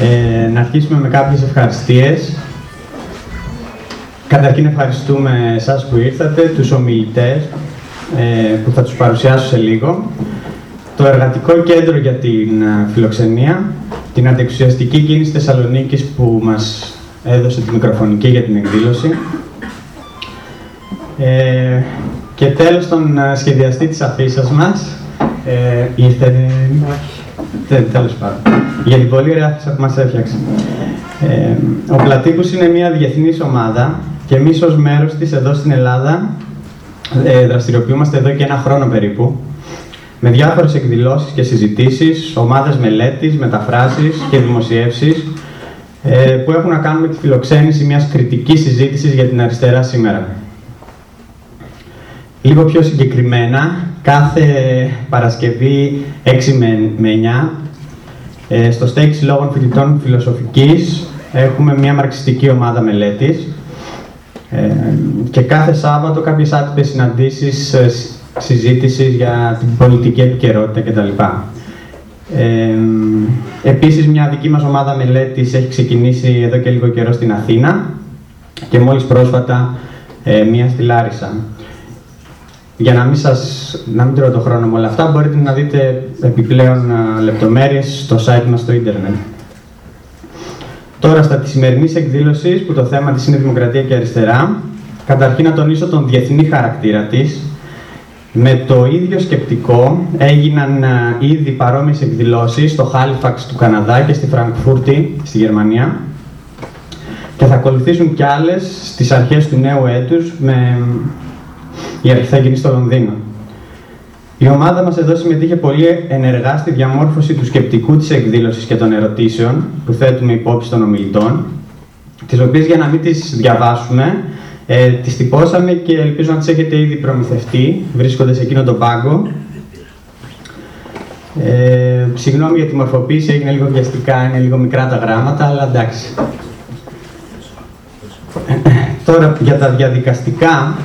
Ε, να αρχίσουμε με κάποιες ευχαριστίες. Καταρχήν ευχαριστούμε εσάς που ήρθατε, τους ομιλητές ε, που θα τους παρουσιάσω σε λίγο. Το Εργατικό Κέντρο για την ε, Φιλοξενία, την αντεξουσιαστική κίνηση Θεσσαλονίκης που μας έδωσε τη μικροφωνική για την εκδήλωση. Ε, και τέλος τον ε, σχεδιαστή της αφήσας μας, ε, ήρθε... Τέλος πάντων. Για την πολύ ωραία αφήσα που μας έφτιαξε. Ε, ο Πλατύπους είναι μια διεθνής ομάδα και εμείς ως μέρος της εδώ στην Ελλάδα ε, δραστηριοποιούμαστε εδώ και ένα χρόνο περίπου με διάφορες εκδηλώσεις και συζητήσεις, ομάδες μελέτης, μεταφράσεις και δημοσιεύσεις ε, που έχουν να κάνουν με τη φιλοξένηση μιας κριτικής συζήτησης για την αριστερά σήμερα. Λίγο πιο συγκεκριμένα, κάθε Παρασκευή 6 με 9, ε, στο στέκι συλλόγων φοιτητών φιλοσοφικής έχουμε μια μαρξιστική ομάδα μελέτης ε, και κάθε Σάββατο κάποιες άτυπες συναντήσεις ε, συζήτησης για την πολιτική επικαιρότητα κτλ. Ε, επίσης, μια δική μας ομάδα μελέτης έχει ξεκινήσει εδώ και λίγο καιρό στην Αθήνα και μόλις πρόσφατα ε, μία στη Λάρισα. Για να μην, σας, να μην τρώω το χρόνο με όλα αυτά, μπορείτε να δείτε επιπλέον λεπτομέρειες στο site μας στο ίντερνετ. Τώρα, στα της σημερινής εκδήλωσης, που το θέμα της είναι Δημοκρατία και Αριστερά, καταρχήν να τονίσω τον διεθνή χαρακτήρα της. Με το ίδιο σκεπτικό έγιναν ήδη παρόμοιες εκδηλώσεις στο Χάλιφαξ του Καναδά και στη Φραγκφούρτη, στη Γερμανία, και θα ακολουθήσουν κι άλλες στις αρχές του νέου έτους, με... η αρχή θα γίνει στο Λονδίνο. Η ομάδα μας εδώ συμμετείχε πολύ ενεργά στη διαμόρφωση του σκεπτικού της εκδήλωσης και των ερωτήσεων που θέτουμε υπόψη των ομιλητών, τις οποίες για να μην τις διαβάσουμε, ε, τις τυπώσαμε και ελπίζω να τις έχετε ήδη προμηθευτεί, βρίσκονται σε εκείνο τον πάγκο. Ε, συγγνώμη για τη μορφοποίηση, έγινε λίγο βιαστικά, είναι λίγο μικρά τα γράμματα, αλλά εντάξει. Τώρα για τα διαδικαστικά,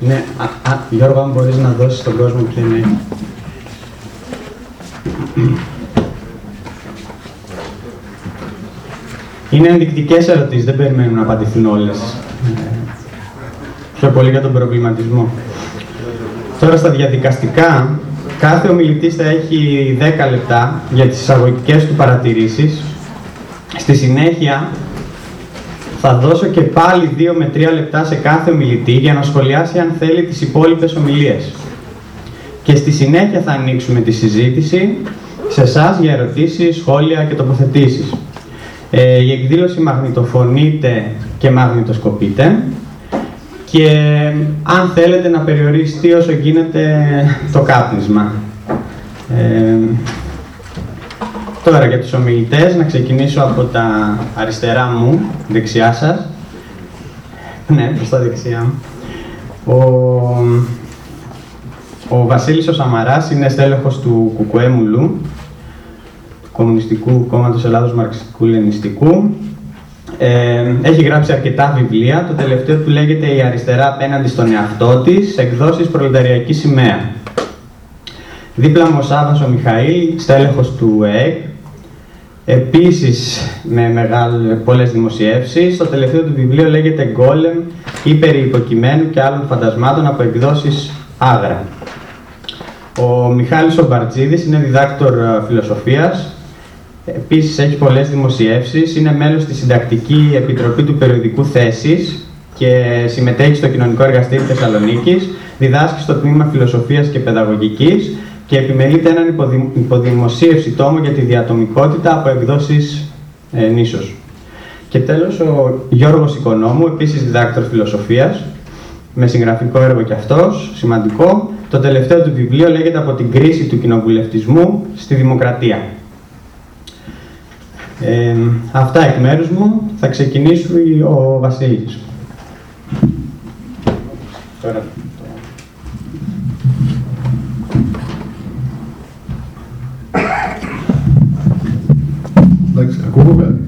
Ναι, α, α, Γιώργο, αν μπορείς να δώσεις στον κόσμο ποιο είναι. Είναι ενδεικτικές ερωτήσεις, δεν περιμένουν να απαντηθούν όλες. Ε, πιο πολύ για τον προβληματισμό. Τώρα στα διαδικαστικά, κάθε ομιλητής θα έχει 10 λεπτά για τις εισαγωγικές του παρατηρήσεις. Στη συνέχεια θα δώσω και πάλι 2 με 3 λεπτά σε κάθε ομιλητή για να σχολιάσει αν θέλει τις υπόλοιπες ομιλίες. Και στη συνέχεια θα ανοίξουμε τη συζήτηση σε εσάς για ερωτήσεις, σχόλια και τοποθετήσεις. Ε, η εκδήλωση μαγνητοφωνείται και μαγνητοσκοπείται και αν θέλετε να περιοριστεί όσο γίνεται το κάπνισμα. Ε, Τώρα για τους ομιλητές, να ξεκινήσω από τα αριστερά μου, δεξιά σας. Ναι, προς τα δεξιά μου. Ο, ο Βασίλης ο Σαμαράς είναι στέλεχος του Κουκουέ Μουλού, του Κομμουνιστικού Κόμματος Ελλάδος Μαρξιστικού Λενιστικού. Ε, έχει γράψει αρκετά βιβλία. Το τελευταίο του λέγεται «Η αριστερά απέναντι στον εαυτό της», εκδόσεις «Προλεταριακής σημαία». Δίπλα μου ο Σάββας ο Μιχαήλ, στέλεχος του ΕΕΚ, Επίσης, με μεγάλες, πολλές δημοσιεύσεις, το τελευταίο του βιβλίο λέγεται «Γκόλεμ» ή περί υποκειμένου και άλλων φαντασμάτων από εκδόσεις Άγρα. Ο Μιχάλης Ομπαρτζίδης είναι διδάκτορ ε, φιλοσοφίας, επίσης έχει πολλές δημοσιεύσεις, είναι μέλος της Συντακτική Επιτροπή του Περιοδικού Θέσης και συμμετέχει στο Κοινωνικό Εργαστήριο Θεσσαλονίκης, διδάσκει στο Τμήμα Φιλοσοφίας και Παιδαγωγικής και επιμελείται έναν υποδημοσίευση τόμο για τη διατομικότητα από εκδόσεις ε, νήσος. Και τέλος, ο Γιώργος Οικονόμου, επίσης διδάκτορ φιλοσοφίας, με συγγραφικό έργο κι αυτός, σημαντικό. Το τελευταίο του βιβλίο λέγεται «Από την κρίση του κοινοβουλευτισμού στη δημοκρατία». Ε, αυτά εκ μέρους μου. Θα ξεκινήσει ο Βασίλης. Εντάξει, ακούγομαι.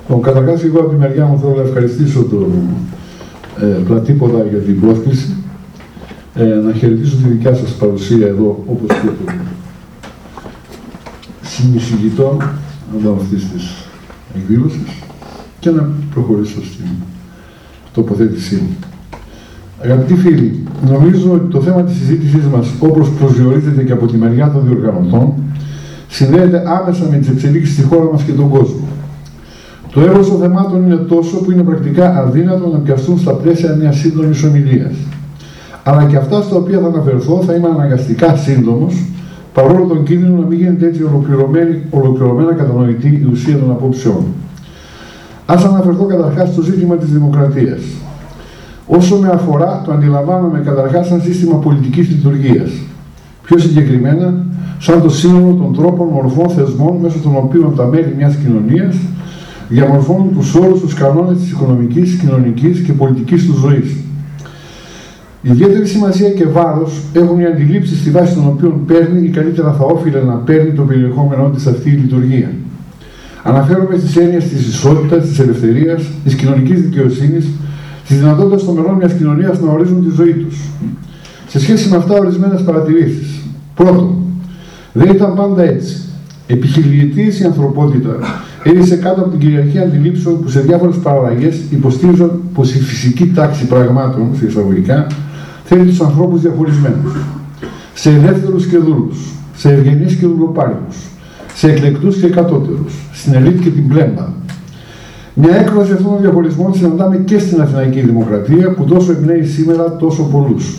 Λοιπόν, καταρχάς, εγώ από τη μεριά μου θέλω να ευχαριστήσω τον ε, Πλατήποδα για την πρόσκληση. ε, να χαιρετήσω τη δικιά σας παρουσία εδώ, όπως και το συνεισηγητό εδώ αυτής της εκδήλωσης και να προχωρήσω στην τοποθέτησή μου. Αγαπητοί φίλοι, νομίζω ότι το θέμα της συζήτησής μας, όπως προσδιορίζεται και από τη μεριά των διοργανωτών, συνδέεται άμεσα με τις εξελίξεις στη χώρας μας και τον κόσμο. Το έργο των θεμάτων είναι τόσο που είναι πρακτικά αδύνατο να πιαστούν στα πλαίσια μιας σύντομης ομιλίας. Αλλά και αυτά στα οποία θα αναφερθώ θα είμαι αναγκαστικά σύντομος, παρόλο τον κίνδυνο να μην γίνεται έτσι ολοκληρωμένα κατανοητή η ουσία των απόψεών. Α αναφερθώ καταρχάς στο ζήτημα της δημοκρατίας. Όσο με αφορά, το αντιλαμβάνομαι καταρχάς σαν σύστημα πολιτικής λειτουργίας. Πιο συγκεκριμένα, σαν το σύνολο των τρόπων, μορφών, θεσμών μέσω των οποίων τα μέλη μιας κοινωνίας διαμορφώνουν τους όρους, τους κανόνες της οικονομικής, κοινωνικής και πολιτικής τους ζωής. Ιδιαίτερη σημασία και βάρος έχουν οι αντιλήψεις στη βάση των οποίων παίρνει ή καλύτερα θα όφιλε να παίρνει το περιεχόμενό της αυτή η λειτουργία. Αναφέρομαι στις έννοιες της ισότητας, της ελευθερίας, της κοινωνικής δικαιοσύνης, της δυνατότητας των μελών μιας κοινωνίας να ορίζουν τη ζωή τους. Σε σχέση με αυτά, ορισμένες παρατηρήσεις. Πρώτον, δεν ήταν πάντα έτσι. Επιχειρηματική η ανθρωπότητα έρισε κάτω από την κυριαρχία αντιλήψεων που σε διάφορες παραλλαγές υποστήριζαν πως η φυσική τάξη πραγμάτων, σε εισαγωγικά, θέλει τους ανθρώπους διαχωρισμένους. Σε ελεύθερους και δούλους, σε ευγενείς και δουλοπάρικου, σε εκλεκτούς και κατώτερου, στην ελίτ και την πλέμπα. Μια έκφραση αυτών των διαχωρισμών συναντάμε και στην Αθηναϊκή Δημοκρατία που τόσο εμπνέει σήμερα τόσο πολλούς.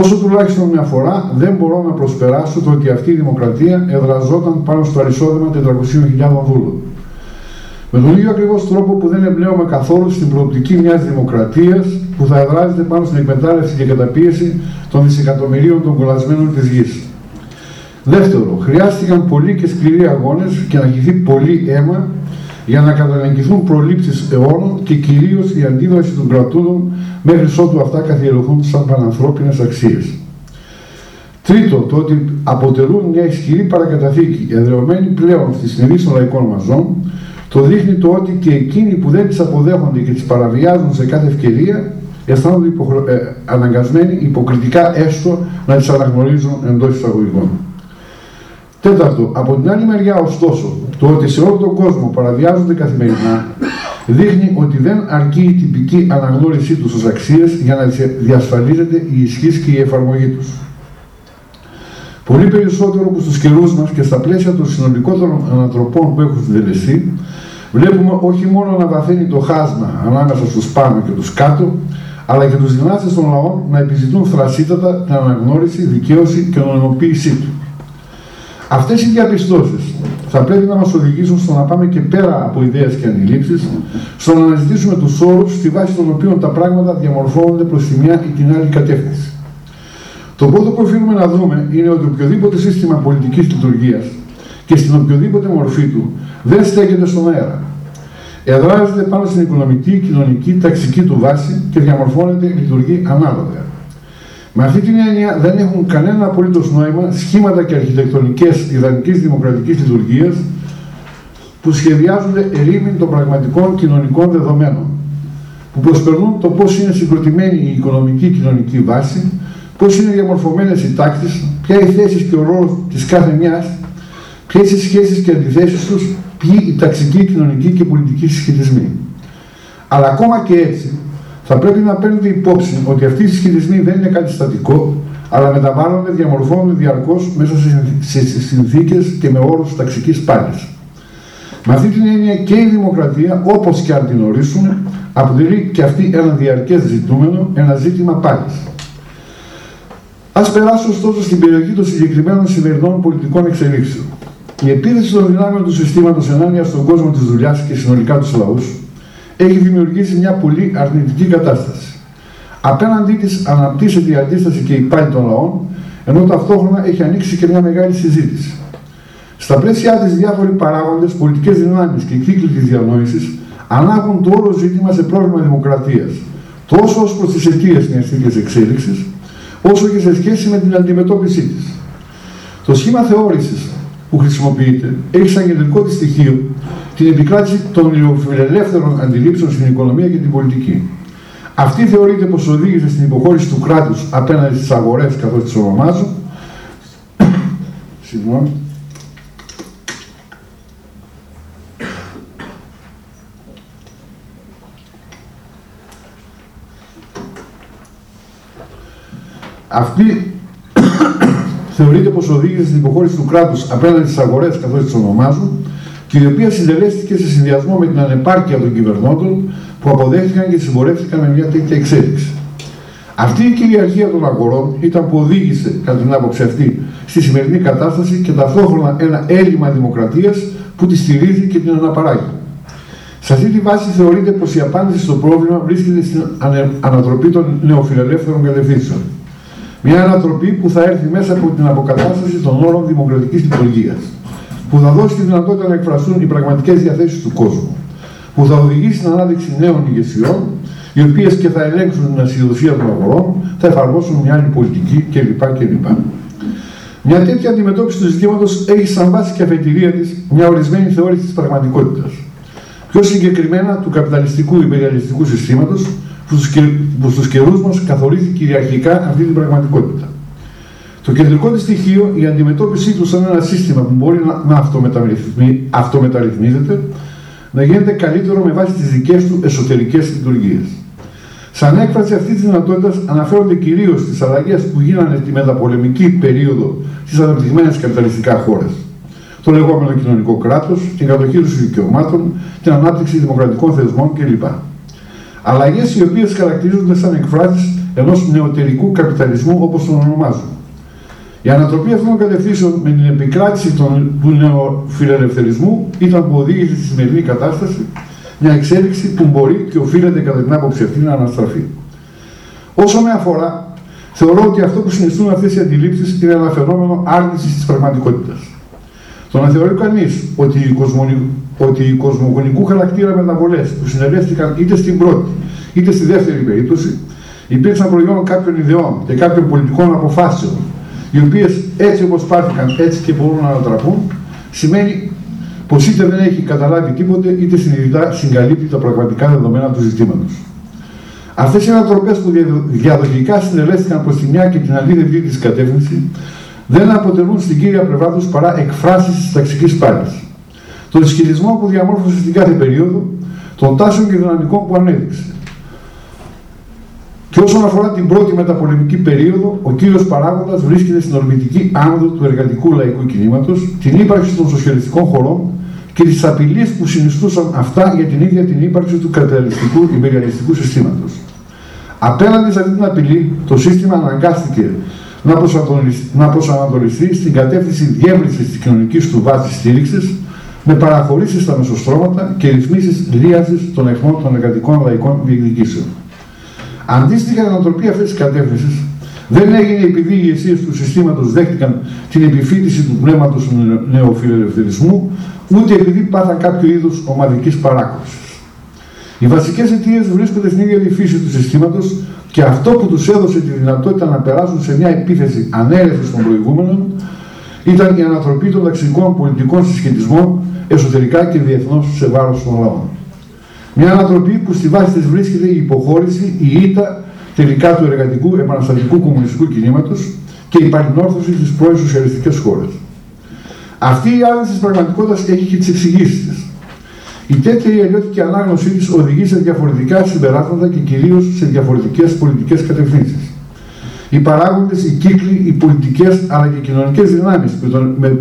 Όσο τουλάχιστον μια φορά δεν μπορώ να προσπεράσω το ότι αυτή η δημοκρατία εδραζόταν πάνω στο αρισόδημα 400.000 δούλων. Με τον ίδιο ακριβώς τρόπο που δεν εμπλέομαι καθόλου στην προοπτική μιας δημοκρατίας που θα εδράζεται πάνω στην εκμετάλλευση και καταπίεση των δισεκατομμυρίων των κολλασμένων της γης. Δεύτερο, χρειάστηκαν πολλοί και σκληροί αγώνες και να χυθεί πολύ αίμα για να καταναγκηθούν προλήψεις αιώνων και κυρίως η αντίδραση των κρατούντων μέχρι ότου αυτά καθιερωθούν σαν πανανθρώπινες αξίες. Τρίτο, το ότι αποτελούν μια ισχυρή παρακαταθήκη, εδρεωμένη πλέον στη συνειδήση των λαϊκών μαζών, το δείχνει το ότι και εκείνοι που δεν τις αποδέχονται και τις παραβιάζουν σε κάθε ευκαιρία, αισθάνονται υποχρεω... ε, αναγκασμένοι υποκριτικά έστω να τις αναγνωρίζουν εντός εισαγωγικών. Τέταρτο, από την άλλη μεριά ωστόσο, το ότι σε όλο τον κόσμο παραβιάζονται καθημερινά δείχνει ότι δεν αρκεί η τυπική αναγνώρισή τους ως αξίες για να διασφαλίζεται η ισχύς και η εφαρμογή τους. Πολύ περισσότερο που στους καιρούς μας και στα πλαίσια των συνολικότερων ανατροπών που έχουν συντελεστεί, βλέπουμε όχι μόνο να βαθαίνει το χάσμα ανάμεσα στους πάνω και τους κάτω, αλλά και τους δυνάστες των λαών να επιζητούν θρασίτατα την αναγνώριση, δικαίωση και νομιμοποίησή του. Αυτές οι διαπιστώσεις θα πρέπει να μας οδηγήσουν στο να πάμε και πέρα από ιδέες και αντιλήψεις, στο να αναζητήσουμε τους όρους στη βάση των οποίων τα πράγματα διαμορφώνονται προς τη μια ή την άλλη κατεύθυνση. Το πρώτο που οφείλουμε να δούμε είναι ότι οποιοδήποτε σύστημα πολιτικής λειτουργίας και στην οποιοδήποτε μορφή του δεν στέκεται στον αέρα. Εδράζεται πάνω στην οικονομική, κοινωνική, ταξική του βάση και διαμορφώνεται, λειτουργεί ανάλογα. Με αυτή την έννοια δεν έχουν κανένα απολύτως νόημα σχήματα και αρχιτεκτονικές ιδανικής δημοκρατικής λειτουργίας που σχεδιάζονται ερήμην των πραγματικών κοινωνικών δεδομένων, που προσπερνούν το πώς είναι συγκροτημένη η οικονομική κοινωνική βάση, πώς είναι διαμορφωμένες οι τάξεις, ποια είναι η θέση και ο ρόλος της κάθε μιας, ποιες οι σχέσεις και αντιθέσεις τους, ποιοι οι ταξικοί, κοινωνικοί και πολιτικοί συσχετισμοί. Αλλά ακόμα και έτσι, θα πρέπει να παίρνετε υπόψη ότι αυτοί οι συσχετισμοί δεν είναι κάτι στατικό, αλλά μεταβάλλονται, διαμορφώνονται διαρκώς μέσα σε συνθήκες και με όρους ταξικής πάλη. Με αυτή την έννοια και η δημοκρατία, όπως και αν την ορίσουμε, αποτελεί και αυτή ένα διαρκές ζητούμενο, ένα ζήτημα πάλι. Α περάσω ωστόσο στην περιοχή των συγκεκριμένων σημερινών πολιτικών εξελίξεων. Η επίθεση των δυνάμεων του συστήματος ενάντια στον κόσμο της δουλειάς και συνολικά τους λαούς έχει δημιουργήσει μια πολύ αρνητική κατάσταση. Απέναντί της αναπτύσσεται η αντίσταση και η πάλη των λαών, ενώ ταυτόχρονα έχει ανοίξει και μια μεγάλη συζήτηση. Στα πλαίσια της, διάφοροι παράγοντες, πολιτικές δυνάμεις και κύκλοι της διανόησης ανάγουν το όλο ζήτημα σε πρόβλημα δημοκρατίας, τόσο ως προς τις αιτίες μιας τέτοιας εξέλιξης, όσο και σε σχέση με την αντιμετώπιση της. Το σχήμα θεώρησης που χρησιμοποιείται έχει σαν κεντρικό της στοιχείο την επικράτηση των νεοφιλελεύθερων αντιλήψεων στην οικονομία και την πολιτική. Αυτή θεωρείται πως οδήγησε στην υποχώρηση του κράτους απέναντι στις αγορές καθώς τις ονομάζω. Συγγνώμη. Αυτή θεωρείται πως οδήγησε στην υποχώρηση του κράτους απέναντι στις αγορές καθώς τις ονομάζουν και η οποία συντελέστηκε σε συνδυασμό με την ανεπάρκεια των κυβερνώντων που αποδέχτηκαν και συμπορεύτηκαν με μια τέτοια εξέλιξη. Αυτή η κυριαρχία των αγορών ήταν που οδήγησε, κατά την άποψη αυτή, στη σημερινή κατάσταση και ταυτόχρονα ένα έλλειμμα δημοκρατίας που τη στηρίζει και την αναπαράγει. Σε αυτή τη βάση θεωρείται πως η απάντηση στο πρόβλημα βρίσκεται στην ανατροπή των νεοφιλελεύθερων κατευθύνσεων. Μια ανατροπή που θα έρθει μέσα από την αποκατάσταση των όρων δημοκρατικής λειτουργίας, που θα δώσει τη δυνατότητα να εκφραστούν οι πραγματικές διαθέσεις του κόσμου, που θα οδηγήσει στην ανάδειξη νέων ηγεσιών, οι οποίες και θα ελέγξουν την ασυδοσία των αγορών, θα εφαρμόσουν μια άλλη πολιτική κλπ. κλπ. Μια τέτοια αντιμετώπιση του ζητήματος έχει σαν βάση και αφετηρία της μια ορισμένη θεώρηση της πραγματικότητας. Πιο συγκεκριμένα του καπιταλιστικού υπεριαλιστικού συστήματος, που στους καιρούς μας καθορίζει κυριαρχικά αυτή την πραγματικότητα. Το κεντρικό της στοιχείο, η αντιμετώπιση του σαν ένα σύστημα που μπορεί να, να αυτομεταρρυθμίζεται, να γίνεται καλύτερο με βάση τις δικές του εσωτερικές λειτουργίες. Σαν έκφραση αυτής της δυνατότητας αναφέρονται κυρίως τις αλλαγές που γίνανε τη μεταπολεμική περίοδο στις αναπτυγμένες καπιταλιστικά χώρες. Το λεγόμενο κοινωνικό κράτος, την κατοχήρωση δικαιωμάτων, την ανάπτυξη δημοκρατικών θεσμών κλπ. Αλλαγές οι οποίες χαρακτηρίζονται σαν εκφράσεις ενός νεωτερικού καπιταλισμού όπως τον ονομάζουν. Η ανατροπή αυτών των κατευθύνσεων με την επικράτηση των, του νεοφιλελευθερισμού ήταν που οδήγησε στη σημερινή κατάσταση μια εξέλιξη που μπορεί και οφείλεται κατά την άποψη αυτή να αναστραφεί. Όσο με αφορά, θεωρώ ότι αυτό που συνιστούν αυτές οι αντιλήψεις είναι ένα φαινόμενο άρνησης της πραγματικότητας. Το να θεωρεί κανείς ότι οι ότι οι κοσμογονικού χαρακτήρα μεταβολές που συνελεύθηκαν είτε στην πρώτη είτε στη δεύτερη περίπτωση υπήρξαν προϊόν κάποιων ιδεών και κάποιων πολιτικών αποφάσεων, οι οποίες έτσι όπως πάρθηκαν έτσι και μπορούν να ανατραπούν, σημαίνει πως είτε δεν έχει καταλάβει τίποτε είτε συνειδητά συγκαλύπτει τα πραγματικά δεδομένα του ζητήματος. Αυτές οι ανατροπές που διαδοχικά συνελέστηκαν προς τη μια και την αντίθετη της κατεύθυνση δεν αποτελούν στην κύρια πλευρά τους παρά εκφράσεις της ταξικής πάλης τον ισχυρισμό που διαμόρφωσε στην κάθε περίοδο, των τάσεων και δυναμικών που ανέδειξε. Και όσον αφορά την πρώτη μεταπολεμική περίοδο, ο κύριος παράγοντας βρίσκεται στην ορμητική άνοδο του εργατικού λαϊκού κινήματος, την ύπαρξη των σοσιαλιστικών χωρών και τις απειλέ που συνιστούσαν αυτά για την ίδια την ύπαρξη του καπιταλιστικού υπεριαλιστικού συστήματος. Απέναντι σε αυτή την απειλή, το σύστημα αναγκάστηκε να προσανατολιστεί στην κατεύθυνση διεύρυνσης της κοινωνικής του βάσης στήριξης με παραχωρήσεις στα μεσοστρώματα και ρυθμίσεις λίασης των εχμών των εργατικών λαϊκών διεκδικήσεων. Αντίστοιχα, η ανατροπή αυτής της κατεύθυνσης δεν έγινε επειδή οι ηγεσίε του συστήματος δέχτηκαν την επιφύτηση του πνεύματος του νεοφιλελευθερισμού, ούτε επειδή πάθαν κάποιο είδου ομαδικής παράκωση. Οι βασικές αιτίες βρίσκονται στην ίδια τη φύση του συστήματος και αυτό που τους έδωσε τη δυνατότητα να περάσουν σε μια επίθεση ανέρεση των προηγούμενων ήταν η ανατροπή των ταξικών πολιτικών συσχετισμών εσωτερικά και διεθνώς σε βάρος των λαών. Μια ανατροπή που στη βάση της βρίσκεται η υποχώρηση, η ήττα τελικά του εργατικού επαναστατικού κομμουνιστικού κινήματος και η παλινόρθωση στις πρώην σοσιαλιστικές χώρες. Αυτή η άρνηση της πραγματικότητας έχει και τις εξηγήσεις τη. Η τέτοια η αλλιώτικη ανάγνωσή της οδηγεί σε διαφορετικά συμπεράσματα και κυρίως σε διαφορετικές πολιτικές κατευθύνσεις. Οι παράγοντες, οι κύκλοι, οι πολιτικές αλλά και οι κοινωνικές δυνάμεις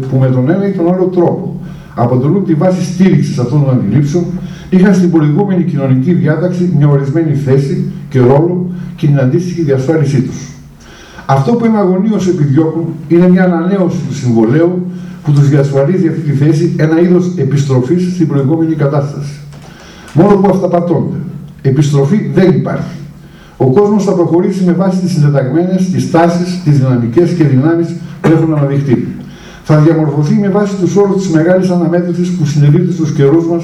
που με τον ένα ή τον άλλο τρόπο αποτελούν τη βάση στήριξης αυτών των αντιλήψεων, είχαν στην προηγούμενη κοινωνική διάταξη μια ορισμένη θέση και ρόλο και την αντίστοιχη διασφάλισή τους. Αυτό που εναγωνίω επιδιώκουν είναι μια ανανέωση του συμβολέου που τους διασφαλίζει αυτή τη θέση ένα είδος επιστροφής στην προηγούμενη κατάσταση. Μόνο που αυταπατώνται. Επιστροφή δεν υπάρχει. Ο κόσμος θα προχωρήσει με βάση τις συντεταγμένες, τις τάσεις, τις δυναμικές και δυνάμεις που έχουν αναδειχθεί θα διαμορφωθεί με βάση τους όρους της μεγάλης αναμέτρησης που συνελήφθη στους καιρούς μας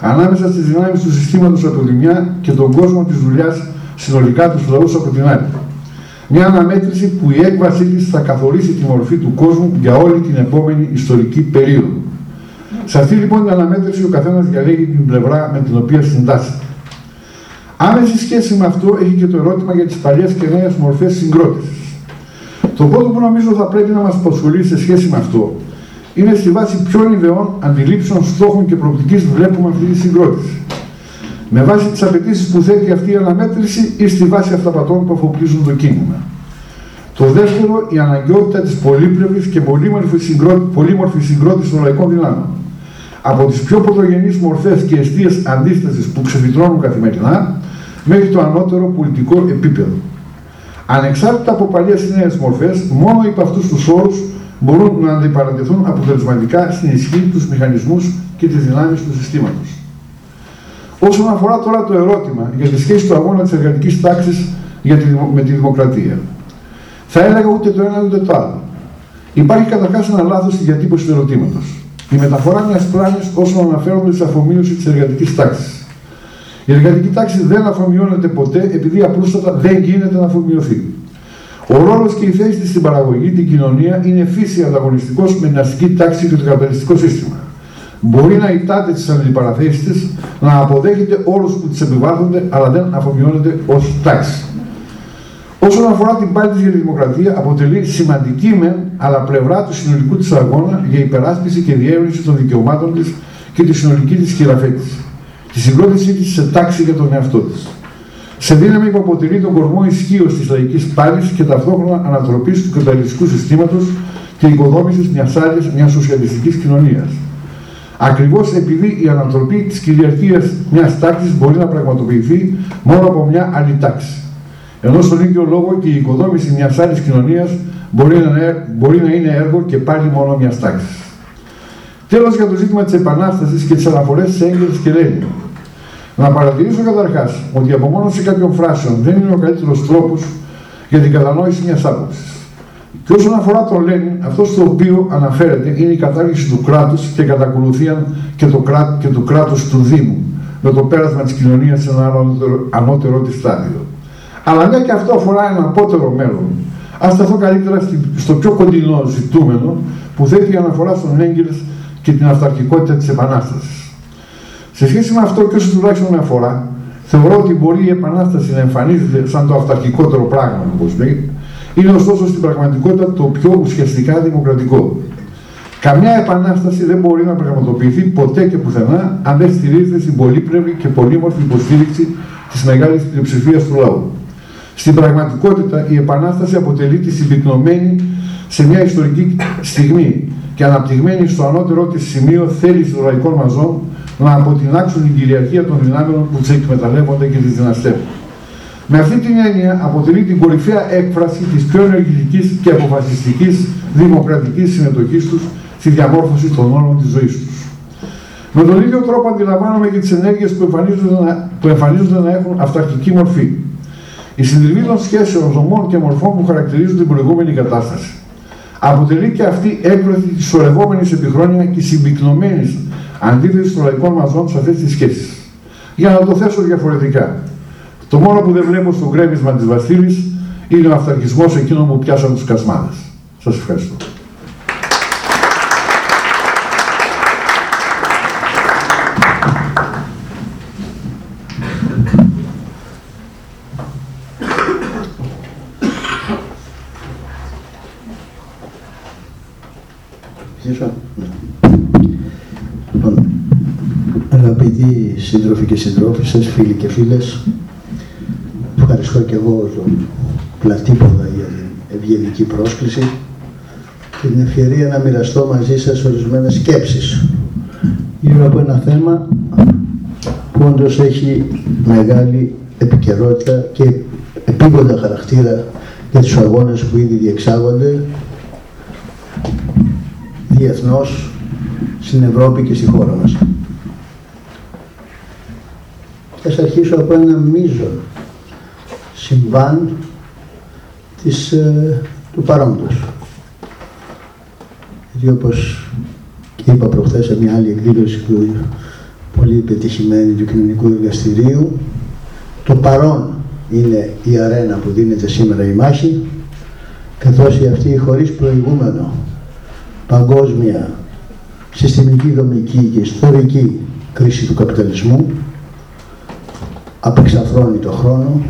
ανάμεσα στις δυνάμεις του συστήματος από τη μια και τον κόσμο της δουλειάς συνολικά τους λαούς από την άλλη. Μια αναμέτρηση που η έκβασή της θα καθορίσει τη μορφή του κόσμου για όλη την επόμενη ιστορική περίοδο. Σε αυτή λοιπόν την αναμέτρηση ο καθένας διαλέγει την πλευρά με την οποία συντάσσεται. Άμεση σχέση με αυτό έχει και το ερώτημα για τις παλιές και νέες μορφές συγκρότησης. Το πρώτο που νομίζω θα πρέπει να μας απασχολεί σε σχέση με αυτό είναι στη βάση ποιων ιδεών, αντιλήψεων, στόχων και προοπτικής βλέπουμε αυτή τη συγκρότηση. Με βάση τις απαιτήσεις που θέτει αυτή η αναμέτρηση ή στη βάση αυταπατών που αφοπλίζουν το κίνημα. Το δεύτερο, η αναγκαιότητα της πολύπλευρης και πολύμορφης συγκρότησης, συγκρότησης των λαϊκών δυνάμεων. Από τις πιο πρωτογενείς μορφές και αιστείες αντίστασης που ξεφυτρώνουν καθημερινά, μέχρι το ανώτερο πολιτικό επίπεδο. Ανεξάρτητα από παλιές ή νέες μορφές, μόνο υπ' αυτούς τους όρους μπορούν να αντιπαρατεθούν αποτελεσματικά στην ισχύ τους μηχανισμούς και τις δυνάμεις του συστήματος. Όσον αφορά τώρα το ερώτημα για τη σχέση του αγώνα της εργατικής τάξης με τη δημοκρατία, θα έλεγα ούτε το ένα ούτε το άλλο. Υπάρχει καταρχάς ένα λάθος στη διατύπωση του ερωτήματος. Η μεταφορά μιας πλάνης όσον αναφέρονται στη αφομοίωση της εργατικής τάξης. Η εργατική τάξη δεν αφομοιώνεται ποτέ επειδή απλούστατα δεν γίνεται να αφομοιωθεί. Ο ρόλος και η θέση της στην παραγωγή, την κοινωνία, είναι φύση ανταγωνιστικός με την αστική τάξη και το καπιταλιστικό σύστημα. Μπορεί να ητάται τις αντιπαραθέσεις της, να αποδέχεται όρου που τη επιβάλλονται, αλλά δεν αφομοιώνεται ως τάξη. Όσον αφορά την πάλη της για τη δημοκρατία, αποτελεί σημαντική μεν, αλλά πλευρά του συνολικού της αγώνα για υπεράσπιση και διεύρυνση των δικαιωμάτων της και τη συνολική της χειραφέτηση τη συγκρότησή της σε τάξη για τον εαυτό της. Σε δύναμη που αποτελεί τον κορμό ισχύως της λαϊκής πάλη και ταυτόχρονα ανατροπής του καπιταλιστικού συστήματος και οικοδόμησης μιας άλλης, μιας σοσιαλιστικής κοινωνίας. Ακριβώς επειδή η ανατροπή της κυριαρχίας μιας τάξης μπορεί να πραγματοποιηθεί μόνο από μια άλλη τάξη. Ενώ στον ίδιο λόγο και η οικοδόμηση μιας άλλης κοινωνίας μπορεί, μπορεί να είναι έργο και πάλι μόνο μιας τάξης. Τέλος για το ζήτημα της επανάστασης και τι αναφορές τη Έγκελ και Λένιν. Να παρατηρήσω καταρχάς ότι η απομόνωση κάποιων φράσεων δεν είναι ο καλύτερος τρόπος για την κατανόηση μιας άποψης. Και όσον αφορά τον Λένιν, αυτός στο οποίο αναφέρεται είναι η κατάργηση του κράτους και κατά ακολουθία και, το κρά, και του κράτους του Δήμου, με το πέρασμα της κοινωνίας σε ένα ανώτερο, ανώτερο της στάδιο. Αλλά ναι και αυτό αφορά ένα απότερο μέλλον. Α σταθώ καλύτερα στο πιο κοντινό ζητούμενο που θέτει η αναφορά στον Έγκελ και την αυταρχικότητα της Επανάστασης. Σε σχέση με αυτό και όσο τουλάχιστον με αφορά, θεωρώ ότι μπορεί η Επανάσταση να εμφανίζεται σαν το αυταρχικότερο πράγμα, όπως λέει, είναι ωστόσο στην πραγματικότητα το πιο ουσιαστικά δημοκρατικό. Καμιά επανάσταση δεν μπορεί να πραγματοποιηθεί ποτέ και πουθενά αν δεν στηρίζεται στην πολύπλευρη και πολύμορφη υποστήριξη της μεγάλης πλειοψηφίας του λαού. Στην πραγματικότητα, η επανάσταση αποτελεί τη συμπυκνωμένη σε μια ιστορική στιγμή και αναπτυγμένη στο ανώτερό της σημείο θέλησης των λαϊκών μαζών να αποτινάξουν την κυριαρχία των δυνάμεων που τι εκμεταλλεύονται και τις δυναστεύουν. Με αυτή την έννοια αποτελεί την κορυφαία έκφραση της πιο ενεργητικής και αποφασιστικής δημοκρατικής συμμετοχή τους στη διαμόρφωση των όρων της ζωής τους. Με τον ίδιο τρόπο αντιλαμβάνομαι και τις ενέργειες που, εμφανίζονται να, που εμφανίζονται να έχουν αυταρχική μορφή. Η συντριβή των σχέσεων, δομών και μορφών που χαρακτηρίζουν την προηγούμενη κατάσταση αποτελεί και αυτή έκδοση της σωρευόμενης επιχρόνια και συμπυκνωμένης αντίθεση των λαϊκών μαζών σε αυτές τις σχέσει. Για να το θέσω διαφορετικά. Το μόνο που δεν βλέπω στο γκρέμισμα της Βασίλης είναι ο αυταρχισμός εκείνων που πιάσαν τους κασμάδες. Σας ευχαριστώ. Σύντροφοι και συντρόφισσες, φίλοι και φίλες. Ευχαριστώ και εγώ τον Πλατήποδα για την ευγενική πρόσκληση και την ευκαιρία να μοιραστώ μαζί σας ορισμένες σκέψεις γύρω από ένα θέμα που όντως έχει μεγάλη επικαιρότητα και επίγοντα χαρακτήρα για τους αγώνες που ήδη διεξάγονται διεθνώς στην Ευρώπη και στη χώρα μας. Θα σας αρχίσω από ένα μείζον συμβάν της, ε, του παρόντος. Γιατί όπως είπα προχθές σε μια άλλη εκδήλωση του πολύ πετυχημένη του κοινωνικού εργαστηρίου, το παρόν είναι η αρένα που δίνεται σήμερα η μάχη, καθώς η αυτή χωρίς προηγούμενο παγκόσμια συστημική, δομική και ιστορική κρίση του καπιταλισμού απεξαφρώνει το χρόνο,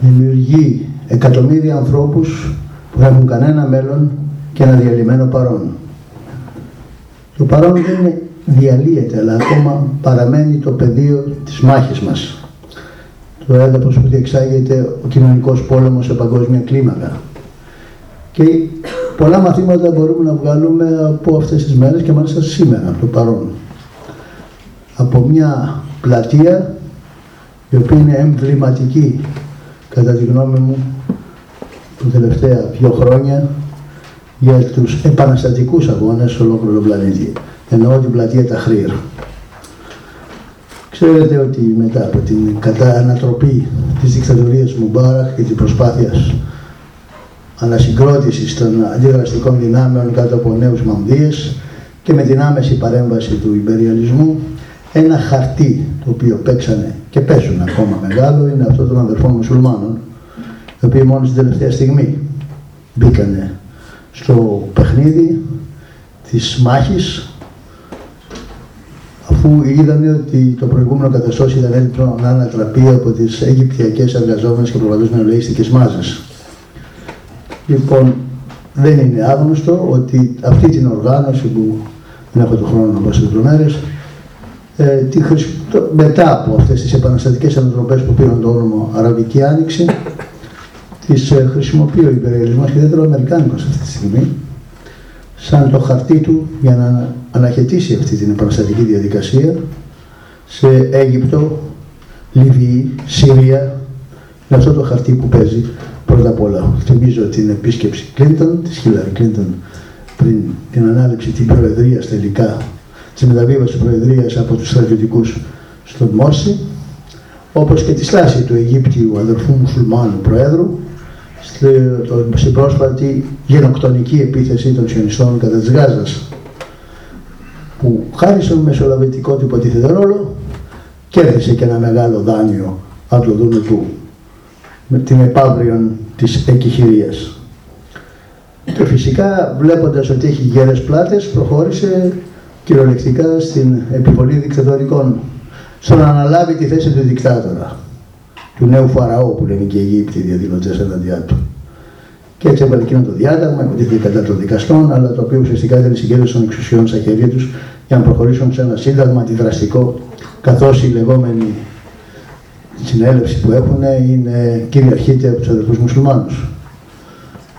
δημιουργεί εκατομμύρια ανθρώπους που έχουν κανένα μέλλον και ένα διαλυμένο παρόν. Το παρόν δεν διαλύεται, αλλά ακόμα παραμένει το πεδίο της μάχης μας. Το έδαφος που διεξάγεται ο κοινωνικός πόλεμος σε παγκόσμια κλίμακα. Και πολλά μαθήματα μπορούμε να βγάλουμε από αυτές τις μέρες και μάλιστα σήμερα, από το παρόν. Από μια πλατεία η οποία είναι εμβληματική κατά τη γνώμη μου τα τελευταία δύο χρόνια για τους επαναστατικούς αγώνες σε ολόκληρο τον πλανήτη. Εννοώ την πλατεία Ταχρήρ. Ξέρετε ότι μετά από την κατανατροπή της δικτατορίας Μουμπάραχ και την προσπάθειας ανασυγκρότησης των αντιδραστικών δυνάμεων κάτω από νέους μανδύες και με την άμεση παρέμβαση του υπεριαλισμού ένα χαρτί το οποίο παίξανε και παίζουν ακόμα μεγάλο είναι αυτός των αδερφών μουσουλμάνων οι οποίοι μόνο στην τελευταία στιγμή μπήκανε στο παιχνίδι της μάχης αφού είδανε ότι το προηγούμενο καθεστώς ήταν έτοιμο να ανατραπεί από τις Αιγυπτιακές εργαζόμενες και προβατούς νεολαίστικες μάζες. Λοιπόν, δεν είναι άγνωστο ότι αυτή την οργάνωση που δεν έχω το χρόνο να πω σε λεπτομέρειες, ε, μετά από αυτές τις επαναστατικές ανατροπές που πήραν το όνομα Αραβική Άνοιξη, τις ε, χρησιμοποιεί ο υπερελισμός και ιδιαίτερα ο Αμερικάνικος αυτή τη στιγμή, σαν το χαρτί του για να αναχαιτήσει αυτή την επαναστατική διαδικασία σε Αίγυπτο, Λιβύη, Συρία, με αυτό το χαρτί που παίζει πρώτα απ' όλα. Θυμίζω την επίσκεψη Κλίντον, της Χίλαρη Κλίντον, πριν την ανάληψη την Προεδρία τελικά τη μεταβίβαση Προεδρίας από τους στρατιωτικούς στον Μόρση, όπως και τη στάση του Αιγύπτιου αδερφού μουσουλμάνου Προέδρου στην πρόσφατη γενοκτονική επίθεση των Σιωνιστών κατά της Γάζας, που χάρη στον μεσολαβητικό του υποτίθεται ρόλο, κέρδισε και ένα μεγάλο δάνειο από το δούνο του με την επαύριον της εκεχηρίας. Και φυσικά βλέποντας ότι έχει γέρες πλάτες προχώρησε κυριολεκτικά στην επιβολή δικτατορικών, στο να αναλάβει τη θέση του δικτάτορα, του νέου Φαραώ που λένε και οι Αιγύπτιοι διαδηλωτές εναντιά του. Και έτσι έβαλε εκείνο το διάταγμα, υποτίθεται κατά των δικαστών, αλλά το οποίο ουσιαστικά ήταν η συγκέντρωση των εξουσιών στα χέρια τους για να προχωρήσουν σε ένα σύνταγμα αντιδραστικό, καθώς η λεγόμενη συνέλευση που έχουν είναι κυριαρχείται από τους αδερφού μουσουλμάνους.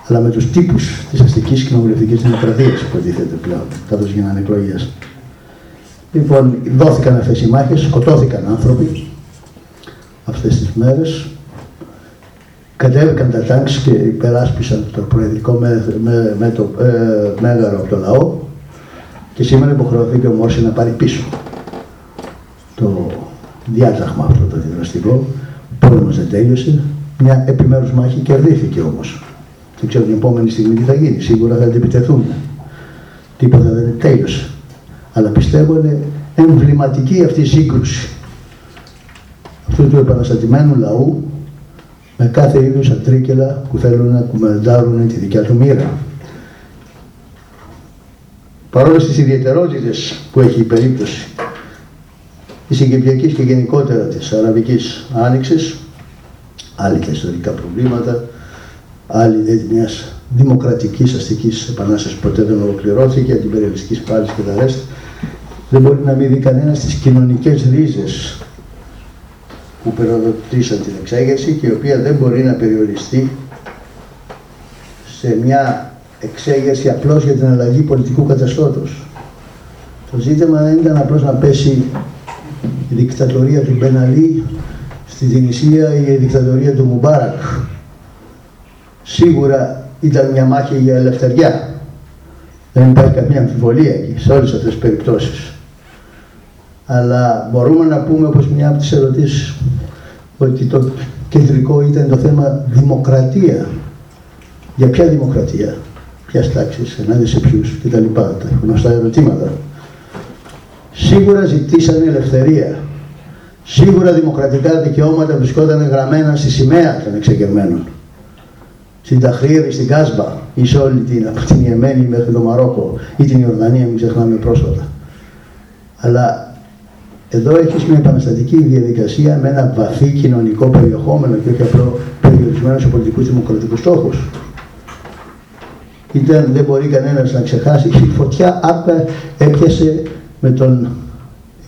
Αλλά με τους τύπους της αστικής κοινοβουλευτικής δημοκρατίας που αντίθεται πλέον, καθώς γίνανε εκλογές. Λοιπόν, δόθηκαν αυτές οι μάχες, σκοτώθηκαν άνθρωποι αυτές τις μέρες, κατέβηκαν τα τάγκς και υπεράσπισαν το προεδρικό με, με, με το ε, μέγαρο από το λαό και σήμερα υποχρεωθήκε ο Μόρση να πάρει πίσω το διάταγμα αυτό το αντιδραστικό. Ο πόλεμος δεν τέλειωσε. Μια επιμέρους μάχη κερδίθηκε όμως. Δεν ξέρω την επόμενη στιγμή τι θα γίνει. Σίγουρα θα αντιπιτεθούν. Τίποτα δεν τέλειωσε. Αλλά πιστεύω είναι εμβληματική αυτή η σύγκρουση αυτού του επαναστατημένου λαού με κάθε είδους αντρίκελα που θέλουν να κουμεντάρουν τη δικιά του μοίρα. Παρόλες τις ιδιαιτερότητες που έχει η περίπτωση της Αιγυπτιακής και γενικότερα της Αραβικής Άνοιξης, άλλοι τα ιστορικά προβλήματα, άλλη δεν μιας δημοκρατικής αστικής επανάστασης που ποτέ δεν ολοκληρώθηκε, αντιπεριαλιστικής πάλης και τα ρέστα, δεν μπορεί να μην δει κανένας τις κοινωνικές ρίζες που περοδοτήσαν την εξέγερση και η οποία δεν μπορεί να περιοριστεί σε μια εξέγερση απλώς για την αλλαγή πολιτικού καθεστώτος. Το ζήτημα δεν ήταν απλώς να πέσει η δικτατορία του Μπεναλή στη Τινησία ή η δικτατορία του Μουμπάρακ. Σίγουρα ήταν μια μάχη για ελευθεριά. Δεν υπάρχει καμία αμφιβολία εκεί, σε όλες αυτές τις περιπτώσεις. Αλλά μπορούμε να πούμε, όπως μια από τις ερωτήσεις, ότι το κεντρικό ήταν το θέμα δημοκρατία. Για ποια δημοκρατία, ποιας τάξης, ενάντια σε ποιους κτλ. Τα γνωστά ερωτήματα. Σίγουρα ζητήσανε ελευθερία. Σίγουρα δημοκρατικά δικαιώματα βρισκόταν γραμμένα στη σημαία των εξεγερμένων. Στην Ταχρήρη, στην Κάσμπα ή σε όλη την, από την Ιεμένη μέχρι το Μαρόκο ή την Ιορδανία, μην ξεχνάμε πρόσφατα. Αλλά Εδώ έχεις μια επαναστατική διαδικασία με ένα βαθύ κοινωνικό περιεχόμενο και όχι απλό περιορισμένο σε πολιτικούς δημοκρατικούς στόχους. Ήταν, δεν μπορεί κανένας να ξεχάσει, η φωτιά άπε έπιασε με τον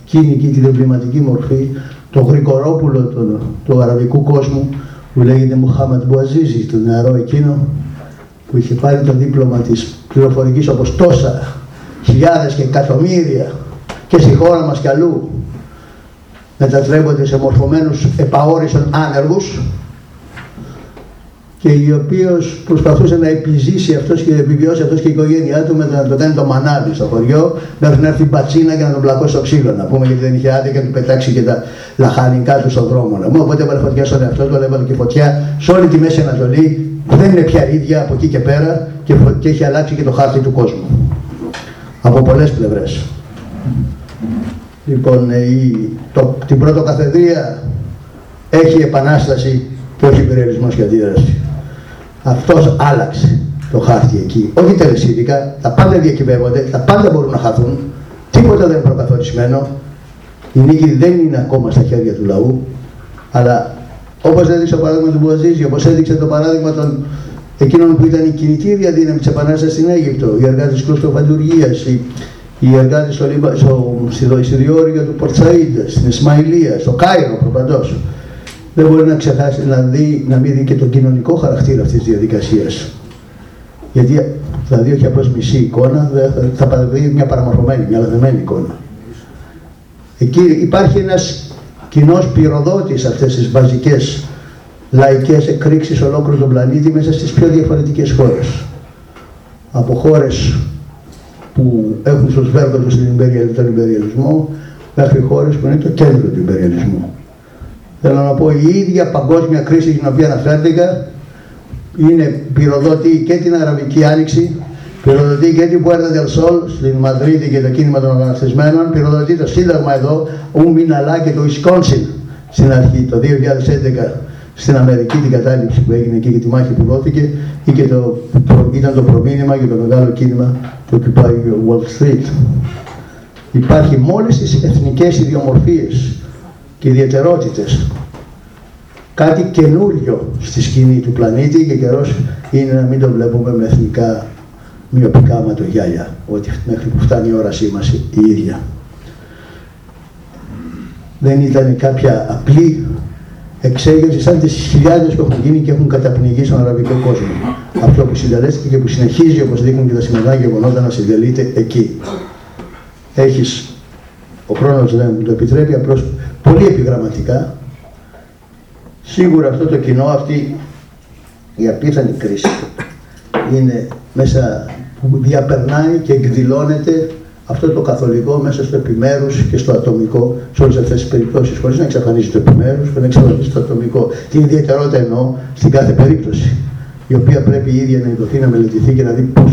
εκείνη και την εμβληματική μορφή, το γρηγορόπουλο του, του αραβικού κόσμου που λέγεται Μουχάμαντ Μπουαζίζη, το νεαρό εκείνο που είχε πάρει το δίπλωμα της πληροφορικής όπως τόσα χιλιάδες και εκατομμύρια και στη χώρα μας κι αλλού. Μετατρέπονται σε μορφωμένους επαόριστον άνεργους και ο οποίο προσπαθούσε να επιζήσει αυτός και να επιβιώσει αυτός και η οικογένειά του με το να το κάνει το μανάβι στο χωριό, μέχρι να έρθει η πατσίνα και να τον πλακώσει στο ξύλο. Να πούμε γιατί δεν είχε άδεια και να του πετάξει και τα λαχανικά του στον δρόμο. Να μου, οπότε έβαλε φωτιά στον εαυτό του, έβαλε και φωτιά σε όλη τη Μέση Ανατολή που δεν είναι πια ίδια από εκεί και πέρα και, και έχει αλλάξει και το χάρτη του κόσμου. Από πολλές πλευρές. Λοιπόν, ε, η, το, την πρωτοκαθεδρία έχει επανάσταση και όχι υπερελισμό και αντίδραση. Αυτός άλλαξε το χάρτη εκεί. Όχι τελεσίδικα, τα πάντα διακυβεύονται, τα πάντα μπορούν να χαθούν, τίποτα δεν είναι προκαθορισμένο. Η νίκη δεν είναι ακόμα στα χέρια του λαού, αλλά όπως έδειξε το παράδειγμα του Μπουαζίζη, όπως έδειξε το παράδειγμα των εκείνων που ήταν η κινητήρια δύναμη της Επανάστασης στην Αίγυπτο, οι εργάτες της κλωστοφαντουργία, οι, οι εργάτες στο, στο, στο του Πορτσαΐντ, στην Ισμαηλία, στο Κάιρο προπαντός δεν μπορεί να ξεχάσει να, δει, να μην δει και τον κοινωνικό χαρακτήρα αυτής της διαδικασίας. Γιατί θα δει όχι απλώς μισή εικόνα, θα παραδεί μια παραμορφωμένη, μια λαδεμένη εικόνα. Εκεί υπάρχει ένας κοινός πυροδότης αυτές τις βασικές λαϊκές εκρήξεις ολόκληρου τον πλανήτη μέσα στις πιο διαφορετικές χώρες. Από χώρες που έχουν στο σβέρδο τους τον υπεριαλισμό μέχρι χώρες που είναι το κέντρο του υπεριαλισμού. Θέλω να πω η ίδια παγκόσμια κρίση στην οποία αναφέρθηκα είναι πυροδότη και την Αραβική Άνοιξη, πυροδοτεί και την Puerta del Sol στην Μαδρίτη και το κίνημα των οργανωτισμένων, πυροδοτεί το Σύνταγμα εδώ, ο Μιναλά και το Ισκόνσιν στην αρχή το 2011 στην Αμερική την κατάληψη που έγινε εκεί και τη μάχη που δόθηκε ή και το, ήταν το προμήνυμα για το μεγάλο κίνημα του Occupy Wall Street. Υπάρχει μόλις τις εθνικές ιδιομορφίες και ιδιαιτερότητες. Κάτι καινούριο στη σκηνή του πλανήτη και καιρός είναι να μην το βλέπουμε με εθνικά μειοπικά ματογιάλια, ότι μέχρι που φτάνει η όρασή μας η ίδια. Δεν ήταν κάποια απλή εξέγερση σαν τις χιλιάδες που έχουν γίνει και έχουν καταπνιγεί στον αραβικό κόσμο. Αυτό που συντελέστηκε και που συνεχίζει όπως δείχνουν και τα σημερινά γεγονότα να συντελείται εκεί. Έχεις, ο χρόνος δεν το επιτρέπει, απλώς πολύ επιγραμματικά. Σίγουρα αυτό το κοινό, αυτή η απίθανη κρίση είναι μέσα που διαπερνάει και εκδηλώνεται αυτό το καθολικό μέσα στο επιμέρους και στο ατομικό, σε όλες αυτές τις περιπτώσεις, χωρίς να εξαφανίζει το επιμέρους, και να εξαφανίζει το ατομικό. Την ιδιαιτερότητα εννοώ στην κάθε περίπτωση, η οποία πρέπει η ίδια να ειδωθεί, να μελετηθεί και να δει πώς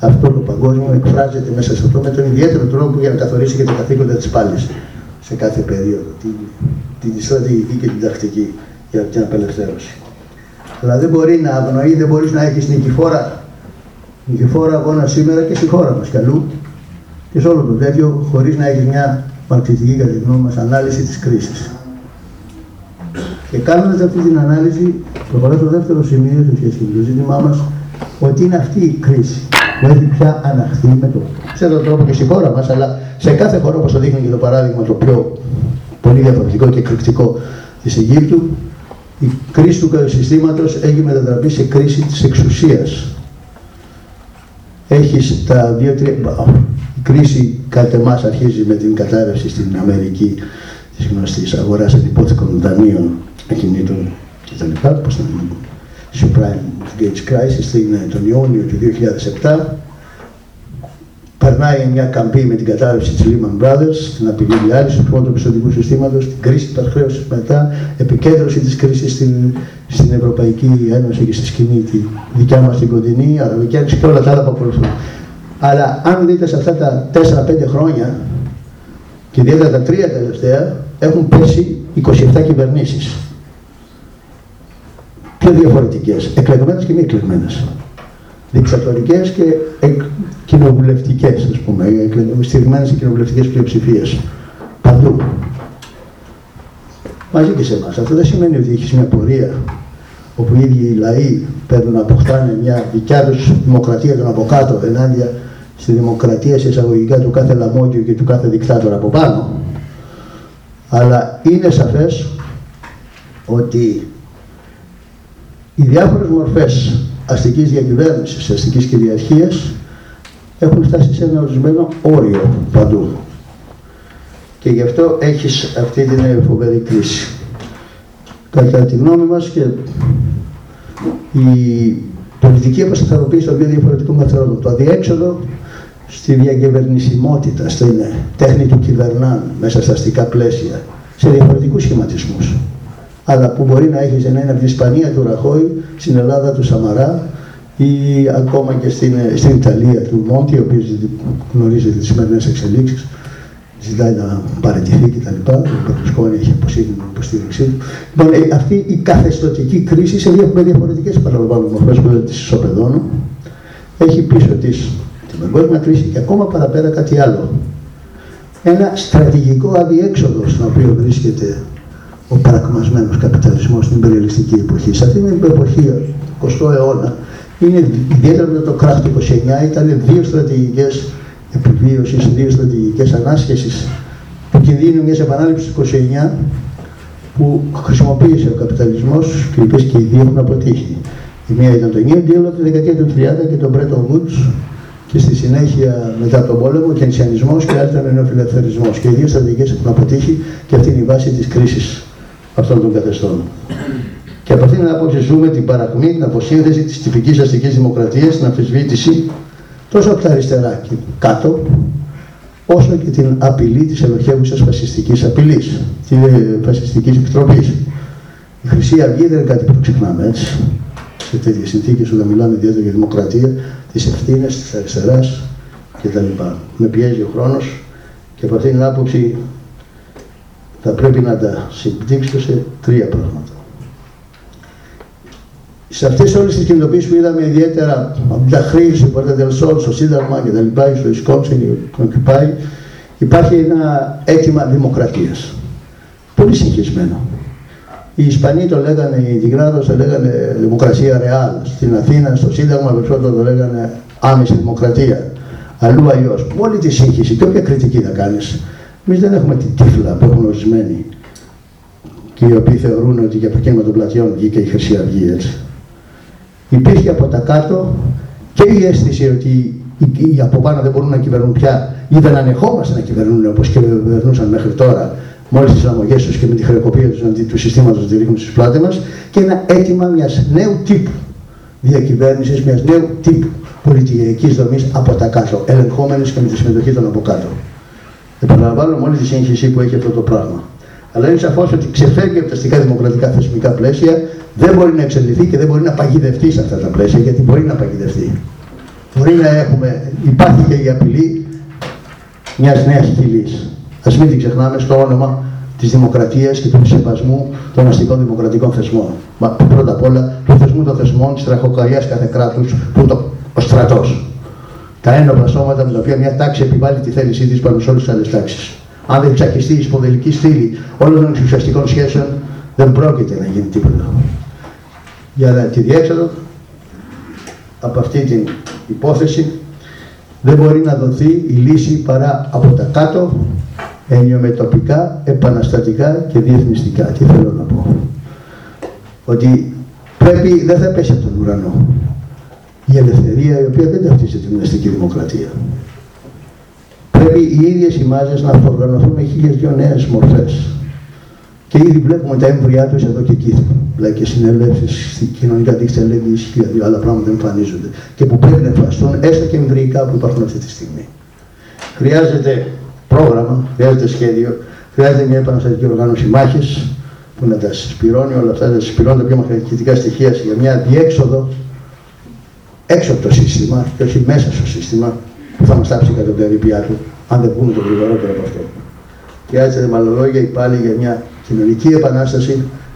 αυτό το παγκόσμιο εκφράζεται μέσα σε αυτό με τον ιδιαίτερο τρόπο για να καθορίσει και τα καθήκοντα της πάλης σε κάθε περίοδο, την, την στρατηγική και την τακτική για την απελευθέρωση. Αλλά δεν μπορεί να αγνοεί, δεν μπορείς να έχεις νικηφόρα, νικηφόρα αγώνα σήμερα και στη χώρα μας κι αλλού και σε όλο το τέτοιο, χωρίς να έχεις μια μαρξιστική κατά τη γνώμη μας ανάλυση της κρίσης. Και κάνοντας αυτή την ανάλυση, προχωρώ στο δεύτερο σημείο σε σχέση με το ζήτημά μας, ότι είναι αυτή η κρίση που έχει πια αναχθεί με το ξέρω τρόπο και στη χώρα μας, αλλά σε κάθε χώρα, όπως το δείχνει και το παράδειγμα το πιο πολύ διαφορετικό και εκρηκτικό της Αιγύπτου, η κρίση του συστήματος έχει μετατραπεί σε κρίση της εξουσίας. Έχεις τα δύο-τρία. Η κρίση κατά εμάς αρχίζει με την κατάρρευση στην Αμερική της γνωστής αγοράς αντιπόθηκων δανείων, ακινήτων κτλ. Πώς να subprime gauge crisis τον Ιόνιο του 2007 περνάει μια καμπή με την κατάρρευση της Lehman Brothers, την απειλή διάλυση του πρώτους πιστοτικού συστήματος, την κρίση της χρέωσης μετά, επικέντρωση της κρίσης στην, στην Ευρωπαϊκή Ένωση και στη σκηνή τη δικιά μας την κοντινή, Αραβική Ένωση και όλα τα άλλα που ακολουθούν. Αλλά αν δείτε σε αυτά τα 4-5 χρόνια και ιδιαίτερα τα τρία τελευταία, έχουν πέσει 27 κυβερνήσεις. Πιο διαφορετικές, εκλεγμένες και μη εκλεγμένες δικτατορικές και εκ, κοινοβουλευτικές, ας πούμε, στηριγμένες σε κοινοβουλευτικές πλειοψηφίες. παντού. Μαζί και σε εμάς. Αυτό δεν σημαίνει ότι έχεις μια πορεία όπου οι ίδιοι οι λαοί παίρνουν να αποκτάνε μια δικιά τους δημοκρατία των από κάτω ενάντια στη δημοκρατία σε εισαγωγικά του κάθε λαμόγιου και του κάθε δικτάτορα από πάνω. Αλλά είναι σαφές ότι οι διάφορες μορφές αστικής διακυβέρνησης, αστικής κυριαρχίας έχουν φτάσει σε ένα ορισμένο όριο παντού. Και γι' αυτό έχεις αυτή την φοβερή κρίση. Κατά τη γνώμη μας και η πολιτική αποσταθεροποίηση των δύο διαφορετικών μεθόδων, το αδιέξοδο στη διακυβερνησιμότητα, στην τέχνη του κυβερνάν μέσα στα αστικά πλαίσια, σε διαφορετικούς σχηματισμούς. Αλλά που μπορεί να έχει να είναι από την Ισπανία του Ραχώη, στην Ελλάδα του Σαμαρά ή ακόμα και στην, στην Ιταλία του Μόντι, ο οποίος γνωρίζετε τις σημερινές εξελίξεις, ζητάει να παραιτηθεί κτλ. Ο Μπερλουσκόνη έχει αποσύρει την υποστήριξή του. Λοιπόν, ε, αυτή η καθεστωτική κρίση σε δύο διαφορετικές παραλαμβάνω μορφές που δεν τις ισοπεδώνω, έχει πίσω της την παγκόσμια κρίση και ακόμα παραπέρα κάτι άλλο. Ένα στρατηγικό αδιέξοδο στον οποίο βρίσκεται ο παρακμασμένος καπιταλισμός στην υπεριαλιστική εποχή. Σε αυτήν την εποχή, 20ο αιώνα, είναι ιδιαίτερα με το κράτο του 29, ήταν δύο στρατηγικές επιβίωσης, δύο στρατηγικές ανάσχεσης του κινδύνου μιας επανάληψης του 29 που χρησιμοποίησε ο καπιταλισμός και οι οποίες και οι δύο έχουν αποτύχει. Η μία ήταν το New Deal από τη δεκαετία του 30 και το Bretton Woods και στη συνέχεια μετά τον πόλεμο, ο κενσιανισμό και άλλο ήταν ο νεοφιλελευθερισμό. Και οι δύο στρατηγικές έχουν αποτύχει και αυτή είναι η βάση της κρίσης αυτών των καθεστών. Και από αυτήν την άποψη ζούμε την παρακμή, την αποσύνδεση της τυπικής αστικής δημοκρατίας, την αμφισβήτηση τόσο από τα αριστερά και κάτω, όσο και την απειλή της ελοχεύουσας φασιστικής απειλής, της φασιστικής εκτροπής. Η Χρυσή Αυγή δεν είναι κάτι που το ξεχνάμε έτσι. Σε τέτοιες συνθήκες όταν μιλάμε ιδιαίτερα για δημοκρατία, τις ευθύνες της αριστεράς κτλ. Με πιέζει ο χρόνος και από αυτήν την άποψη θα πρέπει να τα συμπτύξω σε τρία πράγματα σε αυτές όλες τις κινητοποιήσεις που είδαμε ιδιαίτερα από τα χρήση, στο Πορτεντελσόν, στο Σύνταγμα και τα λοιπά, στο Ισκόψιν, το Οccupy, υπάρχει ένα αίτημα δημοκρατίας. Πολύ συγχυσμένο. Οι Ισπανοί το λέγανε, οι Τιγράδος το λέγανε δημοκρασία ρεάλ. Στην Αθήνα, στο Σύνταγμα, περισσότερο το λέγανε άμεση δημοκρατία. Αλλού αλλιώς. Όλη τη σύγχυση και όποια κριτική θα κάνεις. Εμείς δεν έχουμε την τύφλα που έχουν ορισμένοι και οι οποίοι θεωρούν ότι για το κίνημα των πλατιών βγήκε η Χρυσή Αυγή έτσι υπήρχε από τα κάτω και η αίσθηση ότι οι από πάνω δεν μπορούν να κυβερνούν πια ή δεν ανεχόμαστε να κυβερνούν όπως κυβερνούσαν μέχρι τώρα μόλις τις αναμογέ τους και με τη χρεοκοπία τους, του συστήματος τη ρίχνουν στις πλάτες μας και ένα αίτημα μιας νέου τύπου διακυβέρνησης, μιας νέου τύπου πολιτική δομής από τα κάτω, ελεγχόμενης και με τη συμμετοχή των από κάτω. Επαναλαμβάνω όλη τη σύγχυση που έχει αυτό το πράγμα. Αλλά είναι σαφώς ότι ξεφεύγει από τα αστικά δημοκρατικά θεσμικά πλαίσια, δεν μπορεί να εξελιχθεί και δεν μπορεί να παγιδευτεί σε αυτά τα πλαίσια, γιατί μπορεί να παγιδευτεί. Μπορεί να έχουμε, υπάρχει και η απειλή μιας νέας χιλής. Α μην την ξεχνάμε στο όνομα της δημοκρατίας και του σεβασμού των αστικών δημοκρατικών θεσμών. Μα πρώτα απ' όλα του θεσμού των θεσμών της τραχοκαριά κάθε κράτους, που είναι ο στρατός. Τα ένοπλα σώματα με τα οποία μια τάξη επιβάλλει τη θέλησή της πάνω σε όλες τις άλλες τάξεις αν δεν τσακιστεί η σπονδυλική στήλη όλων των εξουσιαστικών σχέσεων, δεν πρόκειται να γίνει τίποτα. Για να τη διέξοδο από αυτή την υπόθεση δεν μπορεί να δοθεί η λύση παρά από τα κάτω, ενιομετωπικά, επαναστατικά και διεθνιστικά. Τι θέλω να πω. Ότι πρέπει, δεν θα πέσει από τον ουρανό. Η ελευθερία η οποία δεν ταυτίζεται με την αστική δημοκρατία πρέπει οι ίδιες οι μάζες να αυτοοργανωθούν με χίλιες δυο νέες μορφές. Και ήδη βλέπουμε τα έμβριά τους εδώ και εκεί. Δηλαδή και συνελεύσεις, κοινωνικά δίκτυα, λέει, χίλια δύο άλλα πράγματα εμφανίζονται. Και που πρέπει να εμφανιστούν έστω και εμβρυϊκά που υπάρχουν αυτή τη στιγμή. Χρειάζεται πρόγραμμα, χρειάζεται σχέδιο, χρειάζεται μια επαναστατική οργάνωση μάχης που να τα συσπηρώνει όλα αυτά, να συσπηρώνει τα πιο μαχητικά στοιχεία για μια διέξοδο έξω από το σύστημα και όχι μέσα στο σύστημα, που θα μας τάψει κατά την ερήπια του, αν δεν πούμε το γρηγορότερο από αυτό. Χρειάζεται με άλλα λόγια πάλι για μια κοινωνική επανάσταση,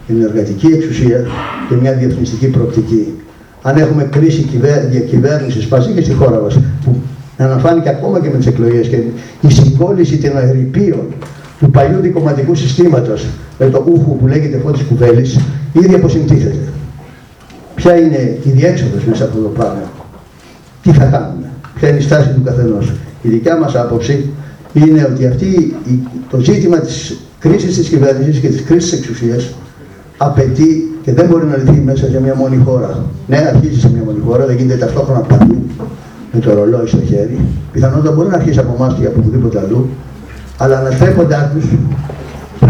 για την εργατική εξουσία και μια διεθνιστική προοπτική. Αν έχουμε κρίση διακυβέρνησης, πάση και στη χώρα μας, που αναφάνει και ακόμα και με τις εκλογές και η συγκόλληση των ερηπείων του παλιού δικοματικού συστήματος με το ούχου που λέγεται Φώτης Κουβέλης ήδη αποσυντήθεται. Ποια είναι η διέξοδος μέσα από το πράγμα. Τι θα κάνουμε. Ποια είναι η στάση του καθενός. Η δικιά μας άποψη είναι ότι αυτή, το ζήτημα της κρίσης της κυβέρνησης και της κρίσης της εξουσίας απαιτεί και δεν μπορεί να λυθεί μέσα σε μια μόνη χώρα. Ναι, αρχίζει σε μια μόνη χώρα, δεν γίνεται ταυτόχρονα παντού με το ρολόι στο χέρι. Πιθανότατα μπορεί να αρχίσει από εμάς και από οπουδήποτε αλλού, αλλά αναστρέφοντάς τους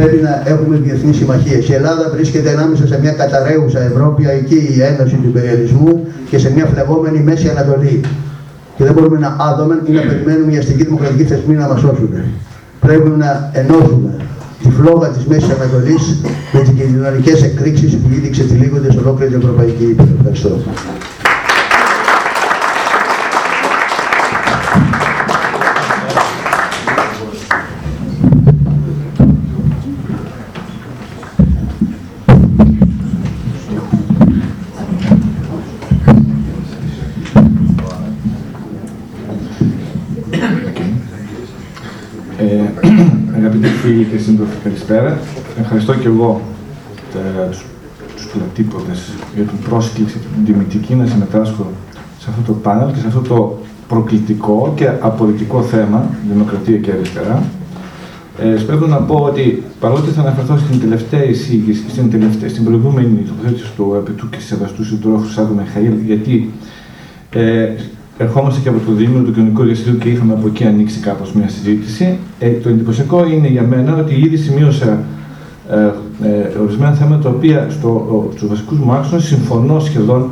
πρέπει να έχουμε διεθνείς συμμαχίες. Η Ελλάδα βρίσκεται ανάμεσα σε μια καταραίουσα Ευρώπη, εκεί η ένωση του υπεριαλισμού και σε μια φλεγόμενη Μέση Ανατολή. Και δεν μπορούμε να άδουμε ή να περιμένουμε οι αστικοί δημοκρατικοί θεσμοί να μας σώσουν. Πρέπει να ενώσουμε τη φλόγα της Μέσης Ανατολής με τις κοινωνικές εκρήξεις που ήδη ξετυλίγονται σε ολόκληρη την Ευρωπαϊκή Ήπειρο. Ευχαριστώ. Σύντροφοι, καλησπέρα. Ευχαριστώ και εγώ ε, τους, τους για την πρόσκληση, την τιμητική να συμμετάσχω σε αυτό το πάνελ και σε αυτό το προκλητικό και απολυτικό θέμα, δημοκρατία και αριστερά. Ε, πρέπει να πω ότι παρότι θα αναφερθώ στην τελευταία εισήγηση, στην, τελευταία, στην προηγούμενη τοποθέτηση του Επιτού και σεβαστού συντρόφους Σάδου Μιχαήλ, γιατί ε, ερχόμαστε και από το Δήμο του Κοινωνικού Εργαστηρίου και είχαμε από εκεί ανοίξει κάπως μια συζήτηση. Ε, το εντυπωσιακό είναι για μένα ότι ήδη σημείωσα ε, ε, ορισμένα θέματα τα οποία στο, στους βασικούς μου άξονες συμφωνώ σχεδόν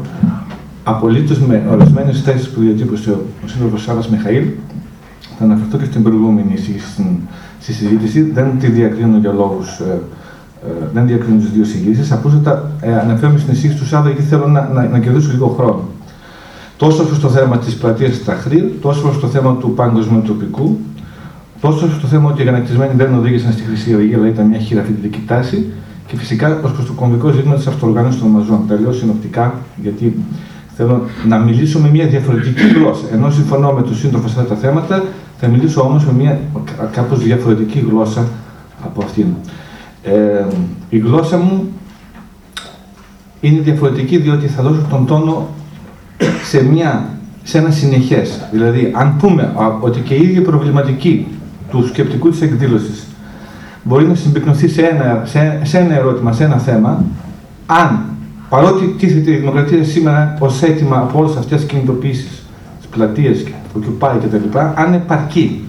απολύτως με ορισμένες θέσεις που διατύπωσε ο, ο σύντροφος Σάβα Μιχαήλ. Θα αναφερθώ και στην προηγούμενη στη, στη συζήτηση. Δεν τη διακρίνω για λόγους. Ε, ε, δεν διακρίνω τις δύο συγγύσει. Απλούστατα ε, αναφέρομαι στην εισήγηση του Σάβα γιατί θέλω να, να, να κερδίσω λίγο χρόνο τόσο στο θέμα της πλατείας Ταχρήρ, τόσο στο θέμα του παγκοσμίου τοπικού, τόσο στο θέμα ότι οι γανακτισμένοι δεν οδήγησαν στη Χρυσή Οδηγία, αλλά ήταν μια χειραφητική τάση, και φυσικά ως προς το κομβικό ζήτημα της αυτοοργάνωσης των μαζών. Τα λέω συνοπτικά, γιατί θέλω να μιλήσω με μια διαφορετική γλώσσα. Ενώ συμφωνώ με του σύντροφου σε αυτά τα θέματα, θα μιλήσω όμως με μια κάπως διαφορετική γλώσσα από αυτήν. Ε, η γλώσσα μου είναι διαφορετική διότι θα δώσω τον τόνο σε, μια, σε ένα συνεχές. Δηλαδή, αν πούμε ότι και η ίδια προβληματική του σκεπτικού της εκδήλωσης μπορεί να συμπυκνωθεί σε ένα, σε, σε ένα ερώτημα, σε ένα θέμα, αν παρότι τίθεται η δημοκρατία σήμερα ως έτοιμα από όλες αυτές τις κινητοποιήσεις, τις πλατείες, το Occupy κτλ., αν επαρκεί.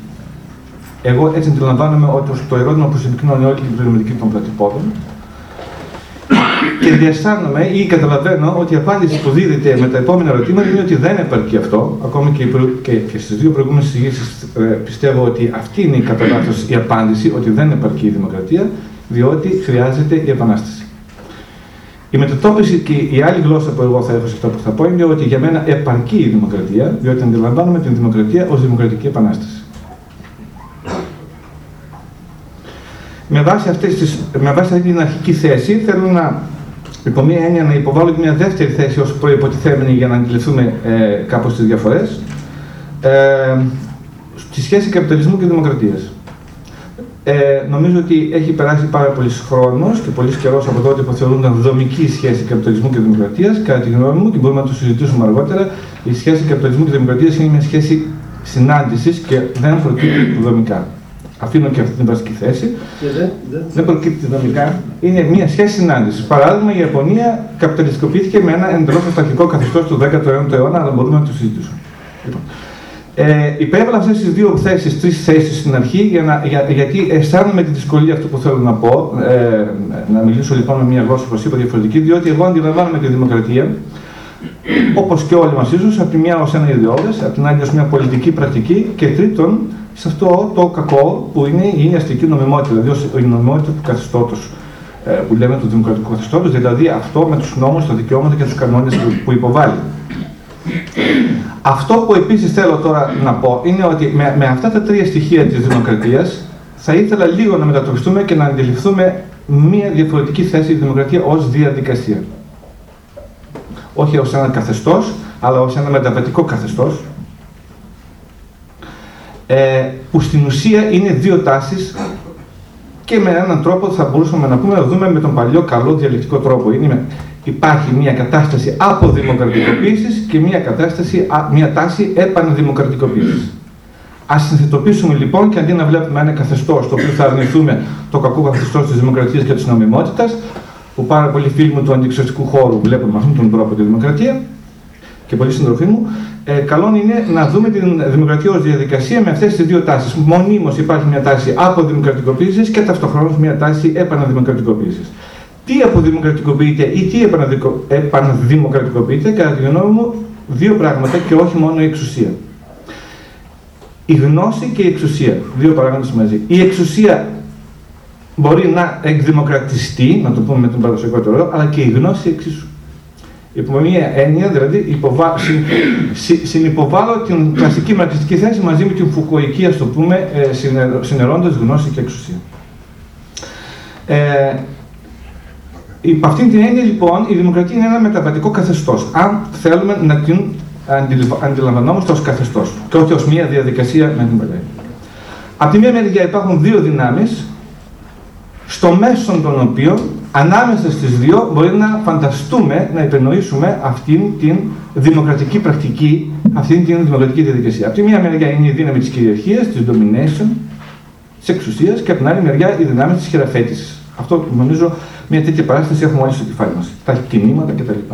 Εγώ έτσι αντιλαμβάνομαι ότι το ερώτημα που συμπυκνώνει όλη την προβληματική των πλατυπόδων και διαισθάνομαι ή καταλαβαίνω ότι η απάντηση που δίδεται με τα επόμενα ερωτήματα είναι ότι δεν επαρκεί αυτό. Ακόμη και, και, και στις δύο προηγούμενες συζητήσεις ε, πιστεύω ότι αυτή είναι η κατά η απάντηση, ότι δεν επαρκεί η δημοκρατία, διότι χρειάζεται η επανάσταση. Η μετατόπιση και η άλλη γλώσσα που εγώ θα έχω σε αυτό που θα πω είναι ότι για μένα επαρκεί η δημοκρατία, διότι αντιλαμβάνομαι την δημοκρατία ως δημοκρατική επανάσταση. Με βάση, αυτές τις, με βάση αυτή την αρχική θέση θέλω να υπό μία έννοια να υποβάλω και μια δεύτερη θέση ως προϋποτιθέμενη για να αντιληφθούμε ε, κάπως τις διαφορές ε, στη σχέση καπιταλισμού και δημοκρατίας. Ε, νομίζω ότι έχει περάσει πάρα πολύς χρόνος και πολύς καιρός από τότε που θεωρούνταν δομική σχέση καπιταλισμού και δημοκρατίας. Κατά τη γνώμη μου, και μπορούμε να το συζητήσουμε αργότερα, η σχέση καπιταλισμού και δημοκρατίας είναι μια σχέση συνάντησης και δεν προκύπτει δομικά αφήνω και αυτή την βασική θέση, δεν, δεν... δεν προκύπτει δομικά, είναι μια σχέση συνάντησης. Παράδειγμα, η Ιαπωνία καπιταλιστικοποιήθηκε με ένα εντελώς αυταρχικό καθεστώς του 19ου αιώνα, αλλά μπορούμε να το συζητήσουμε. Λοιπόν, ε, υπέβαλα αυτές τις δύο θέσεις, τρεις θέσεις στην αρχή, για να, για, γιατί αισθάνομαι τη δυσκολία αυτό που θέλω να πω. Ε, να μιλήσω λοιπόν με μια γλώσσα, όπως είπα, διαφορετική, διότι εγώ αντιλαμβάνομαι τη δημοκρατία, όπως και όλοι μας ίσως, από τη μια ως ένα ιδεώδες, από την άλλη ως μια πολιτική πρακτική και τρίτον σε αυτό το κακό που είναι η αστική νομιμότητα, δηλαδή η νομιμότητα του καθεστώτος ε, που λέμε του δημοκρατικού καθεστώτος, δηλαδή αυτό με τους νόμους, τα δικαιώματα και τους κανόνες που υποβάλλει. Αυτό που επίσης θέλω τώρα να πω είναι ότι με, με αυτά τα τρία στοιχεία της δημοκρατίας θα ήθελα λίγο να μετατοπιστούμε και να αντιληφθούμε μία διαφορετική θέση τη δημοκρατία ως διαδικασία. Όχι ως ένα καθεστώς, αλλά ως ένα μεταβατικό καθεστώς, ε, που στην ουσία είναι δύο τάσεις και με έναν τρόπο θα μπορούσαμε να πούμε, να δούμε με τον παλιό καλό διαλεκτικό τρόπο. Είναι, υπάρχει μια κατάσταση αποδημοκρατικοποίησης και μια κατάσταση, μια τάση επαναδημοκρατικοποίησης. Α συνθετοποιήσουμε λοιπόν και αντί να βλέπουμε ένα καθεστώς το οποίο θα αρνηθούμε το κακό καθεστώς της δημοκρατίας και της νομιμότητας, που πάρα πολλοί φίλοι μου του αντιξωτικού χώρου βλέπουν με αυτόν τον τρόπο τη δημοκρατία και πολλοί συντροφοί μου, ε, καλό είναι να δούμε τη δημοκρατία ω διαδικασία με αυτές τις δύο τάσεις. Μονίμως υπάρχει μια τάση αποδημοκρατικοποίησης και ταυτοχρόνως μια τάση επαναδημοκρατικοποίησης. Τι αποδημοκρατικοποιείται ή τι επαναδημοκρατικοποιείται, κατά τη γνώμη μου, δύο πράγματα και όχι μόνο η εξουσία. Η γνώση και η εξουσία. Δύο παράγοντες μαζί. Η εξουσία μπορεί να εκδημοκρατιστεί, να το πούμε με τον παραδοσιακό τρόπο, αλλά και η γνώση εξίσου. Υπό μία έννοια, δηλαδή, υποβα... συ... συνυποβάλλω την κλασική μαρξιστική θέση μαζί με την φουκοϊκή, ας το πούμε, ε, συνερώντα γνώση και εξουσία. Ε, υπ' αυτήν την έννοια, λοιπόν, η δημοκρατία είναι ένα μεταβατικό καθεστώς. Αν θέλουμε να την αντιλαμβανόμαστε ως καθεστώς και όχι ως μία διαδικασία με την παλιά. Από τη μία μεριά υπάρχουν δύο δυνάμεις, στο μέσο των οποίων ανάμεσα στις δύο μπορεί να φανταστούμε, να υπεννοήσουμε αυτήν την δημοκρατική πρακτική, αυτήν την δημοκρατική διαδικασία. Από τη μία μεριά είναι η δύναμη της κυριαρχίας, της domination, της εξουσίας και από την άλλη μεριά η δυνάμεις της χειραφέτησης. Αυτό νομίζω μια τέτοια παράσταση έχουμε όλοι στο κεφάλι μας. Τα κινήματα κτλ.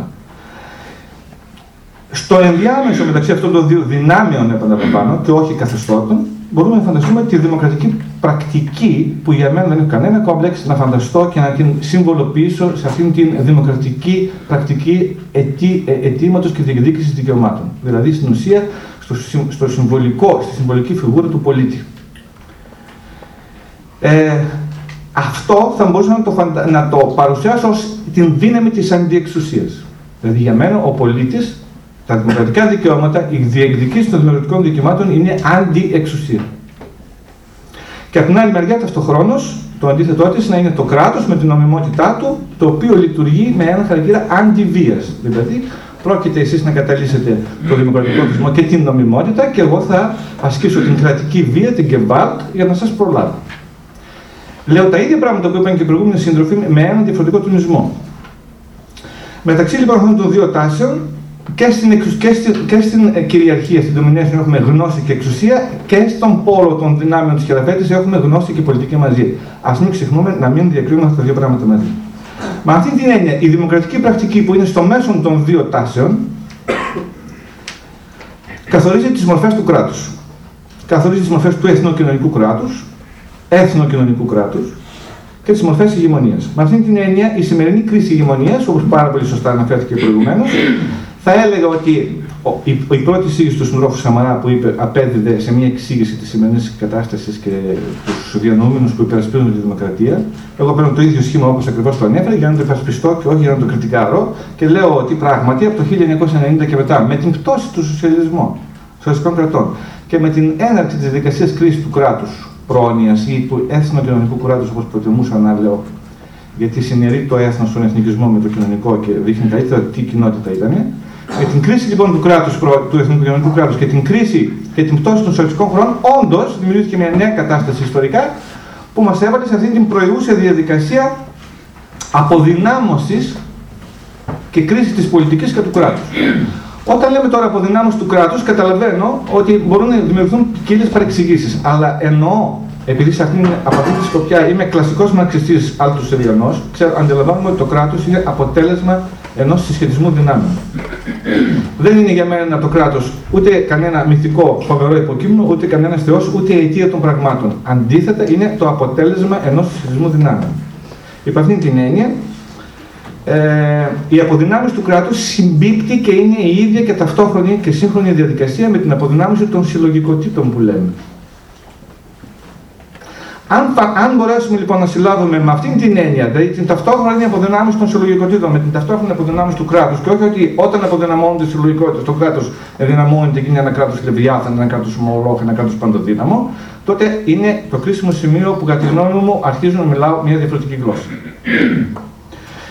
Στο ενδιάμεσο μεταξύ αυτών των δύο δυνάμεων, επαναλαμβάνω, και όχι καθεστώτων, μπορούμε να φανταστούμε τη δημοκρατική πρακτική που για μένα δεν έχει κανένα κόμπλεξ να φανταστώ και να την συμβολοποιήσω σε αυτήν την δημοκρατική πρακτική αιτή, ε, αιτήματος και διεκδίκησης δικαιωμάτων. Δηλαδή στην ουσία στο, στο συμβολικό, στη συμβολική φιγούρα του πολίτη. Ε, αυτό θα μπορούσα να το, να το παρουσιάσω ως την δύναμη της αντιεξουσίας. Δηλαδή για μένα ο πολίτης τα δημοκρατικά δικαιώματα, η διεκδικήση των δημοκρατικών δικαιωμάτων είναι αντιεξουσία. Και από την άλλη μεριά, ταυτοχρόνως, το αντίθετό της να είναι το κράτος με την νομιμότητά του, το οποίο λειτουργεί με ένα χαρακτήρα αντιβίας. Δηλαδή, πρόκειται εσείς να καταλύσετε το δημοκρατικό θεσμό και την νομιμότητα, και εγώ θα ασκήσω την κρατική βία, την Gewalt, για να σας προλάβω. Λέω τα ίδια πράγματα που είπαν και οι προηγούμενοι σύντροφοι με έναν διαφορετικό τονισμό. Μεταξύ λοιπόν αυτών των δύο τάσεων και στην, εξου, και, στην, και στην ε, κυριαρχία, στην domination έχουμε γνώση και εξουσία και στον πόλο των δυνάμεων της χειραφέτησης έχουμε γνώση και πολιτική μαζί. Α μην ξεχνούμε να μην διακρίνουμε αυτά τα δύο πράγματα μαζί. Με αυτή την έννοια, η δημοκρατική πρακτική που είναι στο μέσο των δύο τάσεων καθορίζει τις μορφές του κράτους. Καθορίζει τις μορφές του εθνοκοινωνικού κράτους, έθνο-κοινωνικού κράτους και τις μορφές ηγεμονίας. Με αυτή την έννοια, η σημερινή κρίση ηγεμονίας, όπως πάρα πολύ σωστά αναφέρθηκε προηγουμένως, θα έλεγα ότι η, η πρώτη εισήγηση του συνδρόφου Σαμαρά που είπε απέδιδε σε μια εξήγηση της σημερινής κατάστασης και τους διανοούμενους που υπερασπίζουν τη δημοκρατία. Εγώ παίρνω το ίδιο σχήμα όπως ακριβώς το ανέφερε για να το υπερασπιστώ και όχι για να το κριτικάρω και λέω ότι πράγματι από το 1990 και μετά με την πτώση του σοσιαλισμού, σοσιαλιστικών κρατών και με την έναρξη της δικασίας κρίσης του κράτους πρόνοιας ή του έθνο-κοινωνικού κράτους όπως προτιμούσα να λέω γιατί συνερεί το έθνος στον εθνικισμό με το κοινωνικό και δείχνει καλύτερα τι κοινότητα ήταν. Με την κρίση λοιπόν του κράτους, του εθνικού κράτους και την κρίση και την πτώση των σοσιαλιστικών χρόνων, όντως δημιουργήθηκε μια νέα κατάσταση ιστορικά που μας έβαλε σε αυτή την προηγούσια διαδικασία αποδυνάμωσης και κρίσης της πολιτικής και του κράτους. Όταν λέμε τώρα αποδυνάμωση του κράτους, καταλαβαίνω ότι μπορούν να δημιουργηθούν ποικίλε παρεξηγήσεις. Αλλά εννοώ επειδή σε αυτήν, από αυτή τη σκοπιά είμαι κλασικός μαρξιστής αλτουσεριανό, αντιλαμβάνομαι ότι το κράτος είναι αποτέλεσμα ενό συσχετισμού δυνάμεων. Δεν είναι για μένα το κράτος ούτε κανένα μυθικό φοβερό υποκείμενο, ούτε κανένας θεός, ούτε η αιτία των πραγμάτων. Αντίθετα, είναι το αποτέλεσμα ενός συσχετισμού δυνάμεων. Υπ' αυτήν την έννοια, ε, η αποδυνάμωση του κράτους συμπίπτει και είναι η ίδια και ταυτόχρονη και σύγχρονη διαδικασία με την αποδυνάμωση των συλλογικοτήτων που λέμε. Αν, αν μπορέσουμε λοιπόν να συλλάβουμε με αυτήν την έννοια, δηλαδή την ταυτόχρονη αποδυνάμωση των συλλογικοτήτων, με την ταυτόχρονη αποδυνάμωση του κράτους, και όχι ότι όταν αποδυναμώνονται οι συλλογικότητες, το κράτος ενδυναμώνεται και είναι ένα κράτος λεβιάθαν, ένα κράτος ομολόγο, ένα κράτος παντοδύναμο, τότε είναι το κρίσιμο σημείο που κατά τη γνώμη μου αρχίζω να μιλάω μια διαφορετική γλώσσα.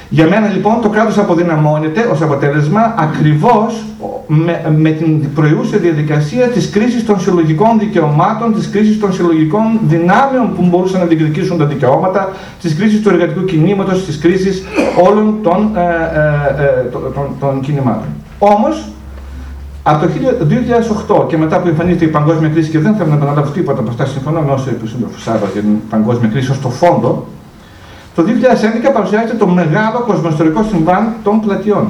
Για μένα λοιπόν το κράτος αποδυναμώνεται ως αποτέλεσμα ακριβώς με, με την προϊούσια διαδικασία της κρίσης των συλλογικών δικαιωμάτων, της κρίσης των συλλογικών δυνάμεων που μπορούσαν να διεκδικήσουν τα δικαιώματα, της κρίσης του εργατικού κινήματος, της κρίσης όλων των, ε, ε, ε των, των κινημάτων. Όμως, από το 2008 και μετά που εμφανίζεται η παγκόσμια κρίση, και δεν θέλω να επαναλάβω τίποτα από αυτά, συμφωνώ με όσο είπε ο σύντροφος Σάβα για την παγκόσμια κρίση ως το φόντο, το 2011 παρουσιάζεται το μεγάλο κοσμοϊστορικό συμβάν των πλατιών.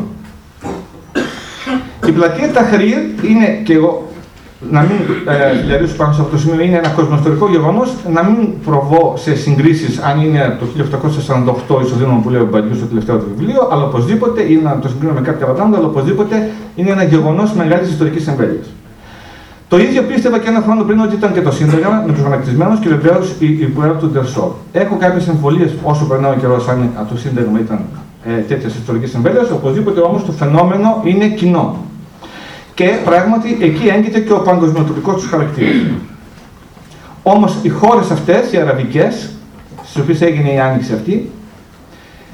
Η πλατεία Ταχρήρ είναι, και εγώ να μην ε, πάνω σε αυτό το σημείο, είναι ένα κοσμοϊστορικό γεγονός, να μην προβώ σε συγκρίσεις αν είναι το 1848 ισοδύναμο που λέει ο Μπαγκιού στο τελευταίο του βιβλίο, αλλά οπωσδήποτε, ή να το συγκρίνω με κάποια άλλα πράγματα, αλλά οπωσδήποτε είναι ένα γεγονός μεγάλης ιστορικής εμβέλειας. Το ίδιο πίστευα και ένα χρόνο πριν ότι ήταν και το Σύνταγμα με τους ανακτισμένου και βεβαίως η, η του Ντερσόρ. Έχω κάποιες εμβολίε όσο περνάει ο καιρός αν το Σύνταγμα ήταν ε, τέτοια ιστορική εμβέλεια, οπωσδήποτε όμως το φαινόμενο είναι κοινό. Και πράγματι εκεί έγκυται και ο παγκοσμιοτοπικό τους χαρακτήρας. Όμως οι χώρες αυτές, οι αραβικές, στις οποίες έγινε η άνοιξη αυτή,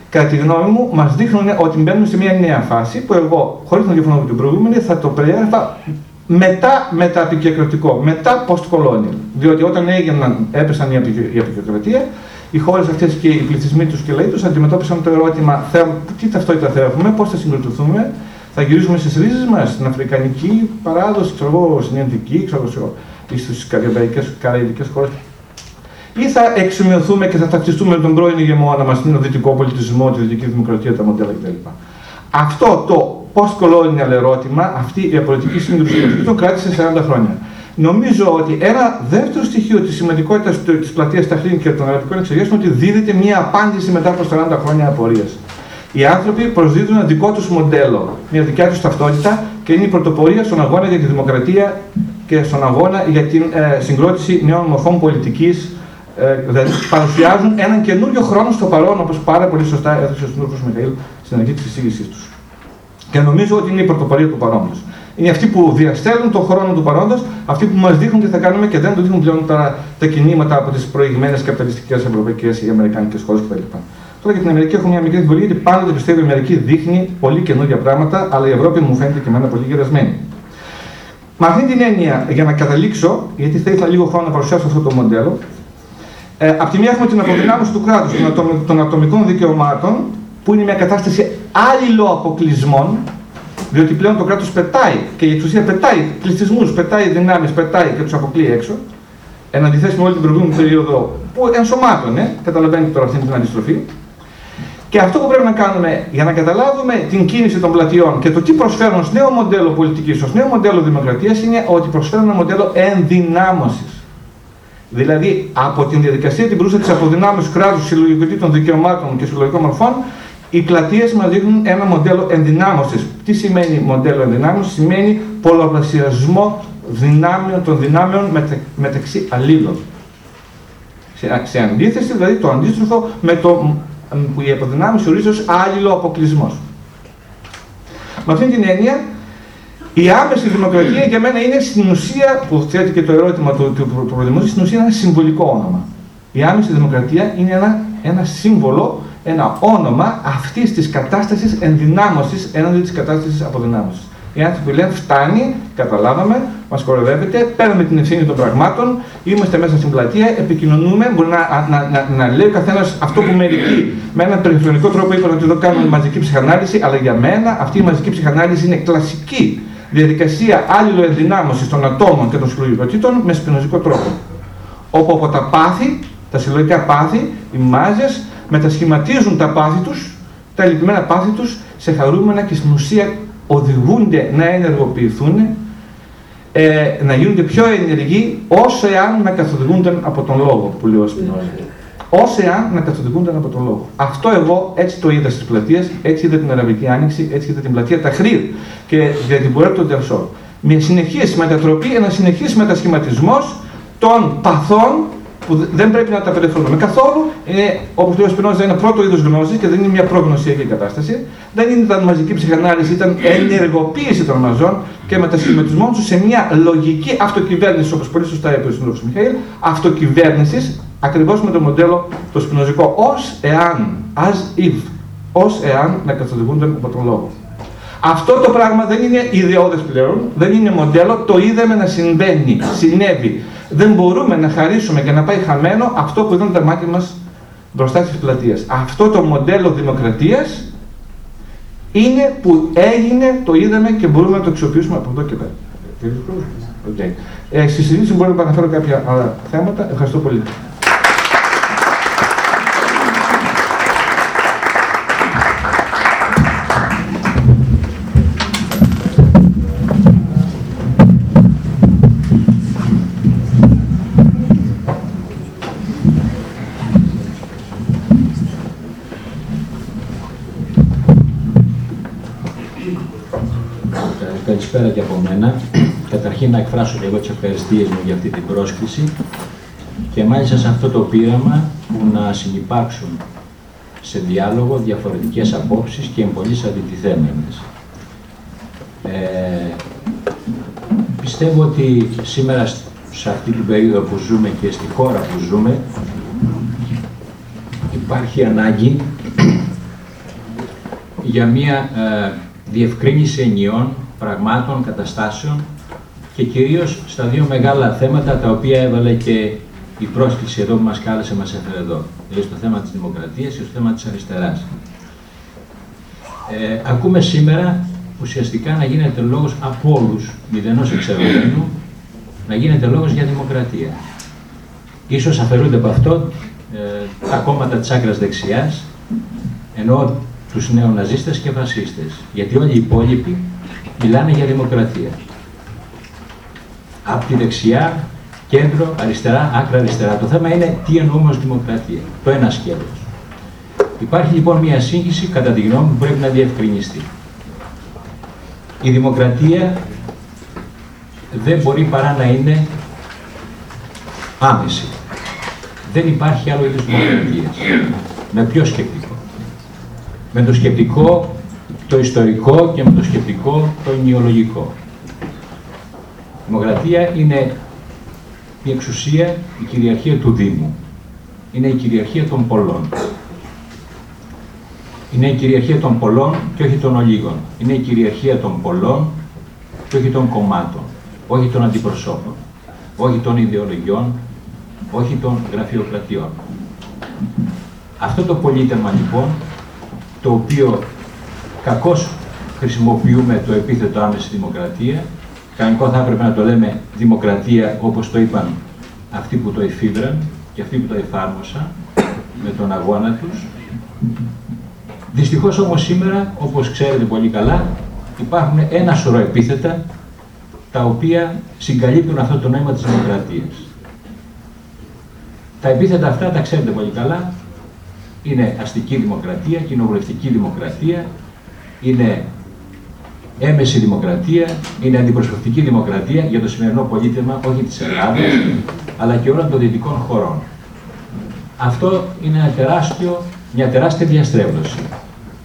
κατά τη γνώμη μου, μας δείχνουν ότι μπαίνουμε σε μια νέα φάση που εγώ, χωρίς να διαφωνώ με την προηγούμενη, θα το περιέγραφα μετά μεταπικιοκρατικό, μετά post-colonial. Διότι όταν έγιναν, έπεσαν η απεικιοκρατία, οι χώρες αυτές και οι πληθυσμοί τους και οι λαοί τους αντιμετώπισαν το ερώτημα τι ταυτότητα θα έχουμε, πώς θα συγκροτηθούμε, θα γυρίσουμε στις ρίζες μας, στην αφρικανική παράδοση, ξέρω εγώ, στην Ινδική, ξέρω εγώ, ή στις καραϊβικές χώρες. Ή θα εξομοιωθούμε και θα ταυτιστούμε με τον πρώην ηγεμόνα μα, την δυτικό πολιτισμό, τη δυτική δημοκρατία, τα μοντέλα κτλ. Αυτό το post-colonial ερώτημα, αυτή η πολιτική σύγκρουση των κράτησε 40 χρόνια. Νομίζω ότι ένα δεύτερο στοιχείο της σημαντικότητας της πλατείας Ταχρήν και των αραβικών εξεγέρσεων είναι ότι δίδεται μια απάντηση μετά από 40 χρόνια απορίας. Οι άνθρωποι προσδίδουν ένα δικό τους μοντέλο, μια δικιά τους ταυτότητα και είναι η πρωτοπορία στον αγώνα για τη δημοκρατία και στον αγώνα για την ε, συγκρότηση νέων μορφών πολιτικής. Ε, δηλαδή παρουσιάζουν έναν καινούριο χρόνο στο παρόν, όπως πάρα πολύ σωστά έθεσε ο συνάδελφος Μιχαήλ στην αρχή της εισήγησής τους. Και νομίζω ότι είναι η πρωτοπορία του παρόντο. Είναι αυτοί που διαστέλνουν τον χρόνο του παρόντος, αυτοί που μας δείχνουν τι θα κάνουμε και δεν το δείχνουν πλέον τα, τα κινήματα από τις προηγμένες καπιταλιστικές ευρωπαϊκές ή αμερικάνικες χώρες κτλ. Τώρα για την Αμερική έχω μια μικρή δυσκολία γιατί πάντοτε πιστεύω η Αμερική δείχνει πολύ καινούργια πράγματα, αλλά η Ευρώπη μου φαίνεται και εμένα πολύ γερασμένη. Με αυτή την έννοια, για να καταλήξω, γιατί θα ήθελα λίγο χρόνο να παρουσιάσω αυτό το μοντέλο, ε, από τη μία έχουμε την αποδυνάμωση του κράτους, των ατομικών δικαιωμάτων, που είναι μια κατάσταση αποκλεισμών, διότι πλέον το κράτος πετάει και η εξουσία πετάει πληθυσμούς, πετάει δυνάμεις, πετάει και τους αποκλείει έξω. Εν αντιθέσει με όλη την προηγούμενη περίοδο που ενσωμάτωνε, καταλαβαίνετε τώρα αυτή την αντιστροφή. Και αυτό που πρέπει να κάνουμε για να καταλάβουμε την κίνηση των πλατιών και το τι προσφέρουν ω νέο μοντέλο πολιτικής, ω νέο μοντέλο δημοκρατίας, είναι ότι προσφέρουν ένα μοντέλο ενδυνάμωσης. Δηλαδή, από την διαδικασία την προύσα τη αποδυνάμωση κράτους, συλλογικών δικαιωμάτων και συλλογικών μορφών, οι πλατείες μας δείχνουν ένα μοντέλο ενδυνάμωσης. Τι σημαίνει μοντέλο ενδυνάμωσης, σημαίνει πολλαπλασιασμό δυνάμεων, των δυνάμεων μεταξύ αλλήλων. Σε, σε αντίθεση, δηλαδή το αντίστροφο με το που η αποδυνάμωση ορίζει ως άλληλο αποκλεισμός. Με αυτή την έννοια, η άμεση δημοκρατία για μένα είναι στην ουσία, που θέτει και το ερώτημα του, του, του, στην ουσία είναι ένα συμβολικό όνομα. Η άμεση δημοκρατία είναι ένα, ένα σύμβολο ένα όνομα αυτής της κατάστασης ενδυνάμωσης έναντι της κατάστασης αποδυνάμωσης. Οι άνθρωποι λένε φτάνει, καταλάβαμε, μας κοροϊδεύετε, παίρνουμε την ευθύνη των πραγμάτων, είμαστε μέσα στην πλατεία, επικοινωνούμε. Μπορεί να, να, να, να λέει ο καθένας αυτό που μερικοί με έναν περιφερειακό τρόπο είπαν ότι εδώ κάνουμε μαζική ψυχανάλυση, αλλά για μένα αυτή η μαζική ψυχανάλυση είναι κλασική διαδικασία άλληλο ενδυνάμωση των ατόμων και των συλλογικότητων με σπινοζικό τρόπο. Όπου από τα πάθη, τα συλλογικά πάθη, οι μάζες μετασχηματίζουν τα πάθη τους, τα λυπημένα πάθη τους, σε χαρούμενα και στην ουσία οδηγούνται να ενεργοποιηθούν, ε, να γίνονται πιο ενεργοί, όσο εάν να καθοδηγούνται από τον λόγο, που λέει ο Σπινόζα. Όσο εάν να καθοδηγούνται από τον λόγο. Αυτό εγώ έτσι το είδα στις πλατείες, έτσι είδα την Αραβική Άνοιξη, έτσι είδα την πλατεία Ταχρήρ και για την πορεία του Ντερσόρ. Μια συνεχής μετατροπή, ένας συνεχής μετασχηματισμός των παθών που δεν πρέπει να τα περιφρονούμε καθόλου. Είναι, όπως λέει ο Σπινόζα, ένα πρώτο είδος γνώσης και δεν είναι μια προγνωσιακή κατάσταση. Δεν ήταν μαζική ψυχανάλυση, ήταν ενεργοποίηση των μαζών και μετασχηματισμό τους σε μια λογική αυτοκυβέρνηση, όπως πολύ σωστά είπε ο συνάδελφο Μιχαήλ, αυτοκυβέρνησης ακριβώς με το μοντέλο το σπινοζικό. Ω εάν, as if, ως εάν να καθοδηγούνται από τον λόγο. Αυτό το πράγμα δεν είναι ιδεώδες πλέον, δεν είναι μοντέλο, το είδαμε να συμβαίνει, συνέβη. Δεν μπορούμε να χαρίσουμε και να πάει χαμένο αυτό που ήταν τα μάτια μας μπροστά στις πλατείες. Αυτό το μοντέλο δημοκρατίας είναι που έγινε, το είδαμε και μπορούμε να το αξιοποιήσουμε από εδώ και πέρα. Okay. Ε, στη συζήτηση μπορώ να αναφέρω κάποια άλλα θέματα. Ευχαριστώ πολύ. Εκφράσω και εγώ τις ευχαριστίες μου για αυτή την πρόσκληση και μάλιστα σε αυτό το πείραμα που να συνεπάρξουν σε διάλογο διαφορετικές απόψεις και εμπολείς αντιτιθέμενες. Ε, πιστεύω ότι σήμερα σε αυτή την περίοδο που ζούμε και στη χώρα που ζούμε υπάρχει ανάγκη για μια ε, διευκρίνηση ενιών πραγμάτων, καταστάσεων και κυρίως στα δύο μεγάλα θέματα τα οποία έβαλε και η πρόσκληση εδώ που μας κάλεσε, μας έφερε εδώ. Δηλαδή στο θέμα της δημοκρατίας και στο θέμα της αριστεράς. Ε, ακούμε σήμερα ουσιαστικά να γίνεται λόγος από όλους, μηδενός εξαιρετικού, να γίνεται λόγος για δημοκρατία. Ίσως αφαιρούνται από αυτό ε, τα κόμματα της άκρας δεξιάς, ενώ τους νεοναζίστες και φασίστες. Γιατί όλοι οι υπόλοιποι μιλάνε για δημοκρατία. Από τη δεξιά, κέντρο, αριστερά, άκρα αριστερά. Το θέμα είναι τι εννοούμε ως δημοκρατία. Το ένα σκέλος. Υπάρχει λοιπόν μια σύγχυση, κατά τη γνώμη μου, που πρέπει να διευκρινιστεί. Η δημοκρατία δεν μπορεί παρά να είναι άμεση. Δεν υπάρχει άλλο είδους δημοκρατίας. Με ποιο σκεπτικό; Με το σκεπτικό το ιστορικό και με το σκεπτικό το ενοιολογικό. Η δημοκρατία είναι η εξουσία, η κυριαρχία του Δήμου. Είναι η κυριαρχία των πολλών. Είναι η κυριαρχία των πολλών και όχι των ολίγων. Είναι η κυριαρχία των πολλών και όχι των κομμάτων. Όχι των αντιπροσώπων. Όχι των ιδεολογιών. Όχι των γραφειοκρατιών. Αυτό το πολίτευμα λοιπόν, το οποίο κακώς χρησιμοποιούμε το επίθετο άμεση δημοκρατία. Κανονικό θα έπρεπε να το λέμε δημοκρατία όπως το είπαν αυτοί που το εφήβραν και αυτοί που το εφάρμοσαν με τον αγώνα τους. Δυστυχώς όμως σήμερα, όπως ξέρετε πολύ καλά, υπάρχουν ένα σωρό επίθετα τα οποία συγκαλύπτουν αυτό το νόημα της δημοκρατίας. Τα επίθετα αυτά τα ξέρετε πολύ καλά, είναι αστική δημοκρατία, κοινοβουλευτική δημοκρατία, είναι έμεση δημοκρατία, είναι αντιπροσωπευτική δημοκρατία για το σημερινό πολίτευμα όχι της Ελλάδας, αλλά και όλων των δυτικών χωρών. Αυτό είναι ένα τεράστιο, μια τεράστια διαστρέβλωση.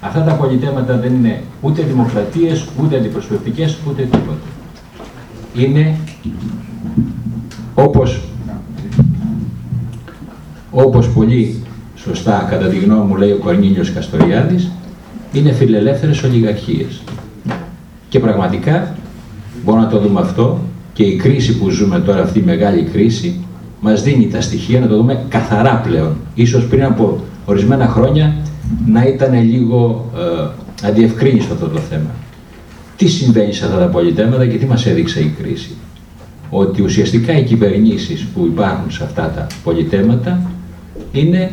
Αυτά τα πολιτεύματα δεν είναι ούτε δημοκρατίες, ούτε αντιπροσωπευτικές, ούτε τίποτα. Είναι όπως, όπως πολύ σωστά κατά τη γνώμη μου λέει ο Κορνίλιος Καστοριάδης, είναι φιλελεύθερες ολιγαρχίες. Και πραγματικά μπορούμε να το δούμε αυτό και η κρίση που ζούμε τώρα, αυτή η μεγάλη κρίση, μας δίνει τα στοιχεία να το δούμε καθαρά πλέον. Ίσως πριν από ορισμένα χρόνια να ήταν λίγο ε, αδιευκρίνιστο αυτό το θέμα. Τι συμβαίνει σε αυτά τα πολιτέματα και τι μας έδειξε η κρίση; Ότι ουσιαστικά οι κυβερνήσεις που υπάρχουν σε αυτά τα πολιτέματα είναι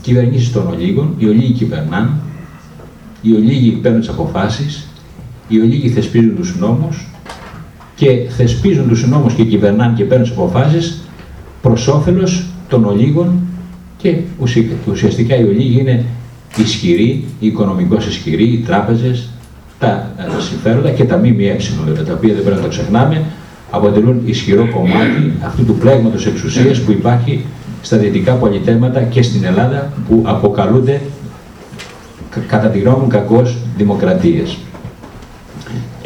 κυβερνήσεις των ολίγων, οι ολίγοι κυβερνάνε, οι ολίγοι παίρνουν τις αποφάσεις, οι ολίγοι θεσπίζουν τους νόμους και θεσπίζουν τους νόμους και κυβερνάνε και παίρνουν τις αποφάσεις προς όφελος των ολίγων και ουσιαστικά οι ολίγοι είναι ισχυροί, οι οικονομικώς ισχυροί, οι τράπεζες, τα ε, συμφέροντα και τα ΜΜΕ, τα οποία δεν πρέπει να το ξεχνάμε, αποτελούν ισχυρό κομμάτι αυτού του πλέγματος εξουσίας που υπάρχει στα δυτικά πολιτέματα και στην Ελλάδα που αποκαλούνται κατά τη γνώμη μου κακώς δημοκρατίες.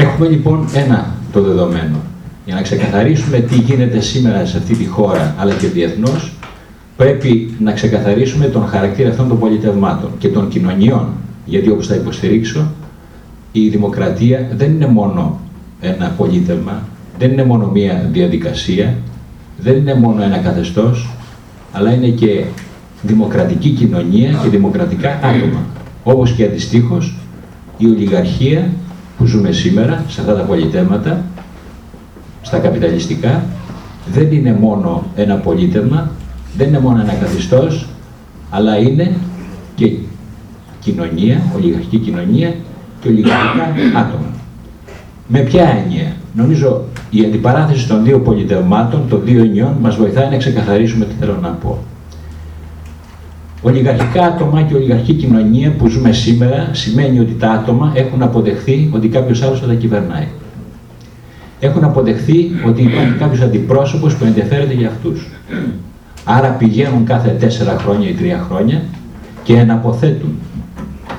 Έχουμε λοιπόν ένα το δεδομένο. Για να ξεκαθαρίσουμε τι γίνεται σήμερα σε αυτή τη χώρα αλλά και διεθνώς, πρέπει να ξεκαθαρίσουμε τον χαρακτήρα αυτών των πολιτευμάτων και των κοινωνιών Γιατί όπως θα υποστηρίξω, η δημοκρατία δεν είναι μόνο ένα πολίτευμα, δεν είναι μόνο μία διαδικασία, δεν είναι μόνο ένα καθεστώς, αλλά είναι και δημοκρατική κοινωνία και δημοκρατικά άτομα. Όπως και αντιστοίχως η ολιγαρχία που ζούμε σήμερα σε αυτά τα πολιτεύματα, στα καπιταλιστικά, δεν είναι μόνο ένα πολίτευμα, δεν είναι μόνο ένα καθεστώς, αλλά είναι και κοινωνία, ολιγαρχική κοινωνία και ολιγαρχικά άτομα. Με ποια έννοια; Νομίζω η αντιπαράθεση των δύο πολιτευμάτων, των δύο ενιών, μας βοηθάει να ξεκαθαρίσουμε τι θέλω να πω. Ολιγαρχικά άτομα και ολιγαρχική κοινωνία που ζούμε σήμερα σημαίνει ότι τα άτομα έχουν αποδεχθεί ότι κάποιος άλλος θα τα κυβερνάει. Έχουν αποδεχθεί ότι υπάρχει κάποιος αντιπρόσωπος που ενδιαφέρεται για αυτούς. Άρα πηγαίνουν κάθε τέσσερα χρόνια ή τρία χρόνια και εναποθέτουν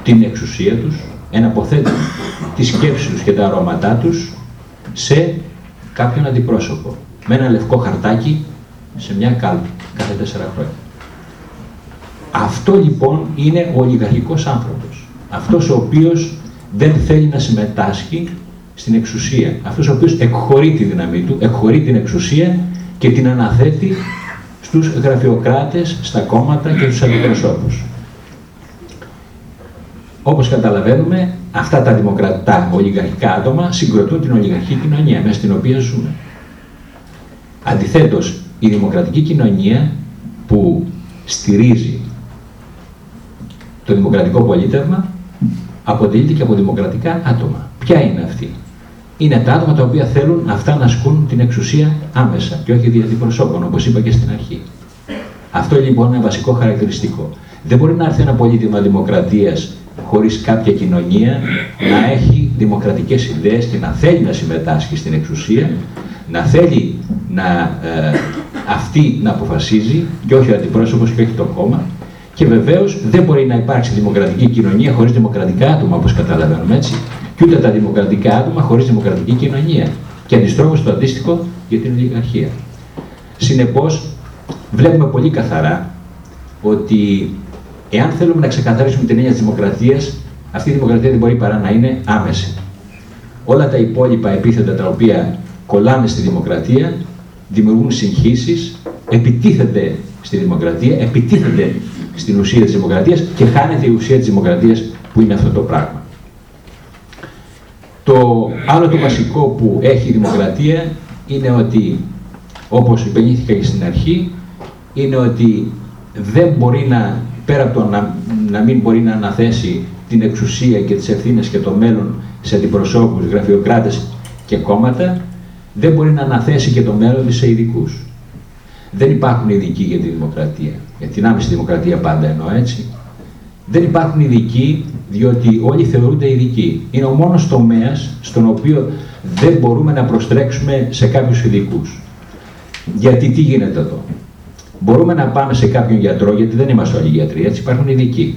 την εξουσία τους, εναποθέτουν τη σκέψη τους και τα αρώματά τους σε κάποιον αντιπρόσωπο. Με ένα λευκό χαρτάκι σε μια κάλπη κάθε τέσσερα χρόνια. Αυτό λοιπόν είναι ο ολιγαρχικός άνθρωπος. Αυτός ο οποίος δεν θέλει να συμμετάσχει στην εξουσία. Αυτός ο οποίος εκχωρεί τη δύναμή του, εκχωρεί την εξουσία και την αναθέτει στους γραφειοκράτες, στα κόμματα και στους αντιπροσώπους. Όπως καταλαβαίνουμε, αυτά τα δημοκρατικά ολιγαρχικά άτομα συγκροτούν την ολιγαρχική κοινωνία μέσα στην οποία ζούμε. Αντιθέτως, η δημοκρατική κοινωνία που στηρίζει το δημοκρατικό πολίτευμα αποτελείται και από δημοκρατικά άτομα. Ποια είναι αυτή; Είναι τα άτομα τα οποία θέλουν αυτά να ασκούν την εξουσία άμεσα και όχι δια αντιπροσώπων, όπως είπα και στην αρχή. Αυτό λοιπόν είναι ένα βασικό χαρακτηριστικό. Δεν μπορεί να έρθει ένα πολίτημα δημοκρατίας χωρίς κάποια κοινωνία να έχει δημοκρατικές ιδέες και να θέλει να συμμετάσχει στην εξουσία, να θέλει να, ε, αυτή να αποφασίζει και όχι ο αντιπρόσωπος και όχι το κόμμα και βεβαίως δεν μπορεί να υπάρξει δημοκρατική κοινωνία χωρίς δημοκρατικά άτομα, όπως καταλαβαίνουμε έτσι, και ούτε τα δημοκρατικά άτομα χωρίς δημοκρατική κοινωνία. Και αντιστρόφω το αντίστοιχο για την ολιγαρχία. Συνεπώς, βλέπουμε πολύ καθαρά ότι εάν θέλουμε να ξεκαθαρίσουμε την έννοια της δημοκρατίας, αυτή η δημοκρατία δεν μπορεί παρά να είναι άμεση. Όλα τα υπόλοιπα επίθετα τα οποία κολλάνε στη δημοκρατία δημιουργούν συγχύσεις, επιτίθενται στη δημοκρατία, επιτίθενται στην ουσία της δημοκρατίας και χάνεται η ουσία της δημοκρατίας που είναι αυτό το πράγμα. Το άλλο το βασικό που έχει η δημοκρατία είναι ότι, όπως υπενήθηκα και στην αρχή, είναι ότι δεν μπορεί να, πέρα από το να, να μην μπορεί να αναθέσει την εξουσία και τις ευθύνες και το μέλλον σε αντιπροσώπους, γραφειοκράτες και κόμματα, δεν μπορεί να αναθέσει και το μέλλον της σε ειδικούς. Δεν υπάρχουν ειδικοί για τη δημοκρατία. Για την άμεση δημοκρατία πάντα εννοώ έτσι. Δεν υπάρχουν ειδικοί, διότι όλοι θεωρούνται ειδικοί. Είναι ο μόνος τομέας στον οποίο δεν μπορούμε να προστρέξουμε σε κάποιους ειδικούς. Γιατί τι γίνεται εδώ; Μπορούμε να πάμε σε κάποιον γιατρό, γιατί δεν είμαστε όλοι γιατροί, έτσι υπάρχουν ειδικοί.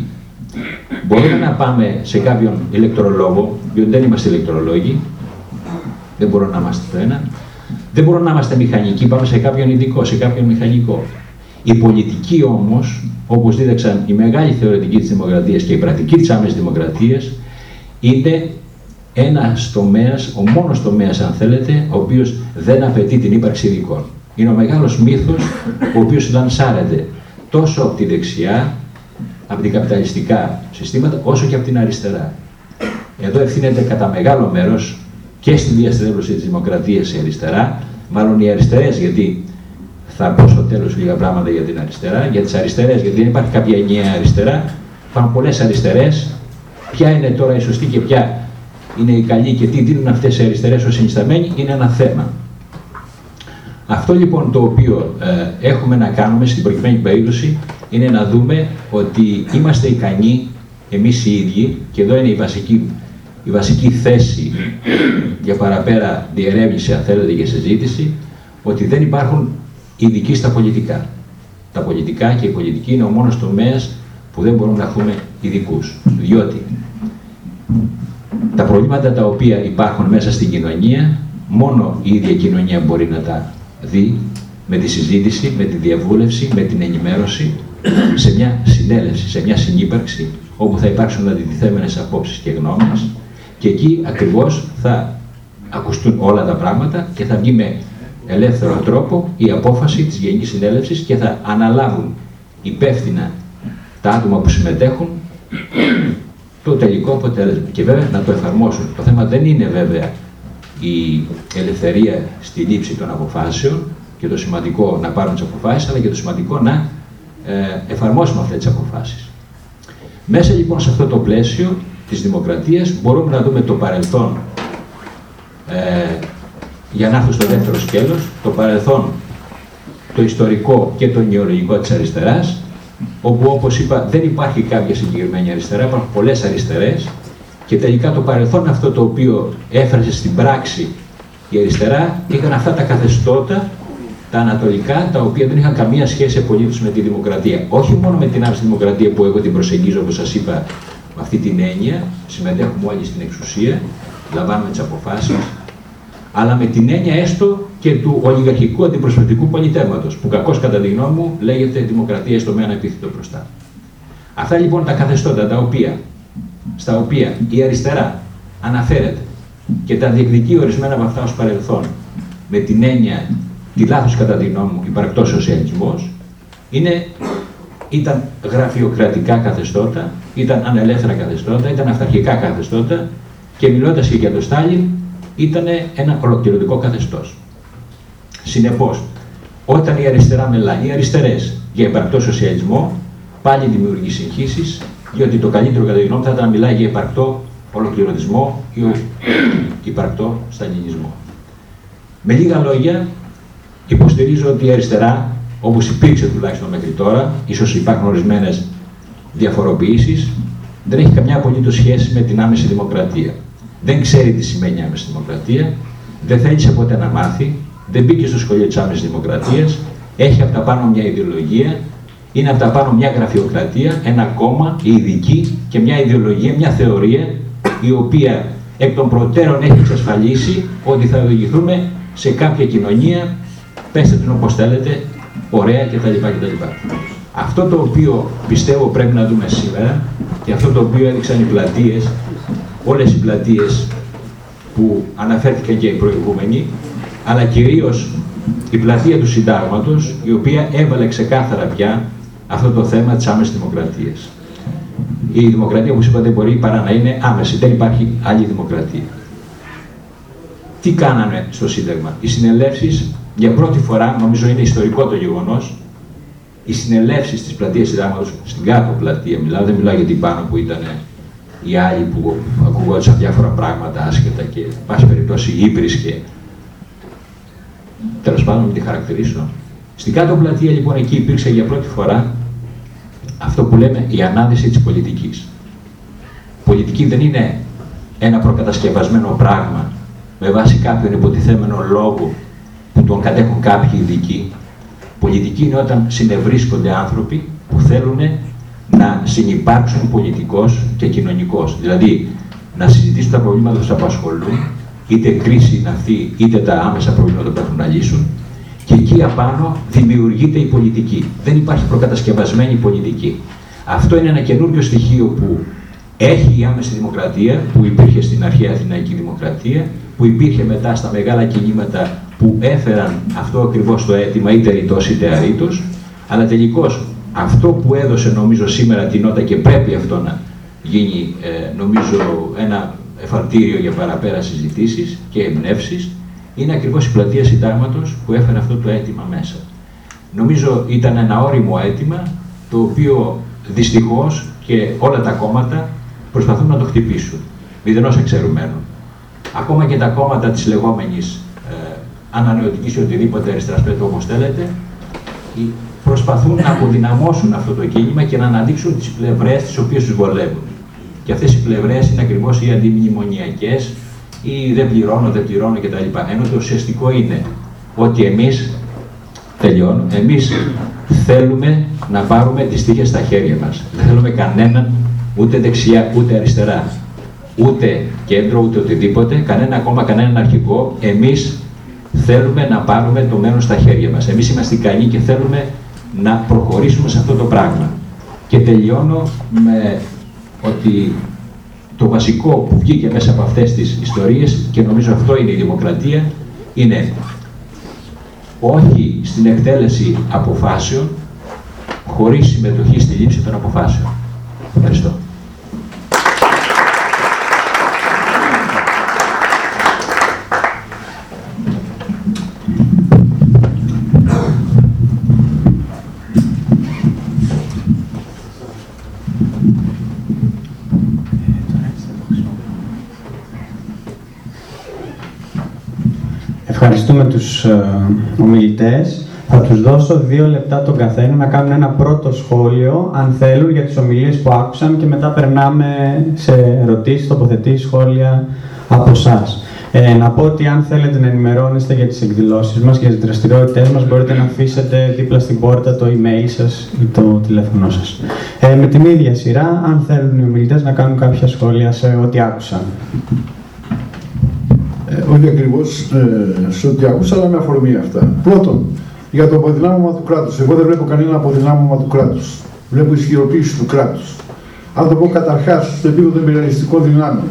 Μπορούμε να πάμε σε κάποιον ηλεκτρολόγο, διότι δεν είμαστε ηλεκτρολόγοι, δεν μπορούμε να είμαστε το ένα. Δεν μπορούμε να είμαστε μηχανικοί, πάμε σε κάποιον ειδικό, σε κάποιον μηχανικό. Η πολιτική όμως, όπως δίδαξαν η μεγάλη θεωρητική της δημοκρατίας και η πρακτική της άμεσης δημοκρατίας, είναι ένα τομέας, ο μόνος τομέας, αν θέλετε, ο οποίος δεν απαιτεί την ύπαρξη ειδικών. Είναι ο μεγάλος μύθος, ο οποίος λανσάρεται τόσο από τη δεξιά, από την καπιταλιστικά συστήματα, όσο και από την αριστερά. Εδώ ευθύνεται κατά μεγάλο μέρος και στη διαστρέβλωση της δημοκρατίας η αριστερά, μάλλον οι αριστερές, γιατί θα πω στο τέλος λίγα πράγματα για την αριστερά, για τις αριστερές, γιατί δεν υπάρχει κάποια ενιαία αριστερά, υπάρχουν πολλές αριστερές, ποια είναι τώρα η σωστή και ποια είναι η καλή και τι δίνουν αυτές οι αριστερές ως συνισταμένοι, είναι ένα θέμα. Αυτό λοιπόν το οποίο ε, έχουμε να κάνουμε στην προκειμένη περίπτωση είναι να δούμε ότι είμαστε ικανοί εμείς οι ίδιοι, και εδώ είναι η βασική η βασική θέση για παραπέρα διερεύνηση, αν θέλετε, και συζήτηση, ότι δεν υπάρχουν ειδικοί στα πολιτικά. Τα πολιτικά και η πολιτική είναι ο μόνος τομέας που δεν μπορούμε να έχουμε ειδικούς. Διότι τα προβλήματα τα οποία υπάρχουν μέσα στην κοινωνία, μόνο η ίδια κοινωνία μπορεί να τα δει με τη συζήτηση, με τη διαβούλευση, με την ενημέρωση, σε μια συνέλευση, σε μια συνύπαρξη, όπου θα υπάρξουν αντιτιθέμενες απόψεις και γνώμες και εκεί ακριβώς θα ακουστούν όλα τα πράγματα και θα βγει με ελεύθερο τρόπο η απόφαση της Γενικής Συνέλευσης και θα αναλάβουν υπεύθυνα τα άτομα που συμμετέχουν το τελικό αποτέλεσμα. Και βέβαια να το εφαρμόσουν. Το θέμα δεν είναι βέβαια η ελευθερία στη λήψη των αποφάσεων και το σημαντικό να πάρουν τις αποφάσεις, αλλά και το σημαντικό να ε, εφαρμόσουμε αυτές τις αποφάσεις. Μέσα λοιπόν σε αυτό το πλαίσιο της δημοκρατίας μπορούμε να δούμε το παρελθόν ε, για να έρθω στο δεύτερο σκέλος, το παρελθόν, το ιστορικό και το νεολογικό της αριστεράς, όπου όπως είπα δεν υπάρχει κάποια συγκεκριμένη αριστερά, υπάρχουν πολλές αριστερές και τελικά το παρελθόν αυτό το οποίο έφρασε στην πράξη η αριστερά ήταν αυτά τα καθεστώτα, τα ανατολικά, τα οποία δεν είχαν καμία σχέση απολύτως με τη δημοκρατία. Όχι μόνο με την άψη δημοκρατία που εγώ την προσεγγίζω, όπως σας είπα, με αυτή την έννοια, συμμετέχουμε όλοι στην εξουσία, λαμβάνουμε τις αποφάσεις, αλλά με την έννοια έστω και του ολιγαρχικού αντιπροσωπευτικού πολιτεύματος, που κακώς κατά τη γνώμη μου λέγεται δημοκρατία στο με ένα επίθετο μπροστά. Αυτά λοιπόν τα καθεστώτα τα οποία, στα οποία η αριστερά αναφέρεται και τα διεκδικεί ορισμένα από αυτά ως παρελθόν με την έννοια τη λάθος κατά τη γνώμη μου υπαρκτό σοσιαλισμός, είναι, ήταν γραφειοκρατικά καθεστώτα, ήταν ανελεύθερα καθεστώτα, ήταν αυταρχικά καθεστώτα και μιλώντας και για τον Στάλιν, ήταν ένα ολοκληρωτικό καθεστώς. Συνεπώς, όταν η αριστερά μιλάει, οι αριστερές για υπαρκτό σοσιαλισμό, πάλι δημιουργεί συγχύσεις, διότι το καλύτερο κατά τη γνώμη θα ήταν να μιλάει για υπαρκτό ολοκληρωτισμό ή υπαρκτό σταλινισμό. Με λίγα λόγια, υποστηρίζω ότι η αριστερά, όπως υπήρξε τουλάχιστον μέχρι τώρα, ίσως υπάρχουν ορισμένες διαφοροποιήσεις, δεν έχει καμιά απολύτως σχέση με την άμεση δημοκρατία. Δεν ξέρει τι σημαίνει άμεση δημοκρατία, δεν θέλησε ποτέ να μάθει, δεν μπήκε στο σχολείο της άμεσης δημοκρατίας, έχει από τα πάνω μια ιδεολογία, είναι από τα πάνω μια γραφειοκρατία, ένα κόμμα, η ειδική και μια ιδεολογία, μια θεωρία, η οποία εκ των προτέρων έχει εξασφαλίσει ότι θα οδηγηθούμε σε κάποια κοινωνία, πέστε την όπως θέλετε, ωραία κτλ. κτλ. Αυτό το οποίο πιστεύω πρέπει να δούμε σήμερα και αυτό το οποίο έδειξαν οι πλατείες όλες οι πλατείες που αναφέρθηκαν και οι προηγούμενοι, αλλά κυρίως η πλατεία του Συντάγματος, η οποία έβαλε ξεκάθαρα πια αυτό το θέμα της άμεσης δημοκρατίας. Η δημοκρατία, όπως είπατε, μπορεί παρά να είναι άμεση. Δεν υπάρχει άλλη δημοκρατία. Τι κάνανε στο Σύνταγμα; Οι συνελεύσεις, για πρώτη φορά, νομίζω είναι ιστορικό το γεγονός, οι συνελεύσεις της πλατείας Συντάγματος, στην κάτω πλατεία μιλάω, δεν μιλάω για την πάνω που ήταν οι άλλοι που ακούγονταν διάφορα πράγματα άσχετα και, πάση περιπτώσει, ύπρις και τέλος πάντων μην τη χαρακτηρίσω. Στην κάτω πλατεία λοιπόν εκεί υπήρξε για πρώτη φορά αυτό που λέμε η ανάδυση της πολιτικής. Πολιτική δεν είναι ένα προκατασκευασμένο πράγμα με βάση κάποιον υποτιθέμενο λόγο που τον κατέχουν κάποιοι ειδικοί. Πολιτική είναι όταν συνευρίσκονται άνθρωποι που θέλουν να συνεπάρξουν πολιτικός και κοινωνικός. Δηλαδή, να συζητήσουν τα προβλήματα που τους απασχολούν, είτε κρίση είναι αυτή, είτε τα άμεσα προβλήματα που έχουν να λύσουν, και εκεί απάνω δημιουργείται η πολιτική. Δεν υπάρχει προκατασκευασμένη πολιτική. Αυτό είναι ένα καινούργιο στοιχείο που έχει η άμεση δημοκρατία, που υπήρχε στην αρχαία Αθηναϊκή Δημοκρατία, που υπήρχε μετά στα μεγάλα κινήματα που έφεραν αυτό ακριβώς το αίτημα, είτε ρητός είτε αρήτος, αλλά τελικώς αυτό που έδωσε νομίζω σήμερα την νότα και πρέπει αυτό να γίνει ε, νομίζω ένα εφαρτήριο για παραπέρα συζητήσεις και εμπνεύσεις, είναι ακριβώς η πλατεία συντάγματος που έφερε αυτό το αίτημα μέσα. Νομίζω ήταν ένα όριμο αίτημα το οποίο δυστυχώς και όλα τα κόμματα προσπαθούν να το χτυπήσουν. Μηδενός εξαιρουμένων. Ακόμα και τα κόμματα της λεγόμενης ε, ανανεωτικής ή οτιδήποτε αριστεράς όπως θέλετε, προσπαθούν να αποδυναμώσουν αυτό το κίνημα και να αναδείξουν τις πλευρές τις οποίες τους βολεύουν. Και αυτές οι πλευρές είναι ακριβώς οι αντιμνημονιακές ή δεν πληρώνω, δεν πληρώνω κτλ. Ενώ το ουσιαστικό είναι ότι εμείς, τελειώνω, εμείς θέλουμε να πάρουμε τις τύχες στα χέρια μας. Δεν θέλουμε κανέναν ούτε δεξιά ούτε αριστερά. Ούτε κέντρο, ούτε οτιδήποτε, κανένα ακόμα, κανέναν αρχικό. Εμείς θέλουμε να πάρουμε το μέλλον στα χέρια μας. Εμείς είμαστε ικανοί και θέλουμε να προχωρήσουμε σε αυτό το πράγμα. Και τελειώνω με ότι το βασικό που βγήκε μέσα από αυτές τις ιστορίες και νομίζω αυτό είναι η δημοκρατία είναι όχι στην εκτέλεση αποφάσεων χωρίς συμμετοχή στη λήψη των αποφάσεων. Ευχαριστώ. Ευχαριστούμε τους ε, ομιλητές. Θα τους δώσω δύο λεπτά τον καθένα να κάνουν ένα πρώτο σχόλιο, αν θέλουν, για τις ομιλίες που άκουσαν και μετά περνάμε σε ερωτήσεις, τοποθετήσεις, σχόλια από εσάς. Ε, να πω ότι αν θέλετε να ενημερώνεστε για τις εκδηλώσεις μας και για τις δραστηριότητες μας, μπορείτε να αφήσετε δίπλα στην πόρτα το email σας ή το τηλέφωνό σας. Ε, με την ίδια σειρά, αν θέλουν οι ομιλητές να κάνουν κάποια σχόλια σε ό,τι άκουσαν. Ε, όχι ακριβώς ε, σε ό,τι άκουσα, αλλά με αφορμή αυτά. Πρώτον, για το αποδυνάμωμα του κράτους. Εγώ δεν βλέπω κανένα αποδυνάμωμα του κράτους. Βλέπω ισχυροποίηση του κράτους. Αν το πω καταρχάς στο επίπεδο των imperialιστικών δυνάμεων.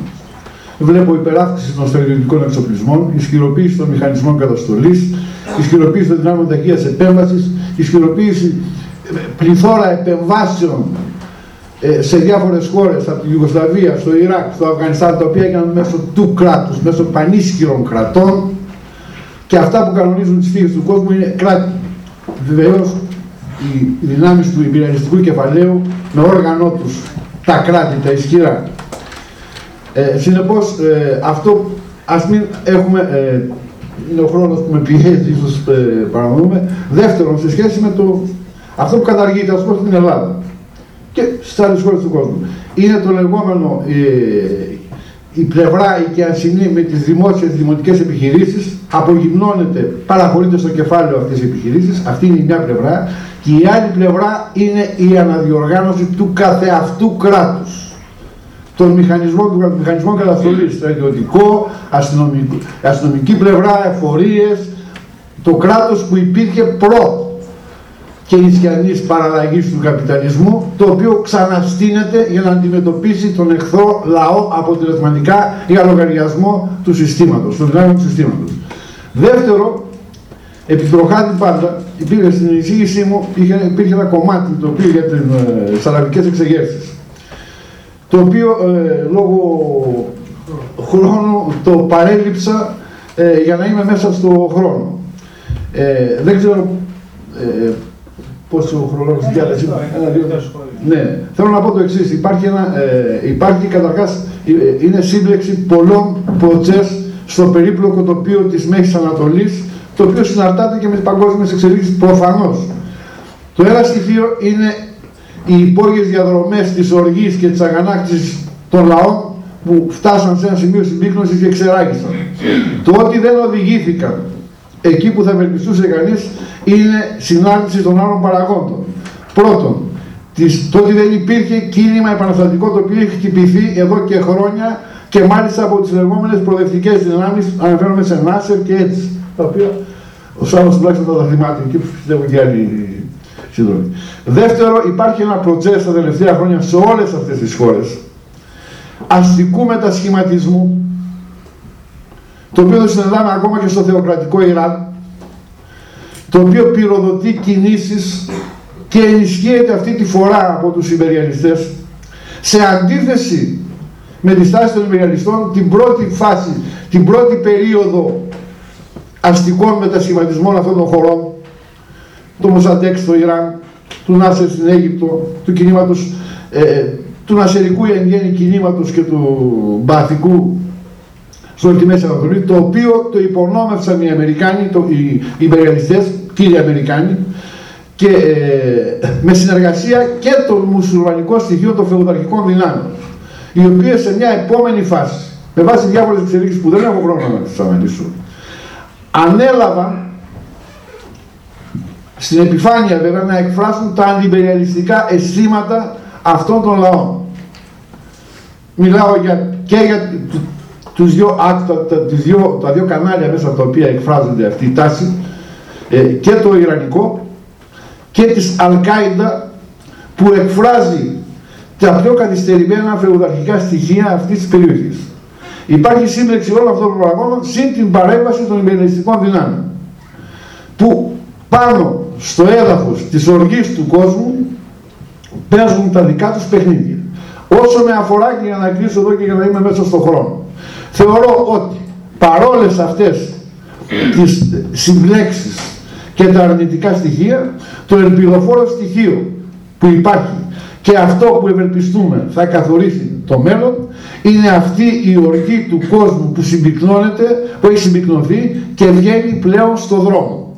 Βλέπω υπεράυξηση των στρατιωτικών εξοπλισμών, ισχυροποίηση των μηχανισμών καταστολής, ισχυροποίηση των δυνάμεων ταχείας επέμβασης, ισχυροποίηση ε, πληθώρα επεμβάσεων ε, σε διάφορες χώρες, από τη Ιουγκοσλαβία, στο Ιράκ, στο Αφγανιστάν, τα οποία έγιναν μέσω του κράτους, μέσω πανίσχυρων κρατών και αυτά που κανονίζουν τις φύγες του κόσμου είναι κράτη. Βεβαίως οι δυνάμεις του υπηρεσιστικού κεφαλαίου με όργανό τους τα κράτη, τα ισχυρά. Ε, συνεπώς ε, αυτό ας μην έχουμε, ε, είναι ο χρόνος που με πιέζει ίσως ε, παραδούμε. Δεύτερον, σε σχέση με το, αυτό που καταργείται ας πούμε στην Ελλάδα και στις άλλες χώρες του κόσμου. Είναι το λεγόμενο ε, η πλευρά η κεανσινή με τις δημόσιες δημοτικές επιχειρήσεις απογυμνώνεται, παραχωρείται στο κεφάλαιο αυτές οι επιχειρήσεις, αυτή είναι η μια πλευρά. Και η άλλη πλευρά είναι η αναδιοργάνωση του καθεαυτού κράτους. Των μηχανισμών, του μηχανισμών καταστολής, στρατιωτικό, αστυνομική, αστυνομική πλευρά, εφορίες, το κράτος που υπήρχε προ και ισχυρής παραλλαγής του καπιταλισμού, το οποίο ξαναστείνεται για να αντιμετωπίσει τον εχθρό λαό αποτελεσματικά για λογαριασμό του συστήματος, του δυνάμεων του συστήματος. Δεύτερο, επί πάντα, υπήρχε στην εισήγησή μου, υπήρχε, υπήρχε ένα κομμάτι το οποίο για τις ε, αραβικές εξεγέρσεις, το οποίο ε, λόγω χρόνου το παρέλειψα ε, για να είμαι μέσα στο χρόνο. Ε, δεν ξέρω ε, πόσο χρόνο στην διάθεσή Ένα, δύο. Ναι, θέλω να πω το εξής. Υπάρχει, ένα, ε, υπάρχει καταρχάς ε, είναι σύμπλεξη πολλών προτσές στο περίπλοκο τοπίο της Μέσης Ανατολής, το οποίο συναρτάται και με τις παγκόσμιες εξελίξεις προφανώς. Το ένα στοιχείο είναι οι υπόγειες διαδρομές της οργής και της αγανάκτησης των λαών που φτάσαν σε ένα σημείο συμπίκνωση και ξεράγησαν. Το ότι δεν οδηγήθηκαν εκεί που θα ευελπιστούσε κανείς είναι συνάρτηση των άλλων παραγόντων. Πρώτον, της, το ότι δεν υπήρχε κίνημα επαναστατικό το οποίο έχει χτυπηθεί εδώ και χρόνια και μάλιστα από τις λεγόμενες προοδευτικές δυνάμεις, αναφέρομαι σε Νάσερ και έτσι, τα οποία ο Σάββας τουλάχιστον θα τα θυμάται και πιστεύω και άλλοι σύντροφοι. Δεύτερο, υπάρχει ένα προτζέ τα τελευταία χρόνια σε όλες αυτές τις χώρες αστικού μετασχηματισμού το οποίο το συναντάμε ακόμα και στο θεοκρατικό Ιράν το οποίο πυροδοτεί κινήσεις και ενισχύεται αυτή τη φορά από τους υπεριαλιστές σε αντίθεση με τη στάση των υπεριαλιστών την πρώτη φάση, την πρώτη περίοδο αστικών μετασχηματισμών αυτών των χωρών το Μοσαντέκ στο Ιράν, του Νάσερ στην Αίγυπτο, του κινήματος ε, του Νασερικού εν γέννη κινήματος και του Μπαθικού στο Μέση Ανατολή, το οποίο το υπονόμευσαν οι Αμερικάνοι, το, οι, οι υπεριαλιστές, κύριοι Αμερικάνοι, και ε, με συνεργασία και των μουσουλμανικών στοιχείων των φεουδαρχικών δυνάμεων, οι οποίες σε μια επόμενη φάση, με βάση διάφορες εξελίξεις που δεν έχω χρόνο να τις αναλύσω, ανέλαβαν στην επιφάνεια βέβαια να εκφράσουν τα αντιπεριαλιστικά αισθήματα αυτών των λαών. Μιλάω για, και για τους δύο, τα, τις δύο, τα δύο κανάλια μέσα από τα οποία εκφράζονται αυτή η τάση ε, και το Ιρανικό και της Αλκάιντα που εκφράζει τα πιο καθυστερημένα φεουδαρχικά στοιχεία αυτής της περιοχής. Υπάρχει σύμπλεξη όλων αυτών των πραγμάτων συν την παρέμβαση των υπηρεσιστικών δυνάμεων που πάνω στο έδαφος της οργής του κόσμου παίζουν τα δικά τους παιχνίδια. Όσο με αφορά και για να κλείσω εδώ και για να είμαι μέσα στον χρόνο. Θεωρώ ότι παρόλες αυτές τις συμπλέξεις και τα αρνητικά στοιχεία, το ελπιδοφόρο στοιχείο που υπάρχει και αυτό που ευελπιστούμε θα καθορίσει το μέλλον είναι αυτή η οργή του κόσμου που συμπυκνώνεται, που έχει συμπυκνωθεί και βγαίνει πλέον στο δρόμο.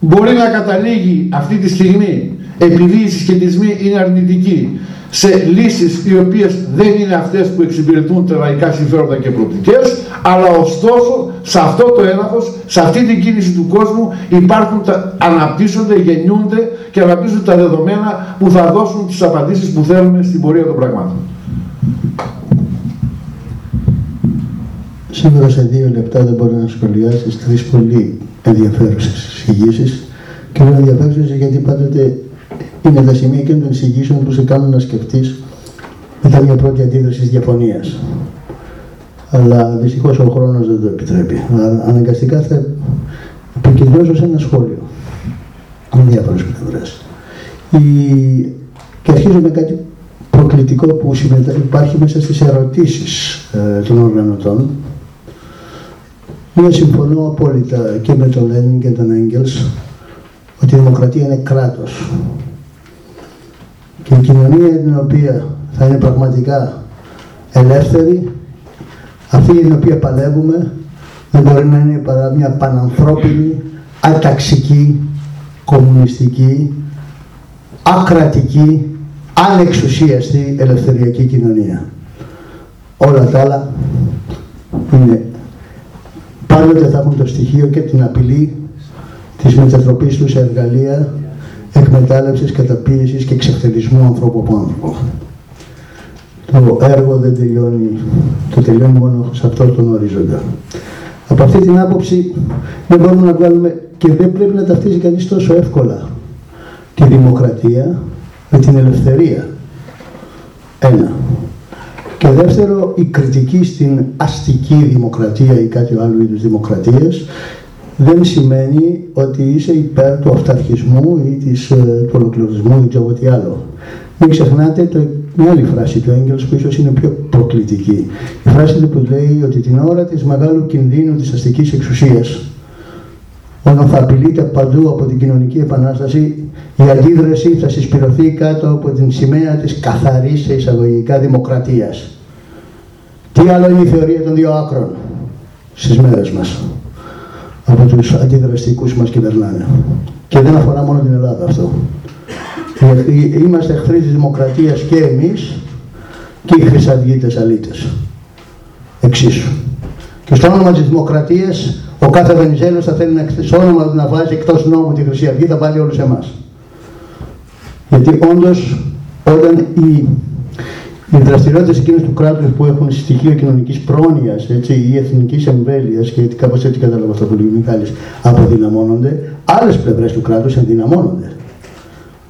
Μπορεί να καταλήγει αυτή τη στιγμή επειδή οι συσχετισμοί είναι αρνητικοί σε λύσεις οι οποίες δεν είναι αυτές που εξυπηρετούν τα λαϊκά συμφέροντα και προοπτικές, αλλά ωστόσο σε αυτό το έδαφος, σε αυτή την κίνηση του κόσμου υπάρχουν, τα, αναπτύσσονται, γεννιούνται και αναπτύσσονται τα δεδομένα που θα δώσουν τις απαντήσεις που θέλουμε στην πορεία των πραγμάτων. Σίγουρα σε δύο λεπτά δεν μπορεί να σχολιάσεις τρεις πολύ ενδιαφέρουσες εισηγήσεις. Και λέω ενδιαφέρουσες γιατί πάντοτε είναι τα σημεία και των εισηγήσεων που σε κάνουν να σκεφτείς μετά μια πρώτη αντίδραση της διαφωνία. Αλλά δυστυχώς ο χρόνος δεν το επιτρέπει. Αναγκαστικά θα επικεντρώσω σε ένα σχόλιο με διάφορες πλευρές. Η... Και αρχίζω με κάτι προκλητικό που υπάρχει μέσα στις ερωτήσεις ε, των οργανωτών. Μία συμφωνώ απόλυτα και με τον Λένιν και τον Έγγελς ότι η δημοκρατία είναι κράτος. Και η κοινωνία την οποία θα είναι πραγματικά ελεύθερη, αυτή την οποία παλεύουμε, δεν μπορεί να είναι παρά μια πανανθρώπινη, αταξική, κομμουνιστική, ακρατική, ανεξουσίαστη ελευθεριακή κοινωνία. Όλα τα άλλα είναι πάντοτε θα έχουν το στοιχείο και την απειλή της μετατροπής τους σε εργαλεία εκμετάλλευσης, καταπίεσης και εξευθελισμού ανθρώπου από άνθρωπο. Το έργο δεν τελειώνει, το τελειώνει μόνο σε αυτό τον ορίζοντα. Από αυτή την άποψη δεν μπορούμε να βγάλουμε και δεν πρέπει να ταυτίζει κανείς τόσο εύκολα τη δημοκρατία με την ελευθερία. Ένα. Και δεύτερο, η κριτική στην αστική δημοκρατία ή κάτι άλλο είδους δημοκρατίας δεν σημαίνει ότι είσαι υπέρ του αυταρχισμού ή της, ε, του ολοκληρισμού ή ξέρω τι άλλο. Μην ξεχνάτε το, μια άλλη φράση του Έγγελς που ίσως είναι πιο προκλητική. Η φράση του που λέει ότι την ώρα της μεγάλου κινδύνου της αστικής εξουσίας όταν θα απειλείται παντού από την κοινωνική επανάσταση, η αντίδραση θα συσπηρωθεί κάτω από την σημαία της καθαρής σε εισαγωγικά δημοκρατίας. Τι άλλο είναι η θεωρία των δύο άκρων στις μέρες μας; Από τους αντιδραστικούς που μας κυβερνάνε. Και δεν αφορά μόνο την Ελλάδα αυτό. Είμαστε εχθροί της δημοκρατίας και εμείς και οι χρυσαυγίτες αλήτες. Εξίσου. Και στο όνομα της δημοκρατίας ο κάθε Βενιζέλος θα θέλει να, στο όνομα να βάζει εκτός νόμου τη Χρυσή Αυγή, θα βάλει όλους εμάς. Γιατί όντως όταν οι, οι δραστηριότητες εκείνε του κράτους που έχουν στοιχείο κοινωνικής πρόνοιας ή εθνικής εμβέλειας, και κάπως έτσι κατάλαβα αυτό που λέει ο Μιχάλης, αποδυναμώνονται, άλλες πλευρές του κράτους ενδυναμώνονται.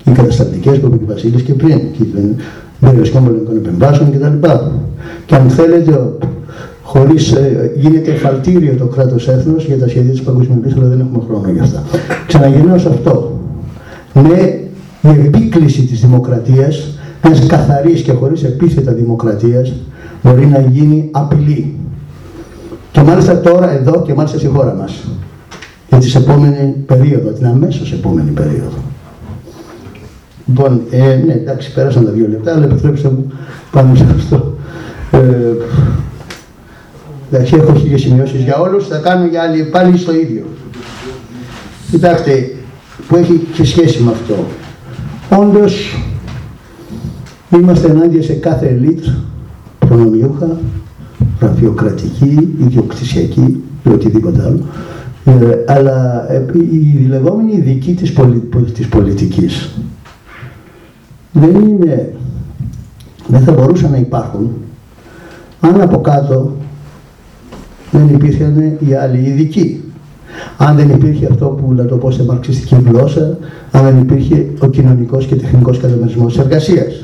Οι καταστατικέ που είπε και ο Βασίλης και πριν, και οι περιοριστικών πολιτικών επεμβάσεων κτλ. Και αν θέλετε, χωρίς ε, γίνεται εφαλτήριο το κράτος έθνος για τα σχέδια της παγκοσμιοποίησης, αλλά δεν έχουμε χρόνο για αυτά. Ξαναγυρνάω σε αυτό. Ναι, η επίκληση της δημοκρατίας, μια καθαρής και χωρίς επίθετα δημοκρατίας, μπορεί να γίνει απειλή. Και μάλιστα τώρα, εδώ και μάλιστα στη χώρα μας. Για τη επόμενη περίοδο, την αμέσως επόμενη περίοδο. Λοιπόν, ε, ναι, εντάξει, πέρασαν τα δύο λεπτά, αλλά επιτρέψτε μου πάνω σε αυτό. Ε, Εντάξει, έχω χίλιε σημειώσεις για όλους, θα κάνω για άλλοι πάλι στο ίδιο. Κοιτάξτε, που έχει και σχέση με αυτό. Όντως, είμαστε ενάντια σε κάθε ελίτ, προνομιούχα, γραφειοκρατική, ιδιοκτησιακή ή οτιδήποτε άλλο. Ε, αλλά ε, η λεγόμενη ειδική της, πολι, της πολιτικής δεν είναι, δεν θα μπορούσαν να υπάρχουν αν από κάτω δεν υπήρχαν οι άλλοι ειδικοί. Αν δεν υπήρχε αυτό που να το πω σε μαρξιστική γλώσσα, αν δεν υπήρχε ο κοινωνικός και τεχνικός καταμερισμός της εργασίας.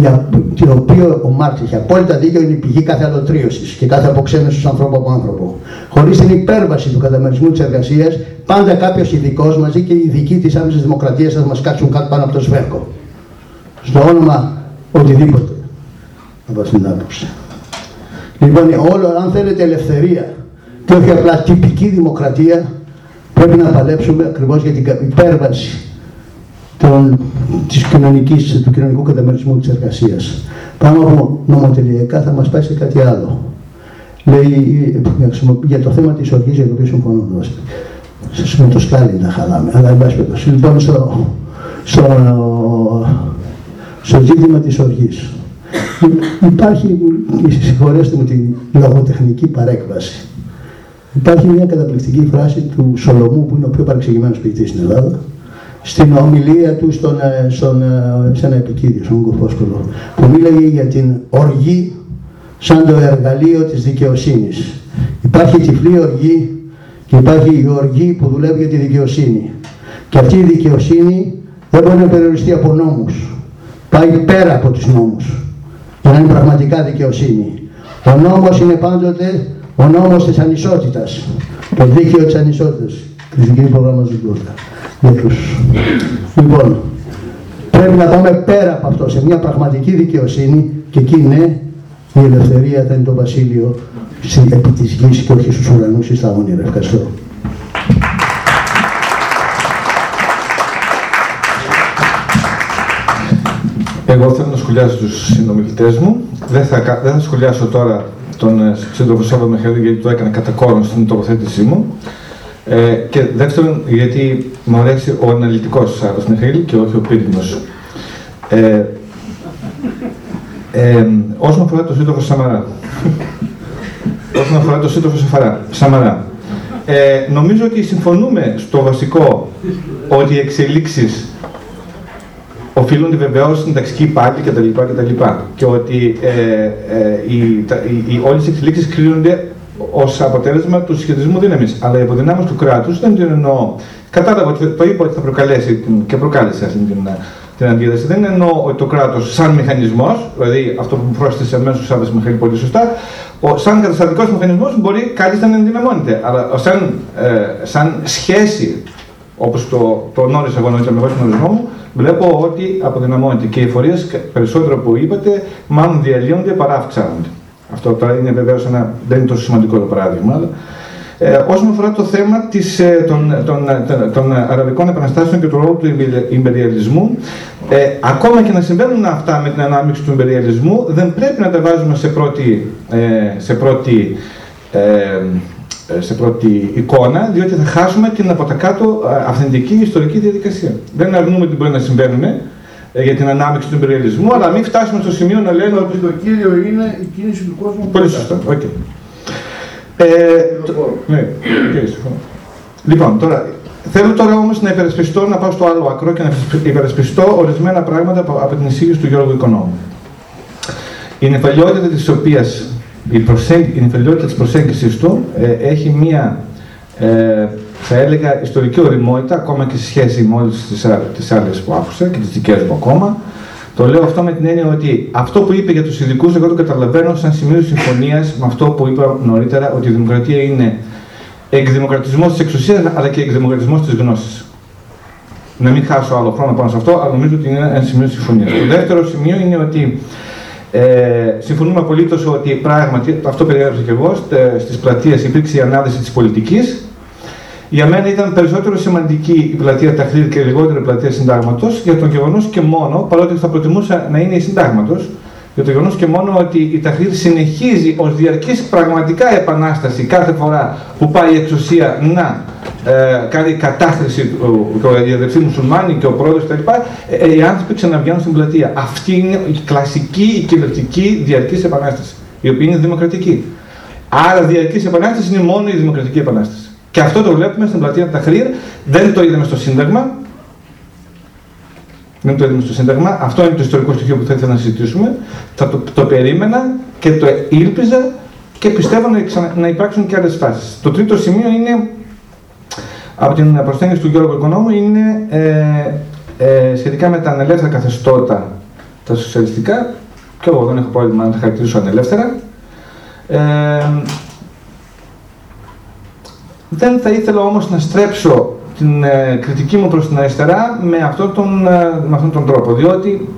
Για το οποίο ο Μάρξ έχει απόλυτα δίκιο, είναι η πηγή κάθε αλωτρίωση και κάθε αποξένωση του ανθρώπους από άνθρωπο. Χωρίς την υπέρβαση του καταμερισμού της εργασίας, πάντα κάποιος ειδικός μαζί και οι ειδικοί της άμεσης δημοκρατίας θα μας κάτσουν κάτω πάνω από το σβέρκο. Στο όνομα οτιδήποτε. Από αυτήν την άποψη. Λοιπόν, όλο, αν θέλετε ελευθερία και όχι απλά τυπική δημοκρατία, πρέπει να παλέψουμε ακριβώς για την υπέρβαση των, της κοινωνικής, του κοινωνικού καταμερισμού της εργασίας. Πάνω από νομοτελειακά θα μας πάει σε κάτι άλλο. Λέει, για το θέμα της οργής για το οποίο συμφωνώ με το σκάλι να χαλάμε, αλλά εν πάση περιπτώσει. Λοιπόν, στο, στο, στο ζήτημα της οργής. Υπάρχει, συγχωρέστε μου την λογοτεχνική παρέκβαση. Υπάρχει μια καταπληκτική φράση του Σολομού που είναι ο πιο παρεξηγημένος ποιητής στην Ελλάδα στην ομιλία του στον, ε, στον, ε, σε ένα επικίδιο, στον Κοφόσκολο, που μίλαγε για την οργή σαν το εργαλείο της δικαιοσύνης. Υπάρχει τυφλή οργή και υπάρχει η οργή που δουλεύει για τη δικαιοσύνη. Και αυτή η δικαιοσύνη δεν μπορεί να περιοριστεί από νόμους. Πάει πέρα από τους νόμους για να είναι πραγματικά δικαιοσύνη. Ο νόμος είναι πάντοτε ο νόμος της ανισότητας, το δίκαιο της ανισότητας. Κριτική προγραμματικότητα για τους. Λοιπόν, πρέπει να πάμε πέρα από αυτό, σε μια πραγματική δικαιοσύνη και εκεί ναι, η ελευθερία θα είναι το βασίλειο επί της γης και όχι στους ουρανούς ή στα όνειρα. Ευχαριστώ. Εγώ θέλω να σχολιάσω τους συνομιλητές μου. Δεν θα, δεν θα σχολιάσω τώρα τον ε, σύντροφο Σάββα Μεχαίδη γιατί το έκανα κατά κόρον στην τοποθέτησή μου. Ε, και δεύτερον, γιατί μου αρέσει ο αναλυτικός Σάρος Μιχαήλ και όχι ο πύρινο. Ε, ε, όσον αφορά το σύντροφο Σαμαρά. όσον αφορά το σύντροφο Σαμαρά. Ε, νομίζω ότι συμφωνούμε στο βασικό ότι οι εξελίξεις οφείλονται βεβαίως στην ταξική πάλι κτλ. Και, και ότι ε, ε, οι, οι, οι, όλες οι εξελίξεις κρίνονται ως αποτέλεσμα του σχετισμού δύναμης. Αλλά η αποδυνάμωση του κράτους δεν την εννοώ. Κατάλαβα ότι το είπα ότι θα προκαλέσει και προκάλεσε αυτή την, την αντίδραση. Δεν εννοώ ότι το κράτος σαν μηχανισμός, δηλαδή αυτό που μου πρόσθεσε αμέσως ο Σάββας Μιχαήλ πολύ σωστά, ο, σαν καταστατικός μηχανισμός μπορεί κάλλιστα να ενδυναμώνεται. Αλλά σαν, ε, σαν σχέση, όπως το, το γνώρισα εγώ νωρίτερα με βάση τον ορισμό μου, βλέπω ότι αποδυναμώνεται. Και οι φορεί περισσότερο που είπατε, μάλλον διαλύονται παρά αυξάνονται. Αυτό τώρα είναι βεβαίως ένα, δεν είναι τόσο σημαντικό το παράδειγμα. Αλλά, ε, όσον αφορά το θέμα της, ε, των, των, των, των, αραβικών επαναστάσεων και του ρόλου του ιμπεριαλισμού, ε, ακόμα και να συμβαίνουν αυτά με την ανάμειξη του ιμπεριαλισμού, δεν πρέπει να τα βάζουμε σε πρώτη, ε, σε πρώτη, ε, σε πρώτη εικόνα, διότι θα χάσουμε την από τα κάτω αυθεντική ιστορική διαδικασία. Δεν αρνούμε ότι μπορεί να συμβαίνουν, ε, για την ανάμειξη του υπεριαλισμού, αλλά μην φτάσουμε στο σημείο να λέμε ότι το κύριο είναι η κίνηση του κόσμου. Πολύ σωστά. Okay. Ε, το, ναι, okay, Λοιπόν, τώρα, θέλω τώρα όμως να υπερασπιστώ, να πάω στο άλλο ακρό και να υπερασπιστώ ορισμένα πράγματα από, από την εισήγηση του Γιώργου Οικονόμου. Η νεφαλιότητα της οποίας η, η νεφαλιότητα της προσέγγισης του ε, έχει μία ε, θα έλεγα ιστορική οριμότητα, ακόμα και σε σχέση με όλες τις άλλες που άκουσα και τις δικές μου ακόμα. Το λέω αυτό με την έννοια ότι αυτό που είπε για τους ειδικούς, εγώ το καταλαβαίνω σαν σημείο συμφωνίας με αυτό που είπα νωρίτερα, ότι η δημοκρατία είναι εκδημοκρατισμός της εξουσίας αλλά και εκδημοκρατισμός της γνώσης. Να μην χάσω άλλο χρόνο πάνω σε αυτό, αλλά νομίζω ότι είναι ένα σημείο συμφωνίας. Το δεύτερο σημείο είναι ότι ε, συμφωνούμε απολύτως ότι πράγματι, αυτό περιέγραψα και εγώ, στις πλατείες υπήρξε η ανάδυση της πολιτικής για μένα ήταν περισσότερο σημαντική η πλατεία Ταχρήρ και λιγότερο η πλατεία Συντάγματος για το γεγονός και μόνο, παρότι θα προτιμούσα να είναι η Συντάγματος, για το γεγονός και μόνο ότι η Ταχρήρ συνεχίζει ως διαρκής πραγματικά επανάσταση κάθε φορά που πάει η εξουσία να ε, κάνει κατάχρηση οι αδερφοί μουσουλμάνοι και ο πρόεδρος κτλ. Ε, οι άνθρωποι ξαναβγαίνουν στην πλατεία. Αυτή είναι η κλασική, η κυβερνητική διαρκής επανάσταση, η οποία είναι δημοκρατική. Άρα, διαρκής επανάσταση είναι μόνο η δημοκρατική επανάσταση. Και αυτό το βλέπουμε στην πλατεία Ταχρήρ. Δεν το είδαμε στο Σύνταγμα. Δεν το είδαμε στο Σύνταγμα. Αυτό είναι το ιστορικό στοιχείο που θα ήθελα να συζητήσουμε. Θα το, το περίμενα και το ήλπιζα και πιστεύω να, να υπάρξουν και άλλες φάσεις. Το τρίτο σημείο είναι από την προσθέγγιση του Γιώργου Οικονόμου είναι ε, ε, σχετικά με τα ανελεύθερα καθεστώτα τα σοσιαλιστικά, και εγώ δεν έχω πρόβλημα να τα χαρακτηρίσω ανελεύθερα. Ε, δεν θα ήθελα όμως να στρέψω την ε, κριτική μου προς την αριστερά με αυτόν τον, ε, με αυτόν τον τρόπο, διότι,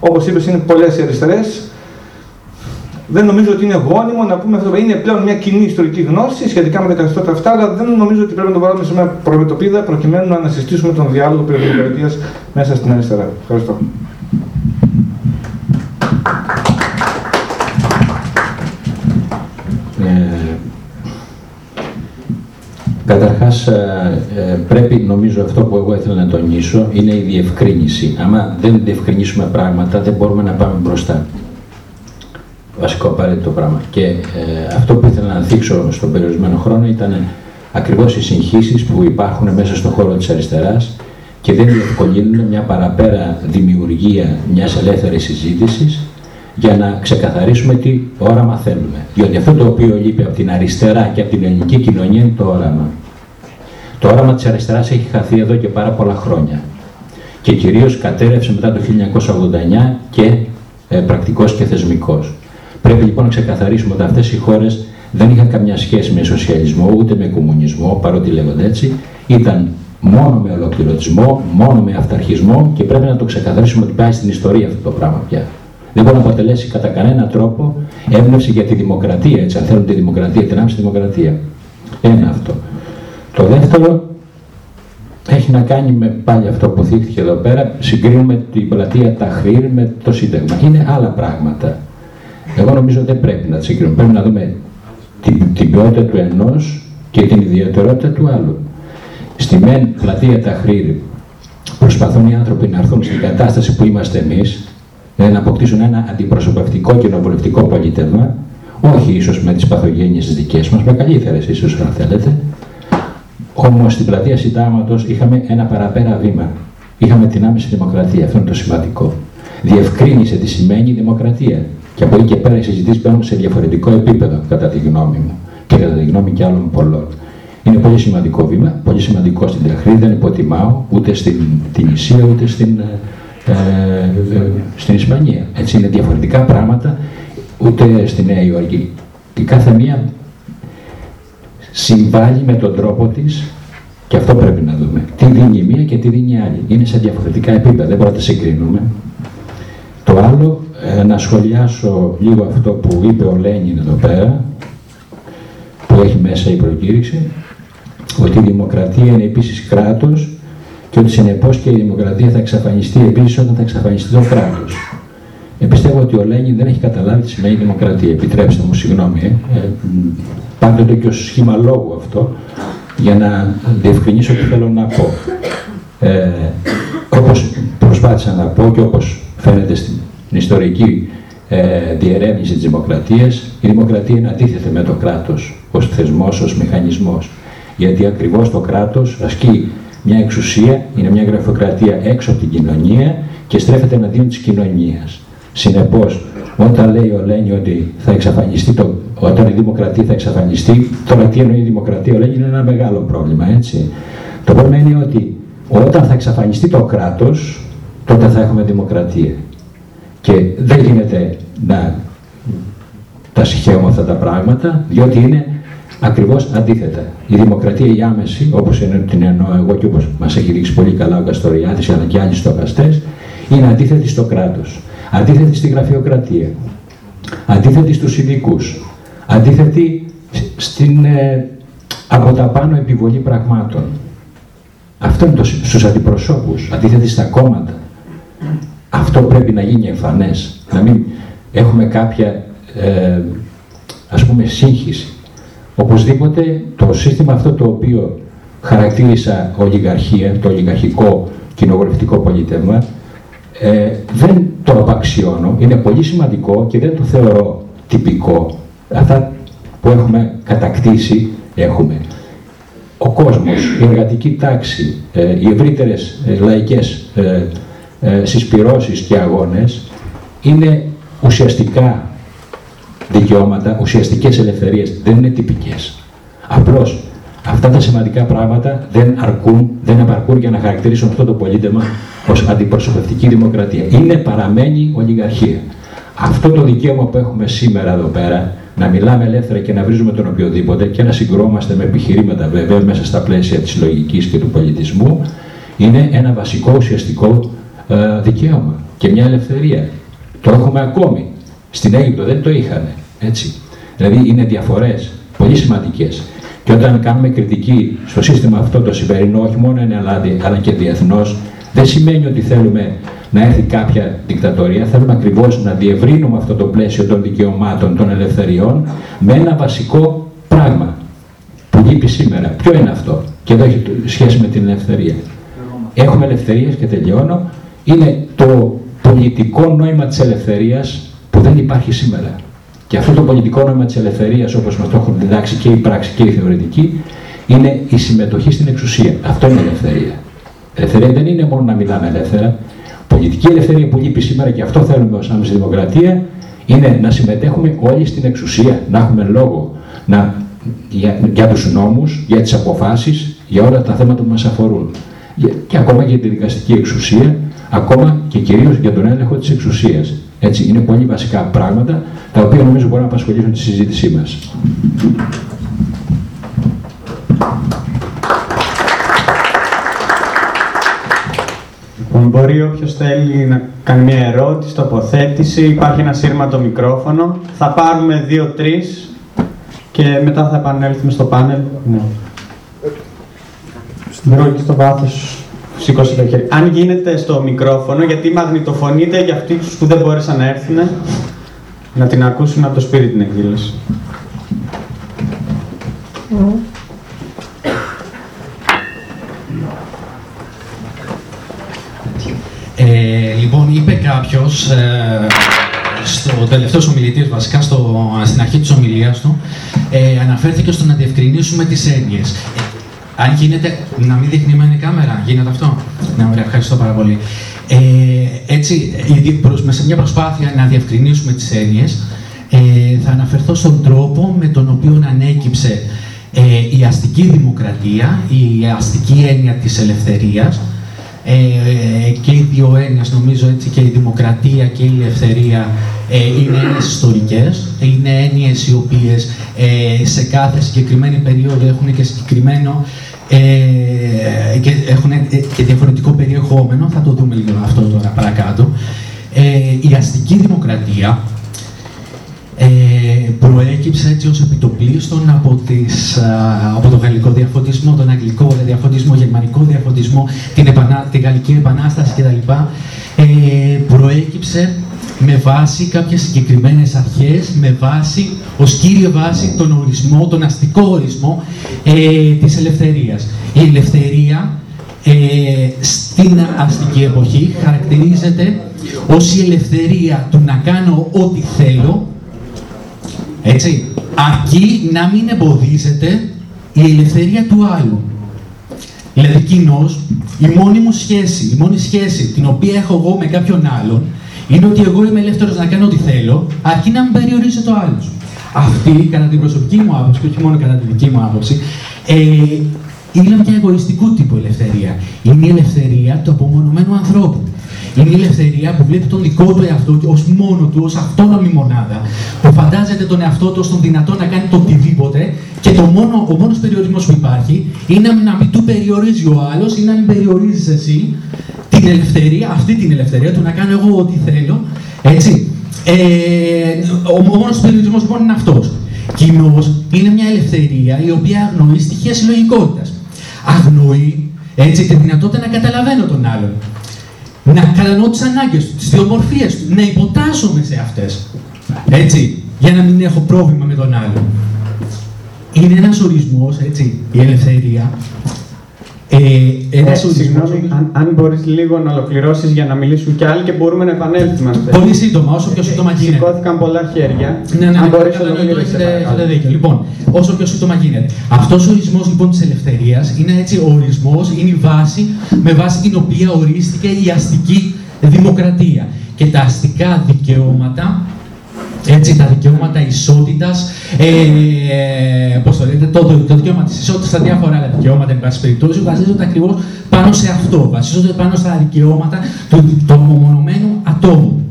όπως είπες, είναι πολλές οι αριστερές, δεν νομίζω ότι είναι γόνιμο να πούμε αυτό. Είναι πλέον μια κοινή ιστορική γνώση σχετικά με τα καθεστώτα αυτά, αλλά δεν νομίζω ότι πρέπει να το βάλουμε σε μια προμετωπίδα προκειμένου να ανασυστήσουμε τον διάλογο περί δημοκρατίας μέσα στην αριστερά. Ευχαριστώ. Ε, καταρχάς ε, ε, πρέπει νομίζω αυτό που εγώ ήθελα να τονίσω είναι η διευκρίνηση. Άμα δεν διευκρινίσουμε πράγματα δεν μπορούμε να πάμε μπροστά βασικό απαραίτητο πράγμα. Και ε, αυτό που ήθελα να δείξω στον περιορισμένο χρόνο ήταν ακριβώς οι συγχύσεις που υπάρχουν μέσα στον χώρο της αριστεράς και δεν διευκολύνουν μια παραπέρα δημιουργία μιας ελεύθερης συζήτησης για να ξεκαθαρίσουμε τι όραμα θέλουμε. Διότι αυτό το οποίο λείπει από την αριστερά και από την ελληνική κοινωνία είναι το όραμα. Το όραμα της αριστεράς έχει χαθεί εδώ και πάρα πολλά χρόνια και κυρίως κατέρευσε μετά το 1989 και ε, πρακτικός και θεσμικός. Πρέπει λοιπόν να ξεκαθαρίσουμε ότι αυτές οι χώρες δεν είχαν καμιά σχέση με σοσιαλισμό ούτε με κομμουνισμό, παρότι λέγονται έτσι. Ήταν μόνο με ολοκληρωτισμό, μόνο με αυταρχισμό και πρέπει να το ξεκαθαρίσουμε ότι πάει στην ιστορία αυτό το πράγμα πια. Δεν μπορεί να αποτελέσει κατά κανένα τρόπο έμπνευση για τη δημοκρατία, έτσι, αν θέλουν τη δημοκρατία, την άμεση δημοκρατία. Ένα αυτό. Το δεύτερο έχει να κάνει με πάλι αυτό που θύχτηκε εδώ πέρα, συγκρίνουμε την πλατεία Ταχρήρ με το Σύνταγμα. Είναι άλλα πράγματα. Εγώ νομίζω ότι δεν πρέπει να τι συγκρίνουμε. Πρέπει να δούμε την, την ποιότητα του ενός και την ιδιαιτερότητα του άλλου. Στη μεν πλατεία Ταχρήρη προσπαθούν οι άνθρωποι να έρθουν στην κατάσταση που είμαστε εμείς, δηλαδή να αποκτήσουν ένα αντιπροσωπευτικό κοινοβουλευτικό πολίτευμα, όχι ίσως με τις παθογένειες τις δικές μας, με καλύτερες ίσως αν θέλετε. Όμως στην πλατεία Συντάγματος είχαμε ένα παραπέρα βήμα. Είχαμε την άμεση δημοκρατία. Αυτό είναι το σημαντικό. Διευκρίνησε τι σημαίνει δημοκρατία. Και από εκεί και πέρα οι συζητήσεις μπαίνουν σε διαφορετικό επίπεδο, κατά τη γνώμη μου και κατά τη γνώμη και άλλων πολλών. Είναι πολύ σημαντικό βήμα, πολύ σημαντικό στην Τεχνίδη, δεν υποτιμάω ούτε στην την Ισία ούτε στην, ε, ε, στην Ισπανία. Έτσι είναι διαφορετικά πράγματα, ούτε στη Νέα Υόρκη. Η κάθε μία συμβάλλει με τον τρόπο της και αυτό πρέπει να δούμε. Τι δίνει η μία και τι δίνει η άλλη. Είναι σε διαφορετικά επίπεδα, δεν μπορούμε να τα συγκρίνουμε. Το άλλο, ε, να σχολιάσω λίγο αυτό που είπε ο Λένιν εδώ πέρα, που έχει μέσα η προκήρυξη, ότι η δημοκρατία είναι επίσης κράτος και ότι συνεπώς και η δημοκρατία θα εξαφανιστεί επίσης όταν θα εξαφανιστεί το κράτος. Ε, πιστεύω ότι ο Λένιν δεν έχει καταλάβει τι σημαίνει δημοκρατία. Επιτρέψτε μου, συγγνώμη. Ε, ε, πάντοτε και ως σχήμα λόγου αυτό, για να διευκρινίσω τι θέλω να πω. Ε, όπως προσπάθησα να πω και όπως φαίνεται στην ιστορική ε, διερεύνηση της δημοκρατίας, η δημοκρατία είναι αντίθετη με το κράτος ως θεσμός, ως μηχανισμός. Γιατί ακριβώς το κράτος ασκεί μια εξουσία, είναι μια γραφειοκρατία έξω από την κοινωνία και στρέφεται εναντίον της κοινωνίας. Συνεπώς, όταν λέει ο Λένι ότι θα εξαφανιστεί το, όταν η δημοκρατία θα εξαφανιστεί, τώρα τι εννοεί η δημοκρατία, ο Λένι είναι ένα μεγάλο πρόβλημα, έτσι. Το πρόβλημα είναι ότι όταν θα εξαφανιστεί το κράτος, τότε θα έχουμε δημοκρατία. Και δεν γίνεται να τα συγχαίουμε αυτά τα πράγματα, διότι είναι ακριβώς αντίθετα. Η δημοκρατία η άμεση, όπως είναι, την εννοώ εγώ και όπως μας έχει δείξει πολύ καλά ο Καστοριάδης αλλά και άλλοι στοχαστές, είναι αντίθετη στο κράτος, αντίθετη στη γραφειοκρατία, αντίθετη στους ειδικούς, αντίθετη στην ε, από τα πάνω επιβολή πραγμάτων. Αυτό είναι το, στους αντιπροσώπους, αντίθετη στα κόμματα. Αυτό πρέπει να γίνει εμφανές, να μην έχουμε κάποια ε, ας πούμε σύγχυση. Οπωσδήποτε το σύστημα αυτό το οποίο χαρακτήρισα ολιγαρχία, το ολιγαρχικό κοινοβουλευτικό πολίτευμα, ε, δεν το απαξιώνω, είναι πολύ σημαντικό και δεν το θεωρώ τυπικό. Αυτά που έχουμε κατακτήσει έχουμε. Ο κόσμος, η εργατική τάξη, ε, οι ευρύτερες ε, λαϊκές ε, ε, συσπυρώσεις και αγώνες είναι ουσιαστικά δικαιώματα, ουσιαστικές ελευθερίες, δεν είναι τυπικές. Απλώς Αυτά τα σημαντικά πράγματα δεν αρκούν, δεν απαρκούν για να χαρακτηρίσουν αυτό το πολίτευμα ως αντιπροσωπευτική δημοκρατία. Είναι παραμένει ολιγαρχία. Αυτό το δικαίωμα που έχουμε σήμερα εδώ πέρα, να μιλάμε ελεύθερα και να βρίζουμε τον οποιοδήποτε και να συγκρόμαστε με επιχειρήματα βέβαια μέσα στα πλαίσια της λογικής και του πολιτισμού, είναι ένα βασικό ουσιαστικό ε, δικαίωμα και μια ελευθερία. Το έχουμε ακόμη. Στην Αίγυπτο δεν το είχαν. Έτσι. Δηλαδή είναι διαφορές πολύ σημαντικές. Και όταν κάνουμε κριτική στο σύστημα αυτό το σημερινό, όχι μόνο εν Ελλάδα αλλά και διεθνώς, δεν σημαίνει ότι θέλουμε να έρθει κάποια δικτατορία. Θέλουμε ακριβώς να διευρύνουμε αυτό το πλαίσιο των δικαιωμάτων, των ελευθεριών, με ένα βασικό πράγμα που λείπει σήμερα. Ποιο είναι αυτό, και εδώ έχει σχέση με την ελευθερία. Έχουμε ελευθερίες και τελειώνω. Είναι το πολιτικό νόημα της ελευθερίας που δεν υπάρχει σήμερα. Και αυτό το πολιτικό νόημα της ελευθερίας, όπως μας το έχουν διδάξει και η πράξη και η θεωρητική, είναι η συμμετοχή στην εξουσία. Αυτό είναι ελευθερία. Ελευθερία δεν είναι μόνο να μιλάμε ελεύθερα. Πολιτική ελευθερία που λείπει σήμερα και αυτό θέλουμε ως άμεση δημοκρατία είναι να συμμετέχουμε όλοι στην εξουσία, να έχουμε λόγο να, για, για τους νόμους, για τις αποφάσεις, για όλα τα θέματα που μας αφορούν. Και ακόμα για τη δικαστική εξουσία, ακόμα και κυρίως για τον έλεγχο της εξουσίας. Έτσι, είναι πολύ βασικά πράγματα τα οποία νομίζω μπορούν να απασχολήσουν τη συζήτησή μας. Μπορεί όποιος θέλει να κάνει μια ερώτηση, τοποθέτηση, υπάρχει ένα σύρματο μικρόφωνο. Θα πάρουμε δύο-τρεις και μετά θα επανέλθουμε στο πάνελ. Ναι. Στην στο βάθος Σηκώστε το χέρι. Αν γίνεται στο μικρόφωνο, γιατί μαγνητοφωνείτε για αυτούς που δεν μπόρεσαν να έρθουν, να την ακούσουν από το σπίτι την εκδήλωση. Ε, λοιπόν, είπε κάποιος ε, στο τελευταίος ομιλητής, βασικά στο, στην αρχή της ομιλίας του, ε, αναφέρθηκε στο να διευκρινίσουμε τις έννοιες. Αν γίνεται, να μην δείχνει η κάμερα, γίνεται αυτό; Ναι, ωραία, ευχαριστώ πάρα πολύ. Ε, έτσι, σε μια προσπάθεια να διευκρινίσουμε τις έννοιες, ε, θα αναφερθώ στον τρόπο με τον οποίο ανέκυψε ε, η αστική δημοκρατία, η αστική έννοια της ελευθερίας, ε, και οι δύο έννοιες, νομίζω έτσι, και η δημοκρατία και η ελευθερία ε, είναι έννοιες ιστορικές, είναι έννοιες οι οποίες ε, σε κάθε συγκεκριμένη περίοδο έχουν και συγκεκριμένο ε, και έχουν ε, και διαφορετικό περιεχόμενο, θα το δούμε λίγο αυτό τώρα παρακάτω. Ε, η αστική δημοκρατία ε, προέκυψε έτσι ως επιτοπλίστων από, τις, από τον γαλλικό διαφωτισμό, τον αγγλικό διαφωτισμό, γερμανικό διαφωτισμό, την, επανα, την γαλλική επανάσταση κτλ. Ε, προέκυψε με βάση κάποιες συγκεκριμένες αρχές, με βάση, ως κύριε βάση, τον ορισμό, τον αστικό ορισμό ε, της ελευθερίας. Η ελευθερία ε, στην αστική εποχή χαρακτηρίζεται ως η ελευθερία του να κάνω ό,τι θέλω, έτσι, αρκεί να μην εμποδίζεται η ελευθερία του άλλου. Δηλαδή, κοινώ, η μόνη μου σχέση, η μόνη σχέση την οποία έχω εγώ με κάποιον άλλον, είναι ότι εγώ είμαι ελεύθερος να κάνω ό,τι θέλω, αρκεί να μην περιορίζει το άλλο. Αυτή, κατά την προσωπική μου άποψη, και όχι μόνο κατά τη δική μου άποψη, ε, είναι μια εγωιστικού τύπου ελευθερία. Είναι η ελευθερία του απομονωμένου ανθρώπου. Είναι η ελευθερία που βλέπει τον δικό του εαυτό ως μόνο του, ως αυτόνομη μονάδα, που φαντάζεται τον εαυτό του ως τον δυνατό να κάνει το οτιδήποτε και το μόνο, ο μόνος περιορισμός που υπάρχει είναι να μην του περιορίζει ο άλλος ή να μην περιορίζει εσύ την ελευθερία, αυτή την ελευθερία του να κάνω εγώ ό,τι θέλω. Έτσι. Ε, ο μόνος περιορισμός λοιπόν είναι αυτός. Κοινώ είναι μια ελευθερία η οποία αγνοεί στοιχεία συλλογικότητας. Αγνοεί έτσι τη δυνατότητα να καταλαβαίνω τον άλλον. Να κατανοώ τις ανάγκες του, τις διομορφίες του, να υποτάσσομαι σε αυτές. Έτσι, για να μην έχω πρόβλημα με τον άλλον. Είναι ένας ορισμός, έτσι, η ελευθερία, ε, ε, συγγνώμη, αν, αν μπορείς λίγο να ολοκληρώσεις για να μιλήσουν κι άλλοι και μπορούμε να επανέλθουμε. Πολύ σύντομα, όσο πιο σύντομα γίνεται. Σηκώθηκαν πολλά χέρια. Ναι, ναι, ναι, αν μπορεί να Έχετε δίκιο. Λοιπόν, όσο πιο σύντομα γίνεται. Αυτός ο ορισμός λοιπόν της ελευθερίας είναι έτσι ο ορισμός, είναι η βάση με βάση την οποία ορίστηκε η αστική δημοκρατία. Και τα αστικά δικαιώματα Έτσι, τα δικαιώματα ισότητας, ε, πώς το λέτε, το, το, το δικαίωμα της ισότητας, τα διάφορα άλλα δικαιώματα, εν πάση περιπτώσει, βασίζονται ακριβώς πάνω σε αυτό. Βασίζονται πάνω στα δικαιώματα του, του απομονωμένου ατόμου.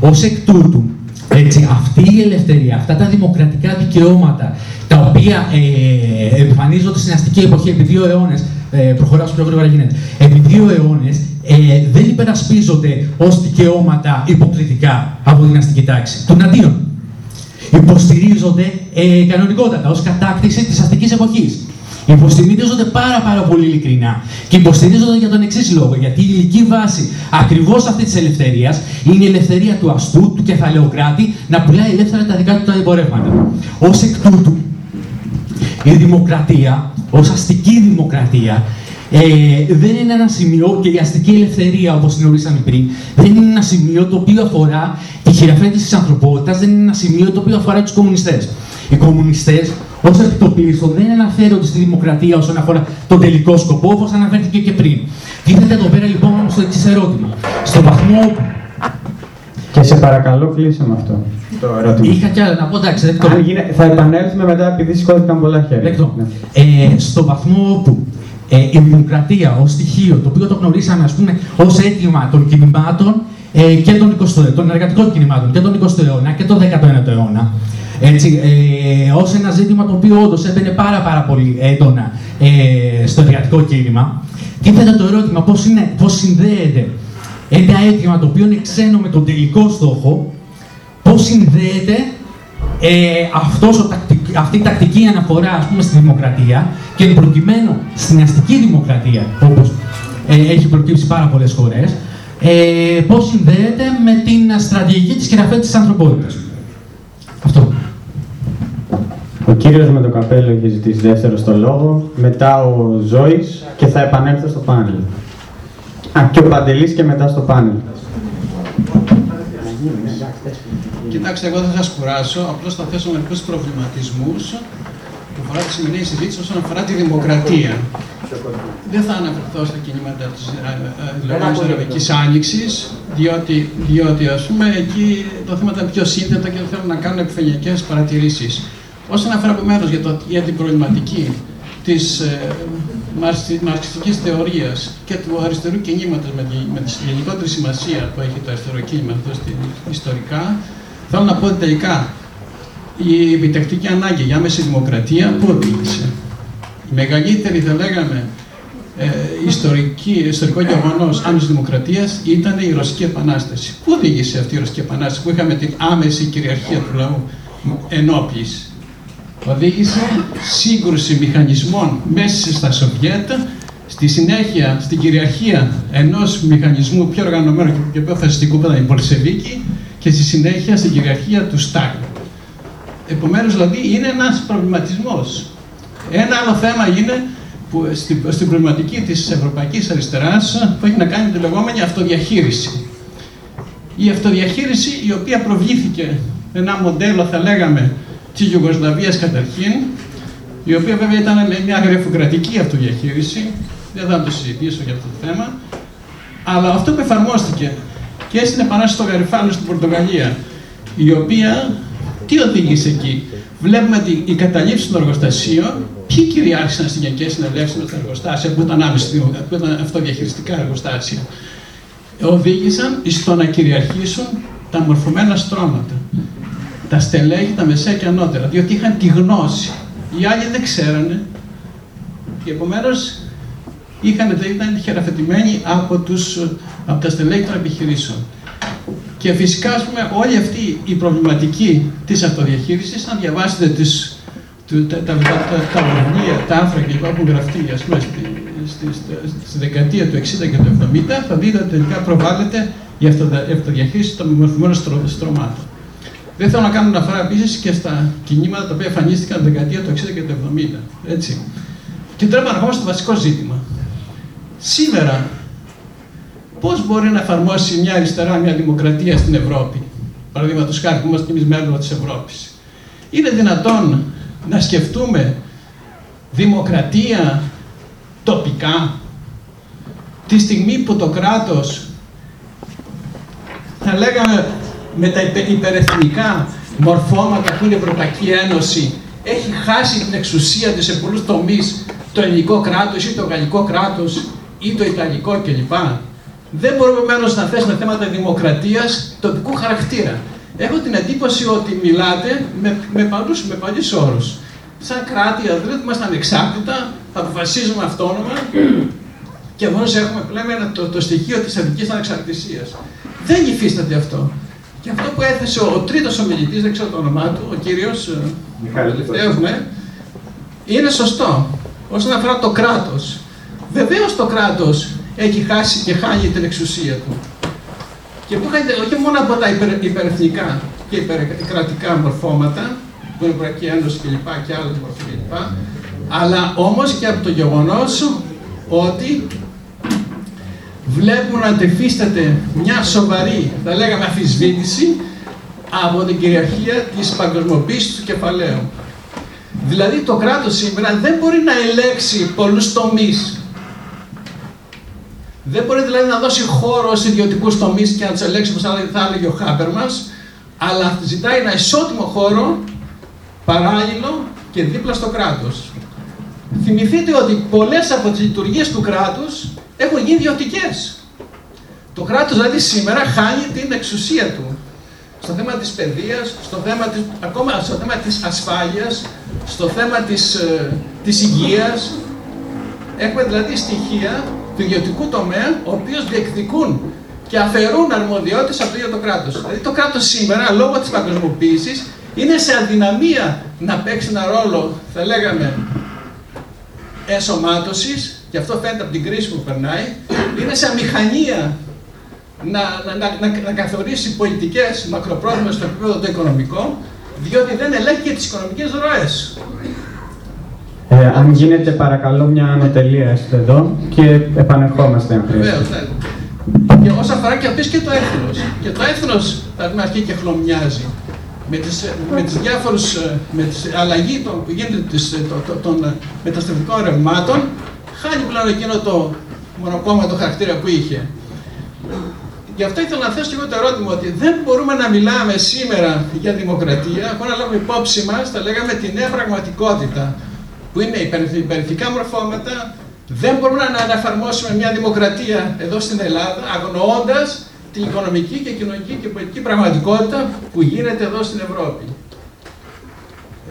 Ω εκ τούτου, έτσι, αυτή η ελευθερία, αυτά τα δημοκρατικά δικαιώματα, τα οποία ε, εμφανίζονται στην αστική εποχή επί δύο αιώνες, ε, προχωράω πιο γρήγορα γίνεται, επί δύο αιώνες, ε, δεν υπερασπίζονται ως δικαιώματα υποκριτικά από την αστική τάξη. Των αντίον. Υποστηρίζονται ε, κανονικότατα ως κατάκτηση της αστικής εποχής. Υποστηρίζονται πάρα, πάρα πολύ ειλικρινά. Και υποστηρίζονται για τον εξής λόγο. Γιατί η υλική βάση ακριβώς αυτής της ελευθερίας είναι η ελευθερία του αστού, του κεφαλαιοκράτη, να πουλάει ελεύθερα τα δικά του τα εμπορεύματα. Ω εκ τούτου, η δημοκρατία, ως αστική δημοκρατία, ε, δεν είναι ένα σημείο και η αστική ελευθερία, όπως γνωρίσαμε πριν, δεν είναι ένα σημείο το οποίο αφορά τη χειραφέτηση της ανθρωπότητας, δεν είναι ένα σημείο το οποίο αφορά τους κομμουνιστές. Οι κομμουνιστές, ως επιτοπλίστων, δεν αναφέρονται στη δημοκρατία όσον αφορά τον τελικό σκοπό, όπως αναφέρθηκε και πριν. Τίθεται εδώ πέρα λοιπόν στο εξής ερώτημα. Στο βαθμό. Και σε παρακαλώ, κλείσε με αυτό το ερώτημα. Είχα κι άλλα να πω, εντάξει, δεν Αν γίνε- θα επανέλθουμε μετά επειδή σηκώθηκαν πολλά χέρια. Δεκτό. Ναι. Ε, στο βαθμό που ε, η δημοκρατία ως στοιχείο, το οποίο το γνωρίσαμε ας πούμε ως αίτημα των κινημάτων ε, και των, 20, των εργατικών κινημάτων και τον 20ο αιώνα και τον 19ο αιώνα, έτσι, ε, ως ένα ζήτημα το οποίο όντως έμπαινε πάρα πάρα πολύ έντονα ε, στο εργατικό κίνημα, τίθεται το ερώτημα πώς, είναι, πώς συνδέεται ένα αίτημα το οποίο είναι ξένο με τον τελικό στόχο, πώς συνδέεται ε, αυτός ο τακτικ- αυτή η τακτική αναφορά ας πούμε, στη δημοκρατία και εν προκειμένου στην αστική δημοκρατία, όπως ε, έχει προκύψει πάρα πολλές φορές, ε, πώς συνδέεται με την στρατηγική της χειραφέτησης της ανθρωπότητας. Αυτό. Ο κύριος με το καπέλο έχει ζητήσει δεύτερο στο λόγο, μετά ο Ζώης και θα επανέλθω στο πάνελ. Α, και ο Παντελής και μετά στο πάνελ. Κοιτάξτε, εγώ δεν θα σας κουράσω, απλώς θα θέσω μερικούς προβληματισμούς που αφορά τη σημερινή συζήτηση όσον αφορά τη δημοκρατία. Δεν θα αναφερθώ στα κινήματα της λεγόμενης Αραβική Άνοιξης, διότι, διότι ας πούμε, εκεί το θέμα ήταν πιο σύνθετο και δεν θέλω να κάνω επιφανειακές παρατηρήσεις. Όσον αφορά επομένως για, το- για την προβληματική της ε, μαρξι- μαρξιστικής θεωρίας και του αριστερού κινήματος με τη, με τη γενικότερη σημασία που έχει το αριστερό κίνημα αυτό στην, ιστορικά, θέλω να πω ότι τελικά η επιτακτική ανάγκη για άμεση δημοκρατία πού οδήγησε. Η μεγαλύτερη, θα λέγαμε, ε, ιστορική, ιστορικό γεγονός άμεσης δημοκρατίας ήταν η Ρωσική Επανάσταση. Πού οδήγησε αυτή η Ρωσική Επανάσταση που είχαμε την άμεση κυριαρχία του λαού ενόπλης. Οδήγησε σύγκρουση μηχανισμών μέσα στα Σοβιέτ, στη συνέχεια στην κυριαρχία ενός μηχανισμού πιο οργανωμένου και πιο φασιστικού που ήταν η Πολσεβίκη και στη συνέχεια στην κυριαρχία του Στάλιν. Επομένως, δηλαδή, είναι ένας προβληματισμός. Ένα άλλο θέμα είναι που στην, στην προβληματική της ευρωπαϊκής αριστεράς που έχει να κάνει με τη λεγόμενη αυτοδιαχείριση. Η αυτοδιαχείριση η οποία προβλήθηκε ένα μοντέλο, θα λέγαμε, της Ιουγκοσλαβίας καταρχήν, η οποία βέβαια ήταν μια γραφειοκρατική αυτοδιαχείριση, δεν θα το συζητήσω για αυτό το θέμα, αλλά αυτό που εφαρμόστηκε και στην Επανάσταση στο Γαριφάλο στην Πορτογαλία, η οποία τι οδήγησε εκεί; Βλέπουμε ότι οι καταλήψεις των εργοστασίων, ποιοι κυριάρχησαν στις γενικές συνελεύσεις με τα εργοστάσια που ήταν, άμεση, που ήταν αυτοδιαχειριστικά εργοστάσια. Οδήγησαν στο να κυριαρχήσουν τα μορφωμένα στρώματα. Τα στελέχη, τα μεσαία και ανώτερα, διότι είχαν τη γνώση. Οι άλλοι δεν ξέρανε και επομένως είχαν, ήταν χειραφετημένοι από, τους, από τα στελέχη των επιχειρήσεων. Και φυσικά, ας πούμε, όλη αυτή η προβληματική της αυτοδιαχείρισης, αν διαβάσετε τις, του- τα, τα, τα, τα, τα βιβλία, τα άρθρα και λοιπά που έχουν γραφτεί, ας πούμε, στη, στη, στη, στη δεκαετία του 60 και του 70, θα δείτε ότι τελικά προβάλλεται η αυτοδα- η αυτοδιαχείριση των μορφωμένων στρο, στρωμάτων. Δεν θέλω να κάνω αναφορά επίσης και στα κινήματα τα οποία εμφανίστηκαν τη δεκαετία του 60 και του 70. Έτσι. Και τώρα επαναρχόμαστε στο βασικό ζήτημα. Σήμερα, πώς μπορεί να εφαρμόσει μια αριστερά μια δημοκρατία στην Ευρώπη, παραδείγματος χάρη που είμαστε κι εμείς μέλος της Ευρώπης. Είναι δυνατόν να σκεφτούμε δημοκρατία τοπικά τη στιγμή που το κράτος θα λέγαμε με τα υπε- υπερεθνικά μορφώματα που είναι η Ευρωπαϊκή Ένωση έχει χάσει την εξουσία της σε πολλούς τομείς το ελληνικό κράτος ή το γαλλικό κράτος ή το ιταλικό κλπ. Δεν μπορούμε επομένως να θέσουμε θέματα δημοκρατίας τοπικού χαρακτήρα. Έχω την εντύπωση ότι μιλάτε με, με, παλούς, με παλιούς όρους. Σαν κράτη, δηλαδή, είμαστε ανεξάρτητα, θα αποφασίζουμε αυτόνομα και μόνος έχουμε πλέον το, το στοιχείο της εθνικής ανεξαρτησίας. Δεν υφίσταται αυτό. Και αυτό που έθεσε ο, ο τρίτος ομιλητής, δεν ξέρω το όνομά του, ο κύριος ε, Μιχάλης, είναι σωστό όσον αφορά το κράτος. Βεβαίως το κράτος έχει χάσει και χάνει την εξουσία του. Και που όχι μόνο από τα υπερ, υπερεθνικά και υπερκρατικά μορφώματα, που είναι η Ευρωπαϊκή Ένωση κλπ. και, και άλλες μορφές κλπ. Αλλά όμως και από το γεγονός ότι βλέπουμε να αντεφίσταται μια σοβαρή, θα λέγαμε, αφισβήτηση από την κυριαρχία της παγκοσμιοποίησης του κεφαλαίου. Δηλαδή το κράτος σήμερα δεν μπορεί να ελέξει πολλούς τομείς. Δεν μπορεί δηλαδή να δώσει χώρο σε ιδιωτικούς τομείς και να τους ελέξει όπως θα έλεγε ο Χάπερ μας, αλλά ζητάει ένα ισότιμο χώρο, παράλληλο και δίπλα στο κράτος. Θυμηθείτε ότι πολλές από τις λειτουργίες του κράτους έχουν γίνει ιδιωτικές. Το κράτος δηλαδή σήμερα χάνει την εξουσία του στο θέμα της παιδείας, στο θέμα της, ακόμα στο θέμα της ασφάλειας, στο θέμα της, ε, της υγείας. Έχουμε δηλαδή στοιχεία του ιδιωτικού τομέα, ο οποίος διεκδικούν και αφαιρούν αρμοδιότητες από το ίδιο το κράτος. Δηλαδή το κράτος σήμερα, λόγω της παγκοσμιοποίησης, είναι σε αδυναμία να παίξει ένα ρόλο, θα λέγαμε, ενσωμάτωσης και αυτό φαίνεται από την κρίση που περνάει, είναι σε αμηχανία να, να, να, να καθορίσει πολιτικές μακροπρόθεσμες στο επίπεδο το οικονομικό, διότι δεν ελέγχει και τις οικονομικές ροές. Ε, αν γίνεται παρακαλώ μια ανωτελεία εδώ και επανερχόμαστε αν Βεβαίως, ναι. Και όσον αφορά και επίσης και το έθνος. Και το έθνος θα αρχίσει και χλωμιάζει με τις, με τις διάφορους, ε, με τις αλλαγή των, που γίνεται της, ε, το, το, των μεταστατικών ρευμάτων, χάνει πλέον εκείνο το μονοκόμματο χαρακτήρα που είχε. Γι' αυτό ήθελα να θέσω και εγώ το ερώτημα ότι δεν μπορούμε να μιλάμε σήμερα για δημοκρατία, χωρίς να λάβουμε υπόψη μας, θα λέγαμε, τη νέα πραγματικότητα, που είναι υπερηθικά μορφώματα. Δεν μπορούμε να αναφαρμόσουμε μια δημοκρατία εδώ στην Ελλάδα, αγνοώντας την οικονομική και κοινωνική και πολιτική πραγματικότητα που γίνεται εδώ στην Ευρώπη.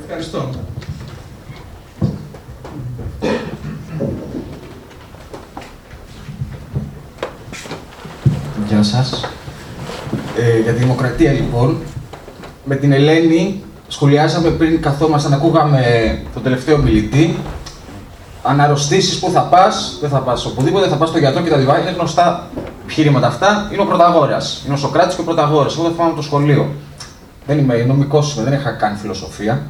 Ευχαριστώ. Γεια σας. Ε, για τη δημοκρατία λοιπόν, με την Ελένη σχολιάσαμε πριν καθόμασταν, ακούγαμε τον τελευταίο μιλητή. Αναρρωστήσεις που θα πας, δεν θα πας οπουδήποτε, θα πας στο γιατρό και τα λοιπά. Είναι γνωστά επιχειρήματα αυτά. Είναι ο Πρωταγόρας. Είναι ο Σοκράτης και ο Πρωταγόρας. Εγώ δεν θυμάμαι το σχολείο. Δεν είμαι νομικός, δεν είχα κάνει φιλοσοφία.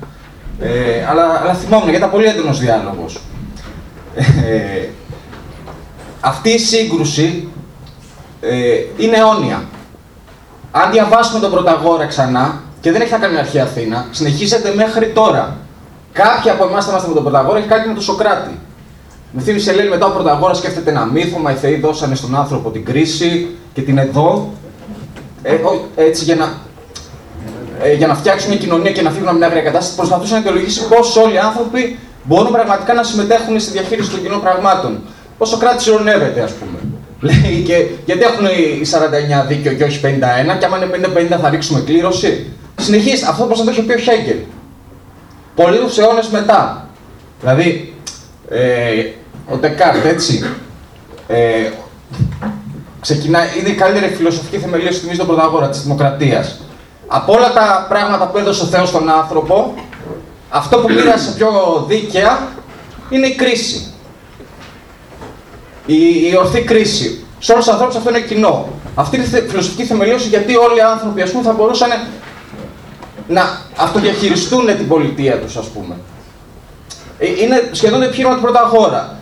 Ε, αλλά, αλλά θυμόμουν γιατί ήταν πολύ έντονος διάλογος. Ε, αυτή η σύγκρουση ε, είναι αιώνια. Αν διαβάσουμε τον Πρωταγόρα ξανά, και δεν έχει να κάνει με αρχαία Αθήνα, συνεχίζεται μέχρι τώρα. Κάποιοι από εμάς θα είμαστε με τον Πρωταγόρα, έχει κάνει με τον Σοκράτη. Μου θύμισε, λέει, μετά ο Πρωταγόρα σκέφτεται ένα μύθο, μα οι Θεοί δώσανε στον άνθρωπο την κρίση και την εδώ. Ε, έτσι για να, ε, για να φτιάξουν μια κοινωνία και να φύγουν από μια άγρια κατάσταση, προσπαθούσε να δικαιολογήσει πώς όλοι οι άνθρωποι μπορούν πραγματικά να συμμετέχουν στη διαχείριση των κοινών πραγμάτων. Ο Σοκράτης ειρωνεύεται, ας πούμε. Λέει και γιατί έχουν οι 49 δίκιο και όχι 51, και άμα είναι 50-50 θα ρίξουμε κλήρωση. Συνεχίζει, αυτό πώ το έχει πει ο Χέγκελ. Πολλοί αιώνες μετά. Δηλαδή, ε, ο Ντεκάρτ, έτσι, ε, ξεκινάει, είναι η καλύτερη φιλοσοφική θεμελίωση τιμή στον πρωταγόρα της δημοκρατίας. Από όλα τα πράγματα που έδωσε ο Θεός στον άνθρωπο, αυτό που μοίρασε πιο δίκαια είναι η κρίση η, η ορθή κρίση. Σε όλους τους ανθρώπους αυτό είναι κοινό. Αυτή είναι η φιλοσοφική θεμελίωση γιατί όλοι οι άνθρωποι ας πούμε, θα μπορούσαν να αυτοδιαχειριστούν την πολιτεία τους, ας πούμε. Ε, είναι σχεδόν το επιχείρημα του Πρωταγόρα.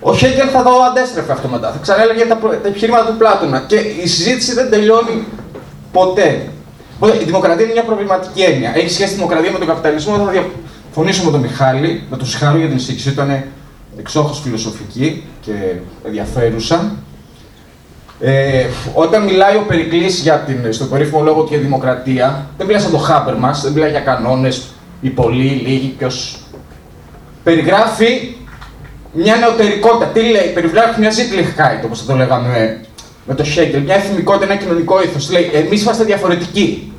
Ο Χέγκελ θα το αντέστρεφε αυτό μετά. Θα ξανέλεγε τα, τα επιχειρήματα του Πλάτωνα. Και η συζήτηση δεν τελειώνει ποτέ. Η δημοκρατία είναι μια προβληματική έννοια. Έχει σχέση η δημοκρατία με τον καπιταλισμό. Θα διαφωνήσω με τον Μιχάλη, με τον συγχαρώ για την εισήγησή του εξόχως φιλοσοφική και ενδιαφέρουσα. Ε, όταν μιλάει ο Περικλής για την, στο περίφημο λόγο για δημοκρατία, δεν μιλάει σαν το Χάπερ μας, δεν μιλάει για κανόνες, οι πολλοί, λίγοι, ποιος... Περιγράφει μια νεωτερικότητα. Τι λέει, περιγράφει μια Ζήτλιχκάιτ, όπως θα το λέγαμε με το Χέγκελ, μια εθνικότητα, ένα κοινωνικό ήθος. Λέει, εμείς είμαστε διαφορετικοί.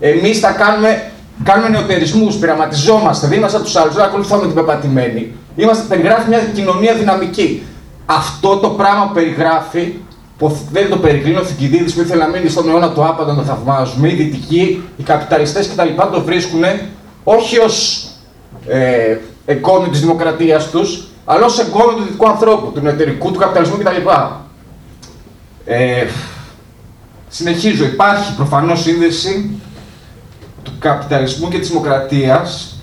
Εμείς θα κάνουμε, κάνουμε νεωτερισμούς, πειραματιζόμαστε, δεν είμαστε τους άλλους, δεν ακολουθούμε την πεπατημένη. Είμαστε, περιγράφει μια κοινωνία δυναμική. Αυτό το πράγμα που περιγράφει που δεν το περικλίνω ο Θηκηδίδης που ήθελε να μείνει στον αιώνα του άπαντα να το θαυμάζουμε, οι δυτικοί, οι καπιταλιστές κτλ. το βρίσκουν όχι ως ε, εικόνα της δημοκρατίας τους, αλλά ως εικόνα του δυτικού ανθρώπου, του εταιρικού, του καπιταλισμού κτλ. Ε, συνεχίζω, υπάρχει προφανώς σύνδεση του καπιταλισμού και της δημοκρατίας.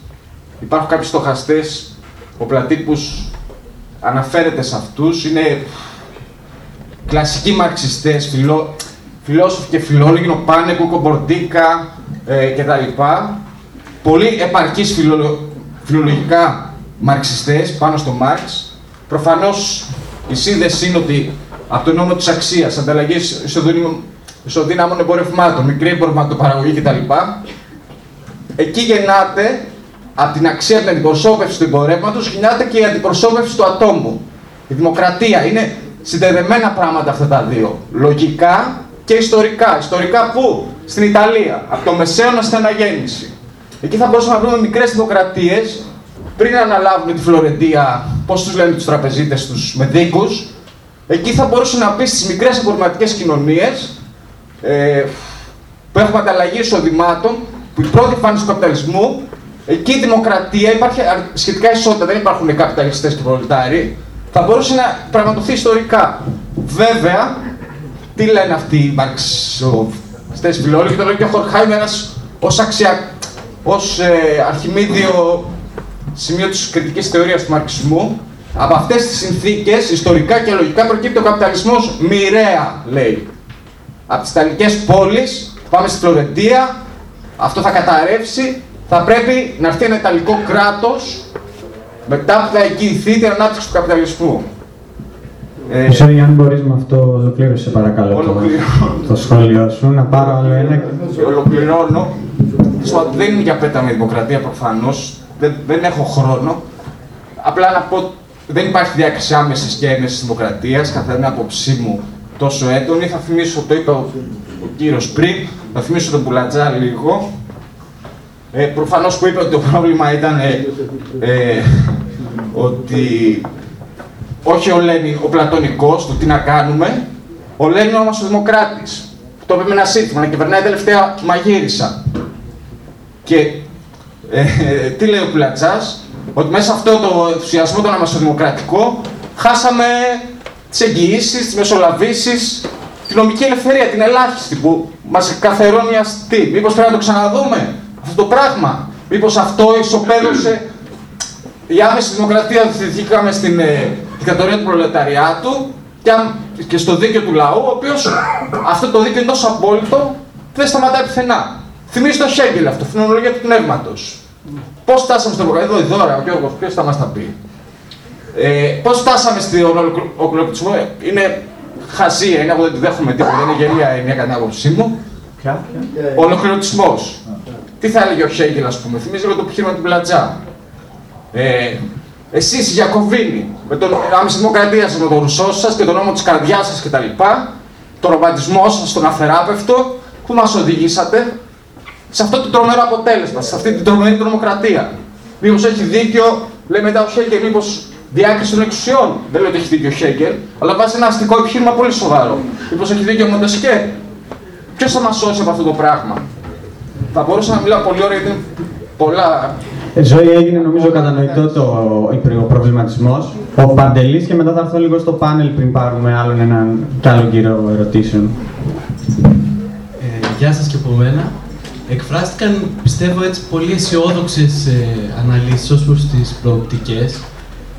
Υπάρχουν κάποιοι στοχαστές, ο Πλατύπους αναφέρεται σε αυτούς, είναι κλασικοί μαρξιστές, φιλό, φιλόσοφοι και φιλόλογοι, ο Πάνεκο, Κομπορντίκα ε, κτλ. Πολύ επαρκείς φιλο, φιλολογικά μαρξιστές πάνω στο Μάρξ. Προφανώς η σύνδεση είναι ότι από τον νόμο της αξίας, ανταλλαγής ισοδύναμων εμπορευμάτων, μικρή εμπορευματοπαραγωγή κτλ. Εκεί γεννάται από την αξία την αντιπροσώπευση του εμπορεύματος, γεννάται και η αντιπροσώπευση του ατόμου. Η δημοκρατία είναι συνδεδεμένα πράγματα αυτά τα δύο. Λογικά και ιστορικά. Ιστορικά πού; Στην Ιταλία. Από το Μεσαίωνα στην Αναγέννηση. Εκεί θα μπορούσαμε να βρούμε μικρές δημοκρατίες πριν αναλάβουν τη Φλωρεντία, πώς τους λένε τους τραπεζίτες τους, με δίκους. Εκεί θα μπορούσε να πεις στις μικρές εμπορευματικές κοινωνίες ε, που έχουμε ανταλλαγή εισοδημάτων, που η πρώτη φάνη του καπιταλισμού, εκεί η δημοκρατία υπάρχει σχετικά ισότητα, δεν υπάρχουν καπιταλιστές και προλετάροι, θα μπορούσε να πραγματοθεί ιστορικά. Βέβαια, τι λένε αυτοί οι μαρξιστές φιλόλογοι, το λέει και ο Χορχάιμ ένας ως, αξια... ως ε, αρχιμίδιο σημείο της κριτικής θεωρίας του μαρξισμού, από αυτές τις συνθήκες, ιστορικά και λογικά, προκύπτει ο καπιταλισμός μοιραία, λέει. Από τις Ιταλικές πόλεις, πάμε στη Φλωρεντία, αυτό θα καταρρεύσει, θα πρέπει να έρθει ένα Ιταλικό κράτος μετά που θα εγγυηθεί την ανάπτυξη του καπιταλισμού. Ε, Sorry, αν μπορείς με αυτό, ολοκλήρωσε παρακαλώ το, το σχόλιο σου, να πάρω άλλο ένα. Ολοκληρώνω. Δεν είναι για πέτα με δημοκρατία προφανώς. Δεν, δεν έχω χρόνο. Απλά να πω δεν υπάρχει διάκριση άμεσης και έμεσης δημοκρατίας, κατά την άποψή μου τόσο έντονη. Θα θυμίσω, το είπε ο, ο κύριος πριν, θα θυμίσω τον Πουλατζά λίγο. Ε, Προφανώς που είπε ότι το πρόβλημα ήταν ε, ε, ότι όχι ο Λένι ο πλατωνικός, το τι να κάνουμε, ο Λένι όμως ο δημοκράτης. Το είπε με ένα σύνθημα, να κυβερνάει τελευταία μαγείρισα. Και ε, τι λέει ο Πλατσάς, ότι μέσα αυτό το ενθουσιασμό το αναμασοδημοκρατικό χάσαμε τις εγγυήσεις, τις μεσολαβήσεις, τη νομική ελευθερία, την ελάχιστη που μας καθερώνει αστή. Μήπως πρέπει να το ξαναδούμε; Αυτό το πράγμα. Μήπως αυτό ισοπαίδωσε η άμεση δημοκρατία θετήκαμε στην ε, δικτατορία του προλεταριάτου και, και στο δίκαιο του λαού, ο οποίος αυτό το δίκαιο είναι τόσο απόλυτο δεν σταματάει πουθενά. Θυμίζει το Χέγκελ αυτό, φαινομενολογία του πνεύματος. Πώς φτάσαμε στο Εδώ, εδώ, ο Γιώργος, ποιος θα μας τα πει; Ε, Πώς φτάσαμε στον ολοκληρωτισμό, ε, είναι χαζία, είναι από δεν δέχομαι τίποτα, είναι γελία έννοια κατά την άποψή μου. Ποια, Ολοκληρωτισμός. Τι θα έλεγε ο Χέγκελ, ας πούμε, θυμίζει λίγο το επιχείρημα του Μπλατζά. Ε, Εσείς οι Γιακοβίνοι, με τον άμεση δημοκρατία με τον ρουσό σας και τον νόμο της καρδιάς σας κτλ. Τον ρομαντισμό σας, τον αφεράπευτο, που μας οδηγήσατε σε αυτό το τρομερό αποτέλεσμα, σε αυτή την τρομερή τρομοκρατία. Μήπως έχει δίκιο, λέει μετά ο Χέγκελ, μήπως διάκριση των εξουσιών. Δεν λέω ότι έχει δίκιο ο Χέγκελ, αλλά βάζει ένα αστικό επιχείρημα πολύ σοβαρό. Μήπως έχει δίκιο ο Μοντεσκέ. Ποιος θα μας σώσει από αυτό το πράγμα; Θα μπορούσα να μιλάω πολύ ώρα γιατί πολλά ε, ζωή έγινε νομίζω κατανοητό το, ο προβληματισμός. Ο Παντελής και μετά θα έρθω λίγο στο πάνελ πριν πάρουμε άλλον έναν κι άλλο κύριο ερωτήσεων. Ε, γεια σας και από μένα. Εκφράστηκαν, πιστεύω, έτσι πολύ αισιόδοξες ε, αναλύσεις ως προς τις προοπτικές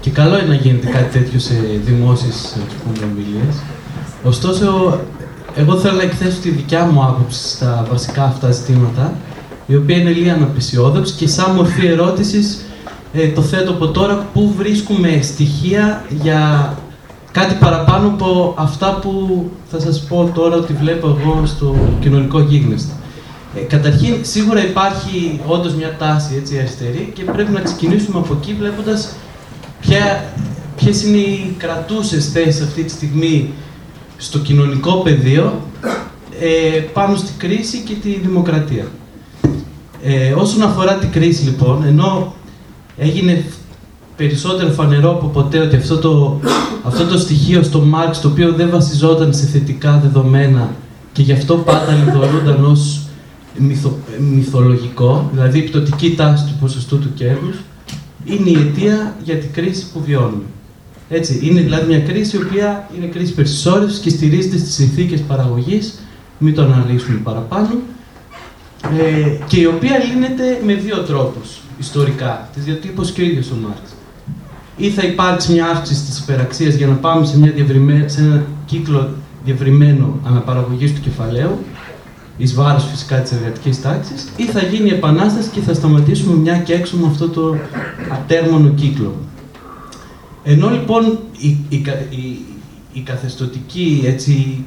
και καλό είναι να γίνεται κάτι τέτοιο σε δημόσιες ομιλίες. Ωστόσο, εγώ θέλω να εκθέσω τη δικιά μου άποψη στα βασικά αυτά ζητήματα η οποία είναι λίγα αναπησιόδοξη και σαν μορφή ερώτησης ε, το θέτω από τώρα πού βρίσκουμε στοιχεία για κάτι παραπάνω από αυτά που θα σας πω τώρα ότι βλέπω εγώ στο κοινωνικό γίγνεσθε. Ε, καταρχήν, σίγουρα υπάρχει όντως μια τάση έτσι, αριστερή και πρέπει να ξεκινήσουμε από εκεί βλέποντας ποια, ποιες είναι οι κρατούσες θέσεις αυτή τη στιγμή στο κοινωνικό πεδίο ε, πάνω στη κρίση και τη δημοκρατία. Ε, όσον αφορά την κρίση λοιπόν, ενώ έγινε περισσότερο φανερό από ποτέ ότι αυτό το, αυτό το στοιχείο στο Μάρξ, το οποίο δεν βασιζόταν σε θετικά δεδομένα και γι' αυτό πάντα λιδωρούνταν ως μυθο, μυθολογικό, δηλαδή η πτωτική τάση του ποσοστού του κέρδους, είναι η αιτία για την κρίση που βιώνουμε. Έτσι, είναι δηλαδή μια κρίση η οποία είναι κρίση περισσόρευσης και στηρίζεται στις συνθήκες παραγωγής, μην το αναλύσουμε παραπάνω, ε, και η οποία λύνεται με δύο τρόπους ιστορικά, τις διατύπωσε και ο ίδιος ο Μάρξ. Ή θα υπάρξει μια αύξηση της υπεραξίας για να πάμε σε, μια σε ένα κύκλο διευρυμένο αναπαραγωγής του κεφαλαίου, εις βάρος φυσικά της εργατικής τάξης, ή θα γίνει επανάσταση και θα σταματήσουμε μια και έξω με αυτό το ατέρμονο κύκλο. Ενώ λοιπόν η, η, η, η καθεστωτική, έτσι,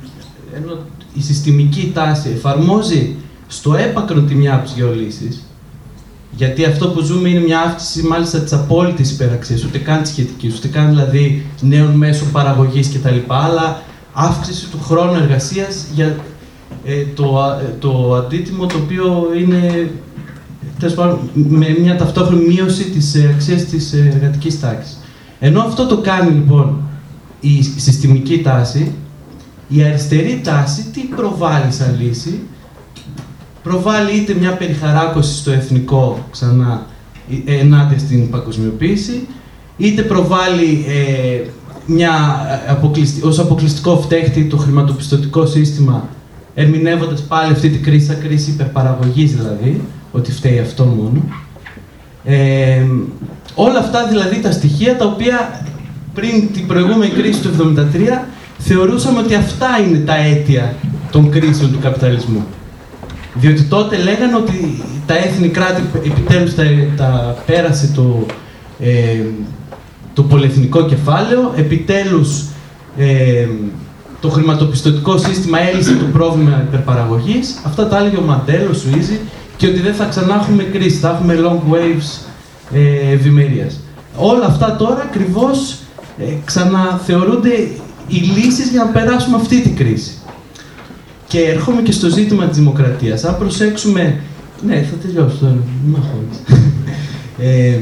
ενώ η συστημική τάση εφαρμόζει στο έπακρο τη μια από τις δύο λύσεις, γιατί αυτό που ζούμε είναι μια αύξηση μάλιστα της απόλυτης υπεραξίας, ούτε καν της σχετικής, ούτε καν δηλαδή νέων μέσων παραγωγής κτλ. Αλλά αύξηση του χρόνου εργασίας για ε, το, ε, το αντίτιμο το οποίο είναι με μια ταυτόχρονη μείωση της ε, αξίας της ε, εργατικής τάξης. Ενώ αυτό το κάνει λοιπόν η συστημική τάση, η αριστερή τάση τι προβάλλει σαν λύση, προβάλλει είτε μια περιχαράκωση στο εθνικό ξανά ενάντια στην παγκοσμιοποίηση, είτε προβάλλει ε, μια αποκλειστι... ως αποκλειστικό φταίχτη το χρηματοπιστωτικό σύστημα ερμηνεύοντας πάλι αυτή την κρίση σαν κρίση υπερπαραγωγής δηλαδή, ότι φταίει αυτό μόνο. Ε, όλα αυτά δηλαδή τα στοιχεία τα οποία πριν την προηγούμενη κρίση του 1973 θεωρούσαμε ότι αυτά είναι τα αίτια των κρίσεων του καπιταλισμού. Διότι τότε λέγανε ότι τα έθνη κράτη επιτέλους τα, τα πέρασε το, ε, το πολυεθνικό κεφάλαιο, επιτέλους ε, το χρηματοπιστωτικό σύστημα έλυσε το πρόβλημα υπερπαραγωγής. Αυτά τα έλεγε ο Μαντέλος, ο Σουίζη, και ότι δεν θα ξανά έχουμε κρίση, θα έχουμε long waves ε, ευημερίας. Όλα αυτά τώρα ακριβώς ε, ξαναθεωρούνται οι λύσεις για να περάσουμε αυτή την κρίση. Και έρχομαι και στο ζήτημα της δημοκρατίας. Αν προσέξουμε... Ναι, θα τελειώσω τώρα, μην ε,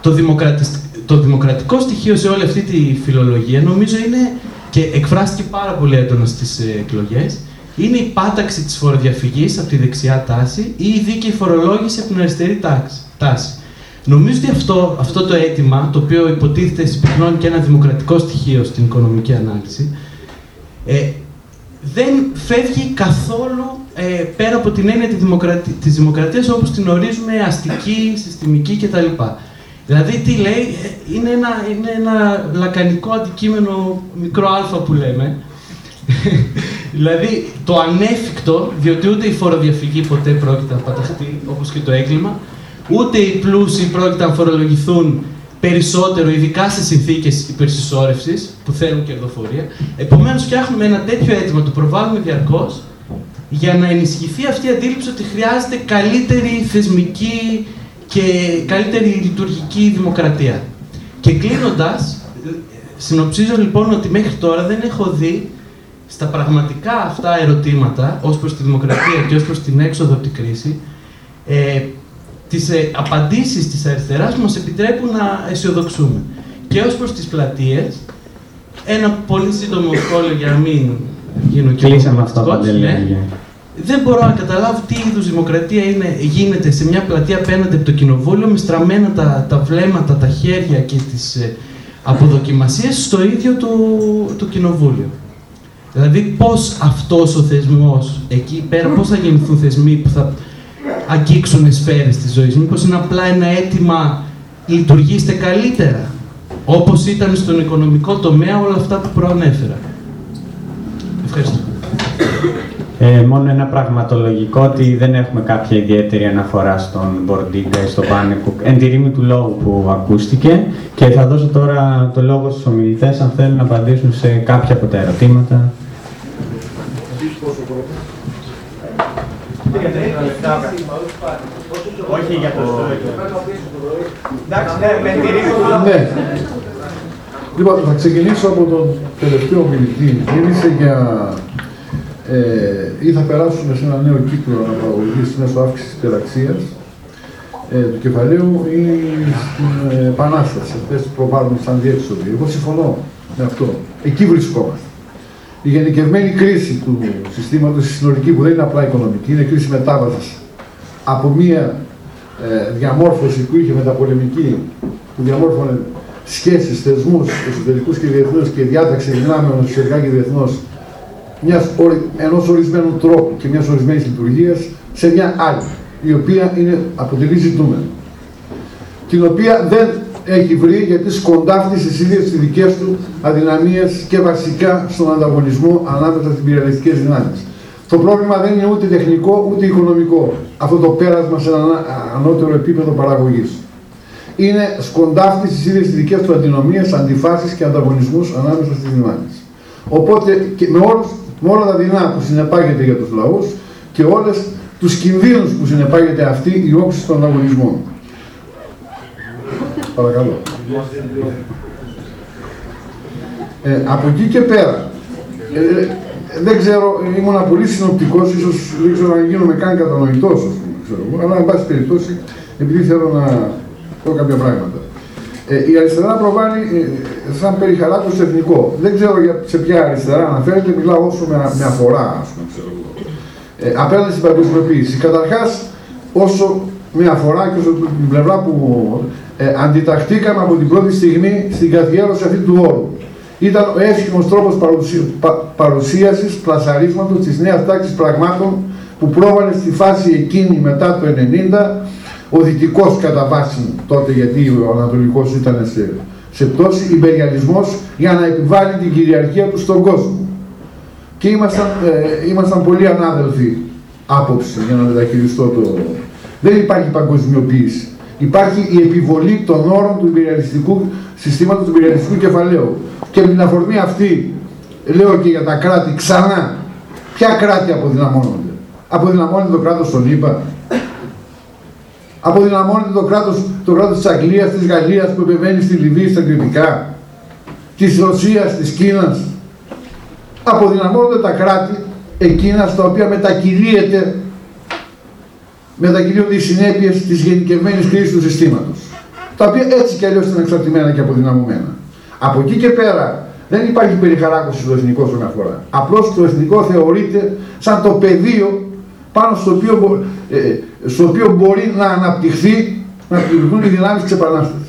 το, το δημοκρατικό στοιχείο σε όλη αυτή τη φιλολογία νομίζω είναι και εκφράστηκε πάρα πολύ έντονα στις ε, εκλογές είναι η πάταξη της φοροδιαφυγής από τη δεξιά τάση ή η δίκαιη φορολόγηση από την αριστερή τάση. Νομίζω ότι αυτό, αυτό το αίτημα, το οποίο υποτίθεται συμπυκνώνει και ένα δημοκρατικό στοιχείο στην οικονομική ανάλυση, ε, δεν φεύγει καθόλου ε, πέρα από την έννοια της, δημοκρατι... της δημοκρατίας όπως την ορίζουμε αστική, συστημική κτλ. Δηλαδή, τι λέει, ε, είναι ένα, είναι ένα λακανικό αντικείμενο μικρό α που λέμε. Δηλαδή, το ανέφικτο, διότι ούτε η φοροδιαφυγή ποτέ πρόκειται να παταχτεί, όπως και το έγκλημα, ούτε οι πλούσιοι πρόκειται να φορολογηθούν περισσότερο, ειδικά σε συνθήκες υπερσυσσόρευσης που θέλουν κερδοφορία. Επομένως, φτιάχνουμε ένα τέτοιο αίτημα, το προβάλλουμε διαρκώς για να ενισχυθεί αυτή η αντίληψη ότι χρειάζεται καλύτερη θεσμική και καλύτερη λειτουργική δημοκρατία. Και κλείνοντας, συνοψίζω λοιπόν ότι μέχρι τώρα δεν έχω δει στα πραγματικά αυτά ερωτήματα ως προς τη δημοκρατία και ως προς την έξοδο από την κρίση ε, τις ε, απαντήσεις της αριστεράς που μας επιτρέπουν να αισιοδοξούμε. Και ως προς τις πλατείες, ένα πολύ σύντομο σχόλιο για να μην γίνω και Κλείσαμε αυτά ναι. Δεν μπορώ να καταλάβω τι είδους δημοκρατία είναι, γίνεται σε μια πλατεία απέναντι από το κοινοβούλιο με στραμμένα τα, τα βλέμματα, τα χέρια και τις ε, αποδοκιμασίες στο ίδιο το, το κοινοβούλιο. Δηλαδή πώς αυτός ο θεσμός εκεί πέρα, πώς θα γεννηθούν θεσμοί που θα αγγίξουν σφαίρες της ζωής; Μήπως είναι απλά ένα αίτημα λειτουργήστε καλύτερα, όπως ήταν στον οικονομικό τομέα όλα αυτά που προανέφερα. Ευχαριστώ. Ε, μόνο ένα πραγματολογικό ότι δεν έχουμε κάποια ιδιαίτερη αναφορά στον Μπορντίγκα ή στο Πάνεκουκ, εν τη ρήμη του λόγου που ακούστηκε και θα δώσω τώρα το λόγο στους ομιλητές αν θέλουν να απαντήσουν σε κάποια από τα ερωτήματα. Όχι για το Εντάξει, ναι, με τη ρήμη του λόγου. Ναι. Λοιπόν, θα ξεκινήσω από τον τελευταίο ομιλητή. Μίλησε για ε, ή θα περάσουμε σε ένα νέο κύκλο αναπαραγωγής μέσω αύξηση της υπεραξίας ε, του κεφαλαίου ή στην ε, επανάσταση, αυτές που προβάλλουν σαν διέξοδοι. Εγώ συμφωνώ με αυτό. Εκεί βρισκόμαστε. Η γενικευμένη κρίση του συστήματος, η συνολική που δεν είναι απλά οικονομική, είναι κρίση μετάβασης από μία ε, διαμόρφωση που είχε μεταπολεμική, που διαμόρφωνε σχέσεις, θεσμούς εσωτερικούς και διεθνούς και διάταξη δυνάμεων εσωτερικά και διεθνώς μιας, ενός ορισμένου τρόπου και μιας ορισμένης λειτουργίας σε μια άλλη, η οποία είναι, αποτελεί ζητούμενο. Την οποία δεν έχει βρει γιατί σκοντάφτει στις ίδιες τις δικές του αδυναμίες και βασικά στον ανταγωνισμό ανάμεσα στις πυρηνικές δυνάμεις. Το πρόβλημα δεν είναι ούτε τεχνικό ούτε οικονομικό. Αυτό το πέρασμα σε ένα ανώτερο επίπεδο παραγωγής. Είναι σκοντάφτη στις ίδιες τις δικές του αντινομίες, αντιφάσεις και ανταγωνισμούς ανάμεσα στις δυνάμεις. Οπότε και με όλους με όλα τα δεινά που συνεπάγεται για τους λαούς και όλες τους κινδύνους που συνεπάγεται αυτή η όψη των αγωνισμών. Παρακαλώ. Ε, από εκεί και πέρα, ε, ε δεν ξέρω, ήμουν πολύ συνοπτικός, ίσως δεν ξέρω αν γίνομαι καν κατανοητός, ξέρω, αλλά εν πάση περιπτώσει, επειδή θέλω να πω κάποια πράγματα. Ε, η αριστερά προβάλλει ε, σαν περιχαράκο εθνικό. Δεν ξέρω για, σε ποια αριστερά αναφέρεται, μιλάω όσο με, με αφορά, ας πούμε, ξέρω ε, απέναντι στην παγκοσμιοποίηση. Καταρχάς, όσο με αφορά και όσο την πλευρά που ε, αντιταχθήκαμε από την πρώτη στιγμή στην καθιέρωση αυτή του όρου. Ήταν ο έσχημος τρόπος παρουσί, πα, παρουσίασης, πλασαρίσματος της νέας τάξης πραγμάτων που πρόβαλε στη φάση εκείνη μετά το 1990 ο δυτικός κατά βάση τότε, γιατί ο Ανατολικός ήταν σε, σε πτώση, υπεριαλισμός για να επιβάλλει την κυριαρχία του στον κόσμο. Και ήμασταν, ε, ήμασταν πολύ ανάδελφοι άποψη για να μεταχειριστώ το. Δεν υπάρχει παγκοσμιοποίηση. Υπάρχει η επιβολή των όρων του υπεριαλιστικού συστήματος του υπεριαλιστικού κεφαλαίου. Και με την αφορμή αυτή λέω και για τα κράτη ξανά. Ποια κράτη αποδυναμώνονται. Αποδυναμώνεται το κράτος των ΗΠΑ, Αποδυναμώνεται το κράτος, το κράτος της Αγγλίας, της Γαλλίας που επεμβαίνει στη Λιβύη στα κριτικά, της Ρωσίας, της Κίνας. Αποδυναμώνονται τα κράτη εκείνα στα οποία μετακυλίεται μετακυλίονται οι συνέπειες της γενικευμένης κρίση του συστήματος. Τα οποία έτσι κι αλλιώς ήταν εξαρτημένα και αποδυναμωμένα. Από εκεί και πέρα δεν υπάρχει περιχαράκωση στο εθνικό όσον αφορά. Απλώς το εθνικό θεωρείται σαν το πεδίο πάνω στο οποίο, ε, στο οποίο μπορεί να αναπτυχθεί, να λειτουργούν οι δυνάμεις της Επανάστασης.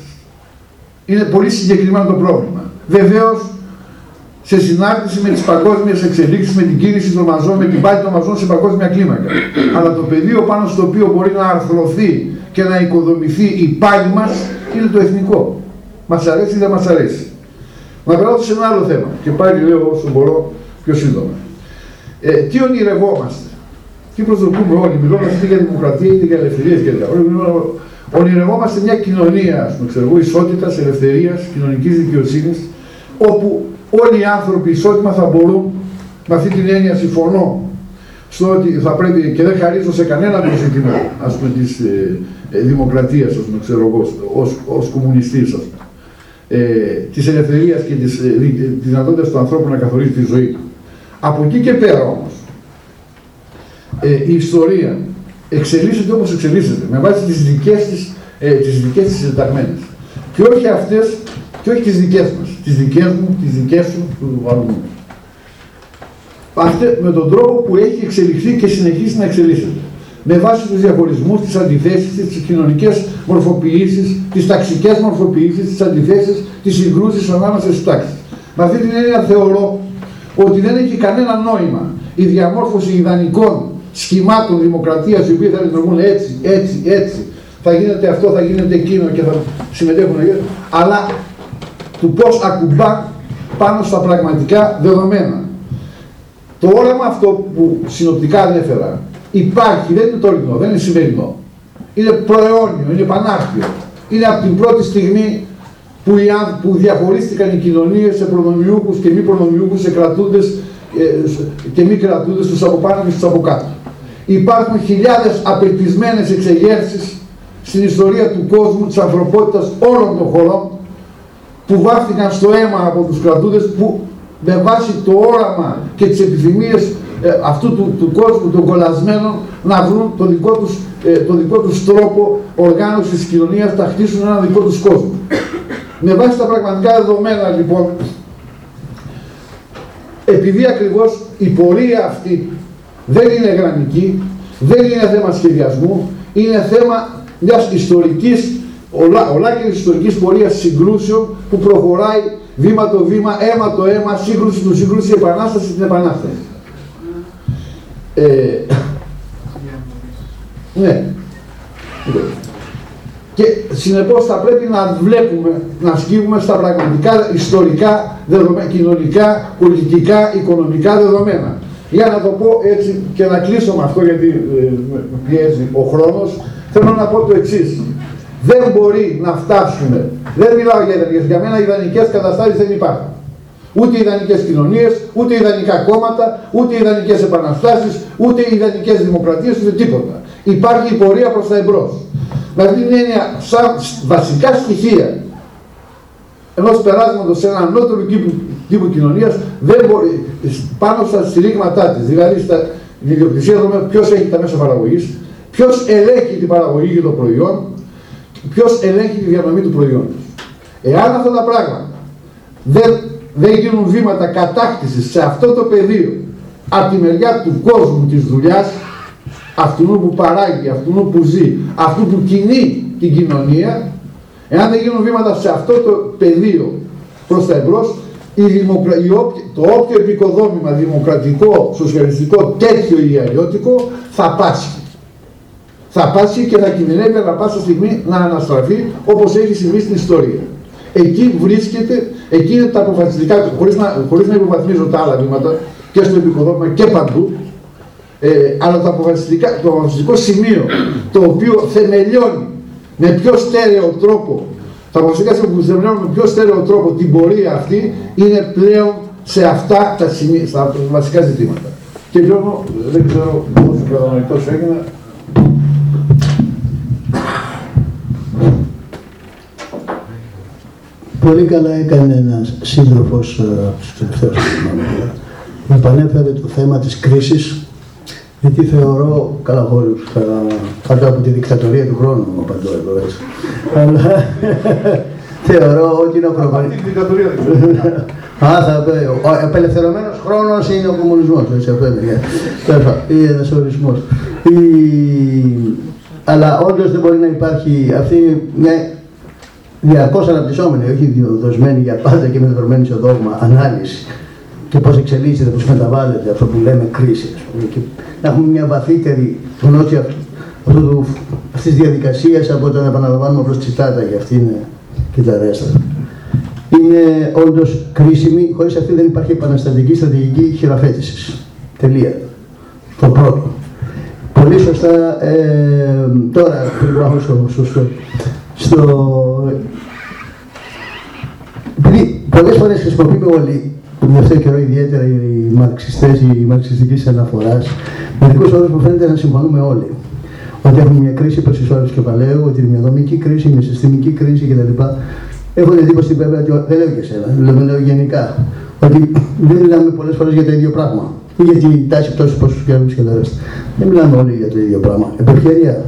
Είναι πολύ συγκεκριμένο το πρόβλημα. Βεβαίως, σε συνάρτηση με τις παγκόσμιες εξελίξεις, με την κίνηση των μαζών, με την πάλη των μαζών σε παγκόσμια κλίμακα. Αλλά το πεδίο πάνω στο οποίο μπορεί να αρθρωθεί και να οικοδομηθεί η πάλη μας είναι το εθνικό. Μας αρέσει ή δεν μας αρέσει. Να περάσω σε ένα άλλο θέμα και πάλι λέω όσο μπορώ πιο σύντομα. Ε, τι ονειρευόμαστε; Τι προσδοκούμε όλοι, μιλώντας είτε για δημοκρατία είτε για ελευθερίες κλπ. Ονειρευόμαστε μια κοινωνία, ας πούμε, ξέρω ισότητας, ελευθερίας, κοινωνικής δικαιοσύνης, όπου όλοι οι άνθρωποι ισότιμα θα μπορούν, με αυτή την έννοια συμφωνώ, στο ότι θα πρέπει και δεν χαρίζω σε κανένα το ζήτημα ας πούμε, της ε, ε, δημοκρατίας, ας πούμε, ξέρω εγώ, ως, ως κομμουνιστής, ας πούμε, ε, της ελευθερίας και της, ε, της δυνατότητας του ανθρώπου να καθορίζει τη ζωή του. Από εκεί και πέρα όμως, ε, η ιστορία εξελίσσεται όπως εξελίσσεται, με βάση τις δικές της, ε, τις δικές της συνταγμένες. Και όχι αυτές, και όχι τις δικές μας, τις δικές μου, τις δικές σου, του αλλού. Αυτή, με τον τρόπο που έχει εξελιχθεί και συνεχίσει να εξελίσσεται. Με βάση τους διαχωρισμούς, τις αντιθέσεις, τις κοινωνικές μορφοποιήσεις, τις ταξικές μορφοποιήσεις, τις αντιθέσεις, τις συγκρούσεις ανάμεσα στις τάξεις. Με αυτή την έννοια θεωρώ ότι δεν έχει κανένα νόημα η διαμόρφωση ιδανικών σχημάτων δημοκρατίας οι οποίοι θα λειτουργούν έτσι, έτσι, έτσι. Θα γίνεται αυτό, θα γίνεται εκείνο και θα συμμετέχουν. Αλλά του πώς ακουμπά πάνω στα πραγματικά δεδομένα. το όραμα αυτό που συνοπτικά ανέφερα υπάρχει, δεν είναι τωρινό, δεν είναι σημερινό. Είναι προαιώνιο, είναι πανάρτιο. Είναι από την πρώτη στιγμή που, οι, που διαχωρίστηκαν οι κοινωνίες σε προνομιούχους και μη προνομιούχους, σε κρατούντες ε, και μη κρατούντες, στους από πάνω και στους από κάτω. Υπάρχουν χιλιάδες απελπισμένες εξεγέρσεις στην ιστορία του κόσμου, της ανθρωπότητας όλων των χωρών που βάφτηκαν στο αίμα από τους κρατούντες που με βάση το όραμα και τις επιθυμίες ε, αυτού του, του κόσμου των κολλασμένων να βρουν το δικό τους, ε, το δικό τους τρόπο οργάνωσης της κοινωνίας, να χτίσουν ένα δικό τους κόσμο. με βάση τα πραγματικά δεδομένα λοιπόν, επειδή ακριβώς η πορεία αυτή δεν είναι γραμμική, δεν είναι θέμα σχεδιασμού, είναι θέμα μιας ιστορικής, ολά, ολάκερης ιστορικής πορείας συγκρούσεων που προχωράει βήμα το βήμα, αίμα το αίμα, σύγκρουση του σύγκρουση, επανάσταση την επανάσταση. Ε, ναι. Και συνεπώς θα πρέπει να βλέπουμε, να σκύβουμε στα πραγματικά ιστορικά, δεδομένα, κοινωνικά, πολιτικά, οικονομικά δεδομένα. Για να το πω έτσι και να κλείσω με αυτό γιατί ε, πιέζει ο χρόνος, θέλω να πω το εξής. Δεν μπορεί να φτάσουμε, δεν μιλάω για ιδανικές, για μένα ιδανικές καταστάσεις δεν υπάρχουν. Ούτε ιδανικές κοινωνίες, ούτε ιδανικά κόμματα, ούτε ιδανικές επαναστάσεις, ούτε ιδανικές δημοκρατίες, ούτε τίποτα. Υπάρχει η πορεία προς τα εμπρός. Με αυτή την έννοια, σαν βασικά στοιχεία ενός περάσματος σε ένα ανώτερο τύπου, τύπου κοινωνίας δεν μπορεί πάνω στα στηρίγματά της, δηλαδή στα ιδιοκτησία, δούμε ποιος έχει τα μέσα παραγωγής, ποιος ελέγχει την παραγωγή και το προϊόν, ποιος ελέγχει τη διανομή του προϊόντος. Εάν αυτά τα πράγματα δεν, δεν γίνουν βήματα κατάκτησης σε αυτό το πεδίο από τη μεριά του κόσμου της δουλειάς, αυτού που παράγει, αυτού που ζει, αυτού που κινεί την κοινωνία, εάν δεν γίνουν βήματα σε αυτό το πεδίο προς τα εμπρός, η δημοκρα... η το όποιο επικοδόμημα δημοκρατικό, σοσιαλιστικό, τέτοιο ή αλλιώτικο θα πάσχει. Θα πάσχει και θα κινδυνεύει ανά πάσα στιγμή να αναστραφεί όπως έχει συμβεί στην ιστορία. Εκεί βρίσκεται, εκεί είναι τα αποφασιστικά, χωρίς να, χωρίς να υποβαθμίζω τα άλλα βήματα και στο επικοδόμημα και παντού, ε, αλλά το, το αποφασιστικό σημείο το οποίο θεμελιώνει με πιο στέρεο τρόπο τα αποφασιστικά σημεία που θεμελιώνουν με πιο στέρεο τρόπο την πορεία αυτή είναι πλέον σε αυτά τα, σημεία, στα βασικά ζητήματα. Και Γιώργο, δεν ξέρω πόσο κατανοητός έγινα, Πολύ καλά έκανε ένας σύντροφος ε, από τους τελευταίους που επανέφερε το θέμα της κρίσης γιατί θεωρώ, καλά θα κάτω από τη δικτατορία του χρόνου μου απαντώ εδώ έτσι. Αλλά θεωρώ ότι είναι ο προπονητής. Α, θα πει, ο απελευθερωμένος χρόνος είναι ο κομμουνισμός, έτσι αυτό είναι. Ή ένας ορισμός. Αλλά όντως δεν μπορεί να υπάρχει αυτή μια διαρκώς αναπτυσσόμενη, όχι δοσμένη για πάντα και μεταδρομένη σε δόγμα, ανάλυση και πώς εξελίσσεται, πώς μεταβάλλεται αυτό που λέμε κρίση. Και να έχουμε μια βαθύτερη γνώση αυτού, αυτής της διαδικασίας από το να επαναλαμβάνουμε προς τσιτάτα για αυτή είναι και τα ρέστα. Είναι όντως κρίσιμη, χωρίς αυτή δεν υπάρχει επαναστατική στρατηγική χειραφέτησης. Τελεία. Το πρώτο. Πολύ σωστά, ε, τώρα πριν στο, στο, στο, επειδή πολλές φορές χρησιμοποιούμε όλοι τον τελευταίο καιρό ιδιαίτερα οι μαρξιστές, οι μαρξιστικής αναφοράς, μερικούς όρους που φαίνεται να συμφωνούμε όλοι. Ότι έχουμε μια κρίση προς του κεφαλαίου, ότι είναι μια δομική κρίση, μια συστημική κρίση κτλ. Έχω την εντύπωση βέβαια ότι δεν λέω και εσένα, λέω, λέω γενικά. Ότι δεν μιλάμε πολλές φορές για το ίδιο πράγμα. Ή για την τάση πτώσης πόσου καιρούς και τα ρέστα. Δεν μιλάμε όλοι για το ίδιο πράγμα. Επευκαιρία.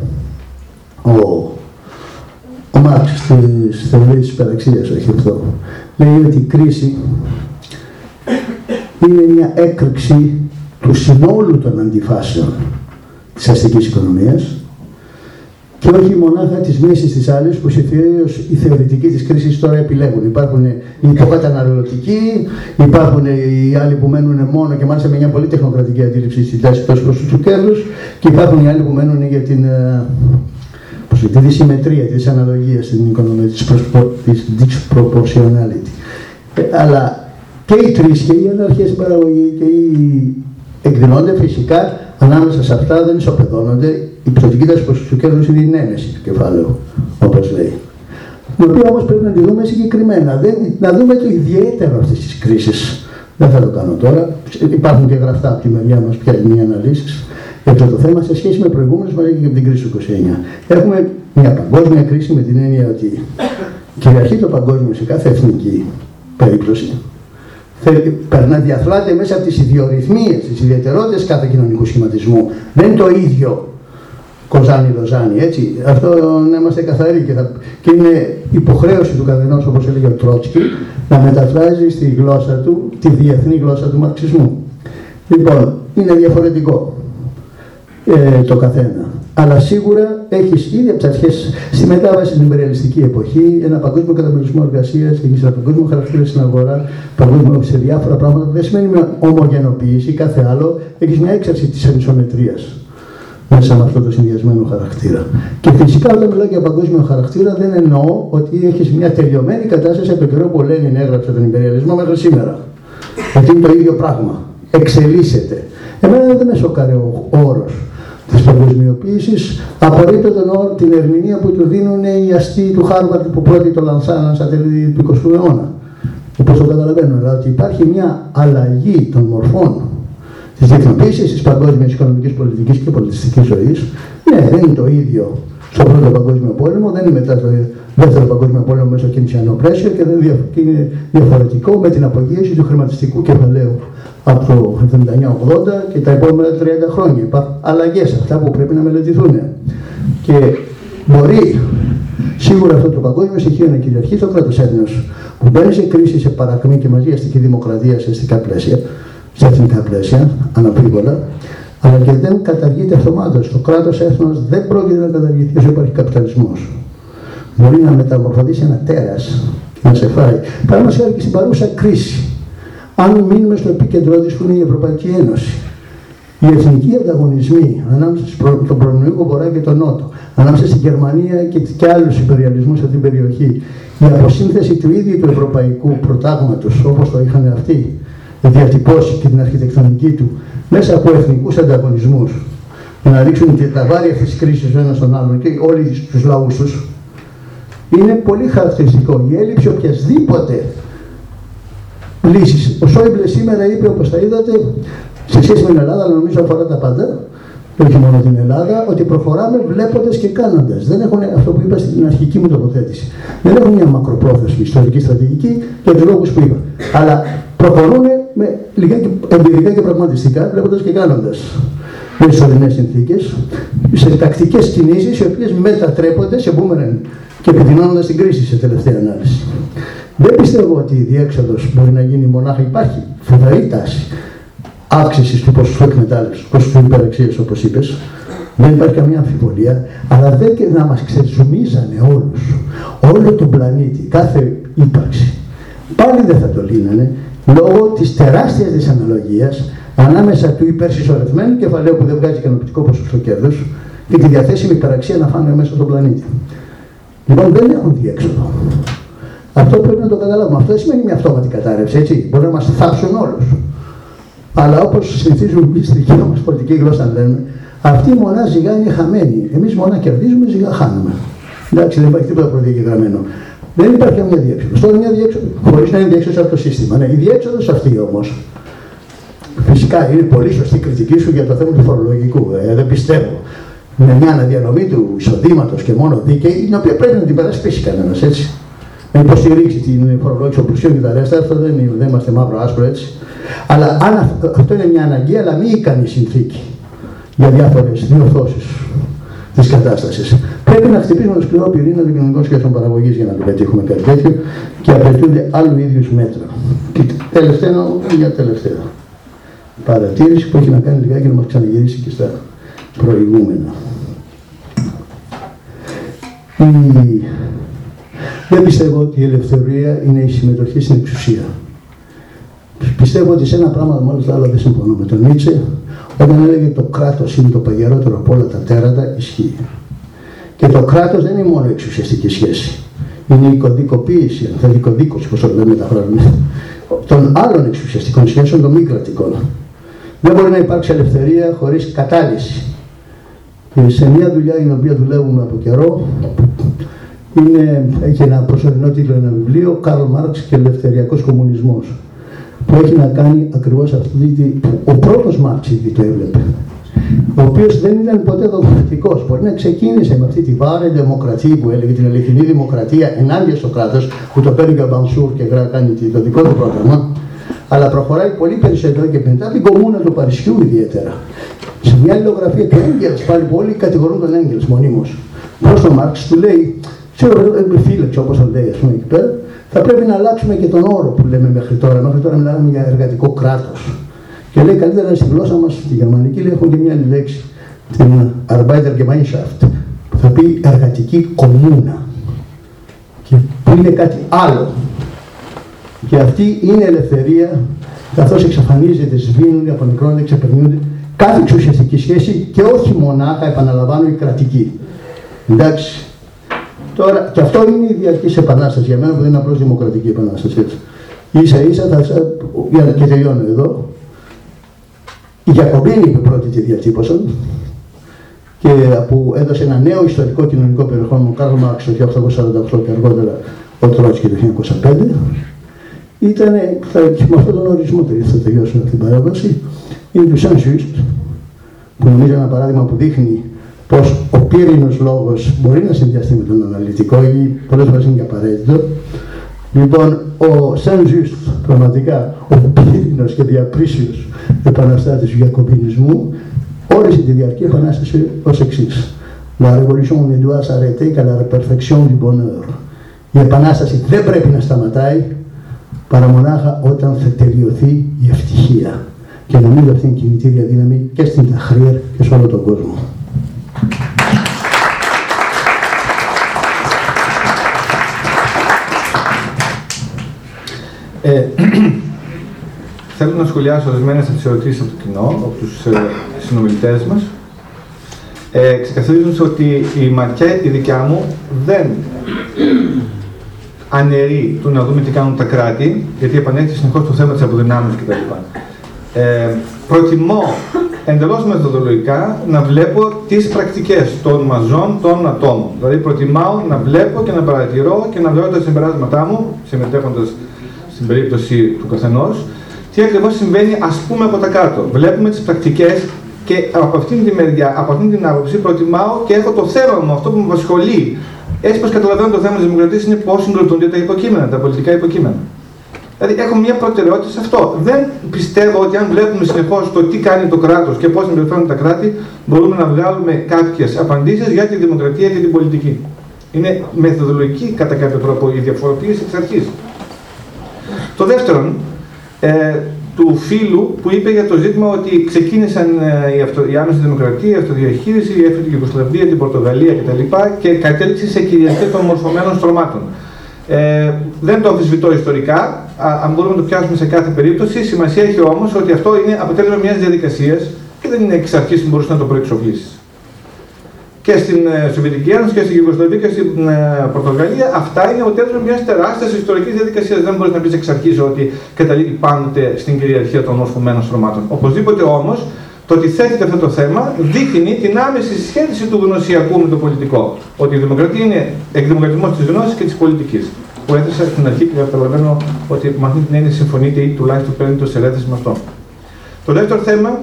Ο, ο Μάρξ στις θεωρίε της υπεραξία, όχι αυτό, λέει ότι η κρίση είναι μια έκρηξη του συνόλου των αντιφάσεων της αστικής οικονομίας και όχι μονάχα της μέσης της άλλης που οι θεωρητικοί της κρίσης τώρα επιλέγουν. Υπάρχουν οι υποκαταναλωτικοί, υπάρχουν οι άλλοι που μένουν μόνο και μάλιστα με μια πολύ τεχνοκρατική αντίληψη στην τάση του του κέρδους και υπάρχουν οι άλλοι που μένουν για την, ε, τη δυσυμμετρία, της δυσαναλογία στην οικονομία, της disproportionality. Ε, αλλά και οι τρεις, και η αναρχία στην παραγωγή και η εκδηλώνται φυσικά ανάμεσα σε αυτά δεν ισοπεδώνονται. Η πτωτική τάση τους κέρδου είναι η νέμεση του κεφάλαιου, όπως λέει. Την οποία όμως πρέπει να τη δούμε συγκεκριμένα. Δεν, να δούμε το ιδιαίτερο αυτής της κρίσης. Δεν θα το κάνω τώρα. Υπάρχουν και γραφτά από τη μεριά μας πια οι αναλύσεις για αυτό το θέμα σε σχέση με προηγούμενε μα και με την κρίση του 29. Έχουμε μια παγκόσμια κρίση με την έννοια ότι κυριαρχεί το παγκόσμιο σε κάθε εθνική περίπτωση περνά, διαθλάται μέσα από τις ιδιορυθμίες, τις ιδιαιτερότητες κάθε κοινωνικού σχηματισμού. Δεν είναι το ίδιο κοζάνι-λοζάνι, έτσι. Αυτό να είμαστε καθαροί και, θα, και είναι υποχρέωση του καθενός, όπως έλεγε ο Τρότσκι, να μεταφράζει στη γλώσσα του τη διεθνή γλώσσα του μαρξισμού. Λοιπόν, είναι διαφορετικό ε, το καθένα αλλά σίγουρα έχει ήδη από τις αρχές στη μετάβαση στην υπεριαλιστική εποχή ένα παγκόσμιο καταπληκτισμό εργασίας, έχει ένα παγκόσμιο χαρακτήρα στην αγορά, παγκόσμιο σε διάφορα πράγματα. Δεν σημαίνει μια ομογενοποίηση, κάθε άλλο. Έχεις μια έξαρση της ανισομετρία μέσα με αυτό το συνδυασμένο χαρακτήρα. Και φυσικά όταν μιλάω για παγκόσμιο χαρακτήρα δεν εννοώ ότι έχεις μια τελειωμένη κατάσταση από το καιρό που ο Λένιν έγραψε τον υπεριαλισμό μέχρι σήμερα. Ότι είναι το ίδιο πράγμα. Εξελίσσεται. Εμένα δεν με σοκάρει ο όρος της παγκοσμιοποίησης απορρίπτω τον, την ερμηνεία που του δίνουν οι αστεί του Χάρβαρτ που πρώτοι το λανσάναν στα τέλη του 20ου αιώνα. Όπως το καταλαβαίνω, αλλά ότι υπάρχει μια αλλαγή των μορφών της διεθνοποίησης της παγκόσμιας οικονομικής, πολιτικής και πολιτιστικής ζωής. Ναι, δεν είναι το ίδιο στο πρώτο παγκόσμιο πόλεμο, δεν είναι μετά το δεύτερο παγκόσμιο πόλεμο μέσα στο κινησιανό πλαίσιο και δεν είναι διαφορετικό με την απογείωση του χρηματιστικού κεφαλαίου από το 79-80 και τα επόμενα 30 χρόνια. Υπάρχουν αλλαγές αυτά που πρέπει να μελετηθούν. Και μπορεί σίγουρα αυτό το παγκόσμιο στοιχείο να κυριαρχεί το κράτος έθνο που μπαίνει σε κρίση, σε παρακμή και μαζί αστική δημοκρατία σε αστικά πλαίσια, σε εθνικά πλαίσια, αναπρίγολα, αλλά και δεν καταργείται αυτομάτως. Το κράτος έθνος δεν πρόκειται να καταργηθεί όσο υπάρχει καπιταλισμός. Μπορεί να μεταμορφωθείς σε ένα τέρας και να σε φάει. Παραδείγματο χάρη και στην παρούσα κρίση αν μείνουμε στο επίκεντρό τη που είναι η Ευρωπαϊκή Ένωση. Οι εθνικοί ανταγωνισμοί ανάμεσα στον προνοϊκό Βορρά και τον Νότο, ανάμεσα στη Γερμανία και, και άλλους υπεριαλισμούς σε την περιοχή, η αποσύνθεση του ίδιου του ευρωπαϊκού προτάγματος, όπως το είχαν αυτοί διατυπώσει και την αρχιτεκτονική του, μέσα από εθνικούς ανταγωνισμούς, για να ρίξουν και τα βάρη αυτής της κρίσης ο ένας στον άλλον και όλοι τους λαούς τους, είναι πολύ χαρακτηριστικό. Η έλλειψη οποιασδήποτε λύσεις. Ο Σόιμπλε σήμερα είπε, όπως θα είδατε, σε σχέση με την Ελλάδα, αλλά νομίζω αφορά τα πάντα, όχι μόνο την Ελλάδα, ότι προχωράμε βλέποντας και κάνοντας. Δεν έχουν αυτό που είπα στην αρχική μου τοποθέτηση. Δεν έχουν μια μακροπρόθεσμη ιστορική στρατηγική για τους λόγους που είπα. Αλλά προχωρούν με λιγάκι εμπειρικά και πραγματιστικά, βλέποντας και κάνοντας. Με ισορροπημένε συνθήκες, σε τακτικές κινήσεις, οι οποίες μετατρέπονται σε μπούμερεν και επιδεινώνοντας την κρίση σε τελευταία ανάλυση. Δεν πιστεύω ότι η διέξοδος μπορεί να γίνει μονάχα. Υπάρχει φοβερή τάση αύξησης του ποσοστού εκμετάλλευσης, του ποσοστού υπεραξίας, όπως είπες. Δεν υπάρχει καμία αμφιβολία, αλλά δεν και να μας ξεζουμίζανε όλους, όλο τον πλανήτη, κάθε ύπαρξη. Πάλι δεν θα το λύνανε λόγω της τεράστιας δυσαναλογίας ανάμεσα του υπερσυσσωρευμένου κεφαλαίου που δεν βγάζει ικανοποιητικό ποσοστό κέρδους και τη διαθέσιμη υπεραξία να φάνε μέσα στον πλανήτη. Λοιπόν, δεν έχουν διέξοδο. Αυτό πρέπει να το καταλάβουμε. Αυτό δεν σημαίνει μια αυτόματη κατάρρευση, έτσι. Μπορεί να μας θάψουν όλους. Αλλά όπως συνηθίζουμε εμείς στη δική μας πολιτική γλώσσα να λέμε, αυτή η μονά ζυγά είναι χαμένη. Εμείς μονά κερδίζουμε, ζυγά χάνουμε. Εντάξει, δεν υπάρχει τίποτα προδιαγεγραμμένο. Δεν υπάρχει καμία διέξοδος. Τώρα μια διέξοδος, χωρίς να είναι διέξοδος από το σύστημα. Ναι, η διέξοδος αυτή όμως, φυσικά είναι πολύ σωστή η κριτική σου για το θέμα του φορολογικού. Ε, δεν πιστεύω. Με μια αναδιανομή του εισοδήματος και μόνο δίκαιη, την οποία πρέπει να την περάσει κανένας, έτσι να υποστηρίξει την φορολόγηση των πλουσίων και τα ρέστα. Αυτό δεν, είναι, δεν είμαστε μαύρο άσπρο έτσι. Αλλά αν αυτό είναι μια αναγκαία αλλά μη ικανή συνθήκη για διάφορες διορθώσεις της κατάστασης. Πρέπει να χτυπήσουμε το σκληρό πυρήνα των κοινωνικών σχέσεων παραγωγής για να το πετύχουμε κάτι τέτοιο και απαιτούνται άλλου ίδιους μέτρα. Και τελευταία, μια τελευταία παρατήρηση που έχει να κάνει λιγάκι να μας ξαναγυρίσει και στα προηγούμενα. Η δεν πιστεύω ότι η ελευθερία είναι η συμμετοχή στην εξουσία. Πιστεύω ότι σε ένα πράγμα, μάλιστα άλλο δεν συμφωνώ με τον Νίτσε, όταν έλεγε το κράτος είναι το παγιαρότερο από όλα τα τέρατα, ισχύει. Και το κράτος δεν είναι μόνο εξουσιαστική σχέση. Είναι η κωδικοποίηση, αν θέλει κωδίκωση, όπως το λέμε τα χρόνια, των άλλων εξουσιαστικών σχέσεων, των μη κρατικών. Δεν μπορεί να υπάρξει ελευθερία χωρίς κατάλυση. Και σε μια δουλειά την οποία δουλεύουμε από καιρό, είναι, έχει ένα προσωρινό τίτλο ένα βιβλίο, Καρλ Μάρξ και Ελευθεριακός Κομμουνισμός, που έχει να κάνει ακριβώς αυτή τη... Ο πρώτος Μάρξ ήδη το έβλεπε ο οποίος δεν ήταν ποτέ δογματικός. Μπορεί να ξεκίνησε με αυτή τη βάρη δημοκρατία που έλεγε την αληθινή δημοκρατία ενάντια στο κράτος, που το παίρνει ο Μπανσούρ και κάνει το δικό του πρόγραμμα, αλλά προχωράει πολύ περισσότερο και μετά την κομμούνα του Παρισιού ιδιαίτερα. Σε μια αλληλογραφία του Έγκελ, πάλι πολλοί κατηγορούν τον Έγκελ μονίμως. Προ τον Μάρξ του λέει, ξέρω, φύλαξε όπως το λέει, ας πούμε εκεί πέρα, θα πρέπει να αλλάξουμε και τον όρο που λέμε μέχρι τώρα. Μέχρι τώρα μιλάμε για εργατικό κράτος. Και λέει καλύτερα στη γλώσσα μας, στη γερμανική, λέει, έχουμε και μια άλλη λέξη, την Arbeitergemeinschaft, που θα πει εργατική κομμούνα. Και που είναι κάτι άλλο. Και αυτή είναι ελευθερία, καθώς εξαφανίζεται, σβήνουν, απομικρώνονται, ξεπερνούνται κάθε εξουσιαστική σχέση και όχι μονάχα, επαναλαμβάνω, η κρατική. Εντάξει. Τώρα, και αυτό είναι η διαρκής επανάσταση για μένα που δεν είναι απλώς δημοκρατική επανάσταση. σα ίσα θα, για να και τελειώνω εδώ, οι Γιακομπίνοι που πρώτοι της διατύπωσαν και που έδωσε ένα νέο ιστορικό κοινωνικό περιεχόμενο ο Καρλ Μάρξ το 1848 και αργότερα ο Τρότσκι το 1905 ήταν, θα, με αυτόν τον ορισμό θα τελειώσω την παράδοση, είναι τους Σαν Ζουίστ, που νομίζω ένα παράδειγμα που δείχνει πως ο πύρινος λόγος μπορεί να συνδυαστεί με τον αναλυτικό ή πολλές φορές είναι και απαραίτητο. Λοιπόν, ο Σαν Ζουίστ, πραγματικά, ο πύρινος και διαπρίσιος επαναστάτης του γιακομπινισμού όρισε τη διαρκή επανάσταση ως εξής. La révolution ne doit s'arrêter qu'à la perfection du bonheur. Η επανάσταση δεν πρέπει να σταματάει παρά μονάχα όταν θα τελειωθεί η ευτυχία. Και νομίζω αυτή είναι η κινητήρια δύναμη και στην Ταχρήρ και σε όλο τον κόσμο. Ε, Θέλω να σχολιάσω ορισμένες από τις ερωτήσεις από το κοινό, από τους ε, συνομιλητές μας. Ε, ξεκαθαρίζοντα ότι η ματιά η δικιά μου δεν αναιρεί το να δούμε τι κάνουν τα κράτη, γιατί επανέρχεται συνεχώς το θέμα της αποδυνάμωσης κτλ. Ε, προτιμώ εντελώς μεθοδολογικά να βλέπω τις πρακτικές των μαζών των ατόμων. Δηλαδή, προτιμάω να βλέπω και να παρατηρώ και να βλέπω τα συμπεράσματά μου, συμμετέχοντας στην περίπτωση του καθενός, τι ακριβώς συμβαίνει, ας πούμε, από τα κάτω. Βλέπουμε τις πρακτικές και από αυτήν την μεριά, από αυτήν την άποψη, προτιμάω και έχω το θέμα μου, αυτό που με απασχολεί. Έτσι, πω καταλαβαίνω το θέμα της δημοκρατίας είναι πώς συγκροτούνται τα υποκείμενα, τα πολιτικά υποκείμενα. Δηλαδή, έχω μια προτεραιότητα σε αυτό. Δεν πιστεύω ότι αν βλέπουμε συνεχώς το τι κάνει το κράτος και πώς συμπεριφέρουν τα κράτη, μπορούμε να βγάλουμε κάποιες απαντήσεις για τη δημοκρατία και την πολιτική. Είναι μεθοδολογική κατά κάποιο τρόπο η διαφοροποίηση εξ αρχής. Το δεύτερον, ε, του φίλου που είπε για το ζήτημα ότι ξεκίνησαν ε, η, αυτο, η άμεση δημοκρατία, η αυτοδιαχείριση, η έφυγε Ιουγκοσλαβία, την Πορτογαλία κτλ. και κατέληξε σε κυριαρχία των μορφωμένων στρωμάτων. Ε, δεν το αμφισβητώ ιστορικά, α, αν μπορούμε να το πιάσουμε σε κάθε περίπτωση. Σημασία έχει όμως ότι αυτό είναι αποτέλεσμα μιας διαδικασίας και δεν είναι εξ αρχής που μπορούσες να το προεξοφλήσει και στην ε, Σοβιετική Ένωση και στην Γιουγκοσλαβία και στην ε, Πορτογαλία. Αυτά είναι αποτέλεσμα μιας τεράστιας ιστορικής διαδικασίας. Δεν μπορείς να πεις εξ αρχής ότι καταλήγει πάντοτε στην κυριαρχία των ορφωμένων στρωμάτων. Οπωσδήποτε όμως το ότι θέτεται αυτό το θέμα δείχνει την άμεση σχέση του γνωσιακού με το πολιτικό. Ότι η δημοκρατία είναι εκδημοκρατισμός της γνώσης και της πολιτικής. Που έθεσα στην αρχή και καταλαβαίνω ότι με αυτή την έννοια συμφωνείτε ή τουλάχιστον παίρνετε το με αυτό. Το δεύτερο θέμα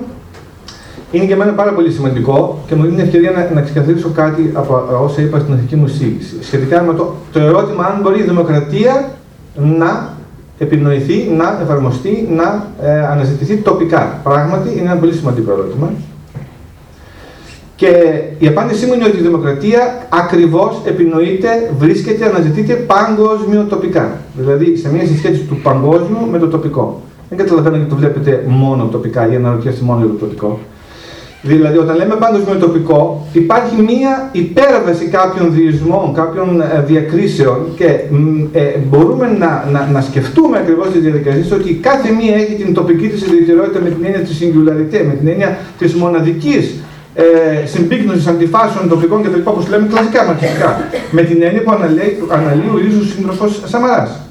είναι για μένα πάρα πολύ σημαντικό και μου δίνει την ευκαιρία να, να ξεκαθαρίσω κάτι από όσα είπα στην αρχική μου εισήγηση. Σχετικά με το, το ερώτημα αν μπορεί η δημοκρατία να επινοηθεί, να εφαρμοστεί, να ε, αναζητηθεί τοπικά. Πράγματι, είναι ένα πολύ σημαντικό ερώτημα. Και η απάντησή μου είναι ότι η δημοκρατία ακριβώς επινοείται, βρίσκεται, αναζητείται παγκόσμιο τοπικά. Δηλαδή σε μια συσχέτιση του παγκόσμιου με το τοπικό. Δεν καταλαβαίνω γιατί το βλέπετε μόνο τοπικά ή αναρωτιέστε μόνο για το τοπικό. Δηλαδή, όταν λέμε με τοπικό, υπάρχει μία υπέρβαση κάποιων διεισμών, κάποιων ε, διακρίσεων και ε, μπορούμε να, να, να σκεφτούμε ακριβώς τις διαδικασίες ότι κάθε μία έχει την τοπική της ιδιαιτερότητα με την έννοια της singularité, με την έννοια της μοναδικής ε, συμπίκνωσης αντιφάσεων τοπικών κτλ. όπως λέμε κλασικά μαθηματικά. με την έννοια που αναλύει, αναλύει ο ίδιο ο σύντροφος Σαμαράς.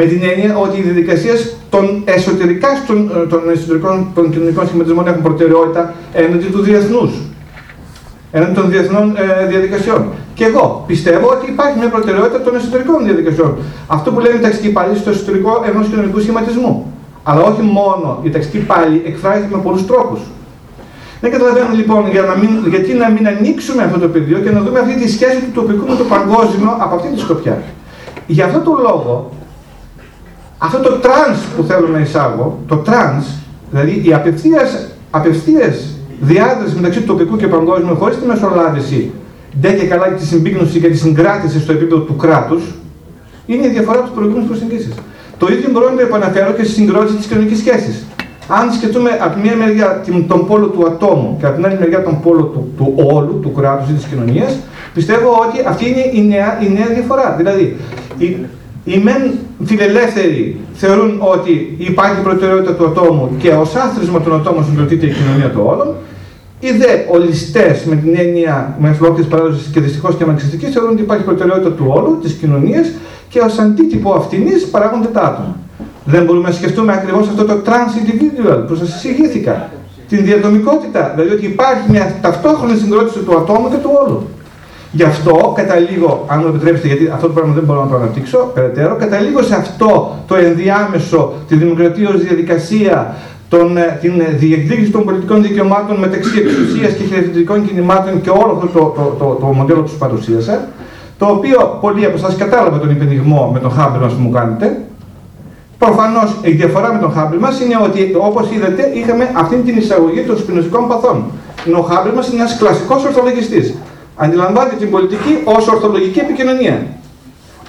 Με την έννοια ότι οι διαδικασίες των εσωτερικά των, των εσωτερικών των κοινωνικών σχηματισμών έχουν προτεραιότητα έναντι του διεθνούς. Έναντι των διεθνών ε, διαδικασιών. Και εγώ πιστεύω ότι υπάρχει μια προτεραιότητα των εσωτερικών διαδικασιών. Αυτό που λένε οι ταξικοί πάλι στο εσωτερικό ενός κοινωνικού σχηματισμού. Αλλά όχι μόνο η ταξική πάλι εκφράζεται με πολλούς τρόπους. Δεν καταλαβαίνω λοιπόν για να μην, γιατί να μην ανοίξουμε αυτό το πεδίο και να δούμε αυτή τη σχέση του τοπικού με το παγκόσμιο από αυτή τη σκοπιά. Για αυτό το λόγο, αυτό το τρανς που θέλω να εισάγω, το τρανς, δηλαδή η απευθείας, απευθείας διάδραση μεταξύ του τοπικού και παγκόσμιου χωρίς τη μεσολάβηση, ντε και καλά και τη συμπίκνωση και τη συγκράτηση στο επίπεδο του κράτους, είναι η διαφορά από τις προηγούμενες προσεγγίσεις. Το ίδιο μπορώ να το επαναφέρω και στη συγκρότηση της κοινωνικής σχέσης αν σκεφτούμε από τη μία μεριά τον πόλο του ατόμου και από την άλλη μεριά τον πόλο του, του όλου, του κράτους ή της κοινωνίας, πιστεύω ότι αυτή είναι η νέα, η νέα διαφορά. Δηλαδή, οι, οι μεν φιλελεύθεροι θεωρούν ότι υπάρχει προτεραιότητα του ατόμου και ω άθροισμα των ατόμων συγκροτείται η κοινωνία των όλων. Οι δε ολιστές με την έννοια με ολόκληρη παράδοσης και δυστυχώς και μαξιστική θεωρούν ότι υπάρχει προτεραιότητα του όλου, της κοινωνίας και ως αντίτυπο αυτήν παράγονται τα άτομα. Δεν μπορούμε να σκεφτούμε ακριβώς αυτό το trans individual που σας εισηγήθηκα. Την διατομικότητα, δηλαδή ότι υπάρχει μια ταυτόχρονη συγκρότηση του ατόμου και του όλου. Γι' αυτό καταλήγω, αν μου επιτρέψετε, γιατί αυτό το πράγμα δεν μπορώ να το αναπτύξω περαιτέρω, καταλήγω σε αυτό το ενδιάμεσο, τη δημοκρατία ως διαδικασία, τον, ε, την διεκδίκηση των πολιτικών δικαιωμάτων μεταξύ εξουσίας και χαιρετικών κινημάτων και όλο αυτό το, το, το, το, μοντέλο που σα παρουσίασα, το οποίο πολλοί από εσάς κατάλαβα τον υπενιγμό με τον χάμπερ που μου κάνετε, Προφανώς η διαφορά με τον Χάμπλ μας είναι ότι, όπως είδατε, είχαμε αυτή την εισαγωγή των σπινοζικών παθών. Ενώ ο Χάμπλ μας είναι ένας κλασικός ορθολογιστής. Αντιλαμβάνεται την πολιτική ως ορθολογική επικοινωνία.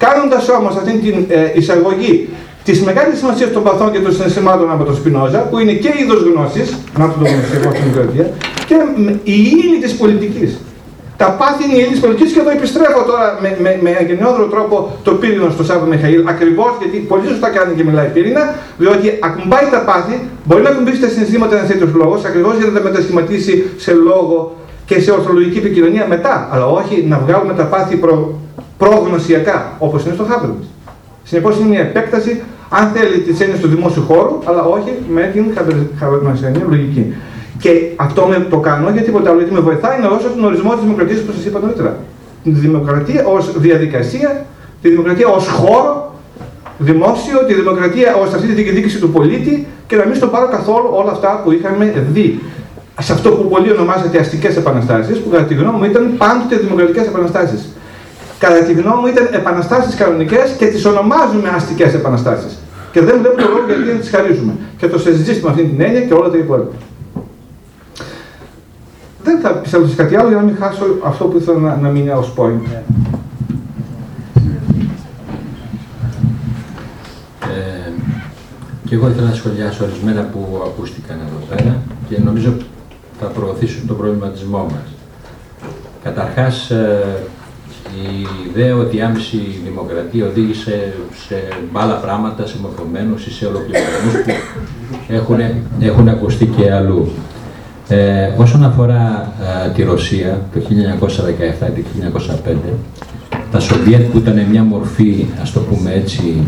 Κάνοντας όμως αυτή την ε, εισαγωγή της μεγάλης σημασίας των παθών και των συναισθημάτων από τον Σπινόζα, που είναι και είδος γνώσης, να το δούμε στην δημοκρατία, και η ύλη της πολιτικής. Τα πάθη είναι η ελληνική πολιτικής και εδώ επιστρέφω τώρα με, με, με γενναιόδρο τρόπο το πύρινο στο Σάββατο Μιχαήλ. Ακριβώς γιατί πολύ σωστά κάνει και μιλάει πύρινα, διότι ακουμπάει τα πάθη, μπορεί να ακουμπήσει τα συναισθήματα ένας τέτοιος λόγος, ακριβώς για να τα μετασχηματίσει σε λόγο και σε ορθολογική επικοινωνία μετά. Αλλά όχι να βγάλουμε τα πάθη προ, προγνωσιακά, όπως είναι στο Χάμπελ. Συνεπώς είναι μια επέκταση, αν θέλει, της έννοιας του δημόσιου χώρου, αλλά όχι με την χαμπερνασιανή λογική. Και αυτό με το κάνω γιατί τίποτα άλλο, γιατί με βοηθάει να δώσω τον ορισμό της δημοκρατίας που σας είπα νωρίτερα. Τη δημοκρατία ως διαδικασία, τη δημοκρατία ως χώρο δημόσιο, τη δημοκρατία ως αυτή τη διεκδίκηση του πολίτη και να μην στο πάρω καθόλου όλα αυτά που είχαμε δει. Σε αυτό που πολλοί ονομάζεται αστικές επαναστάσεις, που κατά τη γνώμη μου ήταν πάντοτε δημοκρατικές επαναστάσεις. Κατά τη γνώμη μου ήταν επαναστάσεις κανονικές και τις ονομάζουμε αστικές επαναστάσεις. Και δεν βλέπουμε λόγο γιατί δεν τις χαρίζουμε. Και το συζητήσουμε αυτή την έννοια και όλα τα υπόλοιπα. Δεν θα πιστεύω σε κάτι άλλο για να μην χάσω αυτό που ήθελα να, να μείνει ως point. Ε, και εγώ ήθελα να σχολιάσω ορισμένα που ακούστηκαν εδώ πέρα και νομίζω θα προωθήσουν τον προβληματισμό μας. Καταρχάς, ε, η ιδέα ότι η άμεση δημοκρατία οδήγησε σε μπάλα πράγματα, σε μορφωμένους ή σε ολοκληρωμένους που έχουν, έχουν ακουστεί και αλλού. Ε, όσον αφορά ε, τη Ρωσία το 1917 και 1905, τα Σοβιέτ που ήταν μια μορφή, ας το πούμε έτσι,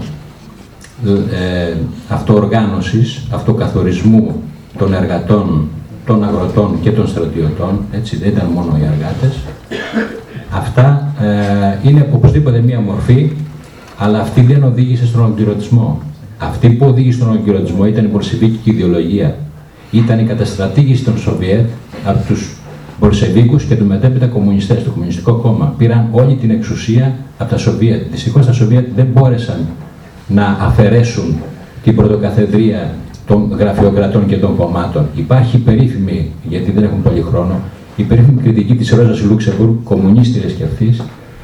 ε, αυτοοργάνωσης, αυτοκαθορισμού των εργατών, των αγροτών και των στρατιωτών, έτσι δεν ήταν μόνο οι εργάτες, αυτά ε, είναι οπωσδήποτε μια μορφή, αλλά αυτή δεν οδήγησε στον ολοκληρωτισμό. Αυτή που οδήγησε στον ολοκληρωτισμό ήταν η πολσεβίκη ιδεολογία ήταν η καταστρατήγηση των Σοβιέτ από τους Πολσεβίκου και του μετέπειτα κομμουνιστές, το Κομμουνιστικό Κόμμα. Πήραν όλη την εξουσία από τα Σοβιέτ. Δυστυχώς τα Σοβιέτ δεν μπόρεσαν να αφαιρέσουν την πρωτοκαθεδρία των γραφειοκρατών και των κομμάτων. Υπάρχει περίφημη, γιατί δεν έχουν πολύ χρόνο, η περίφημη κριτική της Ρόζας Λούξεμπουργκ, κομμουνίστριας και αυτής,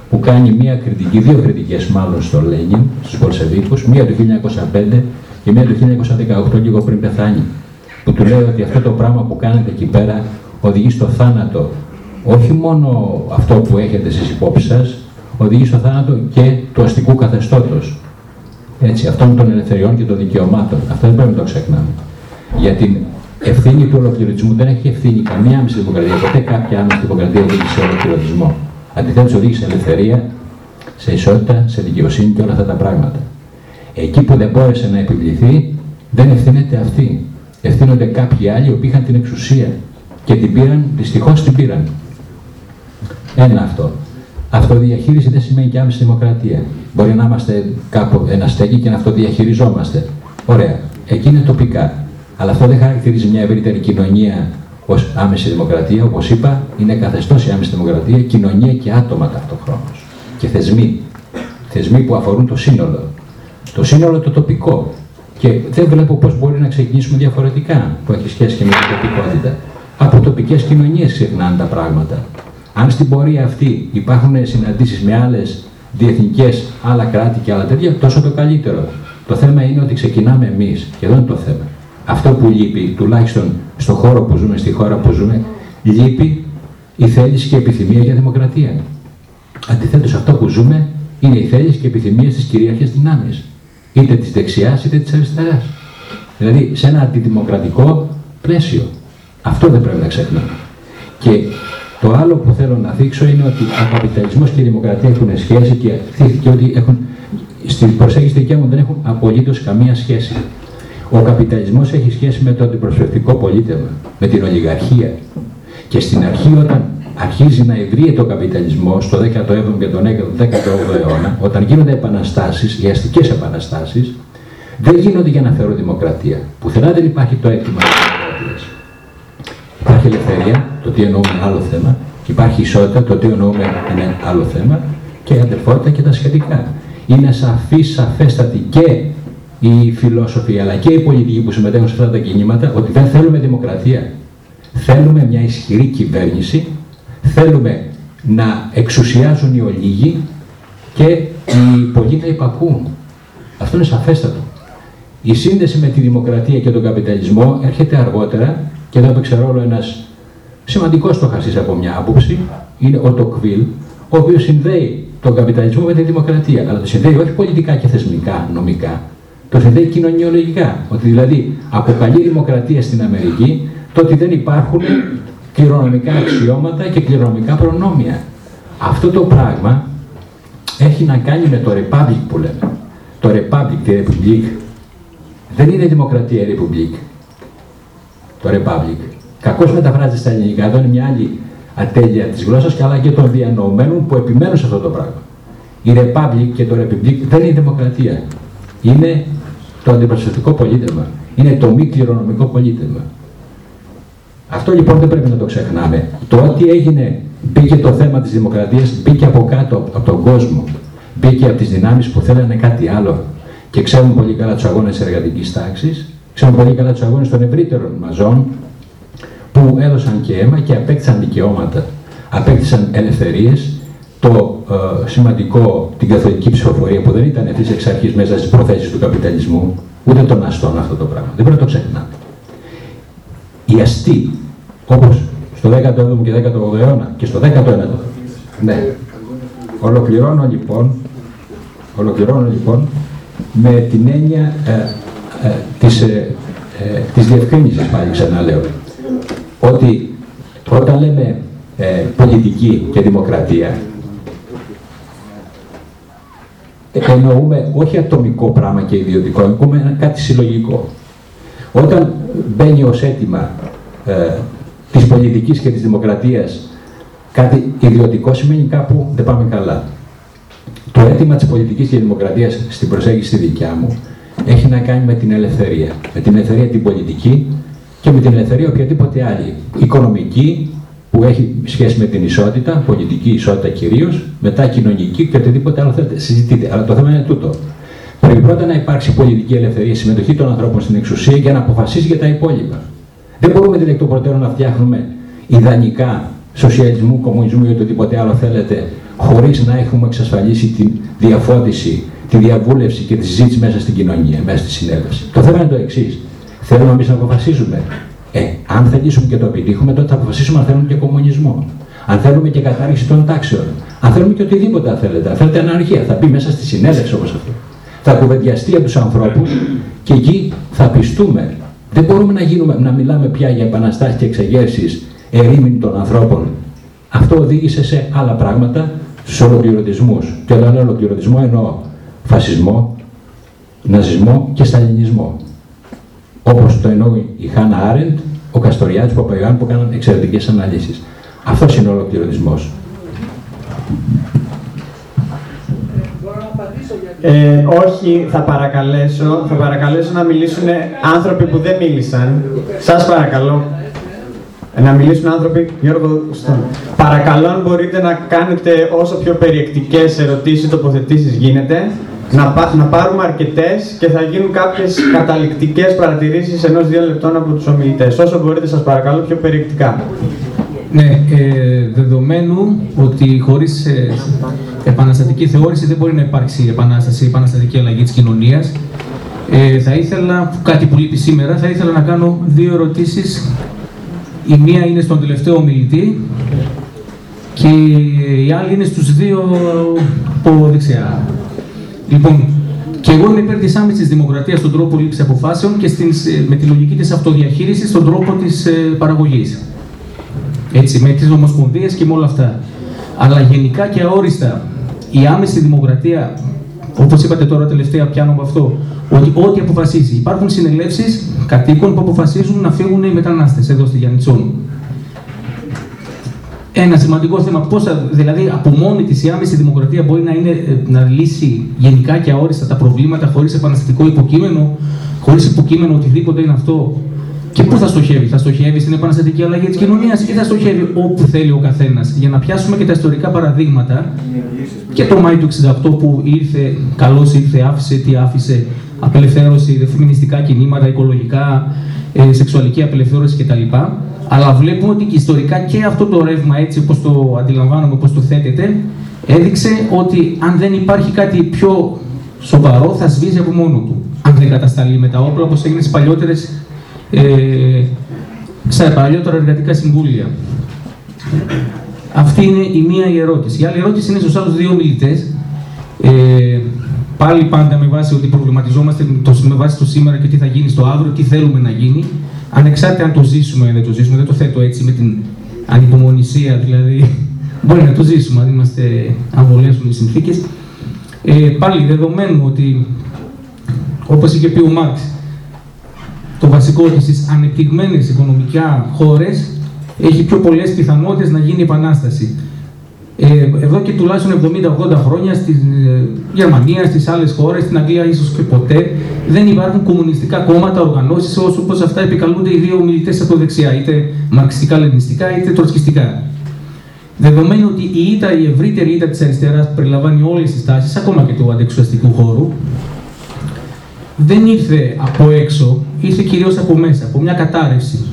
που κάνει μία κριτική, δύο κριτικές μάλλον στο Λένιν, στους Πολσεβίκου, μία το 1905 και μία το 1918, λίγο πριν πεθάνει που του λέει ότι αυτό το πράγμα που κάνετε εκεί πέρα οδηγεί στο θάνατο όχι μόνο αυτό που έχετε στις υπόψεις σας, οδηγεί στο θάνατο και του αστικού καθεστώτος. Έτσι, αυτών των ελευθεριών και των δικαιωμάτων. Αυτό δεν πρέπει να το ξεχνάμε. Για την ευθύνη του ολοκληρωτισμού δεν έχει ευθύνη καμία άμεση δημοκρατία. Ποτέ κάποια άμεση δημοκρατία οδήγησε σε ολοκληρωτισμό. Αντιθέτως, οδήγησε σε ελευθερία, σε ισότητα, σε δικαιοσύνη και όλα αυτά τα πράγματα. Εκεί που δεν μπόρεσε να επιβληθεί, δεν ευθύνεται αυτή. Ευθύνονται κάποιοι άλλοι που είχαν την εξουσία και την πήραν, δυστυχώς την πήραν. Ένα αυτό. Αυτοδιαχείριση δεν σημαίνει και άμεση δημοκρατία. Μπορεί να είμαστε κάπου ένα στέκι και να αυτοδιαχειριζόμαστε. Ωραία. Εκεί είναι τοπικά. Αλλά αυτό δεν χαρακτηρίζει μια ευρύτερη κοινωνία ως άμεση δημοκρατία. Όπως είπα, είναι καθεστώς η άμεση δημοκρατία, κοινωνία και άτομα ταυτόχρονα. Και θεσμοί. Θεσμοί που αφορούν το σύνολο. Το σύνολο το τοπικό. Και δεν βλέπω πώς μπορεί να ξεκινήσουμε διαφορετικά, που έχει σχέση και με την τοπικότητα. Από τοπικές κοινωνίες ξεχνάνε τα πράγματα. Αν στην πορεία αυτή υπάρχουν συναντήσεις με άλλες διεθνικές, άλλα κράτη και άλλα τέτοια, τόσο το καλύτερο. Το θέμα είναι ότι ξεκινάμε εμείς. Και εδώ είναι το θέμα. Αυτό που λείπει, τουλάχιστον στον χώρο που ζούμε, στη χώρα που ζούμε, λείπει η θέληση και η επιθυμία για δημοκρατία. Αντιθέτως, αυτό που ζούμε είναι η θέληση και η επιθυμία στις κυρίαρχε δυνάμεις. Είτε της δεξιάς είτε της αριστεράς. Δηλαδή σε ένα αντιδημοκρατικό πλαίσιο. Αυτό δεν πρέπει να ξεχνάμε. Και το άλλο που θέλω να δείξω είναι ότι ο καπιταλισμός και η δημοκρατία έχουν σχέση και θύχθηκε ότι έχουν, στην προσέγγιση δικιά μου δεν έχουν απολύτως καμία σχέση. Ο καπιταλισμός έχει σχέση με το αντιπροσωπευτικό πολίτευμα, με την ολιγαρχία. Και στην αρχή, όταν αρχίζει να ευρύεται ο καπιταλισμός στο 17ο και τον 18ο αιώνα, όταν γίνονται επαναστάσεις, οι αστικές επαναστάσεις, δεν γίνονται για να φέρω δημοκρατία. Πουθενά δεν υπάρχει το αίτημα τη δημοκρατία. Υπάρχει ελευθερία, το τι εννοούμε ένα άλλο θέμα, και υπάρχει ισότητα, το τι εννοούμε ένα άλλο θέμα, και η αδερφότητα και τα σχετικά. Είναι σαφής, σαφέστατη και οι φιλόσοφοι αλλά και οι πολιτικοί που συμμετέχουν σε αυτά τα κινήματα ότι δεν θέλουμε δημοκρατία. Θέλουμε μια ισχυρή κυβέρνηση, θέλουμε να εξουσιάζουν οι ολίγοι και οι πολλοί να υπακούν. Αυτό είναι σαφέστατο. Η σύνδεση με τη δημοκρατία και τον καπιταλισμό έρχεται αργότερα και εδώ έπαιξε ρόλο ένας σημαντικός στοχαστής από μια άποψη, είναι ο Τοκβίλ, ο οποίος συνδέει τον καπιταλισμό με τη δημοκρατία. Αλλά το συνδέει όχι πολιτικά και θεσμικά, νομικά, το συνδέει κοινωνιολογικά. Ότι δηλαδή αποκαλεί δημοκρατία στην Αμερική το ότι δεν υπάρχουν κληρονομικά αξιώματα και κληρονομικά προνόμια. Αυτό το πράγμα έχει να κάνει με το Republic που λέμε. Το Republic, τη Republic, δεν είναι δημοκρατία η Republic. Το Republic. Κακώς μεταφράζεται στα ελληνικά. Εδώ είναι μια άλλη ατέλεια της γλώσσας και αλλά και των διανοωμένων που επιμένουν σε αυτό το πράγμα. Η Republic και το Republic δεν είναι δημοκρατία. Είναι το αντιπροσωπευτικό πολίτευμα. Είναι το μη κληρονομικό πολίτευμα. Αυτό λοιπόν δεν πρέπει να το ξεχνάμε. Το ότι έγινε, μπήκε το θέμα της δημοκρατίας, μπήκε από κάτω από τον κόσμο, μπήκε από τις δυνάμεις που θέλανε κάτι άλλο και ξέρουν πολύ καλά τους αγώνες της εργατικής τάξης, ξέρουν πολύ καλά τους αγώνες των ευρύτερων μαζών που έδωσαν και αίμα και απέκτησαν δικαιώματα, απέκτησαν ελευθερίες, το ε, σημαντικό, την καθολική ψηφοφορία που δεν ήταν ευθύς εξ αρχής μέσα στις προθέσεις του καπιταλισμού, ούτε των αστών αυτό το πράγμα. Δεν πρέπει να το ξεχνάμε. Οι αστεί, όπως στο 17ο και 18ο αιώνα και στο 19ο. Ναι. Ολοκληρώνω λοιπόν, ολοκληρώνω λοιπόν με την έννοια ε, ε, της, ε, ε, της διευκρίνησης πάλι ξαναλέω. Ότι όταν λέμε ε, πολιτική και δημοκρατία, εννοούμε όχι ατομικό πράγμα και ιδιωτικό, εννοούμε κάτι συλλογικό. Όταν μπαίνει ως αίτημα ε, της πολιτικής και της δημοκρατίας κάτι ιδιωτικό σημαίνει κάπου δεν πάμε καλά. Το αίτημα της πολιτικής και δημοκρατίας στην προσέγγιση δικιά μου έχει να κάνει με την ελευθερία. Με την ελευθερία την πολιτική και με την ελευθερία οποιαδήποτε άλλη. Οικονομική, που έχει σχέση με την ισότητα, πολιτική ισότητα κυρίως, μετά κοινωνική και οτιδήποτε άλλο θέλετε. Συζητείτε. Αλλά το θέμα είναι τούτο. Πρέπει πρώτα να υπάρξει πολιτική ελευθερία, συμμετοχή των ανθρώπων στην εξουσία για να αποφασίσει για τα υπόλοιπα. Δεν μπορούμε την εκ των προτέρων να φτιάχνουμε ιδανικά σοσιαλισμού, κομμουνισμού ή οτιδήποτε άλλο θέλετε, χωρίς να έχουμε εξασφαλίσει τη διαφώτιση, τη διαβούλευση και τη συζήτηση μέσα στην κοινωνία, μέσα στη συνέλευση. Το θέμα είναι το εξής. Θέλουμε εμείς να αποφασίζουμε. Ε, αν θελήσουμε και το επιτύχουμε, τότε θα αποφασίσουμε αν θέλουμε και κομμουνισμό. Αν θέλουμε και κατάργηση των τάξεων. Αν θέλουμε και οτιδήποτε αν θέλετε. Αν θέλετε αναρχία, θα μπει μέσα στη συνέλευση όπως αυτό. Θα κουβεντιαστεί από τους ανθρώπους και εκεί θα πιστούμε. Δεν μπορούμε να, γίνουμε, να μιλάμε πια για επαναστάσεις και εξεγέρσεις ερήμην των ανθρώπων. Αυτό οδήγησε σε άλλα πράγματα, στους ολοκληρωτισμούς. Και όταν λέω ολοκληρωτισμό εννοώ φασισμό, ναζισμό και σταλινισμό. Όπως το εννοεί η Χάνα Άρεντ, ο Καστοριάδης, ο Παπαϊωάννη που έκαναν εξαιρετικές αναλύσεις. Αυτός είναι ο ολοκληρωτισμός. Ε, όχι, θα παρακαλέσω, θα παρακαλέσω να μιλήσουν άνθρωποι που δεν μίλησαν. Σας παρακαλώ. Να μιλήσουν άνθρωποι, Γιώργο, στον. Παρακαλώ αν μπορείτε να κάνετε όσο πιο περιεκτικές ερωτήσεις, τοποθετήσεις γίνεται, να, να πάρουμε αρκετές και θα γίνουν κάποιες καταληκτικές παρατηρήσεις ενός δύο λεπτών από τους ομιλητές. Όσο μπορείτε σας παρακαλώ πιο περιεκτικά. Ναι, ε, δεδομένου ότι χωρίς ε, επαναστατική θεώρηση δεν μπορεί να υπάρξει επανάσταση, επαναστατική αλλαγή της κοινωνίας. Ε, θα ήθελα, κάτι που λείπει σήμερα, θα ήθελα να κάνω δύο ερωτήσεις. Η μία είναι στον τελευταίο ομιλητή και η άλλη είναι στους δύο από δεξιά. Λοιπόν, και εγώ είμαι υπέρ της άμεσης δημοκρατίας στον τρόπο λήψης αποφάσεων και στην, με τη λογική της αυτοδιαχείρισης στον τρόπο της ε, παραγωγής. Έτσι, με τις ομοσπονδίες και με όλα αυτά. Αλλά γενικά και αόριστα η άμεση δημοκρατία, όπως είπατε τώρα τελευταία, πιάνω από αυτό, ότι ό,τι αποφασίζει. Υπάρχουν συνελεύσεις κατοίκων που αποφασίζουν να φύγουν οι μετανάστες εδώ στη Γιάννητσόν. Ένα σημαντικό θέμα, πώς, δηλαδή από μόνη της η άμεση δημοκρατία μπορεί να, είναι, να λύσει γενικά και αόριστα τα προβλήματα χωρίς επαναστατικό υποκείμενο, χωρίς υποκείμενο οτιδήποτε είναι αυτό; Και πού θα στοχεύει, θα στοχεύει στην επαναστατική αλλαγή της κοινωνίας ή θα στοχεύει όπου θέλει ο καθένας; Για να πιάσουμε και τα ιστορικά παραδείγματα και το Μάη του 68 που ήρθε, καλώς ήρθε, άφησε τι άφησε, απελευθέρωση, φεμινιστικά κινήματα, οικολογικά, ε, σεξουαλική απελευθέρωση κτλ. Αλλά βλέπουμε ότι και ιστορικά και αυτό το ρεύμα, έτσι όπως το αντιλαμβάνομαι, όπως το θέτεται, έδειξε ότι αν δεν υπάρχει κάτι πιο σοβαρό, θα σβήσει από μόνο του. Αν δεν κατασταλεί με τα όπλα, όπως έγινε στις παλιότερες ε, στα παλιότερα εργατικά συμβούλια. Αυτή είναι η μία η ερώτηση. Η άλλη ερώτηση είναι στους άλλους δύο μιλητές. Ε, πάλι πάντα με βάση ότι προβληματιζόμαστε το, με βάση το σήμερα και τι θα γίνει στο αύριο, τι θέλουμε να γίνει. Ανεξάρτητα αν το ζήσουμε ή δεν το ζήσουμε, δεν το θέτω έτσι με την ανυπομονησία, δηλαδή μπορεί να το ζήσουμε αν, είμαστε, αν βολεύσουν οι συνθήκες. Ε, πάλι δεδομένου ότι, όπως είχε πει ο Μάρξ, το βασικό ότι στις ανεπτυγμένες οικονομικά χώρες έχει πιο πολλές πιθανότητες να γίνει επανάσταση. Ε, εδώ και τουλάχιστον 70-80 χρόνια στη ε, Γερμανία, στις άλλες χώρες, στην Αγγλία ίσως και ποτέ, δεν υπάρχουν κομμουνιστικά κόμματα, οργανώσεις όπως αυτά επικαλούνται οι δύο μιλητέ από δεξιά, είτε μαρξιστικά-λενιστικά είτε τροτσκιστικά. Δεδομένου ότι η ήττα, η ευρύτερη ήττα της αριστεράς περιλαμβάνει όλες τις τάσεις, ακόμα και του αντεξουσιαστικού χώρου, δεν ήρθε από έξω, ήρθε κυρίως από μέσα, από μια κατάρρευση.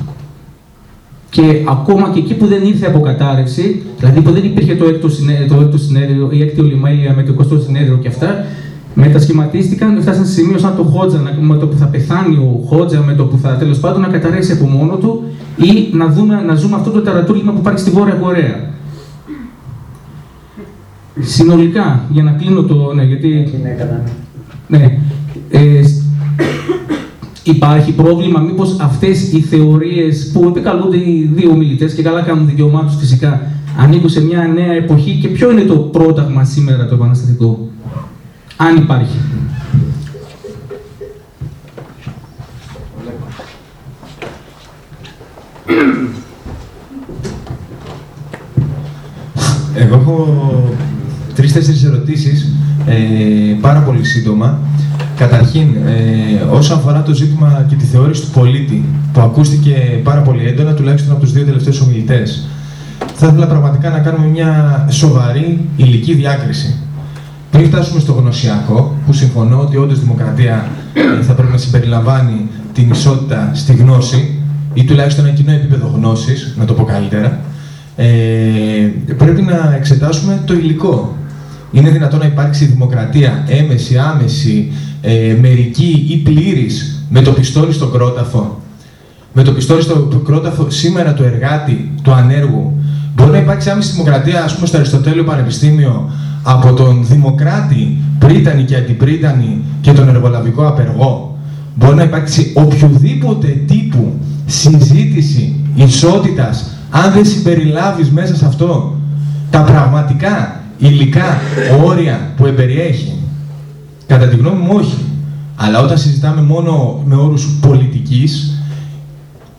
Και ακόμα και εκεί που δεν ήρθε από κατάρρευση, δηλαδή που δεν υπήρχε το έκτο συνέδριο, το έκτο συνέδριο η έκτη ολιμέλεια με το 20ο συνέδριο και αυτά, μετασχηματίστηκαν, φτάσαν σε σημείο σαν το Χότζα, με το που θα πεθάνει ο Χότζα, με το που θα τέλος πάντων να καταρρεύσει από μόνο του ή να, δούμε, να ζούμε αυτό το ταρατούργημα που υπάρχει στη Βόρεια Κορέα. Συνολικά, για να κλείνω το. Ναι, γιατί. Ναι, ε, υπάρχει πρόβλημα, μήπως αυτές οι θεωρίες που επικαλούνται οι δύο μιλητές και καλά κάνουν δικαιωμάτου φυσικά, ανήκουν σε μια νέα εποχή και ποιο είναι το πρόταγμα σήμερα το επαναστατικό, αν υπάρχει. Εγώ έχω τρεις-τέσσερις ερωτήσεις, ε, πάρα πολύ σύντομα. Καταρχήν, ε, όσον αφορά το ζήτημα και τη θεώρηση του πολίτη, που ακούστηκε πάρα πολύ έντονα, τουλάχιστον από τους δύο τελευταίους ομιλητές, θα ήθελα πραγματικά να κάνουμε μια σοβαρή υλική διάκριση. Πριν φτάσουμε στο γνωσιακό, που συμφωνώ ότι όντως δημοκρατία ε, θα πρέπει να συμπεριλαμβάνει την ισότητα στη γνώση, ή τουλάχιστον ένα κοινό επίπεδο γνώσης, να το πω καλύτερα, ε, πρέπει να εξετάσουμε το υλικό. Είναι δυνατόν να υπάρξει δημοκρατία έμεση, άμεση, ε, μερική ή πλήρη με το πιστόλι στο κρόταφο, με το πιστόλι στο κρόταφο σήμερα του εργάτη, του ανέργου, μπορεί να υπάρξει άμεση δημοκρατία, ας πούμε, στο Αριστοτέλειο Πανεπιστήμιο από τον Δημοκράτη, Πρίτανη και Αντιπρίτανη και τον εργολαβικό απεργό. Μπορεί να υπάρξει οποιοδήποτε τύπου συζήτηση ισότητας, αν δεν συμπεριλάβεις μέσα σε αυτό τα πραγματικά υλικά όρια που εμπεριέχει. Κατά τη γνώμη μου όχι. Αλλά όταν συζητάμε μόνο με όρους πολιτικής,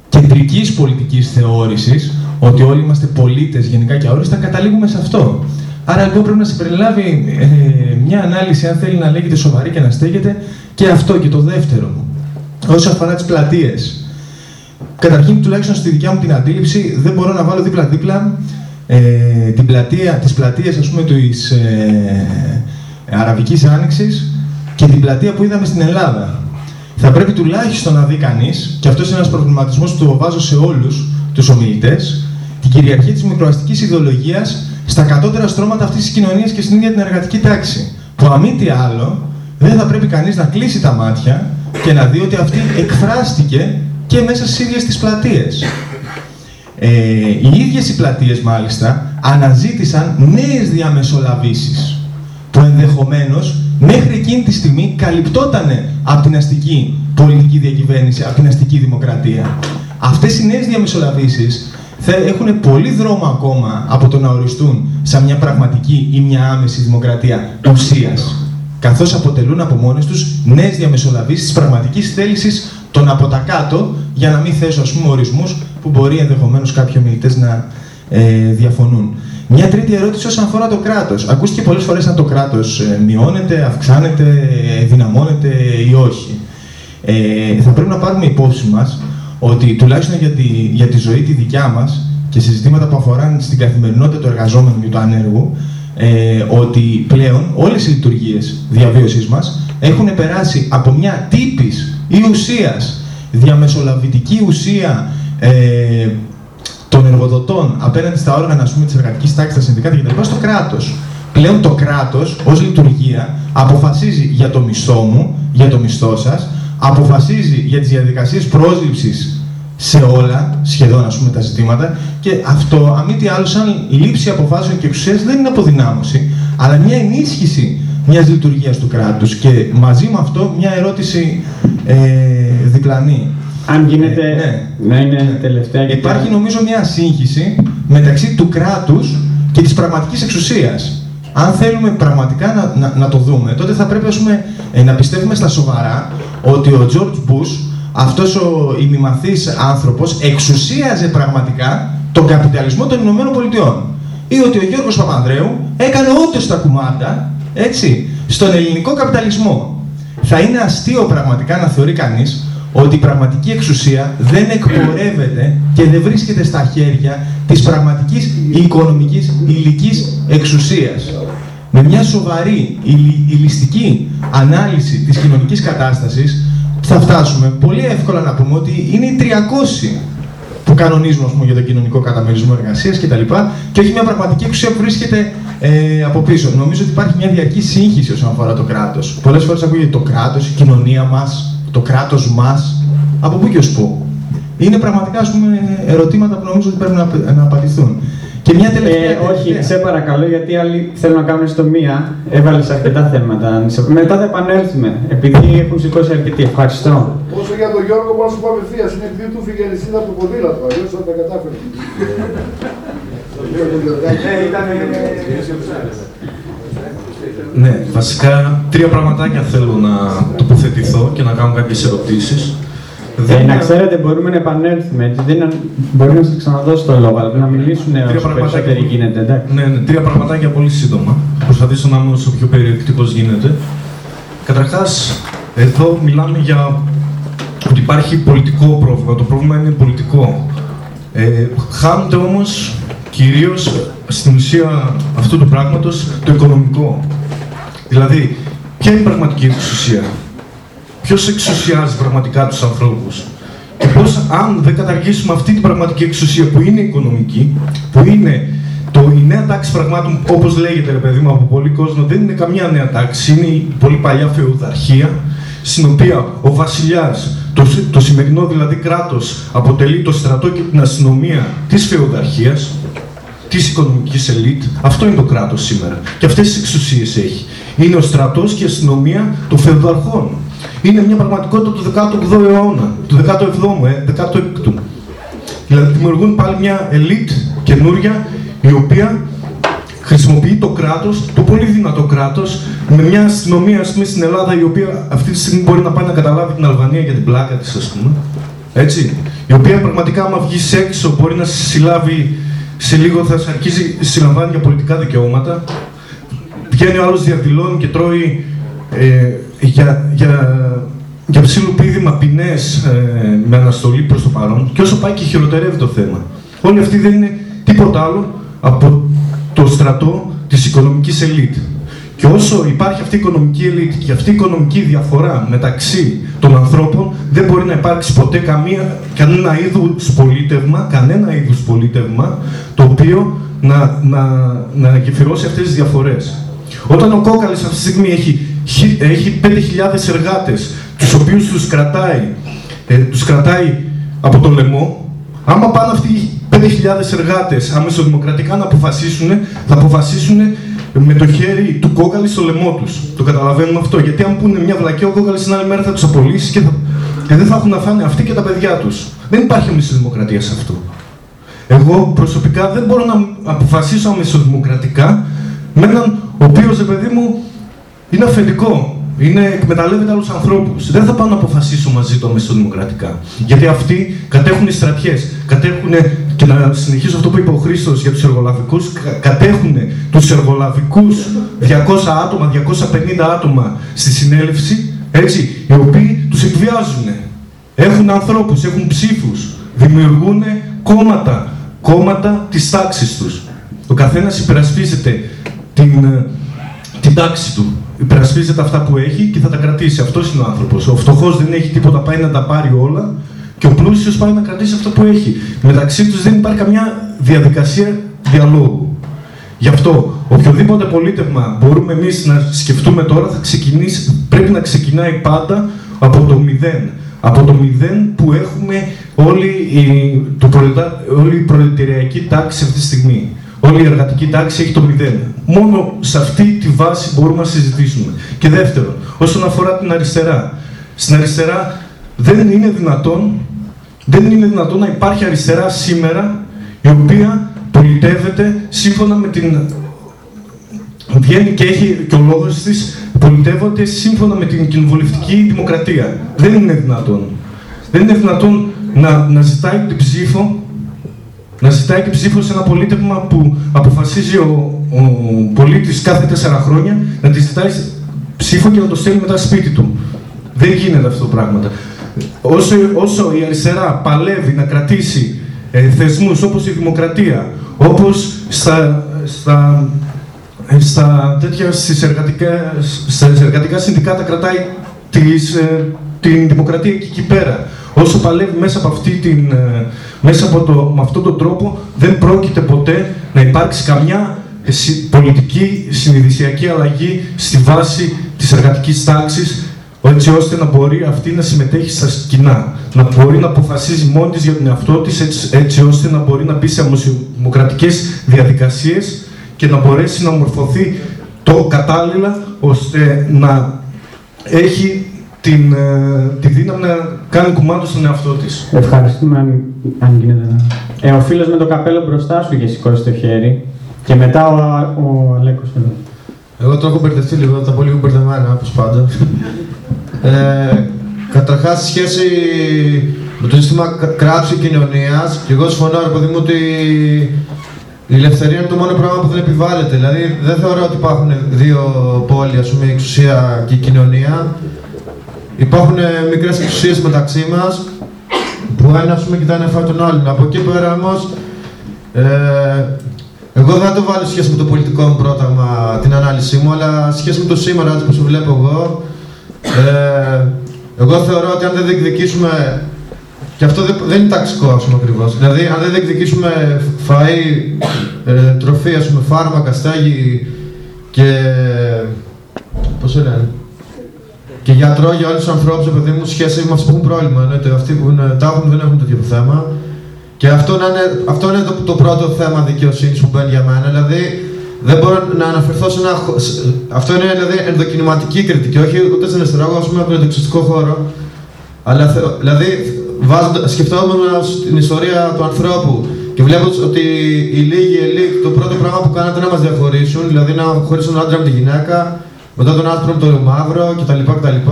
κεντρικής πολιτικής θεώρησης, ότι όλοι είμαστε πολίτες γενικά και αόριστα, καταλήγουμε σε αυτό. Άρα εγώ πρέπει να συμπεριλάβει ε, μια ανάλυση, αν θέλει να λέγεται σοβαρή και να στέκεται, και αυτό και το δεύτερο. Όσο αφορά τις πλατείες. Καταρχήν, τουλάχιστον στη δικιά μου την αντίληψη, δεν μπορώ να βάλω δίπλα-δίπλα ε, την πλατεία, τις πλατείες ας πούμε της ε, Αραβικής Άνοιξης και την πλατεία που είδαμε στην Ελλάδα. Θα πρέπει τουλάχιστον να δει κανείς, και αυτός είναι ένας προβληματισμός που το βάζω σε όλους τους ομιλητές, την κυριαρχία της μικροαστικής ιδεολογίας στα κατώτερα στρώματα αυτής της κοινωνίας και στην ίδια την εργατική τάξη. Που αμή τι άλλο, δεν θα πρέπει κανείς να κλείσει τα μάτια και να δει ότι αυτή εκφράστηκε και μέσα στις ίδιες τις πλατείες. Ε, οι ίδιες οι πλατείες μάλιστα αναζήτησαν νέες διαμεσολαβήσεις που ενδεχομένως μέχρι εκείνη τη στιγμή καλυπτότανε από την αστική πολιτική διακυβέρνηση, από την αστική δημοκρατία. Αυτές οι νέες διαμεσολαβήσεις θα έχουν πολύ δρόμο ακόμα από το να οριστούν σαν μια πραγματική ή μια άμεση δημοκρατία ουσίας καθώς αποτελούν από μόνες τους νέες διαμεσολαβήσεις της πραγματικής θέλησης των από τα κάτω, για να μην θέσω ας πούμε ορισμούς που μπορεί ενδεχομένως κάποιοι ομιλητές να ε, διαφωνούν. Μια τρίτη ερώτηση όσον αφορά το κράτος. Ακούστηκε πολλές φορές αν το κράτος ε, μειώνεται, αυξάνεται, δυναμώνεται ή όχι. Ε, θα πρέπει να πάρουμε υπόψη μας ότι τουλάχιστον για τη, για τη ζωή τη δικιά μας και σε ζητήματα που αφορά στην καθημερινότητα του εργαζόμενου και του ανέργου, ε, ότι πλέον όλες οι λειτουργίες διαβίωσής μας έχουν περάσει από μια τύπης ή ουσίας, διαμεσολαβητική ουσία ε, των εργοδοτών απέναντι στα όργανα ας πούμε, της εργατικής τάξης, τα συνδικάτα κτλ. στο κράτος. Πλέον το κράτος ως λειτουργία αποφασίζει για το μισθό μου, για το μισθό σας, αποφασίζει για τις διαδικασίες πρόσληψης σε όλα, σχεδόν ας πούμε, τα ζητήματα και αυτό, αν μη τι άλλο, σαν λήψη αποφάσεων και εξουσίας δεν είναι αποδυνάμωση, αλλά μια ενίσχυση μιας λειτουργίας του κράτους και μαζί με αυτό μια ερώτηση ε, διπλανή. Αν γίνεται ε, ναι. να είναι τελευταία. Υπάρχει νομίζω μια σύγχυση μεταξύ του κράτους και της πραγματικής εξουσίας. Αν θέλουμε πραγματικά να, να, το δούμε, τότε θα πρέπει ας πούμε, ε, να πιστεύουμε στα σοβαρά ότι ο George Bush, αυτός ο ημιμαθής άνθρωπος, εξουσίαζε πραγματικά τον καπιταλισμό των Ηνωμένων Πολιτειών. Ή ότι ο Γιώργος Παπανδρέου έκανε ό,τι στα κουμάντα, έτσι, στον ελληνικό καπιταλισμό. Θα είναι αστείο πραγματικά να θεωρεί κανείς ότι η πραγματική εξουσία δεν εκπορεύεται και δεν βρίσκεται στα χέρια της πραγματικής οικονομικής υλικής εξουσίας. Με μια σοβαρή ηλιστική ανάλυση της κοινωνικής κατάστασης θα φτάσουμε πολύ εύκολα να πούμε ότι είναι οι 300 που κανονίζουμε πούμε, για τον κοινωνικό καταμερισμό εργασίας κτλ. Και όχι μια πραγματική εξουσία που βρίσκεται ε, από πίσω. Νομίζω ότι υπάρχει μια διαρκή σύγχυση όσον αφορά το κράτος. Πολλές φορές ακούγεται το κράτος, η κοινωνία μας, το κράτο μα. Από πού και ω πού. Είναι πραγματικά ας πούμε, ερωτήματα που νομίζω ότι πρέπει να, να απαντηθούν. Και μια τελευταία. Ε, όχι, σε παρακαλώ, γιατί άλλοι θέλουν να κάνουν στο μία. Έβαλε αρκετά θέματα. Μετά θα επανέλθουμε, επειδή έχουν σηκώσει αρκετοί. Ευχαριστώ. Όσο για τον Γιώργο, μπορώ να σου πω απευθεία. Είναι επειδή του φύγε αλυσίδα από το ποδήλατο. Αλλιώ θα τα κατάφερε. Ναι, βασικά τρία πραγματάκια θέλω να τοποθετηθώ και να κάνω κάποιες ερωτήσεις. Ε, να ξέρετε, μπορούμε να επανέλθουμε. Έτσι. Δεν μπορεί να σας ξαναδώσω το λόγο, αλλά να μιλήσουν όσο περισσότεροι γίνεται. Εντάξει. Ναι, ναι, τρία πραγματάκια πολύ σύντομα. Θα προσπαθήσω να είμαι όσο πιο περιεκτικός γίνεται. Καταρχάς, εδώ μιλάμε για ότι υπάρχει πολιτικό πρόβλημα. Το πρόβλημα είναι πολιτικό. Ε, χάνονται όμως κυρίως στην ουσία αυτού του πράγματος το οικονομικό. Δηλαδή, ποια είναι η πραγματική εξουσία; Ποιος εξουσιάζει πραγματικά τους ανθρώπους; Και πώς, αν δεν καταργήσουμε αυτή την πραγματική εξουσία που είναι οικονομική, που είναι το, η νέα τάξη πραγμάτων, όπως λέγεται ρε παιδί μου από πολλοί κόσμο, δεν είναι καμιά νέα τάξη, είναι η πολύ παλιά φεουδαρχία, στην οποία ο βασιλιάς, το, το σημερινό δηλαδή κράτος, αποτελεί το στρατό και την αστυνομία της φεουδαρχίας, της οικονομικής ελίτ. Αυτό είναι το κράτος σήμερα. Και αυτές τις εξουσίες έχει. Είναι ο στρατός και η αστυνομία των φεουδαρχών είναι μια πραγματικότητα του 18ου αιώνα, του 17ου, ε, 16ου. Δηλαδή δημιουργούν πάλι μια ελίτ καινούρια, η οποία χρησιμοποιεί το κράτος, το πολύ δυνατό κράτος, με μια αστυνομία ας πούμε, στην Ελλάδα η οποία αυτή τη στιγμή μπορεί να πάει να καταλάβει την Αλβανία για την πλάκα της, ας πούμε. Έτσι. Η οποία πραγματικά, άμα βγεις έξω, μπορεί να σε συλλάβει σε λίγο, θα σε αρχίσει συλλαμβάνει για πολιτικά δικαιώματα. Βγαίνει ο άλλος διαδηλώνει και τρώει ε, για, για, για ψήλου πίδημα ποινέ ε, με αναστολή προς το παρόν. Και όσο πάει και χειροτερεύει το θέμα. Όλοι αυτοί δεν είναι τίποτα άλλο από το στρατό της οικονομικής ελίτ. Και όσο υπάρχει αυτή η οικονομική ελίτ και αυτή η οικονομική διαφορά μεταξύ των ανθρώπων, δεν μπορεί να υπάρξει ποτέ καμία, κανένα είδους πολίτευμα, κανένα είδους πολίτευμα, το οποίο να, να, να γεφυρώσει αυτές τις διαφορές. Όταν ο Κόκαλης αυτή τη στιγμή έχει, έχει 5.000 εργάτες, τους οποίους τους κρατάει, ε, τους κρατάει από το λαιμό, άμα πάνε αυτοί οι 5.000 εργάτες αμεσοδημοκρατικά να αποφασίσουν, θα αποφασίσουν με το χέρι του κόκαλη στο λαιμό τους. Το καταλαβαίνουμε αυτό. Γιατί αν πούνε μια βλακιά, ο κόκαλης την άλλη μέρα θα τους απολύσει και, θα... και δεν θα έχουν να φάνε αυτοί και τα παιδιά τους. Δεν υπάρχει αμεσοδημοκρατία σε αυτό. Εγώ προσωπικά δεν μπορώ να αποφασίσω αμεσοδημοκρατικά με έναν ο οποίος, παιδί μου, είναι αφεντικό. Είναι, εκμεταλλεύεται άλλους ανθρώπους. Δεν θα πάω να αποφασίσω μαζί του αμεσοδημοκρατικά. Γιατί αυτοί κατέχουν οι στρατιές, κατέχουν και να συνεχίσω αυτό που είπε ο Χρήστος για τους εργολαβικούς, κατέχουν τους εργολαβικούς 200 άτομα, 250 άτομα στη συνέλευση, έτσι, οι οποίοι τους εκβιάζουν. Έχουν ανθρώπους, έχουν ψήφους, δημιουργούν κόμματα, κόμματα της τάξης τους. Ο καθένας υπερασπίζεται την, την τάξη του. Υπερασπίζεται αυτά που έχει και θα τα κρατήσει. Αυτός είναι ο άνθρωπος. Ο φτωχός δεν έχει τίποτα, πάει να τα πάρει όλα και ο πλούσιος πάει να κρατήσει αυτό που έχει. Μεταξύ τους δεν υπάρχει καμιά διαδικασία διαλόγου. Γι' αυτό, οποιοδήποτε πολίτευμα μπορούμε εμείς να σκεφτούμε τώρα, θα ξεκινήσει, πρέπει να ξεκινάει πάντα από το μηδέν. Από το μηδέν που έχουμε όλη η, το όλη η προλετηριακή τάξη αυτή τη στιγμή. Όλη η εργατική τάξη έχει το μηδέν. Μόνο σε αυτή τη βάση μπορούμε να συζητήσουμε. Και δεύτερον, όσον αφορά την αριστερά. Στην αριστερά δεν είναι δυνατόν, δεν είναι δυνατόν να υπάρχει αριστερά σήμερα η οποία πολιτεύεται σύμφωνα με την βγαίνει και έχει και ο λόγος της πολιτεύονται σύμφωνα με την κοινοβουλευτική δημοκρατία. Δεν είναι δυνατόν. Δεν είναι δυνατόν να, να ζητάει την ψήφο να ζητάει την ψήφος σε ένα πολίτευμα που αποφασίζει ο, ο πολίτης κάθε τέσσερα χρόνια να τη ζητάει ψήφο και να το στέλνει μετά σπίτι του. Δεν γίνεται αυτό το πράγμα. Όσο, όσο η αριστερά παλεύει να κρατήσει ε, θεσμούς όπως η δημοκρατία, όπως στα, στα, ε, στα, τέτοια, στις εργατικά, στις εργατικά συνδικάτα κρατάει τις, ε, την δημοκρατία και εκεί πέρα. Όσο παλεύει μέσα από, αυτή την, ε, μέσα από το, με αυτόν τον τρόπο, δεν πρόκειται ποτέ να υπάρξει καμιά πολιτική συνειδησιακή αλλαγή στη βάση της εργατικής τάξης έτσι ώστε να μπορεί αυτή να συμμετέχει στα σκηνά, να μπορεί να αποφασίζει μόνη της για τον εαυτό της, έτσι, έτσι ώστε να μπορεί να μπει σε δημοκρατικές διαδικασίες και να μπορέσει να μορφωθεί το κατάλληλα, ώστε να έχει την, ε, τη δύναμη να κάνει κουμάντο στον εαυτό της. Ευχαριστούμε αν, αν γίνεται. Ε, ο φίλος με το καπέλο μπροστά σου είχε σηκώσει το χέρι και μετά ο, ο Αλέκος εδώ. Εγώ το έχω μπερδευτεί λίγο, τα πω λίγο μπερδεμένα, όπως πάντα. Ε, Καταρχάς, σε σχέση με το σύστημα κράτους κοινωνίας, και εγώ συμφωνώ, ρε παιδί μου, ότι η ελευθερία είναι το μόνο πράγμα που δεν επιβάλλεται. Δηλαδή, δεν θεωρώ ότι υπάρχουν δύο πόλοι, ας πούμε, η εξουσία και η κοινωνία. Υπάρχουν μικρές εξουσίες μεταξύ μας, που ένα ας πούμε, κοιτάει να φάει τον άλλον. Από εκεί πέρα όμως, ε, εγώ δεν θα το βάλω σχέση με το πολιτικό μου πρόταγμα την ανάλυση μου, αλλά σχέση με το σήμερα, έτσι που βλέπω εγώ, ε, εγώ θεωρώ ότι αν δεν διεκδικήσουμε. Και αυτό δεν, είναι ταξικό, ας πούμε ακριβώς. Δηλαδή, αν δεν διεκδικήσουμε φαΐ, ε, τροφή, ας πούμε, φάρμακα, στέγη και. Πώς το λένε. Και γιατρό για όλους τους ανθρώπους, παιδί μου, σχέση με αυτούς που έχουν πρόβλημα. Εννοείται, αυτοί που είναι, τα έχουν δεν έχουν τέτοιο θέμα. Και αυτό είναι, αυτό είναι το, το πρώτο θέμα δικαιοσύνης που μπαίνει για μένα. Δηλαδή, δεν μπορώ να αναφερθώ σε ένα. Αυτό είναι δηλαδή ενδοκινηματική κριτική, όχι ούτε στην αριστερά, εγώ πούμε από τον εξωτικό χώρο. Αλλά δηλαδή, σκεφτόμουν την ιστορία του ανθρώπου και βλέπω ότι οι λίγοι ελίτ το πρώτο πράγμα που κάνατε να μας διαχωρίσουν, δηλαδή να χωρίσουν τον άντρα με τη γυναίκα, μετά τον άσπρο με το μαύρο κτλ. κτλ.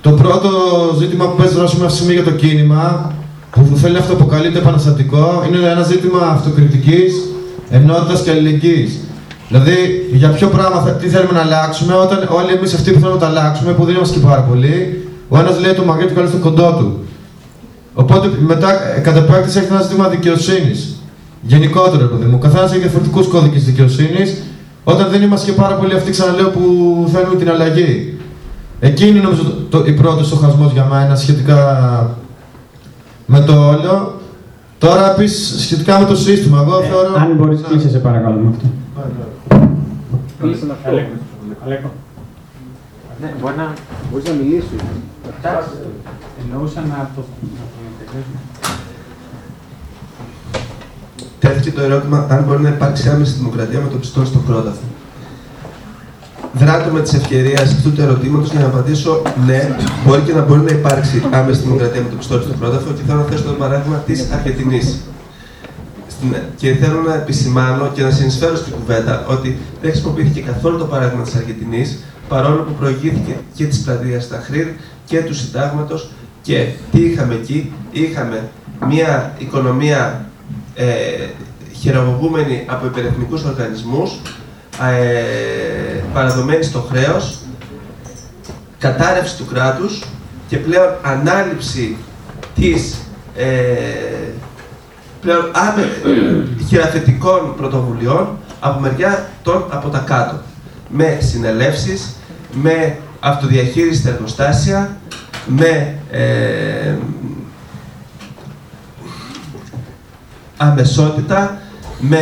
Το πρώτο ζήτημα που παίζει ρόλο αυτή τη στιγμή για το κίνημα, που θέλει να αυτοαποκαλείται επαναστατικό, είναι ένα ζήτημα αυτοκριτικής, ενότητας και αλληλεγγύης. Δηλαδή, για ποιο πράγμα θα, τι θέλουμε να αλλάξουμε, όταν όλοι εμείς αυτοί που θέλουμε να τα αλλάξουμε, που δεν είμαστε και πάρα πολλοί, ο ένας λέει το μαγείρι του καλεί στο κοντό του. Οπότε μετά, ε, κατά επέκταση, έχει ένα ζήτημα δικαιοσύνης. Γενικότερο, παιδί μου. Καθένας έχει διαφορετικούς κώδικες δικαιοσύνης, όταν δεν είμαστε και πάρα πολλοί αυτοί, ξαναλέω, που θέλουν την αλλαγή. Εκείνη νομίζω το, το, η πρώτη στοχασμό για μένα σχετικά με το όλο. Τώρα επίση σχετικά με το σύστημα, εγώ Ε, θεωρώ. αν μπορείς, κλείσε σε παρακαλώ με αυτό. Αλέκο. Ναι, μπορεί να, μπορείς να μιλήσεις. Εντάξει, εννοούσα να το, να το τελειώσουμε. Τέθηκε το ερώτημα αν μπορεί να υπάρξει άμεση δημοκρατία με το πιστό στο κρόταφο. Δράτω με τη ευκαιρία αυτού του ερωτήματος για να απαντήσω ναι, μπορεί και να μπορεί να υπάρξει άμεση δημοκρατία με το πιστό στο κρόταφο και θέλω να θέσω το παράδειγμα της Αργεντινή. Και θέλω να επισημάνω και να συνεισφέρω στην κουβέντα ότι δεν χρησιμοποιήθηκε καθόλου το παράδειγμα της Αργεντινή, παρόλο που προηγήθηκε και της πλατείας Ταχρήρ και του συντάγματος. Και τι είχαμε εκεί, είχαμε μια οικονομία ε, χειραγωγούμενη από υπερεθνικούς οργανισμούς, ε, παραδομένη στο χρέος, κατάρρευση του κράτους και πλέον ανάληψη της ε, πλέον άμε, χειραφετικών πρωτοβουλειών από μεριά των από τα κάτω. Με συνελεύσεις, με αυτοδιαχείριση στα εργοστάσια, με ε, αμεσότητα, με,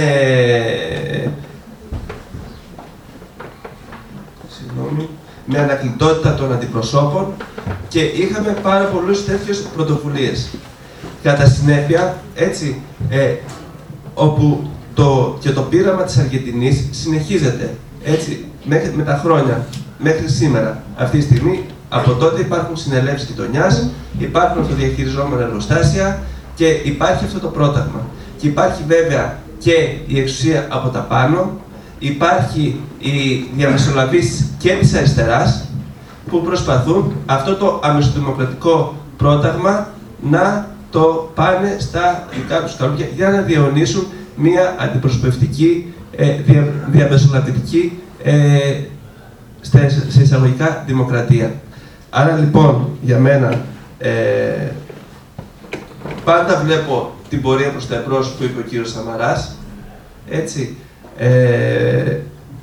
συγγνώμη, με ανακλητότητα των αντιπροσώπων και είχαμε πάρα πολλούς τέτοιες πρωτοβουλίες. Κατά συνέπεια, έτσι, ε, όπου το, και το πείραμα της Αργεντινής συνεχίζεται, έτσι, μέχρι, με τα χρόνια, μέχρι σήμερα. Αυτή τη στιγμή, από τότε υπάρχουν συνελεύσεις γειτονιάς, υπάρχουν αυτοδιαχειριζόμενα εργοστάσια και υπάρχει αυτό το πρόταγμα. Και υπάρχει βέβαια και η εξουσία από τα πάνω, υπάρχει η διαμεσολαβής και της αριστεράς, που προσπαθούν αυτό το αμεσοδημοκρατικό πρόταγμα να το πάνε στα δικά τους καλούκια για να διαιωνίσουν μια αντιπροσωπευτική, ε, δια, διαμεσολαβητική ε, στα- σε εισαγωγικά δημοκρατία. Άρα λοιπόν, για μένα, ε, πάντα βλέπω την πορεία προς τα εμπρός που είπε ο κύριος Σαμαράς, έτσι, ε,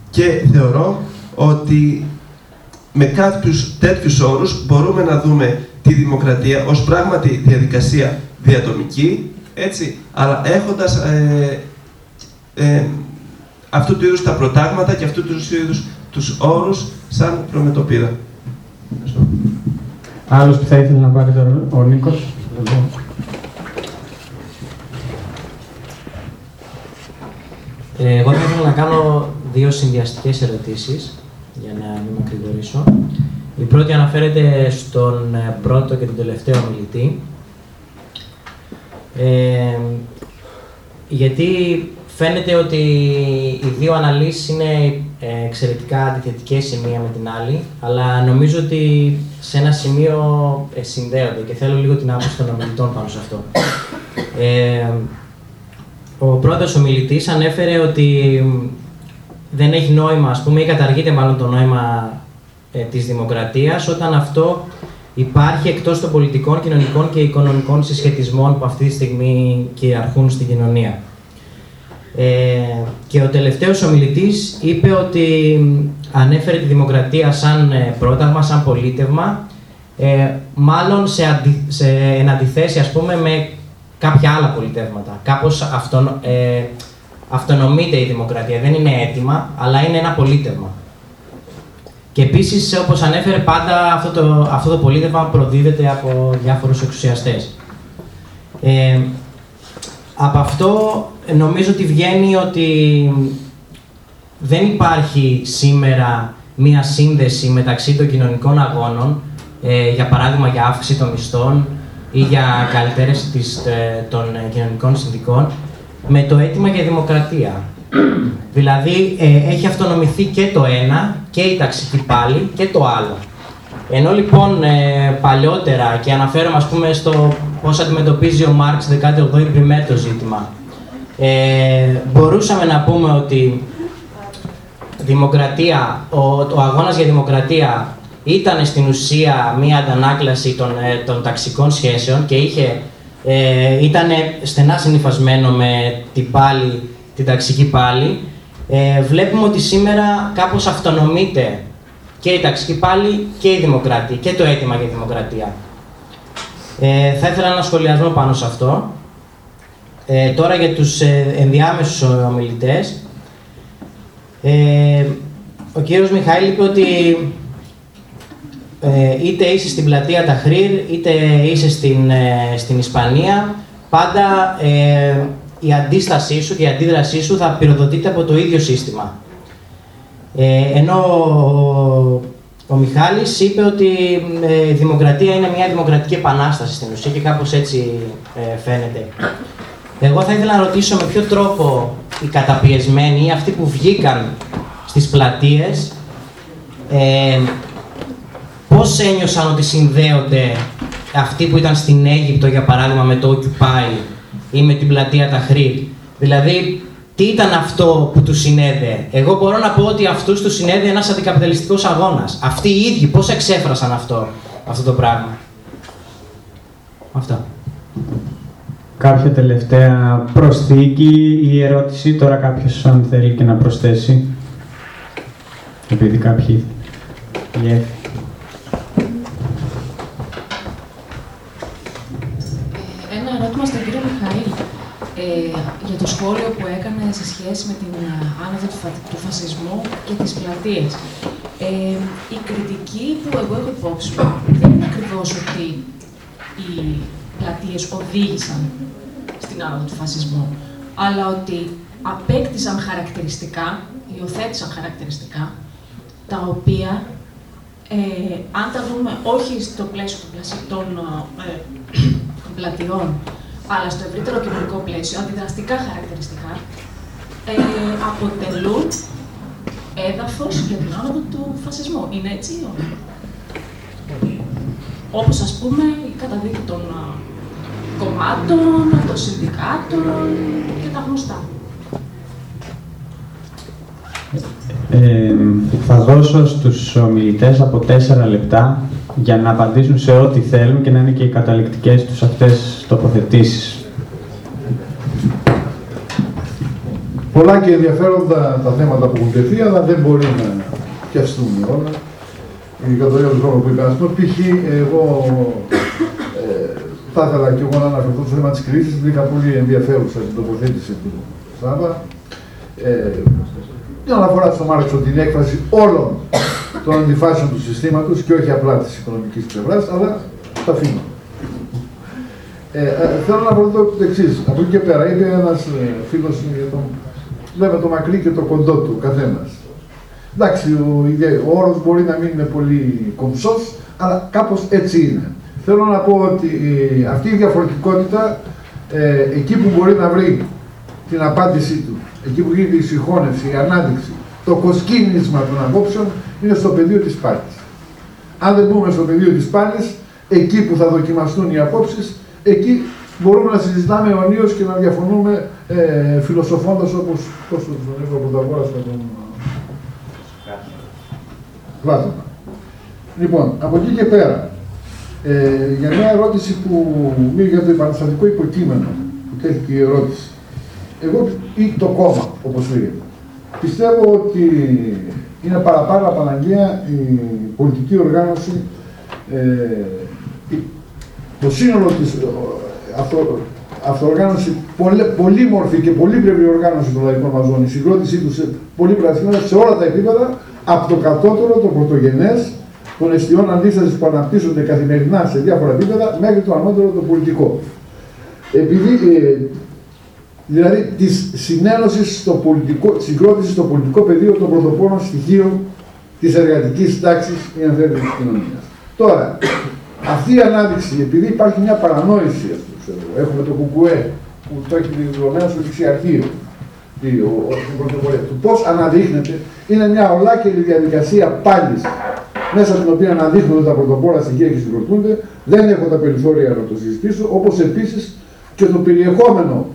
και θεωρώ ότι με κάποιους τέτοιους όρους μπορούμε να δούμε τη δημοκρατία ως πράγματι διαδικασία διατομική, έτσι, αλλά έχοντας ε, ε, αυτού του είδους τα προτάγματα και αυτού τους είδους τους όρους σαν προμετωπίδα. Ευχαριστώ. Άλλος που θα ήθελε να πάρει τώρα, ο Νίκος. Λοιπόν. Ε, Εγώ θα ήθελα να κάνω δύο συνδυαστικές ερωτήσεις, για να μην μακρηγορήσω. Η πρώτη αναφέρεται στον ε, πρώτο και τον τελευταίο ομιλητή. Ε, γιατί φαίνεται ότι οι δύο αναλύσεις είναι ε, εξαιρετικά αντιθετικές η μία με την άλλη, αλλά νομίζω ότι σε ένα σημείο ε, συνδέονται και θέλω λίγο την άποψη των ομιλητών πάνω σε αυτό. Ε, ο πρώτος ομιλητής ανέφερε ότι δεν έχει νόημα, ας πούμε, ή καταργείται μάλλον το νόημα ε, της δημοκρατίας όταν αυτό υπάρχει εκτός των πολιτικών, κοινωνικών και οικονομικών συσχετισμών που αυτή τη στιγμή κυριαρχούν στην κοινωνία. Ε, και ο τελευταίος ομιλητής είπε ότι ανέφερε τη δημοκρατία σαν ε, πρόταγμα, σαν πολίτευμα, ε, μάλλον σε, αντι, σε εν αντιθέσει, ας πούμε, με κάποια άλλα πολιτεύματα. Κάπως αυτο, ε, αυτονομείται η δημοκρατία. Δεν είναι έτοιμα, αλλά είναι ένα πολίτευμα. Και επίσης, όπως ανέφερε, πάντα αυτό το, αυτό το πολίτευμα προδίδεται από διάφορους εξουσιαστές. Ε, από αυτό ε, νομίζω ότι βγαίνει ότι δεν υπάρχει σήμερα μία σύνδεση μεταξύ των κοινωνικών αγώνων, ε, για παράδειγμα για αύξηση των μισθών, ή για καλυτέρευση της, ε, των κοινωνικών συνδικών με το αίτημα για δημοκρατία. δηλαδή, ε, έχει αυτονομηθεί και το ένα, και η ταξική πάλι, και το άλλο. Ενώ λοιπόν ε, παλιότερα, και αναφέρομαι ας πούμε στο πώς αντιμετωπίζει ο Μάρξ 18η Πριμέρ το ζήτημα, ε, μπορούσαμε να πούμε ότι δημοκρατία, ο, ο αγώνας για δημοκρατία ήταν στην ουσία μία αντανάκλαση των, ε, των ταξικών σχέσεων και είχε, ε, ήταν στενά συνειφασμένο με την πάλι, την ταξική πάλι. Ε, βλέπουμε ότι σήμερα κάπως αυτονομείται και η ταξική πάλι και η δημοκρατία και το αίτημα για δημοκρατία. Ε, θα ήθελα να σχολιασμό πάνω σε αυτό. Ε, τώρα για τους ε, ενδιάμεσους ομιλητές. Ε, ο κύριος Μιχαήλ είπε ότι ε, είτε είσαι στην πλατεία Ταχρήρ, είτε είσαι στην, ε, στην Ισπανία, πάντα ε, η αντίστασή σου και η αντίδρασή σου θα πυροδοτείται από το ίδιο σύστημα. Ε, ενώ ο, ο Μιχάλης είπε ότι η δημοκρατία είναι μια δημοκρατική επανάσταση στην ουσία και κάπως έτσι φαίνεται. Εγώ θα ήθελα να ρωτήσω με ποιο τρόπο οι καταπιεσμένοι ή αυτοί που βγήκαν στις πλατείες ε, πώς ένιωσαν ότι συνδέονται αυτοί που ήταν στην Αίγυπτο, για παράδειγμα, με το Occupy ή με την πλατεία Ταχρήρ. Δηλαδή, τι ήταν αυτό που τους συνέδεε; Εγώ μπορώ να πω ότι αυτούς τους συνέδεε ένας αντικαπιταλιστικός αγώνας. Αυτοί οι ίδιοι πώς εξέφρασαν αυτό, αυτό το πράγμα; Αυτά. Κάποια τελευταία προσθήκη ή ερώτηση, τώρα κάποιος αν θέλει και να προσθέσει. Επειδή κάποιοι ερώτημα στον κύριο Μιχαήλ ε, για το σχόλιο που έκανε σε σχέση με την ε, άνοδο του, του φασισμού και τις πλατείες. Ε, η κριτική που εγώ έχω υπόψη μου δεν είναι ακριβώς ότι οι πλατείες οδήγησαν στην άνοδο του φασισμού, αλλά ότι απέκτησαν χαρακτηριστικά, υιοθέτησαν χαρακτηριστικά, τα οποία, ε, αν τα δούμε όχι στο πλαίσιο των, ε, των πλατιών, αλλά στο ευρύτερο κοινωνικό πλαίσιο, αντιδραστικά χαρακτηριστικά, ε, αποτελούν έδαφος για την άνοδο του φασισμού. Είναι έτσι ή όχι; Όπως ας πούμε η καταδίκη των κομμάτων, των συνδικάτων και τα γνωστά. Ε, θα δώσω στους ομιλητές από τέσσερα λεπτά για να απαντήσουν σε ό,τι θέλουν και να είναι και οι καταληκτικές τους αυτές τοποθετήσεις. Πολλά και ενδιαφέροντα τα θέματα που έχουν τεθεί, αλλά δεν μπορεί να πιαστούν όλα. Η κατορία του χρόνου που είπες, ας πούμε, π.χ. εγώ ε, θα ήθελα και εγώ να αναφερθώ στο θέμα της κρίσης, βρήκα πολύ ενδιαφέρουσα την τοποθέτηση του Σάβα. Ε, μια αναφορά στο Μάρξ ότι είναι έκφραση όλων των αντιφάσεων του συστήματος και όχι απλά της οικονομικής πλευράς, αλλά τα αφήνω. Ε, ε, θέλω να πω το εξής. Από εκεί και πέρα, είπε ένας ε, φίλος για τον. Λέμε το μακρύ και το κοντό του καθένας. Εντάξει, ο, ο όρος μπορεί να μην είναι πολύ κομψός, αλλά κάπως έτσι είναι. Θέλω να πω ότι ε, αυτή η διαφορετικότητα, ε, εκεί που μπορεί να βρει την απάντησή του, εκεί που γίνεται η συγχώνευση, η ανάδειξη, το κοσκίνισμα των απόψεων, είναι στο πεδίο της πάλης. Αν δεν μπούμε στο πεδίο της πάλης, εκεί που θα δοκιμαστούν οι απόψεις, εκεί μπορούμε να συζητάμε αιωνίως και να διαφωνούμε ε, φιλοσοφώντας όπως τόσο τον είπα Πρωταγόρα με τον Πλάτωνα. Λοιπόν, από εκεί και πέρα, ε, για μια ερώτηση που μίλησε για το επαναστατικό υποκείμενο, που τέθηκε η ερώτηση. Εγώ ή το κόμμα, όπως λέγεται. Πιστεύω ότι είναι παραπάνω από αναγκαία η πολιτική οργάνωση, ε, το σύνολο της αυτο, αυτοοργάνωση, πολύ, πολύμορφη και πολύπλευρη οργάνωση των λαϊκών μαζών, η συγκρότησή τους σε πολύ σε όλα τα επίπεδα, από το κατώτερο, το πρωτογενές, των αισθιών αντίστασης που αναπτύσσονται καθημερινά σε διάφορα επίπεδα, μέχρι το ανώτερο, το πολιτικό. Επειδή ε, δηλαδή της συνένωσης στο πολιτικό, συγκρότησης στο πολιτικό πεδίο των πρωτοπόρων στοιχείων της εργατικής τάξης ή αν θέλετε της κοινωνίας. Τώρα, Αυτή η ανάδειξη, επειδή υπάρχει μια παρανόηση, ας πούμε, ξέρω εγώ, έχουμε το κουκουέ που το έχει δηλωμένος στο δεξιαρχείο, ή ο, ο, στην πρωτοβουλία του. Πώς αναδείχνεται, είναι μια ολάκερη διαδικασία πάλι μέσα στην οποία αναδείχνονται τα πρωτοπόρα στοιχεία και συγκροτούνται. Δεν έχω τα περιθώρια να το συζητήσω, όπως επίσης και το περιεχόμενο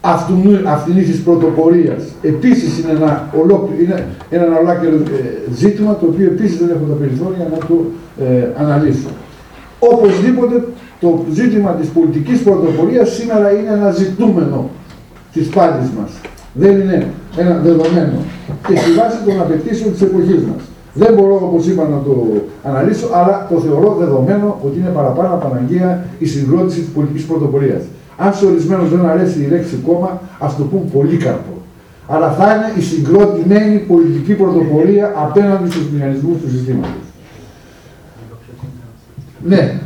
αυτήν της πρωτοπορίας επίσης είναι ένα, ολόκληρο, είναι ένα ολάκερο ε, ζήτημα το οποίο επίσης δεν έχω τα περιθώρια να το ε, αναλύσω. Οπωσδήποτε το ζήτημα της πολιτικής πρωτοπορίας σήμερα είναι ένα ζητούμενο της πάλης μας. Δεν είναι ένα δεδομένο. Και στη βάση των απαιτήσεων της εποχής μας. Δεν μπορώ, όπως είπα, να το αναλύσω, αλλά το θεωρώ δεδομένο ότι είναι παραπάνω από αναγκαία η συγκρότηση της πολιτικής πρωτοπορίας. Αν σε ορισμένους δεν αρέσει η λέξη κόμμα, ας το πούν πολύ καρπό. Αλλά θα είναι η συγκροτημένη πολιτική πρωτοπορία απέναντι στους μηχανισμούς του συστήματος. Ναι,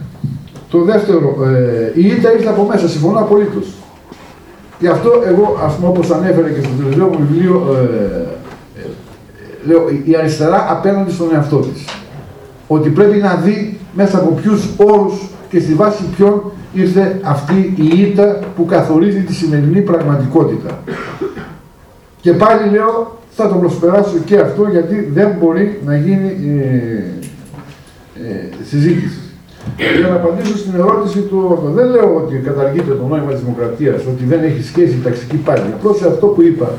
το δεύτερο, ε, η ήττα ήρθε από μέσα, συμφωνώ απολύτως. Γι' αυτό εγώ, ας πούμε, όπως ανέφερε και στο τελευταίο μου βιβλίο, ε, ε, λέω, η αριστερά απέναντι στον εαυτό της. Ότι πρέπει να δει μέσα από ποιους όρους και στη βάση ποιον ήρθε αυτή η ήττα που καθορίζει τη σημερινή πραγματικότητα. Και πάλι λέω, θα το προσπεράσω και αυτό γιατί δεν μπορεί να γίνει ε, ε, συζήτηση. Για να απαντήσω στην ερώτηση του, δεν λέω ότι καταργείται το νόημα της δημοκρατίας, ότι δεν έχει σχέση η ταξική πάλι. Απλώς σε αυτό που είπα.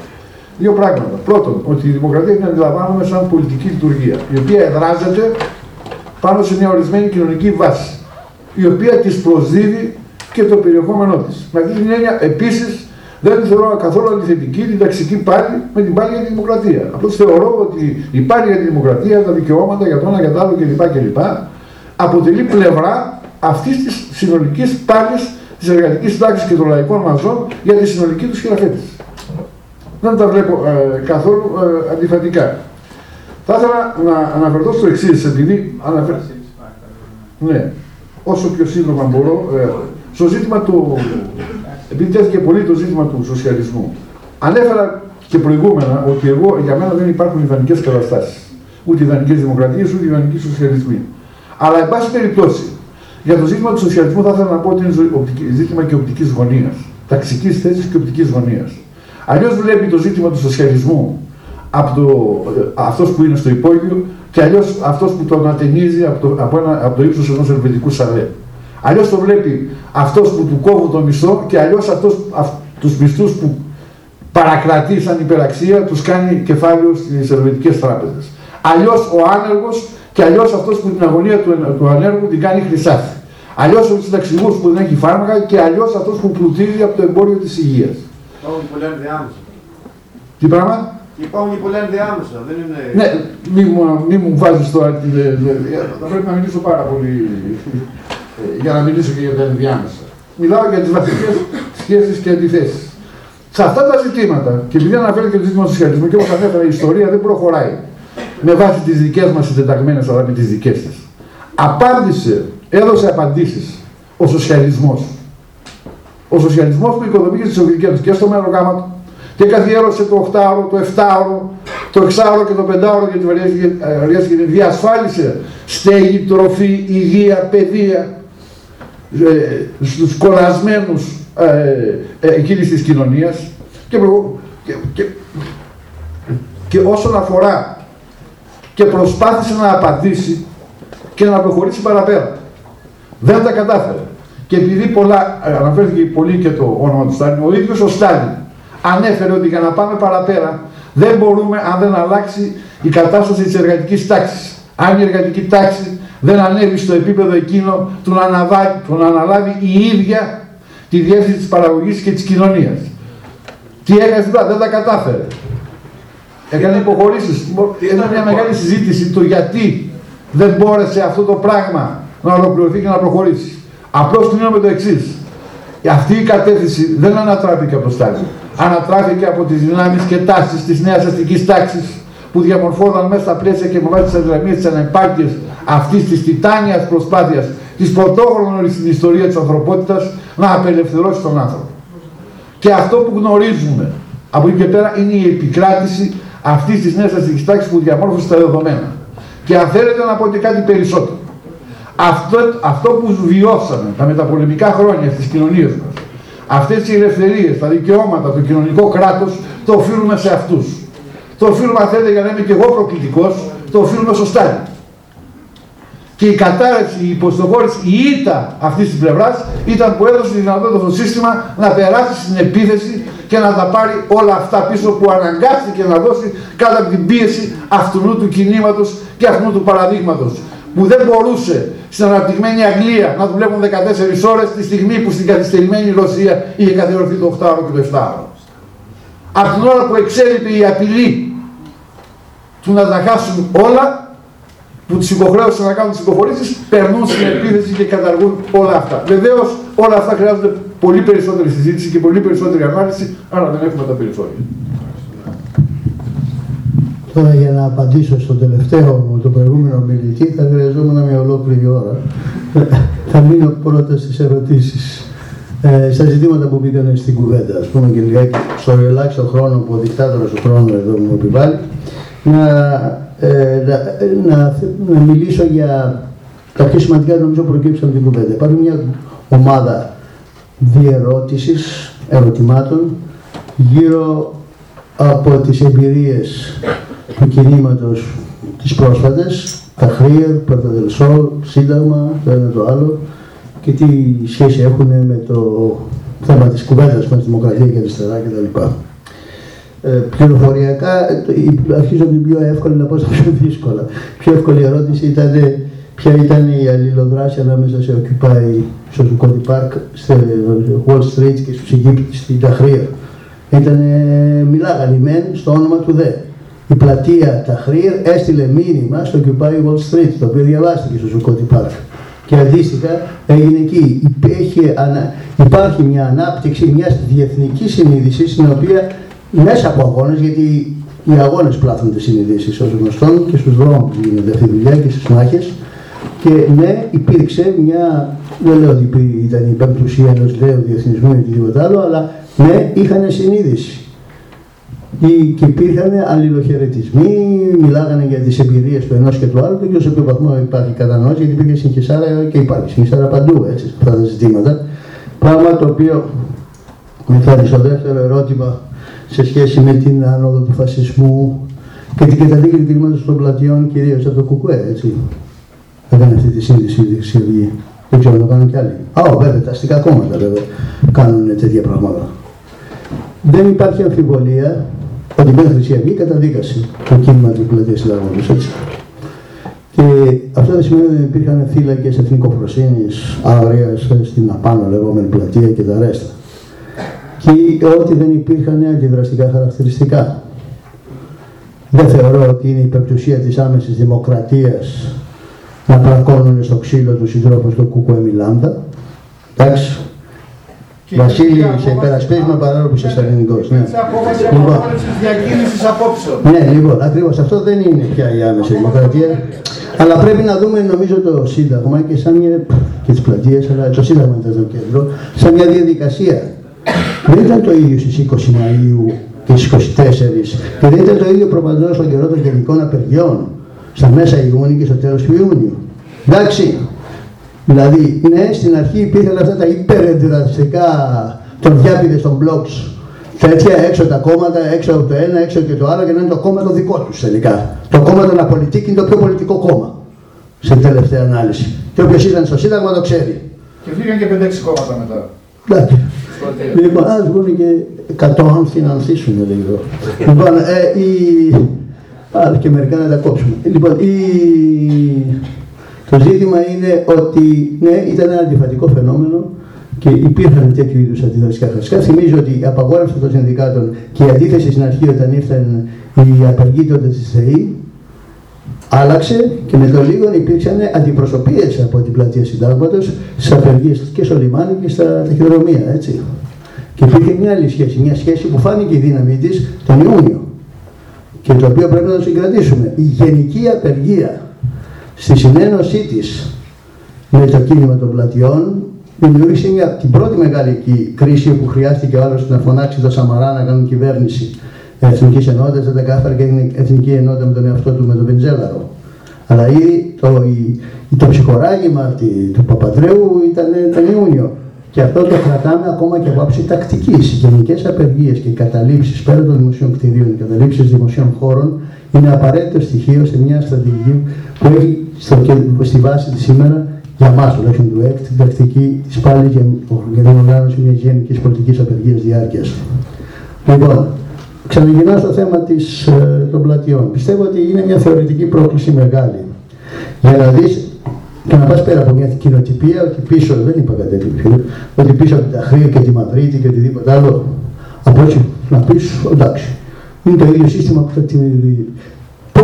Δύο πράγματα. Πρώτον, ότι η δημοκρατία την αντιλαμβάνομαι σαν πολιτική λειτουργία, η οποία εδράζεται πάνω σε μια ορισμένη κοινωνική βάση, η οποία της προσδίδει και το περιεχόμενό της. Με αυτή την έννοια, επίσης, δεν θεωρώ καθόλου αντιθετική την ταξική πάλι με την πάλι για τη δημοκρατία. Απλώς θεωρώ ότι η πάλι για τη δημοκρατία, τα δικαιώματα για το ένα για το άλλο κλπ αποτελεί πλευρά αυτής της συνολικής πάλι της εργατικής τάξης και των λαϊκών μαζών για τη συνολική τους χειραφέτηση. Δεν τα βλέπω ε, καθόλου ε, αντιφατικά. Θα ήθελα να αναφερθώ στο εξής, επειδή αναφερ... Ναι, όσο πιο σύντομα μπορώ, ε, στο ζήτημα του. Επειδή τέθηκε πολύ το ζήτημα του σοσιαλισμού. Ανέφερα και προηγούμενα ότι εγώ για μένα δεν υπάρχουν ιδανικές καταστάσεις. Ούτε ιδανικές δημοκρατίες, ούτε ιδανικοί σοσιαλισμοί. Αλλά, εν πάση περιπτώσει, για το ζήτημα του σοσιαλισμού θα ήθελα να πω ότι είναι ζήτημα και οπτικής γωνίας. Ταξικής θέσης και οπτικής γωνίας. Αλλιώς βλέπει το ζήτημα του σοσιαλισμού από το, αυτός που είναι στο υπόγειο και αλλιώς αυτός που τον ατενίζει από το, από ένα, από το ύψος ενός ελβετικού σαλέ. Αλλιώς το βλέπει αυτός που του κόβουν το μισθό και αλλιώς τους μισθούς που παρακρατεί σαν υπεραξία τους κάνει κεφάλαιο στις ελβετικές τράπεζες. Αλλιώς ο άνεργος και αλλιώς αυτός που την αγωνία του, του ανέργου την κάνει χρυσάφι. Αλλιώς ο συνταξιούχο που δεν έχει φάρμακα και αλλιώς αυτός που πλουτίζει από το εμπόριο της υγείας. Υπάρχουν πολλά ενδιάμεσα. Τι πράγμα; Υπάρχουν πολλά ενδιάμεσα, δεν είναι. Ναι, μη μου, μη μου βάζεις τώρα. Θα πρέπει να μιλήσω πάρα πολύ ε, για να μιλήσω και για τα ενδιάμεσα. Μιλάω για τις βασικές σχέσεις και αντιθέσεις. Σε αυτά τα ζητήματα, και επειδή αναφέρεται και το ζήτημα του σοσιαλισμού και όπως ανέφερα, η ιστορία δεν προχωράει με βάση τις δικές μας συντεταγμένες αλλά με τις δικές της. Απάντησε, έδωσε απαντήσεις ο σοσιαλισμός. Ο σοσιαλισμός που οικοδομήκε τις Σοβιετικές και στο μέλλον γάμα του και καθιέρωσε το 8ωρο, το 7ωρο, το 6ωρο και το 5ωρο για την και την διασφάλισε στέγη, τροφή, υγεία, παιδεία ε, στους κολλασμένους ε, ε, εκείνης της κοινωνίας και, και, και, και όσον αφορά και προσπάθησε να απαντήσει και να προχωρήσει παραπέρα. Δεν τα κατάφερε. Και επειδή πολλά, ε, αναφέρθηκε πολύ και το όνομα του Στάλιν, ο ίδιος ο Στάλιν ανέφερε ότι για να πάμε παραπέρα δεν μπορούμε αν δεν αλλάξει η κατάσταση της εργατικής τάξης. Αν η εργατική τάξη δεν ανέβει στο επίπεδο εκείνο του να, αναβάλει, του να αναλάβει η ίδια τη διεύθυνση της παραγωγής και της κοινωνίας. Τι έκανε δεν τα κατάφερε. Έκανε υποχωρήσεις. Ήταν μια μεγάλη συζήτηση το γιατί δεν μπόρεσε αυτό το πράγμα να ολοκληρωθεί και να προχωρήσει. Απλώς κλείνω το εξής. Αυτή η κατεύθυνση δεν ανατράφηκε από το Στάλιν. Ανατράφηκε από τις δυνάμεις και τάσεις της νέας αστικής τάξης που διαμορφώταν μέσα στα πλαίσια και με βάση τι αδυναμίε της ανεπάρκειας αυτής της τιτάνιας προσπάθειας της πρωτόχρονη στην ιστορία της ανθρωπότητας να απελευθερώσει τον άνθρωπο. Και αυτό που γνωρίζουμε από εκεί και πέρα είναι η επικράτηση αυτής της νέας αστικής τάξης που διαμόρφωσε τα δεδομένα. Και αν θέλετε να πω και κάτι περισσότερο. Αυτό, αυτό που βιώσαμε τα μεταπολεμικά χρόνια στις κοινωνίες μας, αυτές οι ελευθερίες, τα δικαιώματα, το κοινωνικό κράτος, το οφείλουμε σε αυτούς. Το οφείλουμε, αν θέλετε, για να είμαι και εγώ προκλητικός, το οφείλουμε στο Στάλιν. Και η κατάρρευση, η υποστοχώρηση, η ήττα αυτής της πλευράς ήταν που έδωσε τη δυνατότητα στο σύστημα να περάσει στην επίθεση και να τα πάρει όλα αυτά πίσω που αναγκάστηκε να δώσει κάτω από την πίεση αυτού του κινήματος και αυτού του παραδείγματος. Που δεν μπορούσε στην αναπτυγμένη Αγγλία να δουλεύουν 14 ώρες τη στιγμή που στην καθυστερημένη Ρωσία είχε καθιερωθεί το 8ωρο και το 7ωρο. Από την ώρα που εξέλιπε η απειλή του να τα χάσουν όλα, που του υποχρέωσε να κάνουν τις υποχωρήσεις, περνούν στην επίθεση και καταργούν όλα αυτά. Βεβαίως όλα αυτά χρειάζονται πολύ περισσότερη συζήτηση και πολύ περισσότερη ανάλυση, αλλά δεν έχουμε τα περιθώρια. Τώρα για να απαντήσω στο τελευταίο, το προηγούμενο μιλητή, θα χρειαζόμουν μια ολόκληρη ώρα. θα μείνω πρώτα στις ερωτήσεις. Ε, στα ζητήματα που μπήκαν στην κουβέντα, ας πούμε και λιγάκι στο ελάχιστο χρόνο που ο δικτάτορας του χρόνου εδώ μου επιβάλλει, να ε, να, να, να, μιλήσω για τα πιο σημαντικά νομίζω προκύψαν την κουβέντα. Υπάρχει μια ομάδα διερώτησης, ερωτημάτων γύρω από τις εμπειρίες του κινήματος τις πρόσφατες, τα Χρύερ, Παρταδελσόλ, Σύνταγμα, το ένα το άλλο και τι σχέση έχουν με το θέμα της κουβέντας με τη δημοκρατία και αριστερά κτλ. Ε, πληροφοριακά ε, αρχίζω την πιο εύκολη να πω στα πιο δύσκολα. Πιο εύκολη ερώτηση ήταν ποια ήταν η αλληλοδράση ανάμεσα σε Occupy, στο Zuccotti Park, στο Wall Street και στους Αιγύπτες στην Ταχρία. Ήταν, μιλάγανε μεν στο όνομα του ΔΕ. Η πλατεία Ταχρία έστειλε μήνυμα στο Occupy Wall Street, το οποίο διαβάστηκε στο Zuccotti Park. Και αντίστοιχα έγινε εκεί. Υπάρχει μια ανάπτυξη μιας διεθνικής συνείδησης στην οποία μέσα από αγώνες, γιατί οι αγώνες πλάθουν τις συνειδήσεις ως γνωστόν και στους δρόμους γίνεται αυτή η δουλειά και στις μάχες και ναι, υπήρξε μια, δεν λέω ότι ήταν η πέμπτουσία ενός λέω διεθνισμού ή οτιδήποτε άλλο, αλλά ναι, είχαν συνείδηση. Και υπήρχαν αλληλοχαιρετισμοί, μιλάγανε για τις εμπειρίες του ενός και του άλλου και σε ποιο βαθμό υπάρχει κατανόηση, γιατί υπήρχε συγχυσάρα και υπάρχει συγχυσάρα παντού έτσι, αυτά τα ζητήματα. Πράγμα το οποίο με φέρει στο δεύτερο ερώτημα σε σχέση με την άνοδο του φασισμού και την καταδίκη του κινήματος των πλατιών κυρίως από το ΚΚΕ, έτσι. Έκανε αυτή τη σύνδεση η Δεξιά Δεν ξέρω να το κάνουν κι άλλοι. Α, βέβαια, τα αστικά κόμματα βέβαια κάνουν τέτοια πράγματα. Δεν υπάρχει αμφιβολία ότι η Χρυσή Αυγή καταδίκασε το κίνημα του πλατεία συνταγματος, έτσι. Και αυτό δεν σημαίνει ότι υπήρχαν φύλακες εθνικοφροσύνης άγρια στην απάνω λεγόμενη πλατεία και τα ρέστα και ότι δεν υπήρχαν αντιδραστικά χαρακτηριστικά. Δεν θεωρώ ότι είναι η υπερπτουσία της άμεσης δημοκρατίας να πλακώνουν στο ξύλο τους συντρόφους του Κουκουέ Μιλάντα. Εντάξει. Βασίλη, σε υπερασπίσμα παρόλο που είσαι ελληνικός. Ναι. Λοιπόν, διακίνησης απόψεων. Ναι, λοιπόν, ακριβώς αυτό δεν είναι πια η άμεση δημοκρατία. Αλλά πρέπει να δούμε, νομίζω, το Σύνταγμα και σαν μια. και τις πλατείες, αλλά το Σύνταγμα ήταν το κέντρο, σαν μια διαδικασία δεν ήταν το ίδιο στις 20 Μαΐου και στις 24 και δεν ήταν το ίδιο προπαντός στον καιρός των γενικών απεργιών στα μέσα Ιούνιου και στο τέλος του Ιούνιου. Εντάξει, δηλαδή, ναι, στην αρχή υπήρχαν αυτά τα υπερεντραστικά των διάπηδες των blogs τέτοια έξω τα κόμματα, έξω από το ένα, έξω και το άλλο και να είναι το κόμμα το δικό τους τελικά. Το κόμμα των απολυτικών είναι το πιο πολιτικό κόμμα σε τελευταία ανάλυση. Και όποιος ήταν στο Σύνταγμα το ξέρει. Και βγήκαν και 5-6 κόμματα μετά. Εντάξει. Λοιπόν, ας βγουν και 100 άνθη να ανθίσουν λίγο. λοιπόν, ε, η... Α, και μερικά να τα κόψουμε. Λοιπόν, η... το ζήτημα είναι ότι ναι, ήταν ένα αντιφατικό φαινόμενο και υπήρχαν τέτοιου είδους αντιδραστικά χαρακτηριστικά. Θυμίζω ότι η απαγόρευση των συνδικάτων και η αντίθεση στην αρχή όταν ήρθαν οι απεργοί τότε της ΘΕΗ άλλαξε και με το λίγο υπήρξαν αντιπροσωπείες από την πλατεία συντάγματος στις απεργίες και στο λιμάνι και στα ταχυδρομεία. Έτσι. Και υπήρχε μια άλλη σχέση, μια σχέση που φάνηκε η δύναμή της τον Ιούνιο και το οποίο πρέπει να το συγκρατήσουμε. Η γενική απεργία στη συνένωσή της με το κίνημα των πλατιών δημιούργησε μια, την πρώτη μεγάλη κρίση που χρειάστηκε ο άλλος να φωνάξει το Σαμαρά να κάνουν κυβέρνηση εθνική ενότητα, δεν τα κάφερε και έγινε εθνική ενότητα με τον εαυτό του με τον Βεντζέλαρο. Αλλά ήδη το, η, το ψυχοράγημα τη- του Παπαντρέου ήταν τον Ιούνιο. Και αυτό το κρατάμε ακόμα και από άψη τακτικής. Οι γενικές απεργίες και οι καταλήψεις πέρα των δημοσίων κτηρίων, οι καταλήψεις δημοσίων χώρων είναι απαραίτητο στοιχείο σε μια στρατηγική που έχει στο, και- στη βάση της σήμερα για εμά τουλάχιστον του ΕΚΤ την τακτική της πάλι για, για την οργάνωση μιας γενικής πολιτικής απεργίας διάρκειας. Λοιπόν, ξαναγυρνάω στο θέμα της, ε, των πλατιών. Πιστεύω ότι είναι μια θεωρητική πρόκληση μεγάλη. Για να δεις και να πας πέρα από μια κοινοτυπία ότι πίσω, δεν είπα κάτι τέτοιο, φίλε, ότι πίσω από τα Χρία και τη Μαδρίτη και οτιδήποτε άλλο, από έτσι να πεις, εντάξει, είναι το ίδιο σύστημα που θα την...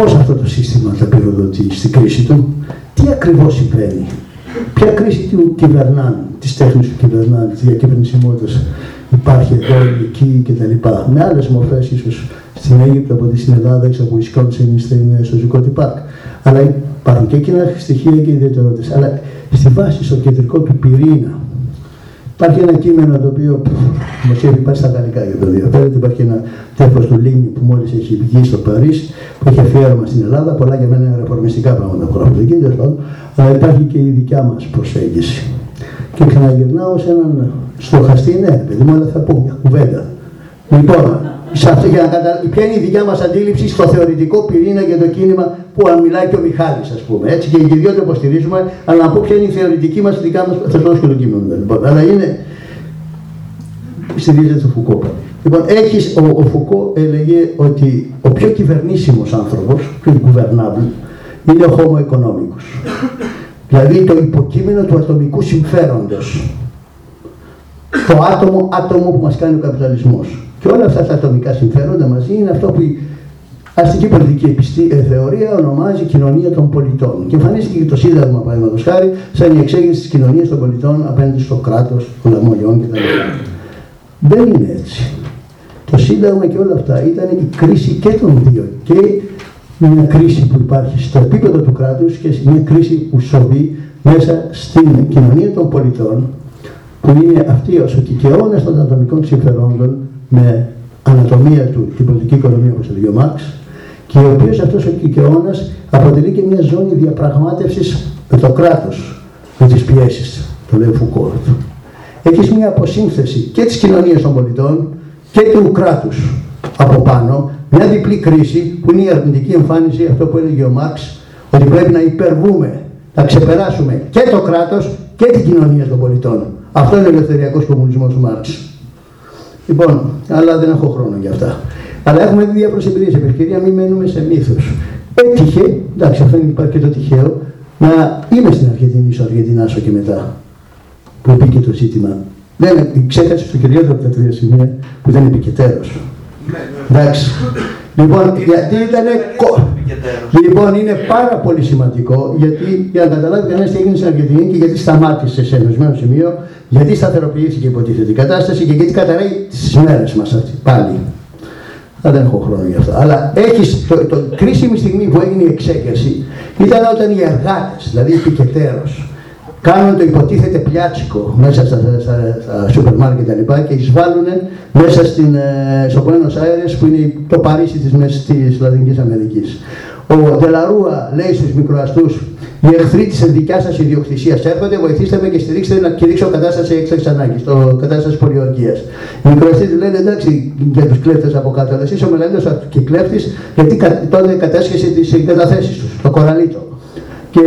Πώς αυτό το σύστημα θα πυροδοτεί στην κρίση του, τι ακριβώς συμβαίνει, ποια κρίση του κυβερνάνε, της τέχνης του κυβερνάνε, της διακυβερνησιμότητας υπάρχει εδώ, εκεί κτλ. Με άλλες μορφές ίσως στην Αίγυπτο, από ότι στην Ελλάδα, έξω από Wisconsin, στην, στο Ζουκότι Πάρκ. Αλλά υπάρχουν και εκείνα στοιχεία και ιδιαιτερότητες. Αλλά στη βάση, στο κεντρικό του πυρήνα, Υπάρχει ένα κείμενο το οποίο δημοσιεύει υπάρχει στα γαλλικά για το ενδιαφέρον. Υπάρχει ένα τέφος του Λίνιου που μόλις έχει βγει στο Παρίσι, που έχει αφιέρωμα στην Ελλάδα. Πολλά για μένα είναι ρεφορμιστικά πράγματα που γράφονται εκεί, τέλος πάντων. Αλλά υπάρχει και η δικιά μας προσέγγιση. Και ξαναγυρνάω σε έναν στοχαστή, ναι, παιδί μου, αλλά θα πω μια κουβέντα. Λοιπόν, σε αυτό, για να κατα... ποια είναι η δικιά μας αντίληψη στο θεωρητικό πυρήνα για το κίνημα που αν μιλάει και ο Μιχάλης, ας πούμε. Έτσι, και οι δυο το υποστηρίζουμε, αλλά να πω ποια είναι η θεωρητική μας, η δικιά μας, θα το και το κείμενο. Λοιπόν. Αλλά είναι. Στηρίζεται στο Φουκώ. Λοιπόν, έχεις, ο, ο Φουκώ έλεγε ότι ο πιο κυβερνήσιμος άνθρωπος, πιο governable, είναι ο homo economicus. Δηλαδή το υποκείμενο του ατομικού συμφέροντος. Το άτομο, άτομο που μας κάνει ο καπιταλισμός. Και όλα αυτά τα ατομικά συμφέροντα μαζί είναι αυτό που η αστική πολιτική επιστή, ε, θεωρία ονομάζει κοινωνία των πολιτών. Και εμφανίστηκε και το Σύνταγμα, παραδείγματος χάρη, σαν η εξέγερση της κοινωνίας των πολιτών απέναντι στο κράτος, των λαμογιών κτλ. Δεν είναι έτσι. Το Σύνταγμα και όλα αυτά ήταν η κρίση και των δύο. Και μια κρίση που υπάρχει στο επίπεδο του κράτους και μια κρίση που σοβεί μέσα στην κοινωνία των πολιτών που είναι αυτή ο κικαιώνας των ατομικών συμφερόντων με ανατομία του την πολιτική οικονομία όπως έλεγε ο Μάρξ και ο οποίος αυτός ο κικαιώνας αποτελεί και μια ζώνη διαπραγμάτευσης με το κράτος, με τις πιέσεις, το λέει ο Φουκώ. Έχεις μια αποσύνθεση και της κοινωνίας των πολιτών και του κράτους από πάνω, μια διπλή κρίση που είναι η αρνητική εμφάνιση, αυτό που έλεγε ο Μάρξ, ότι πρέπει να υπερβούμε, να ξεπεράσουμε και το κράτος και την κοινωνία των πολιτών. Αυτό είναι ο ελευθεριακός κομμουνισμός του Μάρξ. Λοιπόν, αλλά δεν έχω χρόνο για αυτά. Αλλά έχουμε δει διάφορες εμπειρίες. Επ' ευκαιρία μην μένουμε σε μύθους. Έτυχε, εντάξει, αυτό υπάρχει και το τυχαίο, να είμαι στην Αργεντινή, στο Αργεντινάσο και μετά, που μπήκε το ζήτημα. Δεν ξέχασε στο κυριότερο από τα τρία σημεία που ήταν επικετέρω. Εντάξει. Λοιπόν, γιατί ήταν. Λοιπόν, είναι πάρα πολύ σημαντικό γιατί για να καταλάβει κανένας τι έγινε στην Αργεντινή και γιατί σταμάτησε σε ενωσμένο σημείο, γιατί σταθεροποιήθηκε υποτίθεται η κατάσταση και γιατί καταραίει τις μέρες μας πάλι. Αλλά δεν έχω χρόνο για αυτό. Αλλά έχεις το, το, κρίσιμη στιγμή που έγινε η εξέγερση ήταν όταν οι εργάτες, δηλαδή οι πικετέρω, κάνουν το υποτίθεται πιάτσικο μέσα στα, στα, στα σούπερ μάρκετ και τα λοιπά και εισβάλλουν μέσα στην, ε, στο Buenos Aires που είναι το Παρίσι της, μέσης, της Λατινικής Αμερικής. Ο Ντελαρούα λέει στους μικροαστούς οι εχθροί της δικιά σας ιδιοκτησίας έρχονται, βοηθήστε με και στηρίξτε να κηρύξω κατάσταση έκτακτη ανάγκης, το κατάσταση πολιορκίας. Οι μικροαστοί του λένε εντάξει για τους κλέφτες από κάτω, αλλά εσύ ο μεγαλύτερο και κλέφτη, γιατί τότε κατέσχεσε τις καταθέσει τους, το κοραλίτο. Και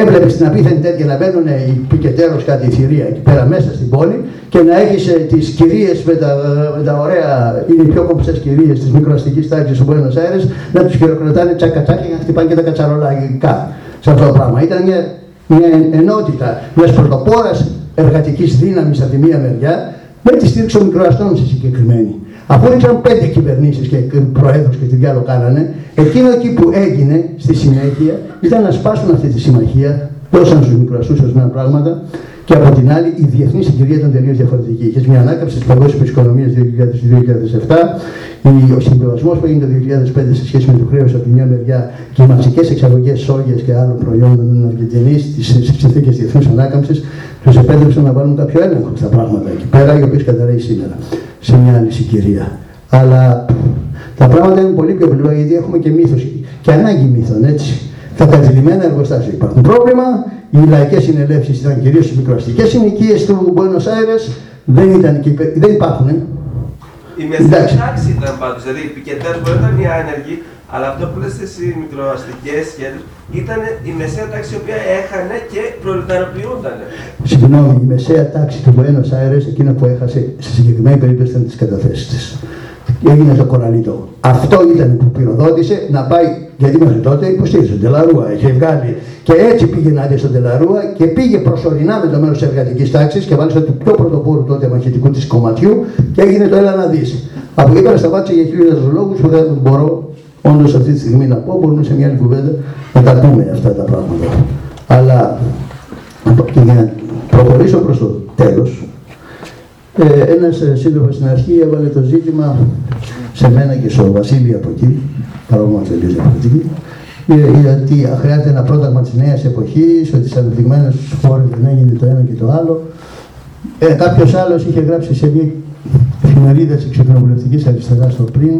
έβλεπες στην απίθανη τέτοια να μπαίνουν οι πικετέρω κάτι θηρία εκεί πέρα μέσα στην πόλη και να έχεις τις κυρίε με, τα, με τα ωραία, είναι οι πιο κομψές κυρίε της μικροαστικής τάξης του Buenos Aires, να τους χειροκροτάνε τσάκα τσάκα και να χτυπάνε και τα κατσαρολάγικα σε αυτό το πράγμα. Ήταν μια, μια ενότητα μιας πρωτοπόρας εργατικής δύναμης από τη μία μεριά με τη στήριξη των μικροαστών στη συγκεκριμένη. Αφού ήταν πέντε κυβερνήσεις και προέδρους και τι διάλογο κάνανε, εκείνο εκεί που έγινε στη συνέχεια ήταν να σπάσουν αυτή τη συμμαχία, δώσαν στους μικροαστούς ορισμένα πράγματα και από την άλλη η διεθνή συγκυρία ήταν τελείως διαφορετική. Είχες μια ανάκαμψη τη παγκόσμια οικονομία 2000-2007, ο συμβιβασμό που έγινε το 2005 σε σχέση με το χρέος από τη μια μεριά και οι μαζικές εξαγωγές σόγιας και άλλων προϊόντων των Αργεντινής στις συνθήκες διεθνούς ανάκαμψης τους επέτρεψαν να βάλουν κάποιο έλεγχο στα πράγματα εκεί πέρα, οι οποίες καταραίει σήμερα σε μια άλλη συγκυρία. Αλλά τα πράγματα είναι πολύ πιο πληρό γιατί έχουμε και μύθος και ανάγκη μύθων, έτσι. καταδηλημένα εργοστάσια υπάρχουν πρόβλημα. Οι λαϊκές συνελεύσεις ήταν κυρίως οι μικροαστικές συνοικίε του Buenos Aires. Δεν, ήταν και, υπε- δεν υπάρχουν. ε. Η μεσαία Εντάξει. τάξη ήταν πάντως, δηλαδή οι πικετές μπορεί να ήταν οι άνεργοι, αλλά αυτό που λες εσύ οι μικροαστικές σχέσεις ήταν η μεσαία τάξη η οποία έχανε και προλεταροποιούνταν. Συγγνώμη, η μεσαία τάξη του Buenos Aires, εκείνο που έχασε στη συγκεκριμένη περίπτωση ήταν τις καταθέσεις της. Έγινε το κοραλίτο. Αυτό ήταν που πυροδότησε να πάει, γιατί μέχρι τότε υποστήριζε τον Τελαρούα. Είχε βγάλει και έτσι πήγε να δει στον Τελαρούα και πήγε προσωρινά με το μέρος της εργατικής τάξης και μάλιστα του πιο πρωτοπόρου τότε μαχητικού της κομματιού και έγινε το έλα να δεις. Από εκεί πέρα σταμάτησε για χιλιάδε λόγους που δεν μπορώ όντως αυτή τη στιγμή να πω. Μπορούμε σε μια άλλη κουβέντα να τα πούμε αυτά τα πράγματα. Αλλά και για να προχωρήσω προς το τέλος, ε, ένας ε, σύντροφος στην αρχή έβαλε το ζήτημα σε μένα και στο Βασίλη από εκεί, παρόμοια τελείως διαφορετική, ε, γιατί χρειάζεται ένα πρόταγμα της νέας εποχής, ότι στις ανεπτυγμένες χώρες δεν έγινε το ένα και το άλλο. Ε, κάποιος άλλος είχε γράψει σε μια εφημερίδα της εξεκοινοβουλευτικής αριστεράς στο πριν,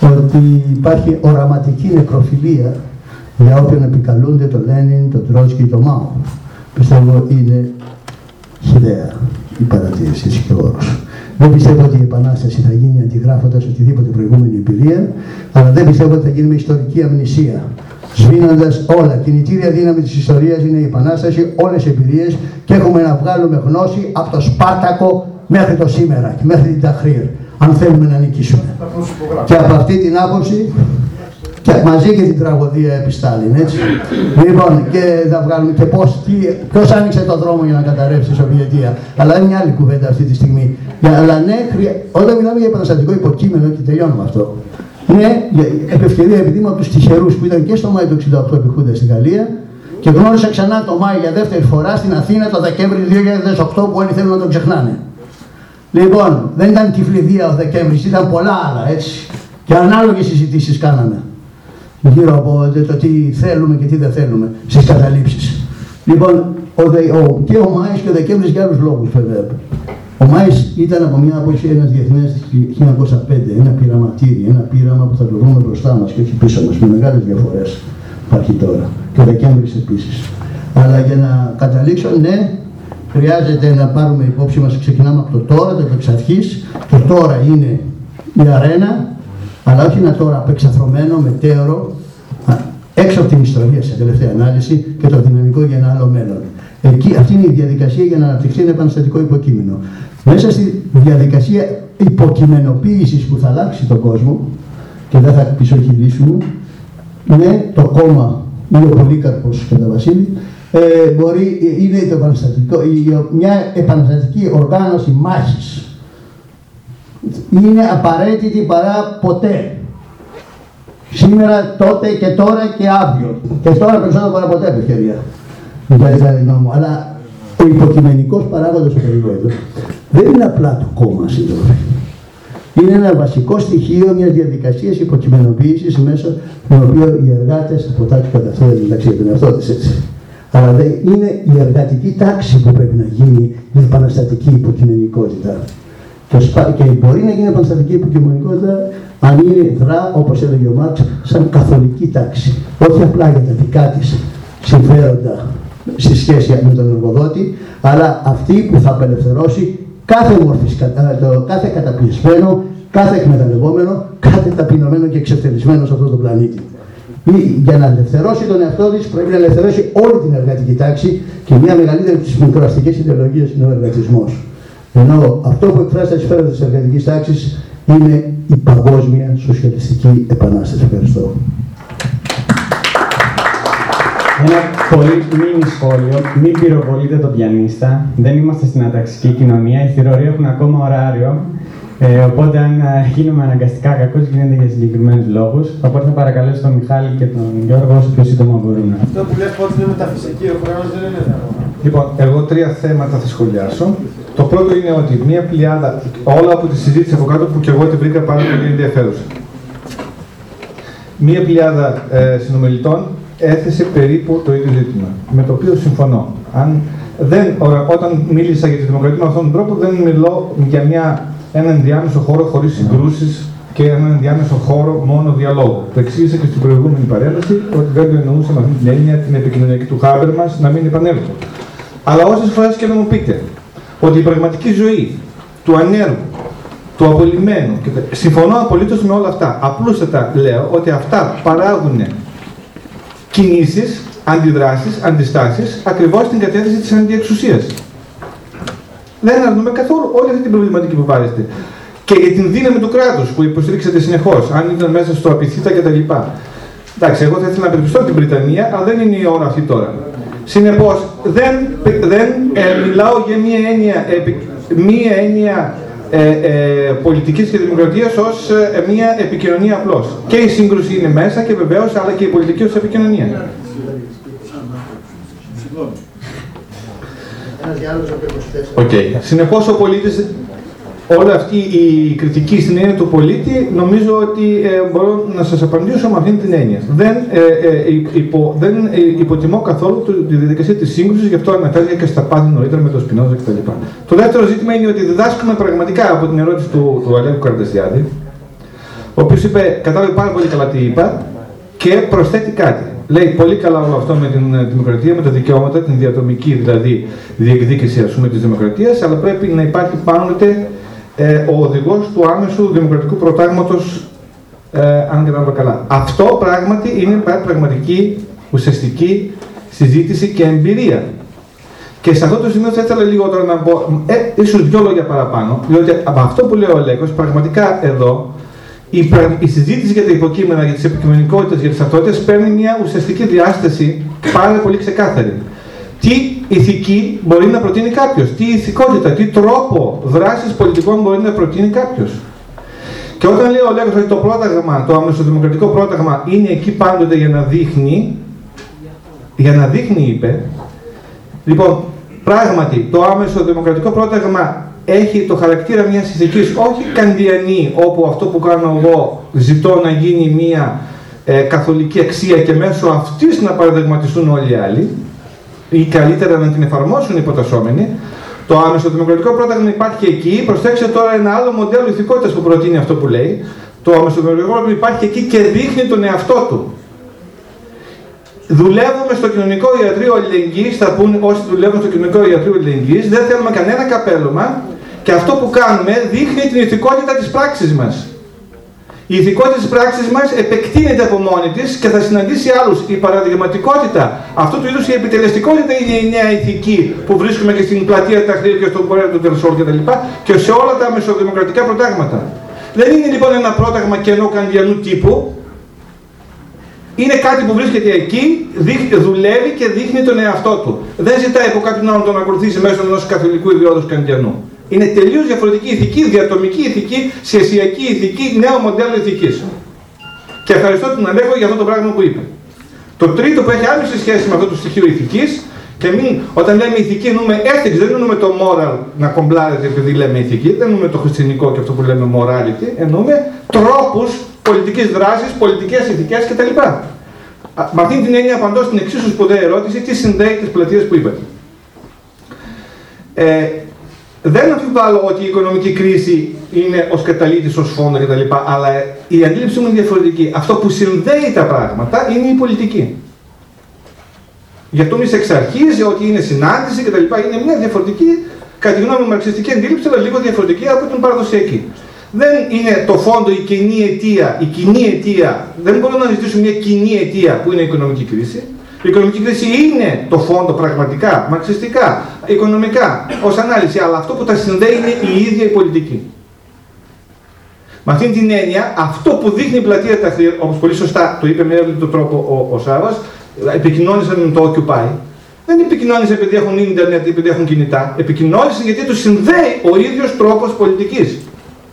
ότι υπάρχει οραματική νεκροφιλία για όποιον επικαλούνται τον Λένιν, τον Τρότσκι, τον Μάο. Πιστεύω είναι χιδέα η παρατήρηση και ο όρος. Δεν πιστεύω ότι η Επανάσταση θα γίνει αντιγράφοντας οτιδήποτε προηγούμενη εμπειρία, αλλά δεν πιστεύω ότι θα γίνει με ιστορική αμνησία. Σβήνοντας όλα. Κινητήρια δύναμη της ιστορίας είναι η Επανάσταση, όλες οι εμπειρίες και έχουμε να βγάλουμε γνώση από το Σπάρτακο μέχρι το σήμερα και μέχρι την Ταχρήρ, αν θέλουμε να νικήσουμε. Και από αυτή την άποψη και μαζί και την τραγωδία επί Στάλιν, έτσι. Λοιπόν, και θα βγάλουμε και πώς, τι, ποιος άνοιξε το δρόμο για να καταρρεύσει η Σοβιετία. Αλλά είναι μια άλλη κουβέντα αυτή τη στιγμή. Για, αλλά ναι, χρεια... όταν μιλάμε για επαναστατικό υποκείμενο, και τελειώνω με αυτό, ναι, για- επ' ευκαιρία, επειδή είμαι από τους τυχερούς που ήταν και στο Μάη του 68 επιχούνται στη Γαλλία και γνώρισα ξανά το Μάη για δεύτερη φορά στην Αθήνα το Δεκέμβρη του 2008 που όλοι θέλουν να τον ξεχνάνε. Λοιπόν, δεν ήταν τυφλιδία ο Δεκέμβρης, ήταν πολλά άλλα έτσι. Και ανάλογες συζητήσεις κάναμε γύρω από το τι θέλουμε και τι δεν θέλουμε στις καταλήψεις. Λοιπόν, ο, Δε- ο, και ο Μάης και ο Δεκέμβρης για άλλους λόγους βέβαια. Ο Μάης ήταν από μια άποψη ένας διεθνές της 1905, ένα πειραματήρι, ένα πείραμα που θα το δούμε μπροστά μας και όχι πίσω μας, με μεγάλες διαφορές υπάρχει τώρα. Και ο Δεκέμβρης επίσης. Αλλά για να καταλήξω, ναι, χρειάζεται να πάρουμε υπόψη μας, ξεκινάμε από το τώρα, το εξ αρχής. Το τώρα είναι η αρένα, αλλά όχι ένα τώρα απεξαθρωμένο, μετέωρο, α, έξω από την ιστορία σε τελευταία ανάλυση και το δυναμικό για ένα άλλο μέλλον. Εκεί, αυτή είναι η διαδικασία για να αναπτυχθεί ένα επαναστατικό υποκείμενο. Μέσα στη διαδικασία υποκειμενοποίησης που θα αλλάξει τον κόσμο και δεν θα πισωχυλήσουμε, ναι, το κόμμα ή ο Πολύκαρπος κατά Βασίλη, ε, μπορεί, ε, είναι το επαναστατικό, η- μια επαναστατική οργάνωση μάχης. Είναι απαραίτητη παρά ποτέ. Σήμερα, τότε και τώρα και αύριο. Και τώρα περισσότερο παρά ποτέ ευκαιρία. Για την καλή γνώμη μου. Αλλά ο υποκειμενικός παράγοντας του περιβόητου δεν είναι απλά το κόμμα, σύντροφοι. Είναι ένα βασικό στοιχείο μιας διαδικασίας υποκειμενοποίησης μέσα την οποία οι εργάτες από τάξη καταφέρουν μεταξύ των εαυτών τη έτσι. Αλλά δεν είναι η εργατική τάξη που πρέπει να γίνει η επαναστατική υποκειμενικότητα. Και, σπα- και μπορεί να γίνει επαναστατική υποκειμενικότητα αν είναι δρά, όπως έλεγε ο Μάρξ, σαν καθολική τάξη. Όχι απλά για τα δικά της συμφέροντα στη σχέση με τον εργοδότη, αλλά αυτή που θα απελευθερώσει κάθε μορφή, το κάθε καταπιεσμένο, κάθε εκμεταλλευόμενο, κάθε ταπεινωμένο και εξευτελισμένο σε αυτόν τον πλανήτη. Ή για να ελευθερώσει τον εαυτό της, πρέπει να ελευθερώσει όλη την εργατική τάξη και μια μεγαλύτερη από τις μικροαστικέ ιδεολογίες είναι ο εργατισμός. Ενώ αυτό που εκφράζει τα συμφέροντα τη εργατική τάξη είναι η παγκόσμια σοσιαλιστική επανάσταση. Ευχαριστώ. Ένα πολύ μίνι σχόλιο. Μην πυροβολείτε τον πιανίστα. Δεν είμαστε στην αταξική κοινωνία. Οι θηροροί έχουν ακόμα ωράριο. Ε, οπότε, αν ε, γίνουμε αναγκαστικά κακό, γίνεται για συγκεκριμένους λόγους. Οπότε, θα παρακαλέσω τον Μιχάλη και τον Γιώργο όσο πιο σύντομα μπορούν. Αυτό που λες πότε είναι μεταφυσική, ο χρόνος δεν είναι θέμα. Λοιπόν, εγώ τρία θέματα θα σχολιάσω. Το πρώτο είναι ότι μία πλειάδα, όλα από τη συζήτηση από κάτω που και εγώ την βρήκα πάρα πολύ ενδιαφέρουσα. Μία πλειάδα ε, συνομιλητών έθεσε περίπου το ίδιο ζήτημα, με το οποίο συμφωνώ. Αν δεν, ωρα- όταν μίλησα για τη δημοκρατία με αυτόν τον τρόπο, δεν μιλώ για μια, έναν ενδιάμεσο χώρο χωρίς συγκρούσεις και και έναν ενδιάμεσο χώρο μόνο διαλόγου. Το εξήγησα και στην προηγούμενη παρέμβαση ότι δεν το εννοούσα με αυτή την έννοια την επικοινωνιακή του Χάμπερ μας να μην επανέλθω. Αλλά όσες φορές και να μου πείτε ότι η πραγματική ζωή του ανέργου, του απολυμμένου, και τα- συμφωνώ απολύτως με όλα αυτά. Απλούστατα λέω ότι αυτά παράγουν κινήσεις, αντιδράσεις, αντιστάσεις ακριβώς στην κατεύθυνση της αντιεξουσία. Δεν αρνούμε καθόλου όλη αυτή την προβληματική που βάζετε. Και για την δύναμη του κράτους που υποστηρίξατε συνεχώς, αν ήταν μέσα στο απειθήτα κτλ. Εντάξει, εγώ θα ήθελα να περιπιστώ την Βρυτανία, αλλά δεν είναι η ώρα αυτή τώρα. Συνεπώς, δεν, δεν ε, μιλάω για μία έννοια, επι- μία έννοια ε, ε, πολιτικής και δημοκρατίας ως ε, μία επικοινωνία απλώς. Και η σύγκρουση είναι μέσα και βεβαίως, αλλά και η πολιτική ως επικοινωνία. Ένας διάλογος από 24. Οκ. Συνεπώς ο πολίτης, όλη αυτή η κριτική στην έννοια του πολίτη, νομίζω ότι ε, μπορώ να σας απαντήσω με αυτήν την έννοια. Δεν, ε, ε, υπο, δεν ε, υποτιμώ καθόλου το- τη διαδικασία της σύγκρουσης, γι' αυτό αναφέρθηκε και στα πάθη νωρίτερα με το Σπινόζα κτλ. Το δεύτερο ζήτημα είναι ότι διδάσκουμε πραγματικά από την ερώτηση του, του Αλέκου Καρδεσιάδη, ο οποίος είπε, κατάλαβε πάρα πολύ καλά τι είπα και προσθέτει κάτι. Λέει πολύ καλά όλο αυτό με την ε, δημοκρατία, με τα δικαιώματα, την διατομική δηλαδή διεκδίκηση ας πούμε της δημοκρατίας, αλλά πρέπει να υπάρχει πάντοτε ε, ο οδηγός του άμεσου δημοκρατικού προτάγματος, ε, αν κατάλαβα καλά. Αυτό πράγματι είναι πρα- πραγματική, ουσιαστική συζήτηση και εμπειρία. Και σε αυτό το σημείο θα ήθελα λίγο τώρα να πω, ε, ίσως δυο λόγια παραπάνω, διότι από αυτό που λέει ο Λέκος, πραγματικά εδώ η, πρα- η συζήτηση για τα υποκείμενα, για τις επικοινωνικότητες, για τις ταυτότητες παίρνει μια ουσιαστική διάσταση πάρα πολύ ξεκάθαρη. Τι ηθική μπορεί να προτείνει κάποιος, τι ηθικότητα, τι τρόπο δράσης πολιτικών μπορεί να προτείνει κάποιος. Και όταν λέει ο Λέκος ότι το πρόταγμα, το αμεσοδημοκρατικό πρόταγμα είναι εκεί πάντοτε για να δείχνει, για να δείχνει είπε, λοιπόν, πράγματι το άμεσο δημοκρατικό πρόταγμα έχει το χαρακτήρα μιας ηθικής, όχι καντιανή, όπου αυτό που κάνω εγώ ζητώ να γίνει μια ε, καθολική αξία και μέσω αυτής να παραδειγματιστούν όλοι οι άλλοι, ή καλύτερα να την εφαρμόσουν οι υποτασσόμενοι. Το άμεσο δημοκρατικό πρόταγμα υπάρχει εκεί. Προσέξτε τώρα ένα άλλο μοντέλο ηθικότητας που προτείνει αυτό που λέει. Το άμεσο δημοκρατικό πρόταγμα υπάρχει εκεί και δείχνει τον εαυτό του. Δουλεύουμε στο κοινωνικό ιατρείο αλληλεγγύης, θα πούνε όσοι δουλεύουν στο κοινωνικό ιατρείο αλληλεγγύης, δεν θέλουμε κανένα καπέλωμα και αυτό που κάνουμε δείχνει την ηθικότητα της πράξης μας. Η ηθικότητα της πράξης μας επεκτείνεται από μόνη της και θα συναντήσει άλλους. Η παραδειγματικότητα, αυτού του είδους η επιτελεστικότητα είναι η νέα ηθική που βρίσκουμε και στην πλατεία Ταχρήρ και στον πορεία του Τερσόρ κτλ. Και, και σε όλα τα μεσοδημοκρατικά προτάγματα. Δεν είναι λοιπόν ένα πρόταγμα κενό καντιανού τύπου, είναι κάτι που βρίσκεται εκεί, δείχνει- δουλεύει και δείχνει τον εαυτό του. Δεν ζητάει από κάποιον άλλον να τον ακολουθήσει μέσω ενός καθολικού ιδιώδους καντιανού. Είναι τελείως διαφορετική ηθική, διατομική ηθική, σχεσιακή ηθική, νέο μοντέλο ηθικής. Και ευχαριστώ τον Αλέκο για αυτό το πράγμα που είπε. Το τρίτο που έχει άμεση σχέση με αυτό το στοιχείο ηθικής, και μην, όταν λέμε ηθική εννοούμε ethics, δεν εννοούμε το moral να κομπλάρετε επειδή λέμε ηθική, δεν εννοούμε το χριστιανικό και αυτό που λέμε morality, εννοούμε τρόπους πολιτικής δράσης, πολιτικές ηθικές κτλ. Α, Με αυτήν την έννοια απαντώ στην εξίσου σπουδαία ερώτηση, τι συνδέει τις πλατείες που είπατε. Ε, δεν αμφιβάλλω ότι η οικονομική κρίση είναι ως καταλήτης, ως φόντο κτλ. Αλλά η αντίληψή μου είναι διαφορετική. Αυτό που συνδέει τα πράγματα είναι η πολιτική. Γι' αυτό εμεί εξ αρχή ότι είναι συνάντηση κτλ. Είναι μια διαφορετική, κατά τη γνώμη μου, μαρξιστική αντίληψη, αλλά λίγο διαφορετική από την παραδοσιακή. Δεν είναι το φόντο η κοινή αιτία, η κοινή αιτία. Δεν μπορούμε να ζητήσουμε μια κοινή αιτία που είναι η οικονομική κρίση. Η οικονομική κρίση είναι το φόντο πραγματικά, μαρξιστικά, οικονομικά, ως ανάλυση, αλλά αυτό που τα συνδέει είναι η ίδια η πολιτική. Με αυτήν την έννοια, αυτό που δείχνει η πλατεία Ταχρήρ, όπως πολύ σωστά το είπε με εύληπτο τρόπο ο, ο Σάβας, επικοινώνησαν με το Occupy, δεν επικοινώνησαν επειδή έχουν ίντερνετ ή επειδή έχουν κινητά. Επικοινώνησαν γιατί τους συνδέει ο ίδιος τρόπος πολιτικής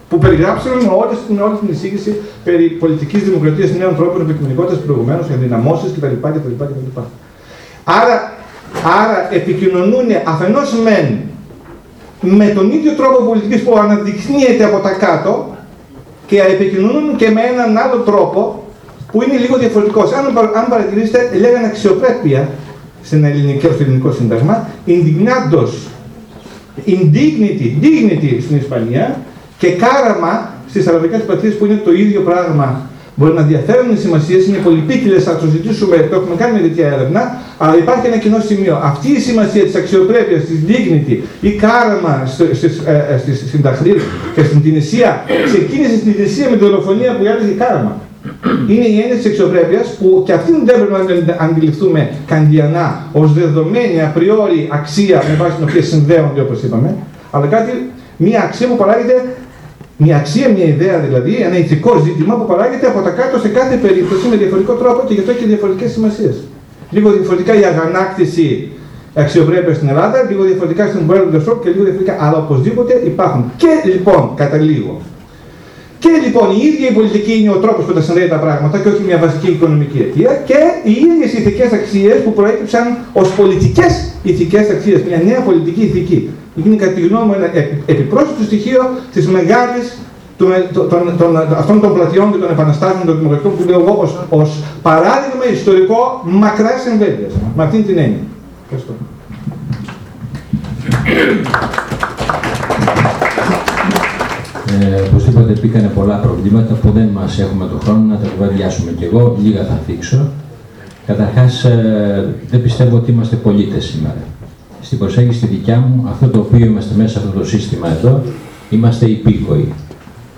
που περιγράψαμε με όλη, με όλη την εισήγηση περί πολιτικής δημοκρατίας νέων τρόπων επικοινωνικότητας προηγουμένως, ενδυναμώσεις κτλ. κτλ, κτλ. Άρα, άρα επικοινωνούν αφενός μεν με τον ίδιο τρόπο πολιτικής που αναδεικνύεται από τα κάτω και επικοινωνούν και με έναν άλλο τρόπο που είναι λίγο διαφορετικός. Αν, αν παρατηρήσετε, λέγανε αξιοπρέπεια στην ελληνική, στο ελληνικό σύνταγμα, indignados, indignity, dignity στην Ισπανία και κάραμα στις αραβικές πλατείε που είναι το ίδιο πράγμα. Μπορεί να διαφέρουν οι σημασίες, είναι πολυπίκυλε, θα το ζητήσουμε, το έχουμε κάνει με τέτοια έρευνα, αλλά υπάρχει ένα κοινό σημείο. Αυτή η σημασία της αξιοπρέπειας, της dignity ή κάρμα στην Ταχρήρ και στην Τινησία ξεκίνησε στην Τινησία με τη δολοφονία που έλεγε κάρμα. Είναι η έννοια της αξιοπρέπειας που και αυτήν δεν πρέπει να την αντιληφθούμε καντιανά ως δεδομένη απριόρι αξία με βάση την οποία συνδέονται όπως είπαμε, αλλά κάτι, μια αξία που παράγεται μια αξία, μια ιδέα δηλαδή, ένα ηθικό ζήτημα που παράγεται από τα κάτω σε κάθε περίπτωση με διαφορετικό τρόπο και γι' αυτό έχει διαφορετικές σημασίες. Λίγο διαφορετικά η αγανάκτηση αξιοπρέπεια στην Ελλάδα, λίγο διαφορετικά στην World Shop και λίγο διαφορετικά. Αλλά οπωσδήποτε υπάρχουν. Και λοιπόν, καταλήγω. Και λοιπόν η ίδια η πολιτική είναι ο τρόπος που τα συνδέει τα πράγματα και όχι μια βασική οικονομική αιτία και οι ίδιες ηθικές αξίες που προέκυψαν ως πολιτικές ηθικές αξίες, μια νέα πολιτική ηθική είναι κατά τη γνώμη μου ένα επιπρόσθετο στοιχείο της μεγάλης αυτών των πλατιών και των επαναστάσεων των δημοκρατικών που λέω εγώ ως, παράδειγμα ιστορικό μακράς εμβέλειας. Με αυτήν την έννοια. Ευχαριστώ. Ε, οπωσδήποτε πήγανε πολλά προβλήματα που δεν μας έχουμε τον χρόνο να τα κουβεντιάσουμε κι εγώ, λίγα θα θίξω. Καταρχάς, ε, δεν πιστεύω ότι είμαστε πολίτες σήμερα στην προσέγγιση τη δικιά μου, αυτό το οποίο είμαστε μέσα σε αυτό το σύστημα εδώ, είμαστε υπήκοοι.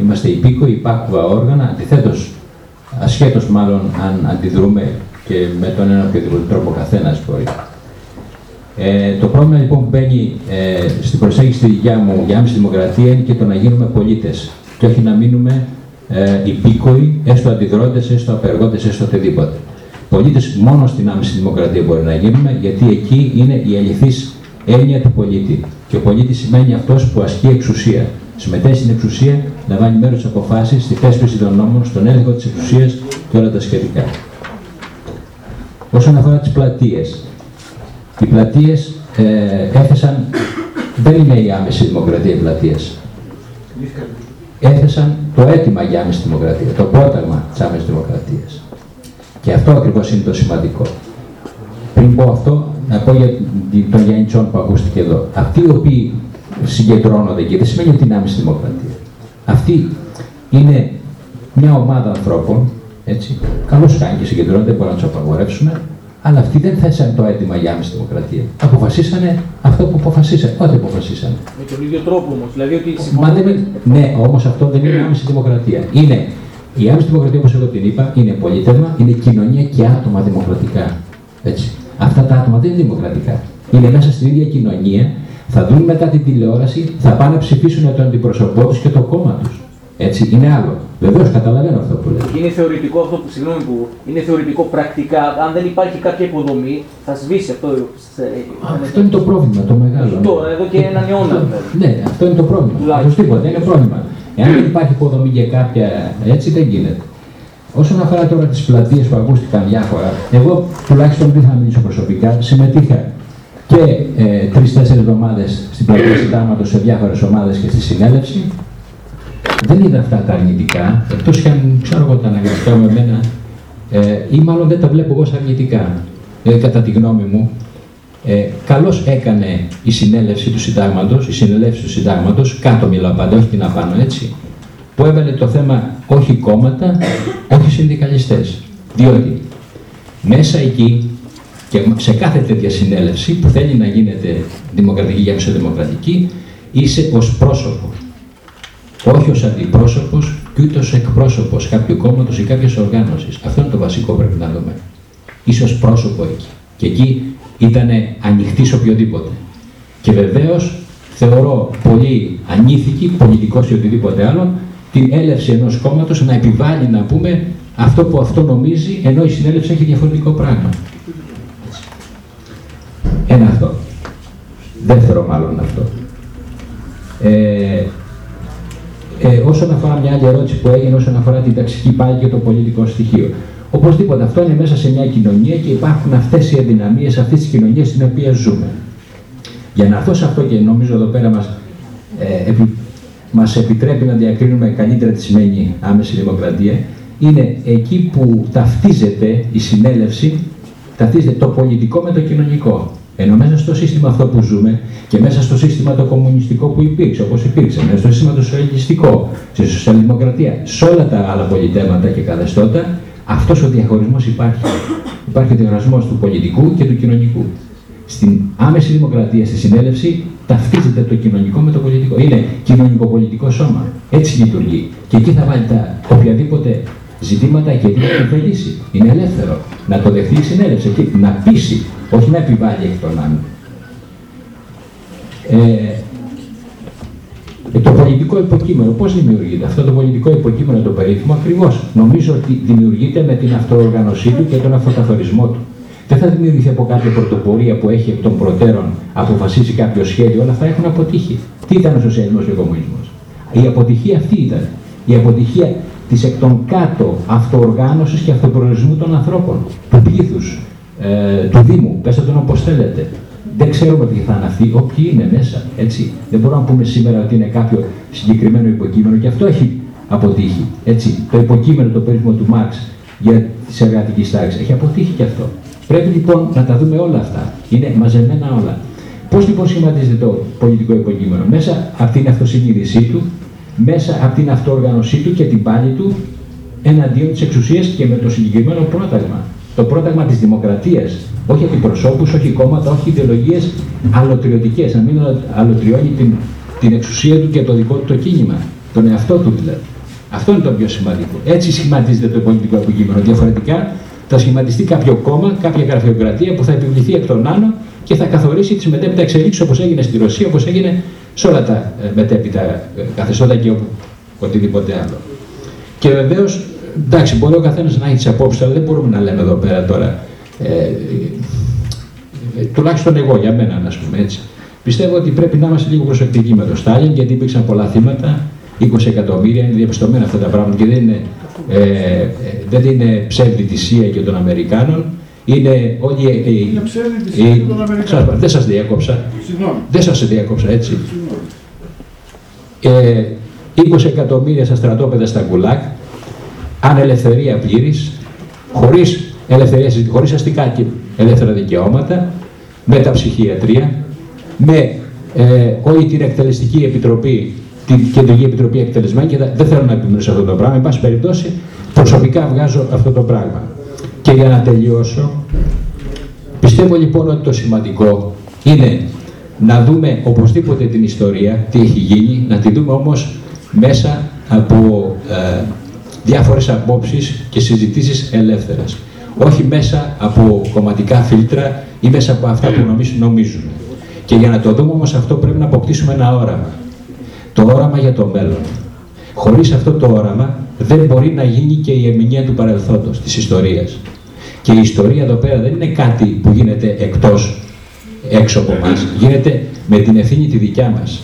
Είμαστε υπήκοοι, υπάρχουα όργανα, αντιθέτως, ασχέτως μάλλον αν αντιδρούμε και με τον ένα οποιοδήποτε τρόπο καθένας μπορεί. Ε, το πρόβλημα λοιπόν που μπαίνει ε, στην προσέγγιση τη δικιά μου για άμεση δημοκρατία είναι και το να γίνουμε πολίτες και όχι να μείνουμε ε, υπήκοοι, έστω αντιδρώντε, έστω απεργώντε, έστω οτιδήποτε. Πολίτες μόνο στην άμεση δημοκρατία μπορεί να γίνουμε, γιατί εκεί είναι η αληθή έννοια του πολίτη. Και ο πολίτη σημαίνει αυτός που ασκεί εξουσία. Συμμετέχει στην εξουσία, λαμβάνει μέρος στις αποφάσεις, στη θέσπιση των νόμων, στον έλεγχο της εξουσίας και όλα τα σχετικά. Όσον αφορά τις πλατείες, οι πλατείες ε, έθεσαν, δεν είναι η άμεση δημοκρατία οι πλατείες. Έθεσαν το αίτημα για άμεση δημοκρατία, το πρόταγμα της άμεσης δημοκρατίας. Και αυτό ακριβώς είναι το σημαντικό. Πριν πω αυτό, να πω για τον Γιάννη Τσόν που ακούστηκε εδώ. Αυτοί οι οποίοι συγκεντρώνονται εκεί δεν σημαίνει ότι είναι άμεση δημοκρατία. Αυτοί είναι μια ομάδα ανθρώπων, έτσι, καλώς κάνει και συγκεντρώνονται, δεν μπορούμε να τους απαγορεύσουμε, αλλά αυτοί δεν θέσαν το αίτημα για άμεση δημοκρατία. Αποφασίσανε αυτό που αποφασίσανε. Ό,τι αποφασίσανε. Με τον ίδιο τρόπο όμως. Δηλαδή ότι Μα δεν Ναι, όμως αυτό δεν είναι άμεση δημοκρατία. Είναι η άμεση δημοκρατία, όπως εγώ την είπα, είναι πολίτευμα, είναι κοινωνία και άτομα δημοκρατικά. Έτσι. Αυτά τα άτομα δεν είναι δημοκρατικά. Είναι μέσα στην ίδια κοινωνία, θα δουν μετά την τηλεόραση, θα πάνε να ψηφίσουν τον αντιπροσωπό τους και το κόμμα τους. Έτσι, είναι άλλο. Βεβαίως, καταλαβαίνω αυτό που λέτε. Είναι θεωρητικό αυτό που, συγγνώμη που είναι θεωρητικό πρακτικά. Αν δεν υπάρχει κάποια υποδομή, θα σβήσει αυτό. Σε... Αυτό είναι το πρόβλημα, το μεγάλο. Τώρα, εδώ και έναν αιώνα. Ναι, αυτό είναι το πρόβλημα. Οπωσδήποτε, είναι πρόβλημα. Εάν δεν υπάρχει υποδομή για κάποια έτσι, δεν γίνεται. Όσον αφορά τώρα τις πλατείες που ακούστηκαν διάφορα, εγώ τουλάχιστον δεν θα μιλήσω προσωπικά, συμμετείχα και ε, τρει-τέσσερι εβδομάδες στην πλατεία συντάγματο σε διάφορες ομάδες και στη συνέλευση. Δεν είδα αυτά τα αρνητικά, εκτός και αν ξέρω εγώ τα αναγκαστικά με εμένα, ε, ή μάλλον δεν τα βλέπω εγώ σαν αρνητικά. Ε, κατά τη γνώμη μου, ε, καλώς έκανε η συνέλευση του συντάγματος, η συνελεύση του συντάγματος, κάτω μιλάω πάντα, όχι την απάνω έτσι, που έβαλε το θέμα όχι κόμματα, όχι συνδικαλιστές. Διότι μέσα εκεί και σε κάθε τέτοια συνέλευση που θέλει να γίνεται δημοκρατική για δημοκρατική, είσαι ως πρόσωπος. Όχι ως αντιπρόσωπος και ούτε ως εκπρόσωπος κάποιου κόμματος ή κάποιες οργάνωσης. Αυτό είναι το βασικό που πρέπει να δούμε. Είσαι ως πρόσωπο εκεί. Και εκεί ήταν ανοιχτής σε οποιοδήποτε. Και βεβαίως θεωρώ πολύ ανήθικη, πολιτικός ή οτιδήποτε άλλο, την έλευση ενός κόμματος να επιβάλλει να πούμε αυτό που αυτό νομίζει, ενώ η συνέλευση έχει διαφορετικό πράγμα. Ένα αυτό. Δεύτερο μάλλον αυτό. Ε, ε, όσον αφορά μια άλλη ερώτηση που έγινε όσον αφορά την ταξική πάλι και το πολιτικό στοιχείο. Οπωσδήποτε αυτό είναι μέσα σε μια κοινωνία και υπάρχουν αυτές οι αδυναμίες αυτής της κοινωνίας στην οποία ζούμε. Για να έρθω σε αυτό και νομίζω εδώ πέρα μας ε, μας επιτρέπει να διακρίνουμε καλύτερα τι σημαίνει άμεση δημοκρατία, είναι εκεί που ταυτίζεται η συνέλευση, ταυτίζεται το πολιτικό με το κοινωνικό. Ενώ μέσα στο σύστημα αυτό που ζούμε και μέσα στο σύστημα το κομμουνιστικό που υπήρξε, όπως υπήρξε, μέσα στο σύστημα το σοσιαλιστικό, στη σοσιαλδημοκρατία, σε όλα τα άλλα πολιτέματα και καθεστώτα, αυτός ο διαχωρισμός υπάρχει. Υπάρχει ο διαχωρισμός του πολιτικού και του κοινωνικού. Στην άμεση δημοκρατία, στη συνέλευση, ταυτίζεται το κοινωνικό με το πολιτικό. Είναι κοινωνικό-πολιτικό σώμα. Έτσι λειτουργεί. Και εκεί θα βάλει τα οποιαδήποτε ζητήματα και τι θα θελήσει. Είναι ελεύθερο να το δεχτεί η συνέλευση και να πείσει, όχι να επιβάλλει εκ των άλλων. Ε, ε, το πολιτικό υποκείμενο, πώς δημιουργείται; Αυτό το πολιτικό υποκείμενο, το περίφημο, ακριβώς νομίζω ότι δημιουργείται με την αυτοοργανωσή του και τον αυτοκαθορισμό του. Δεν θα δημιουργηθεί από κάποια πρωτοπορία που έχει εκ των προτέρων αποφασίσει κάποιο σχέδιο, όλα αυτά έχουν αποτύχει. Τι ήταν ο σοσιαλισμός και ο κομμουνισμός; Η αποτυχία αυτή ήταν. Η αποτυχία της εκ των κάτω αυτοοργάνωσης και αυτοπροορισμού των ανθρώπων, του πλήθους, ε, του Δήμου, πέστε τον όπως θέλετε. Δεν ξέρουμε ποιοι θα είναι αυτοί, όποιοι είναι μέσα. Έτσι. Δεν μπορούμε να πούμε σήμερα ότι είναι κάποιο συγκεκριμένο υποκείμενο και αυτό έχει αποτύχει. Έτσι. Το υποκείμενο, το περίφημο του Μάρξ για τη εργατική τάξη έχει αποτύχει και αυτό. Πρέπει λοιπόν να τα δούμε όλα αυτά. Είναι μαζεμένα όλα. Πώς λοιπόν σχηματίζεται το πολιτικό υποκείμενο, μέσα από την αυτοσυνείδησή του, μέσα από την αυτοοργανωσή του και την πάλη του εναντίον της εξουσίας και με το συγκεκριμένο πρόταγμα. Το πρόταγμα της δημοκρατίας. Όχι αντιπροσώπου, όχι κόμματα, όχι ιδεολογίες αλωτριωτικές. Να μην αλωτριώνει την, την εξουσία του και το δικό του το κίνημα. Τον εαυτό του δηλαδή. Αυτό είναι το πιο σημαντικό. Έτσι σχηματίζεται το πολιτικό υποκείμενο. Διαφορετικά θα σχηματιστεί κάποιο κόμμα, κάποια γραφειοκρατία που θα επιβληθεί εκ των άνω και θα καθορίσει τις μετέπειτα εξελίξεις όπως έγινε στη Ρωσία, όπως έγινε σε όλα τα ε, μετέπειτα ε, καθεστώτα και όπου, οτιδήποτε άλλο. Και βεβαίως, εντάξει, μπορεί ο καθένας να έχει τις απόψεις, αλλά δεν μπορούμε να λέμε εδώ πέρα τώρα. Ε, ε, τουλάχιστον εγώ, για μένα, να πούμε έτσι. Πιστεύω ότι πρέπει να είμαστε λίγο προσεκτικοί με το Στάλιν, γιατί υπήρξαν πολλά θύματα, 20 εκατομμύρια, είναι διαπιστωμένα αυτά τα πράγματα και δεν είναι, ε, ε δεν είναι ψεύδι και των Αμερικάνων. Είναι όλοι οι. Είναι ψεύδι των Αμερικάνων. Δεν σας διέκοψα. Δεν σας διέκοψα, έτσι. Ε, 20 εκατομμύρια στα στρατόπεδα στα Γκουλάκ, ανελευθερία πλήρη, χωρίς ελευθερία, χωρίς αστικά και ελεύθερα δικαιώματα, με τα ψυχιατρία, με ε, όλη την εκτελεστική επιτροπή, την Κεντρική Επιτροπή Εκτελεσμένη και δεν θέλω να επιμείνω σε αυτό το πράγμα, εν πάση περιπτώσει προσωπικά βγάζω αυτό το πράγμα. Και για να τελειώσω, πιστεύω λοιπόν ότι το σημαντικό είναι να δούμε οπωσδήποτε την ιστορία, τι έχει γίνει, να τη δούμε όμως μέσα από ε, διάφορες απόψεις και συζητήσεις ελεύθερες. Όχι μέσα από κομματικά φίλτρα ή μέσα από αυτά που νομίζουμε. Και για να το δούμε όμως αυτό πρέπει να αποκτήσουμε ένα όραμα. Το όραμα για το μέλλον. Χωρίς αυτό το όραμα δεν μπορεί να γίνει και η ερμηνεία του παρελθόντος, της ιστορίας. Και η ιστορία εδώ πέρα δεν είναι κάτι που γίνεται εκτός, έξω από εμάς. Γίνεται με την ευθύνη τη δικιά μας.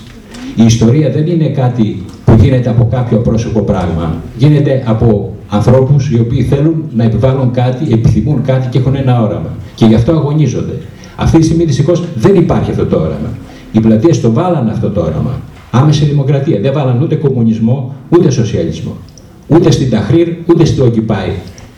Η ιστορία δεν είναι κάτι που γίνεται από κάποιο πρόσωπο πράγμα. Γίνεται από ανθρώπους οι οποίοι θέλουν να επιβάλλουν κάτι, επιθυμούν κάτι και έχουν ένα όραμα. Και γι' αυτό αγωνίζονται. Αυτή τη στιγμή δυστυχώς δεν υπάρχει αυτό το όραμα. Οι πλατείες το βάλαν αυτό το όραμα. Άμεση δημοκρατία. Δεν βάλαν ούτε κομμουνισμό ούτε σοσιαλισμό. Ούτε στην Ταχρήρ ούτε στην Ογκυπάη.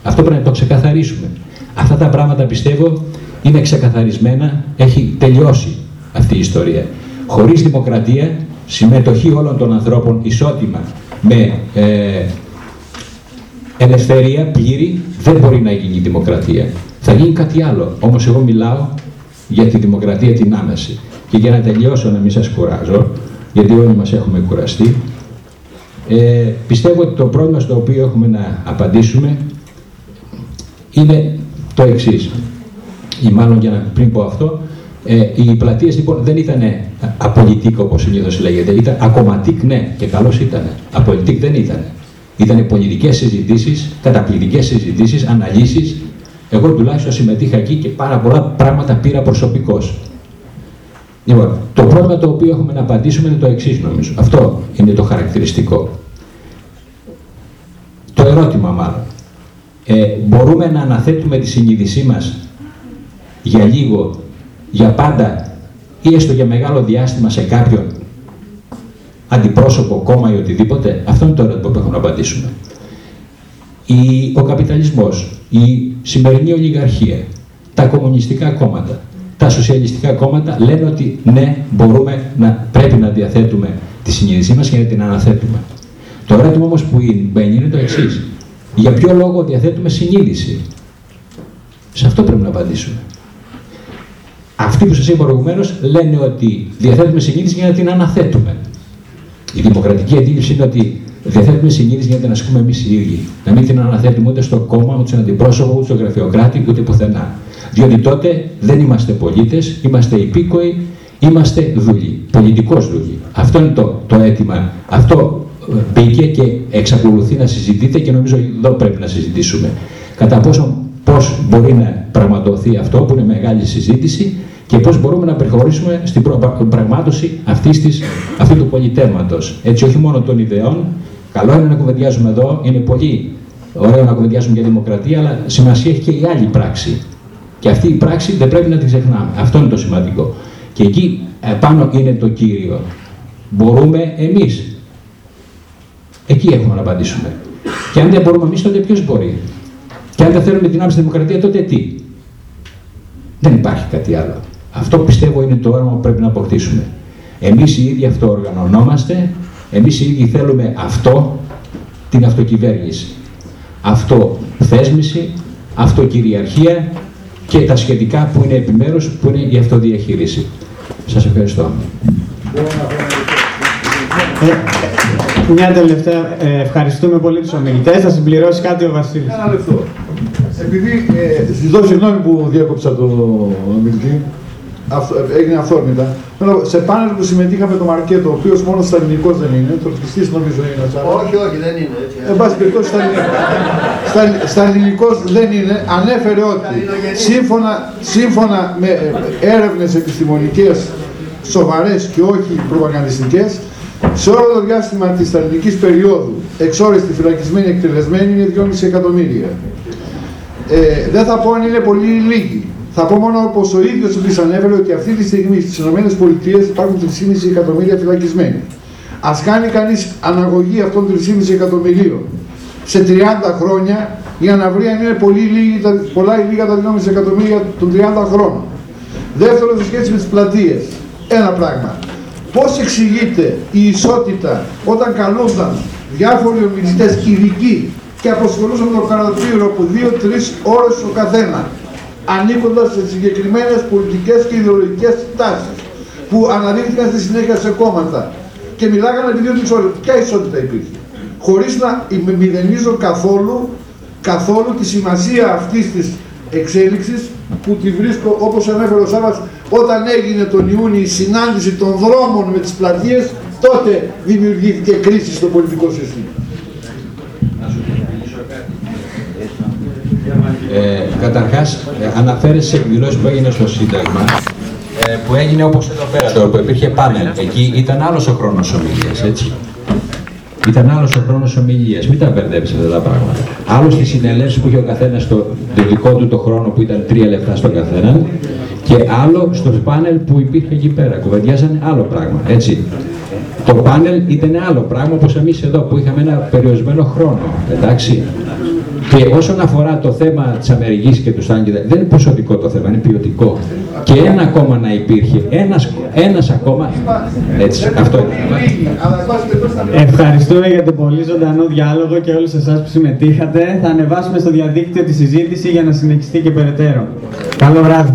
Αυτό πρέπει να το ξεκαθαρίσουμε. Αυτά τα πράγματα πιστεύω είναι ξεκαθαρισμένα, έχει τελειώσει αυτή η ιστορία. Χωρίς δημοκρατία, συμμετοχή όλων των ανθρώπων ισότιμα με ε, ελευθερία πλήρη, δεν μπορεί να γίνει δημοκρατία. Θα γίνει κάτι άλλο. Όμως εγώ μιλάω για τη δημοκρατία την άμεση. Και για να τελειώσω, να μην σας κουράζω, γιατί όλοι μας έχουμε κουραστεί, ε, πιστεύω ότι το πρόβλημα στο οποίο έχουμε να απαντήσουμε είναι το εξής. Ή μάλλον για να πριν πω αυτό, ε, οι πλατείες λοιπόν δεν ήταν απολυτικ όπως συνήθως λέγεται. Ήταν ακομματικ ναι, και καλώς ήταν. Απολυτικ δεν ήταν. Ήταν πολιτικές συζητήσεις, καταπληκτικές συζητήσεις, αναλύσεις. Εγώ τουλάχιστον συμμετείχα εκεί και πάρα πολλά πράγματα πήρα προσωπικώς. Λοιπόν, το πρόβλημα το οποίο έχουμε να απαντήσουμε είναι το εξής νομίζω. Αυτό είναι το χαρακτηριστικό. Το ερώτημα μάλλον. Ε, μπορούμε να αναθέτουμε τη συνείδησή μας για λίγο, για πάντα ή έστω για μεγάλο διάστημα σε κάποιον αντιπρόσωπο, κόμμα ή οτιδήποτε; Αυτό είναι το ερώτημα που έχουμε να απαντήσουμε. Η, ο καπιταλισμός, η σημερινή ολιγαρχία, τα κομμουνιστικά κόμματα, τα σοσιαλιστικά κόμματα λένε ότι ναι, μπορούμε να, πρέπει να διαθέτουμε τη συνείδησή μας και να την αναθέτουμε. Το ερώτημα όμως που μπαίνει είναι το εξής. Για ποιο λόγο διαθέτουμε συνείδηση; Σε αυτό πρέπει να απαντήσουμε. Αυτοί που σας είπα προηγουμένως λένε ότι διαθέτουμε συνείδηση για να την αναθέτουμε. Η δημοκρατική αντίληψη είναι ότι διαθέτουμε συνείδηση για να την ασκούμε εμείς οι ίδιοι. Να μην την αναθέτουμε ούτε στο κόμμα, ούτε στον αντιπρόσωπο, ούτε στον γραφειοκράτη, ούτε πουθενά. Διότι τότε δεν είμαστε πολίτες, είμαστε υπήκοοι, είμαστε δούλοι. Πολιτικός δούλοι. Αυτό είναι το, το αίτημα. Αυτό ε, μπήκε και εξακολουθεί να συζητείται και νομίζω εδώ πρέπει να συζητήσουμε. Κατά πόσο πώς μπορεί να πραγματοθεί αυτό που είναι μεγάλη συζήτηση και πώς μπορούμε να προχωρήσουμε στην πραγμάτωση αυτής της, αυτού του πολιτεύματος. Έτσι όχι μόνο των ιδεών, καλό είναι να κουβεντιάζουμε εδώ, είναι πολύ ωραίο να κουβεντιάζουμε για δημοκρατία, αλλά σημασία έχει και η άλλη πράξη. Και αυτή η πράξη δεν πρέπει να την ξεχνάμε. Αυτό είναι το σημαντικό. Και εκεί πάνω είναι το κύριο. Μπορούμε εμείς. Εκεί έχουμε να απαντήσουμε. Και αν δεν μπορούμε εμείς, τότε ποιος μπορεί; Και αν δεν θέλουμε την άμεση δημοκρατία, τότε τι; Δεν υπάρχει κάτι άλλο. Αυτό πιστεύω είναι το όραμα που πρέπει να αποκτήσουμε. Εμείς οι ίδιοι αυτό οργανωνόμαστε, εμείς οι ίδιοι θέλουμε αυτό, την αυτοκυβέρνηση. Αυτό θέσμηση, αυτοκυριαρχία και τα σχετικά που είναι επιμέρους, που είναι η αυτοδιαχείριση. Σας ευχαριστώ. Ε, μια τελευταία. Ε, ευχαριστούμε πολύ τους ομιλητές. Θα συμπληρώσει κάτι ο Βασίλης. Ένα λεπτό. Επειδή ε, ζητώ συγγνώμη που διέκοψα τον ομιλητή, έγινε αυθόρμητα. Σε πάνελ που συμμετείχα με τον Μαρκέτο, ο οποίος μόνος στα ελληνικό δεν είναι, τροτιστή νομίζω είναι ο Τσάρα. Όχι, όχι, δεν είναι έτσι. Εν πάση περιπτώσει, στα, στα, στα ελληνικό δεν είναι. Ανέφερε ότι σύμφωνα, σύμφωνα με ε, έρευνες επιστημονικές σοβαρές και όχι προπαγανδιστικές, σε όλο το διάστημα της σταλινικής περίοδου, εξόριστη φυλακισμένη εκτελεσμένη είναι 2,5 εκατομμύρια. Ε, δεν θα πω αν είναι πολύ λίγοι. Θα πω μόνο πως ο ίδιος ο ανέφερε ότι αυτή τη στιγμή στις ΗΠΑ υπάρχουν 3,5 εκατομμύρια φυλακισμένοι. Α κάνει κανείς αναγωγή αυτών των 3,5 εκατομμυρίων σε 30 χρόνια για να βρει αν είναι πολύ λίγοι, πολλά ή λίγα τα 2,5 εκατομμύρια των 30 χρόνων. Δεύτερο, σε σχέση με τις πλατείες. Ένα πράγμα. Πώς εξηγείται η ισότητα όταν καλούνταν διάφοροι ομιλητές ειδικοί και αποσχολούσαν το κρατήριο από 2-3 ώρες ο καθένας; Ανήκοντας σε συγκεκριμένες πολιτικές και ιδεολογικές τάσεις που αναδείχθηκαν στη συνέχεια σε κόμματα και μιλάγανε επί δύο ώρες. Ποια ισότητα υπήρχε. Χωρίς να μηδενίζω καθόλου, καθόλου τη σημασία αυτής της εξέλιξης που τη βρίσκω όπως ανέφερε ο Σάββας όταν έγινε τον Ιούνιο η συνάντηση των δρόμων με τις πλατείες τότε δημιουργήθηκε κρίση στο πολιτικό σύστημα. Ε, καταρχάς, ε, αναφέρεσαι σε εκδηλώσει που έγινε στο Σύνταγμα, ε, που έγινε όπως εδώ πέρα τώρα, που υπήρχε πάνελ. Εκεί ήταν άλλος ο χρόνος ομιλίας, έτσι. Ήταν άλλος ο χρόνος ομιλίας. Μην τα μπερδέψετε αυτά τα πράγματα. Άλλο στη συνελεύση που είχε ο καθένας το, το δικό του το χρόνο που ήταν τρία λεπτά στον καθένα και άλλο στο πάνελ που υπήρχε εκεί πέρα. Κουβεντιάζανε άλλο πράγμα. Έτσι. Το πάνελ ήταν άλλο πράγμα όπως εμείς εδώ που είχαμε ένα περιορισμένο χρόνο. Εντάξει. Και όσον αφορά το θέμα της Αμερικής και του Στάνκηδα, δεν είναι ποσοτικό το θέμα, είναι ποιοτικό. Και ένα ακόμα να υπήρχε, ένας, ένας ακόμα, έτσι, αυτό είναι. Ευχαριστούμε για τον πολύ ζωντανό διάλογο και όλους εσάς που συμμετείχατε. Θα ανεβάσουμε στο διαδίκτυο τη συζήτηση για να συνεχιστεί και περαιτέρω. Καλό βράδυ.